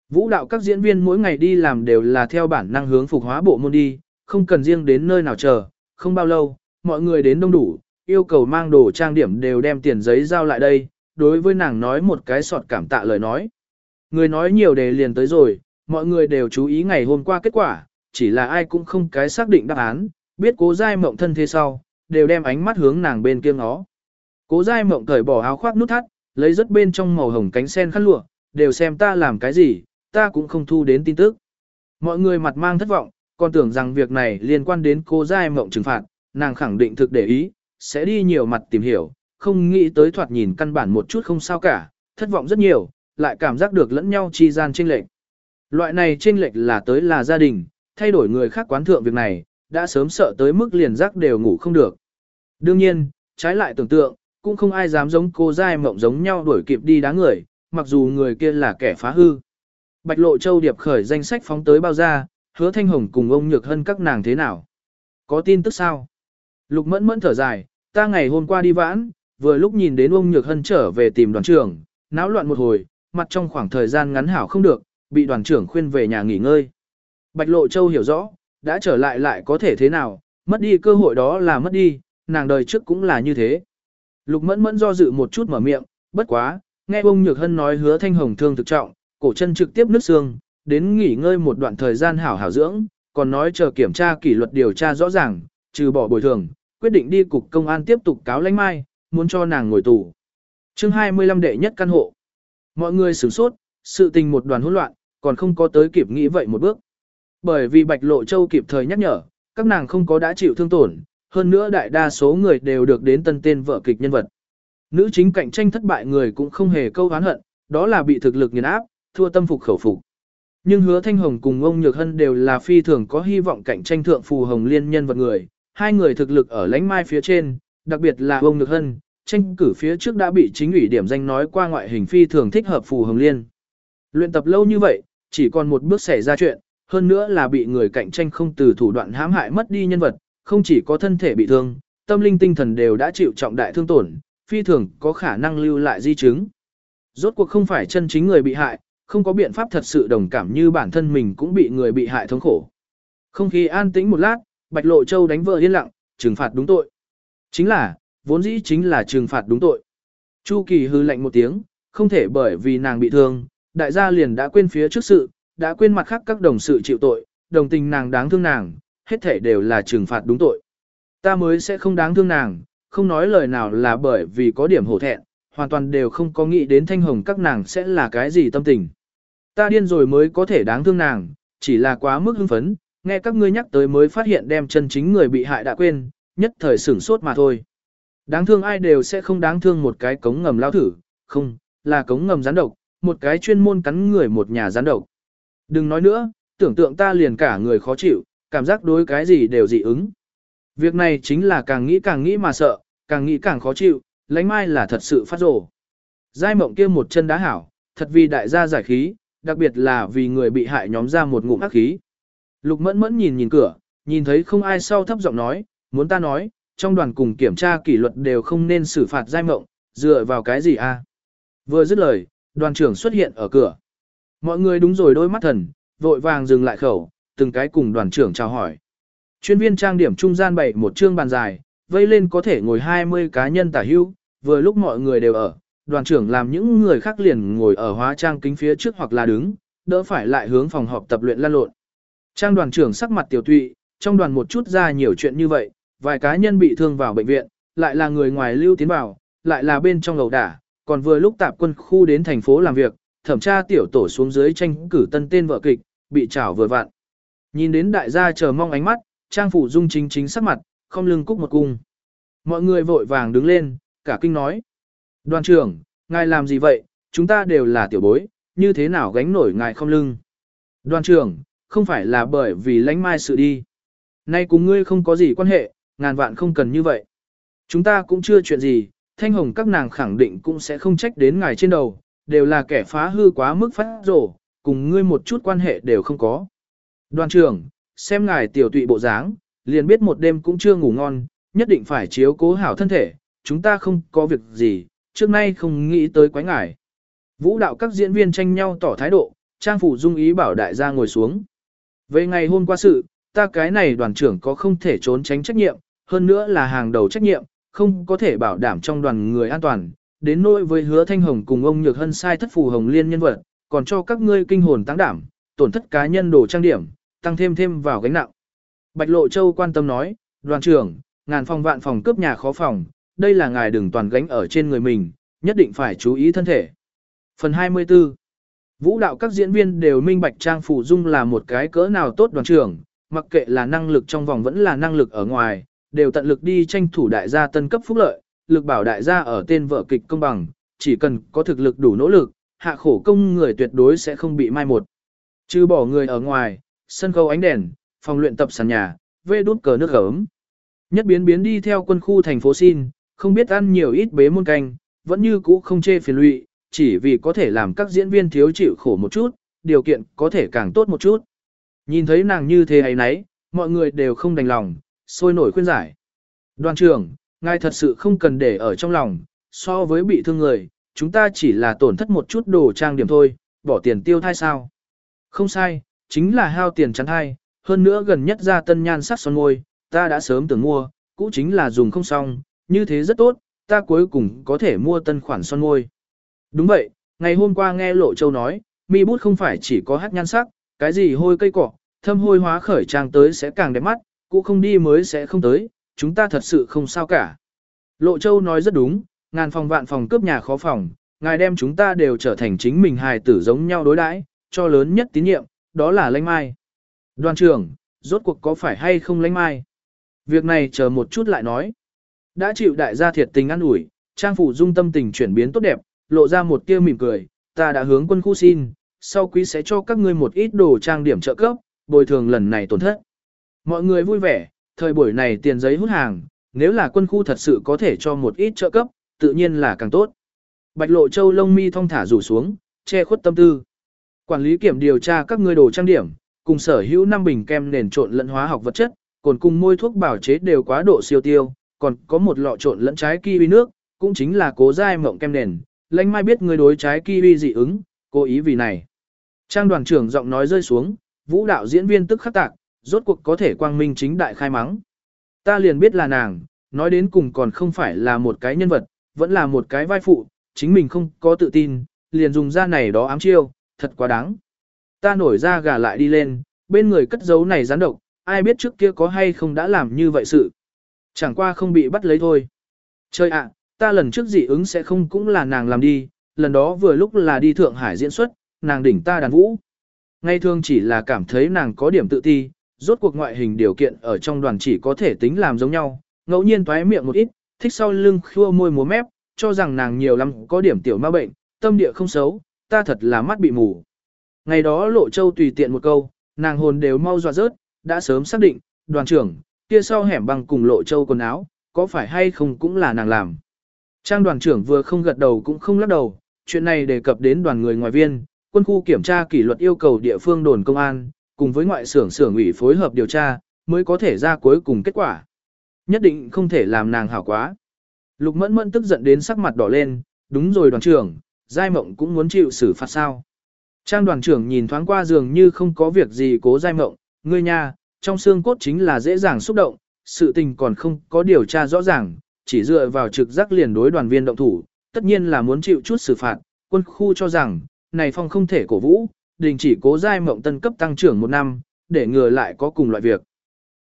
Vũ đạo các diễn viên mỗi ngày đi làm đều là theo bản năng hướng phục hóa bộ môn đi, không cần riêng đến nơi nào chờ, không bao lâu, mọi người đến đông đủ, yêu cầu mang đồ trang điểm đều đem tiền giấy giao lại đây, đối với nàng nói một cái sọt cảm tạ lời nói. Người nói nhiều đề liền tới rồi, mọi người đều chú ý ngày hôm qua kết quả, chỉ là ai cũng không cái xác định đáp án, biết cố giai mộng thân thế sau, đều đem ánh mắt hướng nàng bên kia ngó. Cố giai mộng cởi bỏ áo khoác nút thắt, lấy rất bên trong màu hồng cánh sen khăn lụa, đều xem ta làm cái gì, ta cũng không thu đến tin tức. Mọi người mặt mang thất vọng, còn tưởng rằng việc này liên quan đến cô giai mộng trừng phạt, nàng khẳng định thực để ý, sẽ đi nhiều mặt tìm hiểu, không nghĩ tới thoạt nhìn căn bản một chút không sao cả, thất vọng rất nhiều, lại cảm giác được lẫn nhau chi gian chênh lệch. Loại này chênh lệch là tới là gia đình, thay đổi người khác quán thượng việc này, đã sớm sợ tới mức liền giấc đều ngủ không được. Đương nhiên, trái lại tưởng tượng, cũng không ai dám giống cô giai mộng giống nhau đuổi kịp đi đá người, mặc dù người kia là kẻ phá hư. Bạch Lộ Châu điệp khởi danh sách phóng tới bao ra, hứa thanh hồng cùng ông nhược hân các nàng thế nào. Có tin tức sao? Lục mẫn mẫn thở dài, ta ngày hôm qua đi vãn, vừa lúc nhìn đến ông nhược hân trở về tìm đoàn trưởng, náo loạn một hồi, mặt trong khoảng thời gian ngắn hảo không được, bị đoàn trưởng khuyên về nhà nghỉ ngơi. Bạch Lộ Châu hiểu rõ, đã trở lại lại có thể thế nào, mất đi cơ hội đó là mất đi, nàng đời trước cũng là như thế. Lục mẫn mẫn do dự một chút mở miệng, bất quá, nghe ông Nhược Hân nói hứa thanh hồng thương thực trọng, cổ chân trực tiếp nứt xương, đến nghỉ ngơi một đoạn thời gian hảo hảo dưỡng, còn nói chờ kiểm tra kỷ luật điều tra rõ ràng, trừ bỏ bồi thường, quyết định đi cục công an tiếp tục cáo lãnh mai, muốn cho nàng ngồi tù. chương 25 đệ nhất căn hộ. Mọi người sửng sốt, sự tình một đoàn hỗn loạn, còn không có tới kịp nghĩ vậy một bước. Bởi vì Bạch Lộ Châu kịp thời nhắc nhở, các nàng không có đã chịu thương tổn, hơn nữa đại đa số người đều được đến tân tên vợ kịch nhân vật. Nữ chính cạnh tranh thất bại người cũng không hề câu oán hận, đó là bị thực lực nghiền áp, thua tâm phục khẩu phục. Nhưng hứa Thanh Hồng cùng ông Nhược Hân đều là phi thường có hy vọng cạnh tranh thượng phù hồng liên nhân vật người, hai người thực lực ở lãnh mai phía trên, đặc biệt là ông Nhược Hân, tranh cử phía trước đã bị chính ủy điểm danh nói qua ngoại hình phi thường thích hợp phù hồng liên. Luyện tập lâu như vậy, chỉ còn một bước xảy ra chuyện, hơn nữa là bị người cạnh tranh không từ thủ đoạn hãm hại mất đi nhân vật, không chỉ có thân thể bị thương, tâm linh tinh thần đều đã chịu trọng đại thương tổn, phi thường có khả năng lưu lại di chứng. Rốt cuộc không phải chân chính người bị hại, không có biện pháp thật sự đồng cảm như bản thân mình cũng bị người bị hại thống khổ. Không khí an tĩnh một lát, Bạch Lộ Châu đánh vợ yên lặng, trừng phạt đúng tội. Chính là, vốn dĩ chính là trừng phạt đúng tội. Chu Kỳ hư lạnh một tiếng, không thể bởi vì nàng bị thương, đại gia liền đã quên phía trước sự, đã quên mặt khác các đồng sự chịu tội, đồng tình nàng đáng thương nàng, hết thể đều là trừng phạt đúng tội. Ta mới sẽ không đáng thương nàng, không nói lời nào là bởi vì có điểm hổ thẹn, hoàn toàn đều không có nghĩ đến thanh hồng các nàng sẽ là cái gì tâm tình. Ta điên rồi mới có thể đáng thương nàng, chỉ là quá mức hưng phấn, nghe các ngươi nhắc tới mới phát hiện đem chân chính người bị hại đã quên, nhất thời sửng sốt mà thôi. Đáng thương ai đều sẽ không đáng thương một cái cống ngầm lao thử, không, là cống ngầm gián độc, một cái chuyên môn cắn người một nhà gián độc. Đừng nói nữa, tưởng tượng ta liền cả người khó chịu, cảm giác đối cái gì đều dị ứng. Việc này chính là càng nghĩ càng nghĩ mà sợ, càng nghĩ càng khó chịu, lánh mai là thật sự phát rổ. Giai mộng kia một chân đá hảo, thật vì đại gia giải khí, đặc biệt là vì người bị hại nhóm ra một ngụm ác khí. Lục mẫn mẫn nhìn nhìn cửa, nhìn thấy không ai sau thấp giọng nói, muốn ta nói, trong đoàn cùng kiểm tra kỷ luật đều không nên xử phạt giai mộng, dựa vào cái gì a? Vừa dứt lời, đoàn trưởng xuất hiện ở cửa. Mọi người đúng rồi đôi mắt thần, vội vàng dừng lại khẩu, từng cái cùng đoàn trưởng chào hỏi. Chuyên viên trang điểm trung gian bày một chương bàn dài, vây lên có thể ngồi 20 cá nhân tả hữu, vừa lúc mọi người đều ở, đoàn trưởng làm những người khác liền ngồi ở hóa trang kính phía trước hoặc là đứng, đỡ phải lại hướng phòng họp tập luyện lan lộn. Trang đoàn trưởng sắc mặt tiểu tụy, trong đoàn một chút ra nhiều chuyện như vậy, vài cá nhân bị thương vào bệnh viện, lại là người ngoài lưu tiến vào, lại là bên trong lầu đả, còn vừa lúc tạp quân khu đến thành phố làm việc, thẩm tra tiểu tổ xuống dưới tranh cử tân tên vợ kịch, bị trảo vừa vặn. Nhìn đến đại gia chờ mong ánh mắt, trang phủ dung chính chính sắc mặt, không lưng cúc một cung. Mọi người vội vàng đứng lên, cả kinh nói. Đoàn trưởng, ngài làm gì vậy, chúng ta đều là tiểu bối, như thế nào gánh nổi ngài không lưng. Đoàn trưởng, không phải là bởi vì lánh mai sự đi. Nay cùng ngươi không có gì quan hệ, ngàn vạn không cần như vậy. Chúng ta cũng chưa chuyện gì, thanh hồng các nàng khẳng định cũng sẽ không trách đến ngài trên đầu, đều là kẻ phá hư quá mức phát rổ, cùng ngươi một chút quan hệ đều không có. Đoàn trưởng, xem ngài tiểu tụy bộ dáng, liền biết một đêm cũng chưa ngủ ngon, nhất định phải chiếu cố hảo thân thể, chúng ta không có việc gì, trước nay không nghĩ tới quái ngài. Vũ đạo các diễn viên tranh nhau tỏ thái độ, trang phủ dung ý bảo đại gia ngồi xuống. Về ngày hôm qua sự, ta cái này đoàn trưởng có không thể trốn tránh trách nhiệm, hơn nữa là hàng đầu trách nhiệm, không có thể bảo đảm trong đoàn người an toàn, đến nỗi với hứa thanh hồng cùng ông nhược hân sai thất phù hồng liên nhân vật, còn cho các ngươi kinh hồn tăng đảm, tổn thất cá nhân đồ trang điểm, tăng thêm thêm vào gánh nặng. Bạch Lộ Châu quan tâm nói, đoàn trưởng, ngàn phòng vạn phòng cướp nhà khó phòng, đây là ngài đừng toàn gánh ở trên người mình, nhất định phải chú ý thân thể. Phần 24 Vũ đạo các diễn viên đều minh bạch Trang Phủ Dung là một cái cỡ nào tốt đoàn trưởng, mặc kệ là năng lực trong vòng vẫn là năng lực ở ngoài, đều tận lực đi tranh thủ đại gia tân cấp phúc lợi, lực bảo đại gia ở tên vợ kịch công bằng, chỉ cần có thực lực đủ nỗ lực, hạ khổ công người tuyệt đối sẽ không bị mai một. Trừ bỏ người ở ngoài, sân khấu ánh đèn, phòng luyện tập sàn nhà, vê đút cờ nước ấm. Nhất biến biến đi theo quân khu thành phố xin, không biết ăn nhiều ít bế muôn canh, vẫn như cũ không chê phiền lụy, chỉ vì có thể làm các diễn viên thiếu chịu khổ một chút, điều kiện có thể càng tốt một chút. Nhìn thấy nàng như thế ấy nấy, mọi người đều không đành lòng, sôi nổi khuyên giải. Đoàn trưởng, ngài thật sự không cần để ở trong lòng, so với bị thương người, chúng ta chỉ là tổn thất một chút đồ trang điểm thôi, bỏ tiền tiêu thai sao. Không sai, chính là hao tiền chắn thai, hơn nữa gần nhất ra tân nhan sắc son môi, ta đã sớm tưởng mua, cũ chính là dùng không xong, như thế rất tốt, ta cuối cùng có thể mua tân khoản son môi. Đúng vậy, ngày hôm qua nghe Lộ Châu nói, mi bút không phải chỉ có hát nhan sắc, cái gì hôi cây cỏ, thâm hôi hóa khởi trang tới sẽ càng đẹp mắt, cũ không đi mới sẽ không tới, chúng ta thật sự không sao cả. Lộ Châu nói rất đúng, ngàn phòng vạn phòng cướp nhà khó phòng, ngài đem chúng ta đều trở thành chính mình hài tử giống nhau đối đãi, cho lớn nhất tín nhiệm, đó là lãnh mai. Đoàn trưởng, rốt cuộc có phải hay không lãnh mai? Việc này chờ một chút lại nói. Đã chịu đại gia thiệt tình ăn ủi, trang phủ dung tâm tình chuyển biến tốt đẹp, lộ ra một tia mỉm cười, ta đã hướng quân khu xin, sau quý sẽ cho các ngươi một ít đồ trang điểm trợ cấp, bồi thường lần này tổn thất. Mọi người vui vẻ, thời buổi này tiền giấy hút hàng, nếu là quân khu thật sự có thể cho một ít trợ cấp, tự nhiên là càng tốt. Bạch lộ châu lông mi thong thả rủ xuống, che khuất tâm tư. Quản lý kiểm điều tra các ngươi đồ trang điểm, cùng sở hữu năm bình kem nền trộn lẫn hóa học vật chất, còn cùng môi thuốc bảo chế đều quá độ siêu tiêu, còn có một lọ trộn lẫn trái kiwi nước, cũng chính là cố dai mộng kem nền. Lãnh mai biết người đối trái kiwi dị ứng, cố ý vì này. Trang đoàn trưởng giọng nói rơi xuống, vũ đạo diễn viên tức khắc tạc, rốt cuộc có thể quang minh chính đại khai mắng. Ta liền biết là nàng, nói đến cùng còn không phải là một cái nhân vật, vẫn là một cái vai phụ, chính mình không có tự tin, liền dùng ra này đó ám chiêu, thật quá đáng. Ta nổi ra gà lại đi lên, bên người cất giấu này gián độc, ai biết trước kia có hay không đã làm như vậy sự. Chẳng qua không bị bắt lấy thôi. Chơi ạ, ta lần trước dị ứng sẽ không cũng là nàng làm đi, lần đó vừa lúc là đi Thượng Hải diễn xuất, nàng đỉnh ta đàn vũ. Ngay thường chỉ là cảm thấy nàng có điểm tự ti, rốt cuộc ngoại hình điều kiện ở trong đoàn chỉ có thể tính làm giống nhau, ngẫu nhiên toé miệng một ít, thích sau lưng khua môi múa mép, cho rằng nàng nhiều lắm có điểm tiểu ma bệnh, tâm địa không xấu, ta thật là mắt bị mù. Ngày đó lộ châu tùy tiện một câu, nàng hồn đều mau dọa rớt, đã sớm xác định, đoàn trưởng, kia sau hẻm bằng cùng lộ châu quần áo, có phải hay không cũng là nàng làm. Trang đoàn trưởng vừa không gật đầu cũng không lắc đầu, chuyện này đề cập đến đoàn người ngoài viên, quân khu kiểm tra kỷ luật yêu cầu địa phương đồn công an, cùng với ngoại xưởng xưởng ủy phối hợp điều tra, mới có thể ra cuối cùng kết quả. Nhất định không thể làm nàng hảo quá. Lục mẫn mẫn tức giận đến sắc mặt đỏ lên, đúng rồi đoàn trưởng, Giai Mộng cũng muốn chịu xử phạt sao. Trang đoàn trưởng nhìn thoáng qua dường như không có việc gì cố Giai Mộng, ngươi nha, trong xương cốt chính là dễ dàng xúc động, sự tình còn không có điều tra rõ ràng, chỉ dựa vào trực giác liền đối đoàn viên động thủ, tất nhiên là muốn chịu chút xử phạt, quân khu cho rằng, này phong không thể cổ vũ, đình chỉ cố giai mộng tân cấp tăng trưởng một năm, để ngừa lại có cùng loại việc.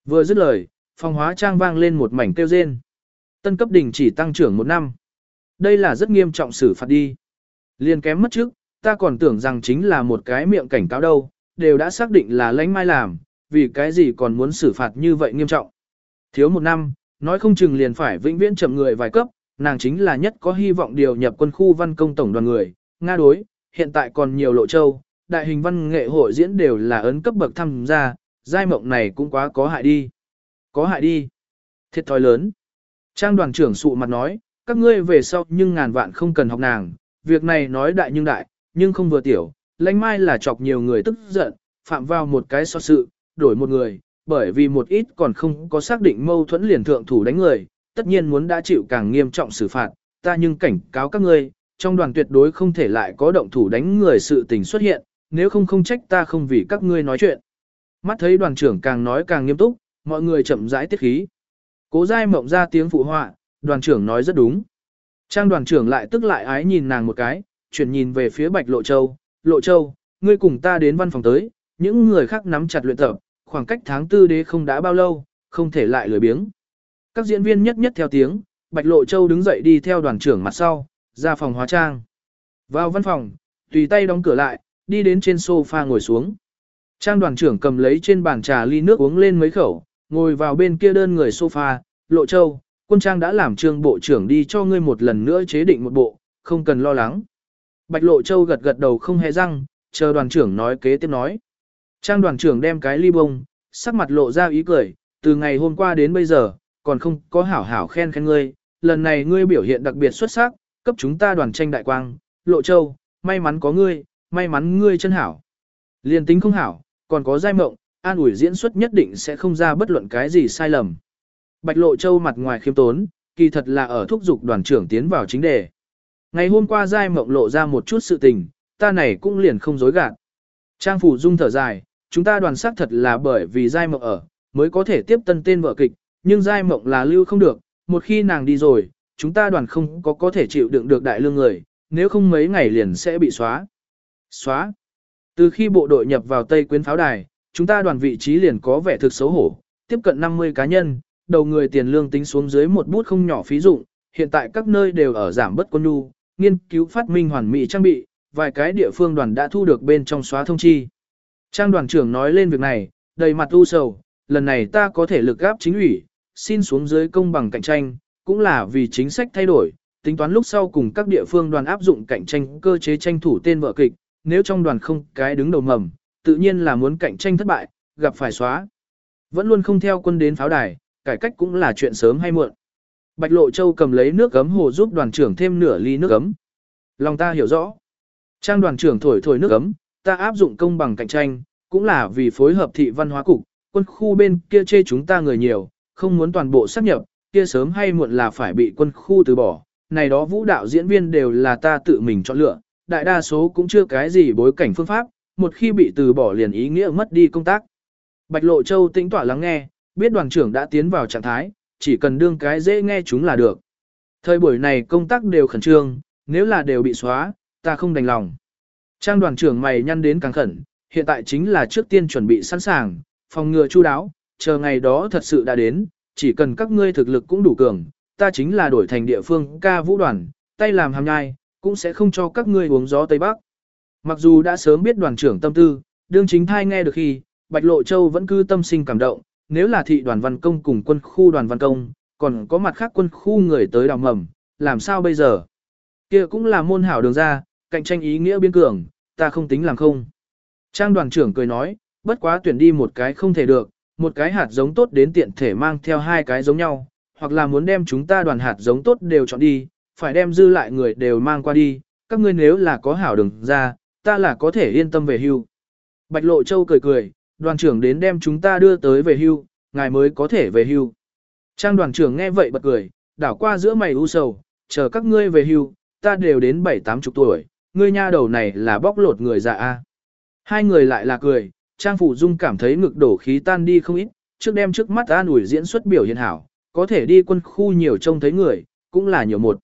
Vừa dứt lời, phong hóa trang vang lên một mảnh kêu rên. Tân cấp đình chỉ tăng trưởng một năm. Đây là rất nghiêm trọng xử phạt đi. Liên kém mất trước, ta còn tưởng rằng chính là một cái miệng cảnh cáo đâu, đều đã xác định là lãnh mai làm, vì cái gì còn muốn xử phạt như vậy nghiêm trọng. Thiếu một năm, nói không chừng liền phải vĩnh viễn chậm người vài cấp, nàng chính là nhất có hy vọng điều nhập quân khu văn công tổng đoàn người, Nga đối, hiện tại còn nhiều lộ châu, đại hình văn nghệ hội diễn đều là ấn cấp bậc tham gia, giai mộng này cũng quá có hại đi. Có hại đi. Thiệt thòi lớn. Trang đoàn trưởng sụ mặt nói, các ngươi về sau nhưng ngàn vạn không cần học nàng, việc này nói đại nhưng đại, nhưng không vừa tiểu, lãnh mai là chọc nhiều người tức giận, phạm vào một cái so sự, đổi một người, bởi vì một ít còn không có xác định mâu thuẫn liền thượng thủ đánh người, tất nhiên muốn đã chịu càng nghiêm trọng xử phạt, ta nhưng cảnh cáo các ngươi, trong đoàn tuyệt đối không thể lại có động thủ đánh người sự tình xuất hiện, nếu không không trách ta không vì các ngươi nói chuyện. Mắt thấy đoàn trưởng càng nói càng nghiêm túc, mọi người chậm rãi tiết khí. Cố dai mộng ra tiếng phụ họa, đoàn trưởng nói rất đúng. Trang đoàn trưởng lại tức lại ái nhìn nàng một cái, chuyển nhìn về phía bạch lộ châu. Lộ châu, ngươi cùng ta đến văn phòng tới, những người khác nắm chặt luyện tập, khoảng cách tháng tư đế không đã bao lâu, không thể lại lười biếng. Các diễn viên nhất nhất theo tiếng, Bạch Lộ Châu đứng dậy đi theo đoàn trưởng mặt sau, ra phòng hóa trang. Vào văn phòng, tùy tay đóng cửa lại, đi đến trên sofa ngồi xuống. Trang đoàn trưởng cầm lấy trên bàn trà ly nước uống lên mấy khẩu, ngồi vào bên kia đơn người sofa, Lộ Châu, quân trang đã làm trương bộ trưởng đi cho ngươi một lần nữa chế định một bộ, không cần lo lắng. Bạch Lộ Châu gật gật đầu không hề răng, chờ đoàn trưởng nói kế tiếp nói. Trang đoàn trưởng đem cái ly bông, sắc mặt lộ ra ý cười, từ ngày hôm qua đến bây giờ, còn không có hảo hảo khen khen ngươi, lần này ngươi biểu hiện đặc biệt xuất sắc, cấp chúng ta đoàn tranh đại quang, lộ châu, may mắn có ngươi, may mắn ngươi chân hảo. Liên tính không hảo, còn có giai mộng, an ủi diễn xuất nhất định sẽ không ra bất luận cái gì sai lầm. Bạch lộ châu mặt ngoài khiêm tốn, kỳ thật là ở thúc giục đoàn trưởng tiến vào chính đề. Ngày hôm qua giai mộng lộ ra một chút sự tình, ta này cũng liền không dối gạt. Trang phủ dung thở dài, chúng ta đoàn xác thật là bởi vì giai mộng ở, mới có thể tiếp tân tên vợ kịch, nhưng giai mộng là lưu không được, một khi nàng đi rồi, chúng ta đoàn không có có thể chịu đựng được đại lương người, nếu không mấy ngày liền sẽ bị xóa. Xóa. Từ khi bộ đội nhập vào Tây Quyến Pháo Đài, chúng ta đoàn vị trí liền có vẻ thực xấu hổ, tiếp cận 50 cá nhân, đầu người tiền lương tính xuống dưới một bút không nhỏ phí dụng, hiện tại các nơi đều ở giảm bất quân nhu, nghiên cứu phát minh hoàn mỹ trang bị, vài cái địa phương đoàn đã thu được bên trong xóa thông chi. Trang đoàn trưởng nói lên việc này, đầy mặt u sầu, lần này ta có thể lực gáp chính ủy, xin xuống dưới công bằng cạnh tranh, cũng là vì chính sách thay đổi, tính toán lúc sau cùng các địa phương đoàn áp dụng cạnh tranh cơ chế tranh thủ tên vợ kịch, nếu trong đoàn không cái đứng đầu mầm, tự nhiên là muốn cạnh tranh thất bại, gặp phải xóa. Vẫn luôn không theo quân đến pháo đài, cải cách cũng là chuyện sớm hay muộn. Bạch Lộ Châu cầm lấy nước gấm hồ giúp đoàn trưởng thêm nửa ly nước gấm. Lòng ta hiểu rõ. Trang đoàn trưởng thổi thổi nước gấm, ta áp dụng công bằng cạnh tranh, cũng là vì phối hợp thị văn hóa cục, quân khu bên kia chê chúng ta người nhiều, không muốn toàn bộ sát nhập, kia sớm hay muộn là phải bị quân khu từ bỏ. Này đó vũ đạo diễn viên đều là ta tự mình chọn lựa, đại đa số cũng chưa cái gì bối cảnh phương pháp, một khi bị từ bỏ liền ý nghĩa mất đi công tác. Bạch Lộ Châu tĩnh tỏa lắng nghe, biết đoàn trưởng đã tiến vào trạng thái, chỉ cần đương cái dễ nghe chúng là được. Thời buổi này công tác đều khẩn trương, nếu là đều bị xóa, ta không đành lòng. Trang đoàn trưởng mày nhăn đến càng khẩn, hiện tại chính là trước tiên chuẩn bị sẵn sàng, phòng ngừa chu đáo, chờ ngày đó thật sự đã đến, chỉ cần các ngươi thực lực cũng đủ cường, ta chính là đổi thành địa phương ca vũ đoàn, tay làm hàm nhai, cũng sẽ không cho các ngươi uống gió Tây Bắc. Mặc dù đã sớm biết đoàn trưởng tâm tư, đương chính thai nghe được khi, Bạch Lộ Châu vẫn cứ tâm sinh cảm động, nếu là thị đoàn văn công cùng quân khu đoàn văn công, còn có mặt khác quân khu người tới đào mầm, làm sao bây giờ? kia cũng là môn hảo đường ra, cạnh tranh ý nghĩa biến cường, ta không tính làm không. Trang đoàn trưởng cười nói, bất quá tuyển đi một cái không thể được, một cái hạt giống tốt đến tiện thể mang theo hai cái giống nhau, hoặc là muốn đem chúng ta đoàn hạt giống tốt đều chọn đi, phải đem dư lại người đều mang qua đi, các ngươi nếu là có hảo đường ra, ta là có thể yên tâm về hưu. Bạch Lộ Châu cười cười, đoàn trưởng đến đem chúng ta đưa tới về hưu, ngài mới có thể về hưu. Trang đoàn trưởng nghe vậy bật cười, đảo qua giữa mày u sầu, chờ các ngươi về hưu, ta đều đến bảy tám chục tuổi, ngươi nha đầu này là bóc lột người già a. Hai người lại là cười, Trang Phủ Dung cảm thấy ngực đổ khí tan đi không ít, trước đem trước mắt an ủi diễn xuất biểu hiện hảo, có thể đi quân khu nhiều trông thấy người, cũng là nhiều một.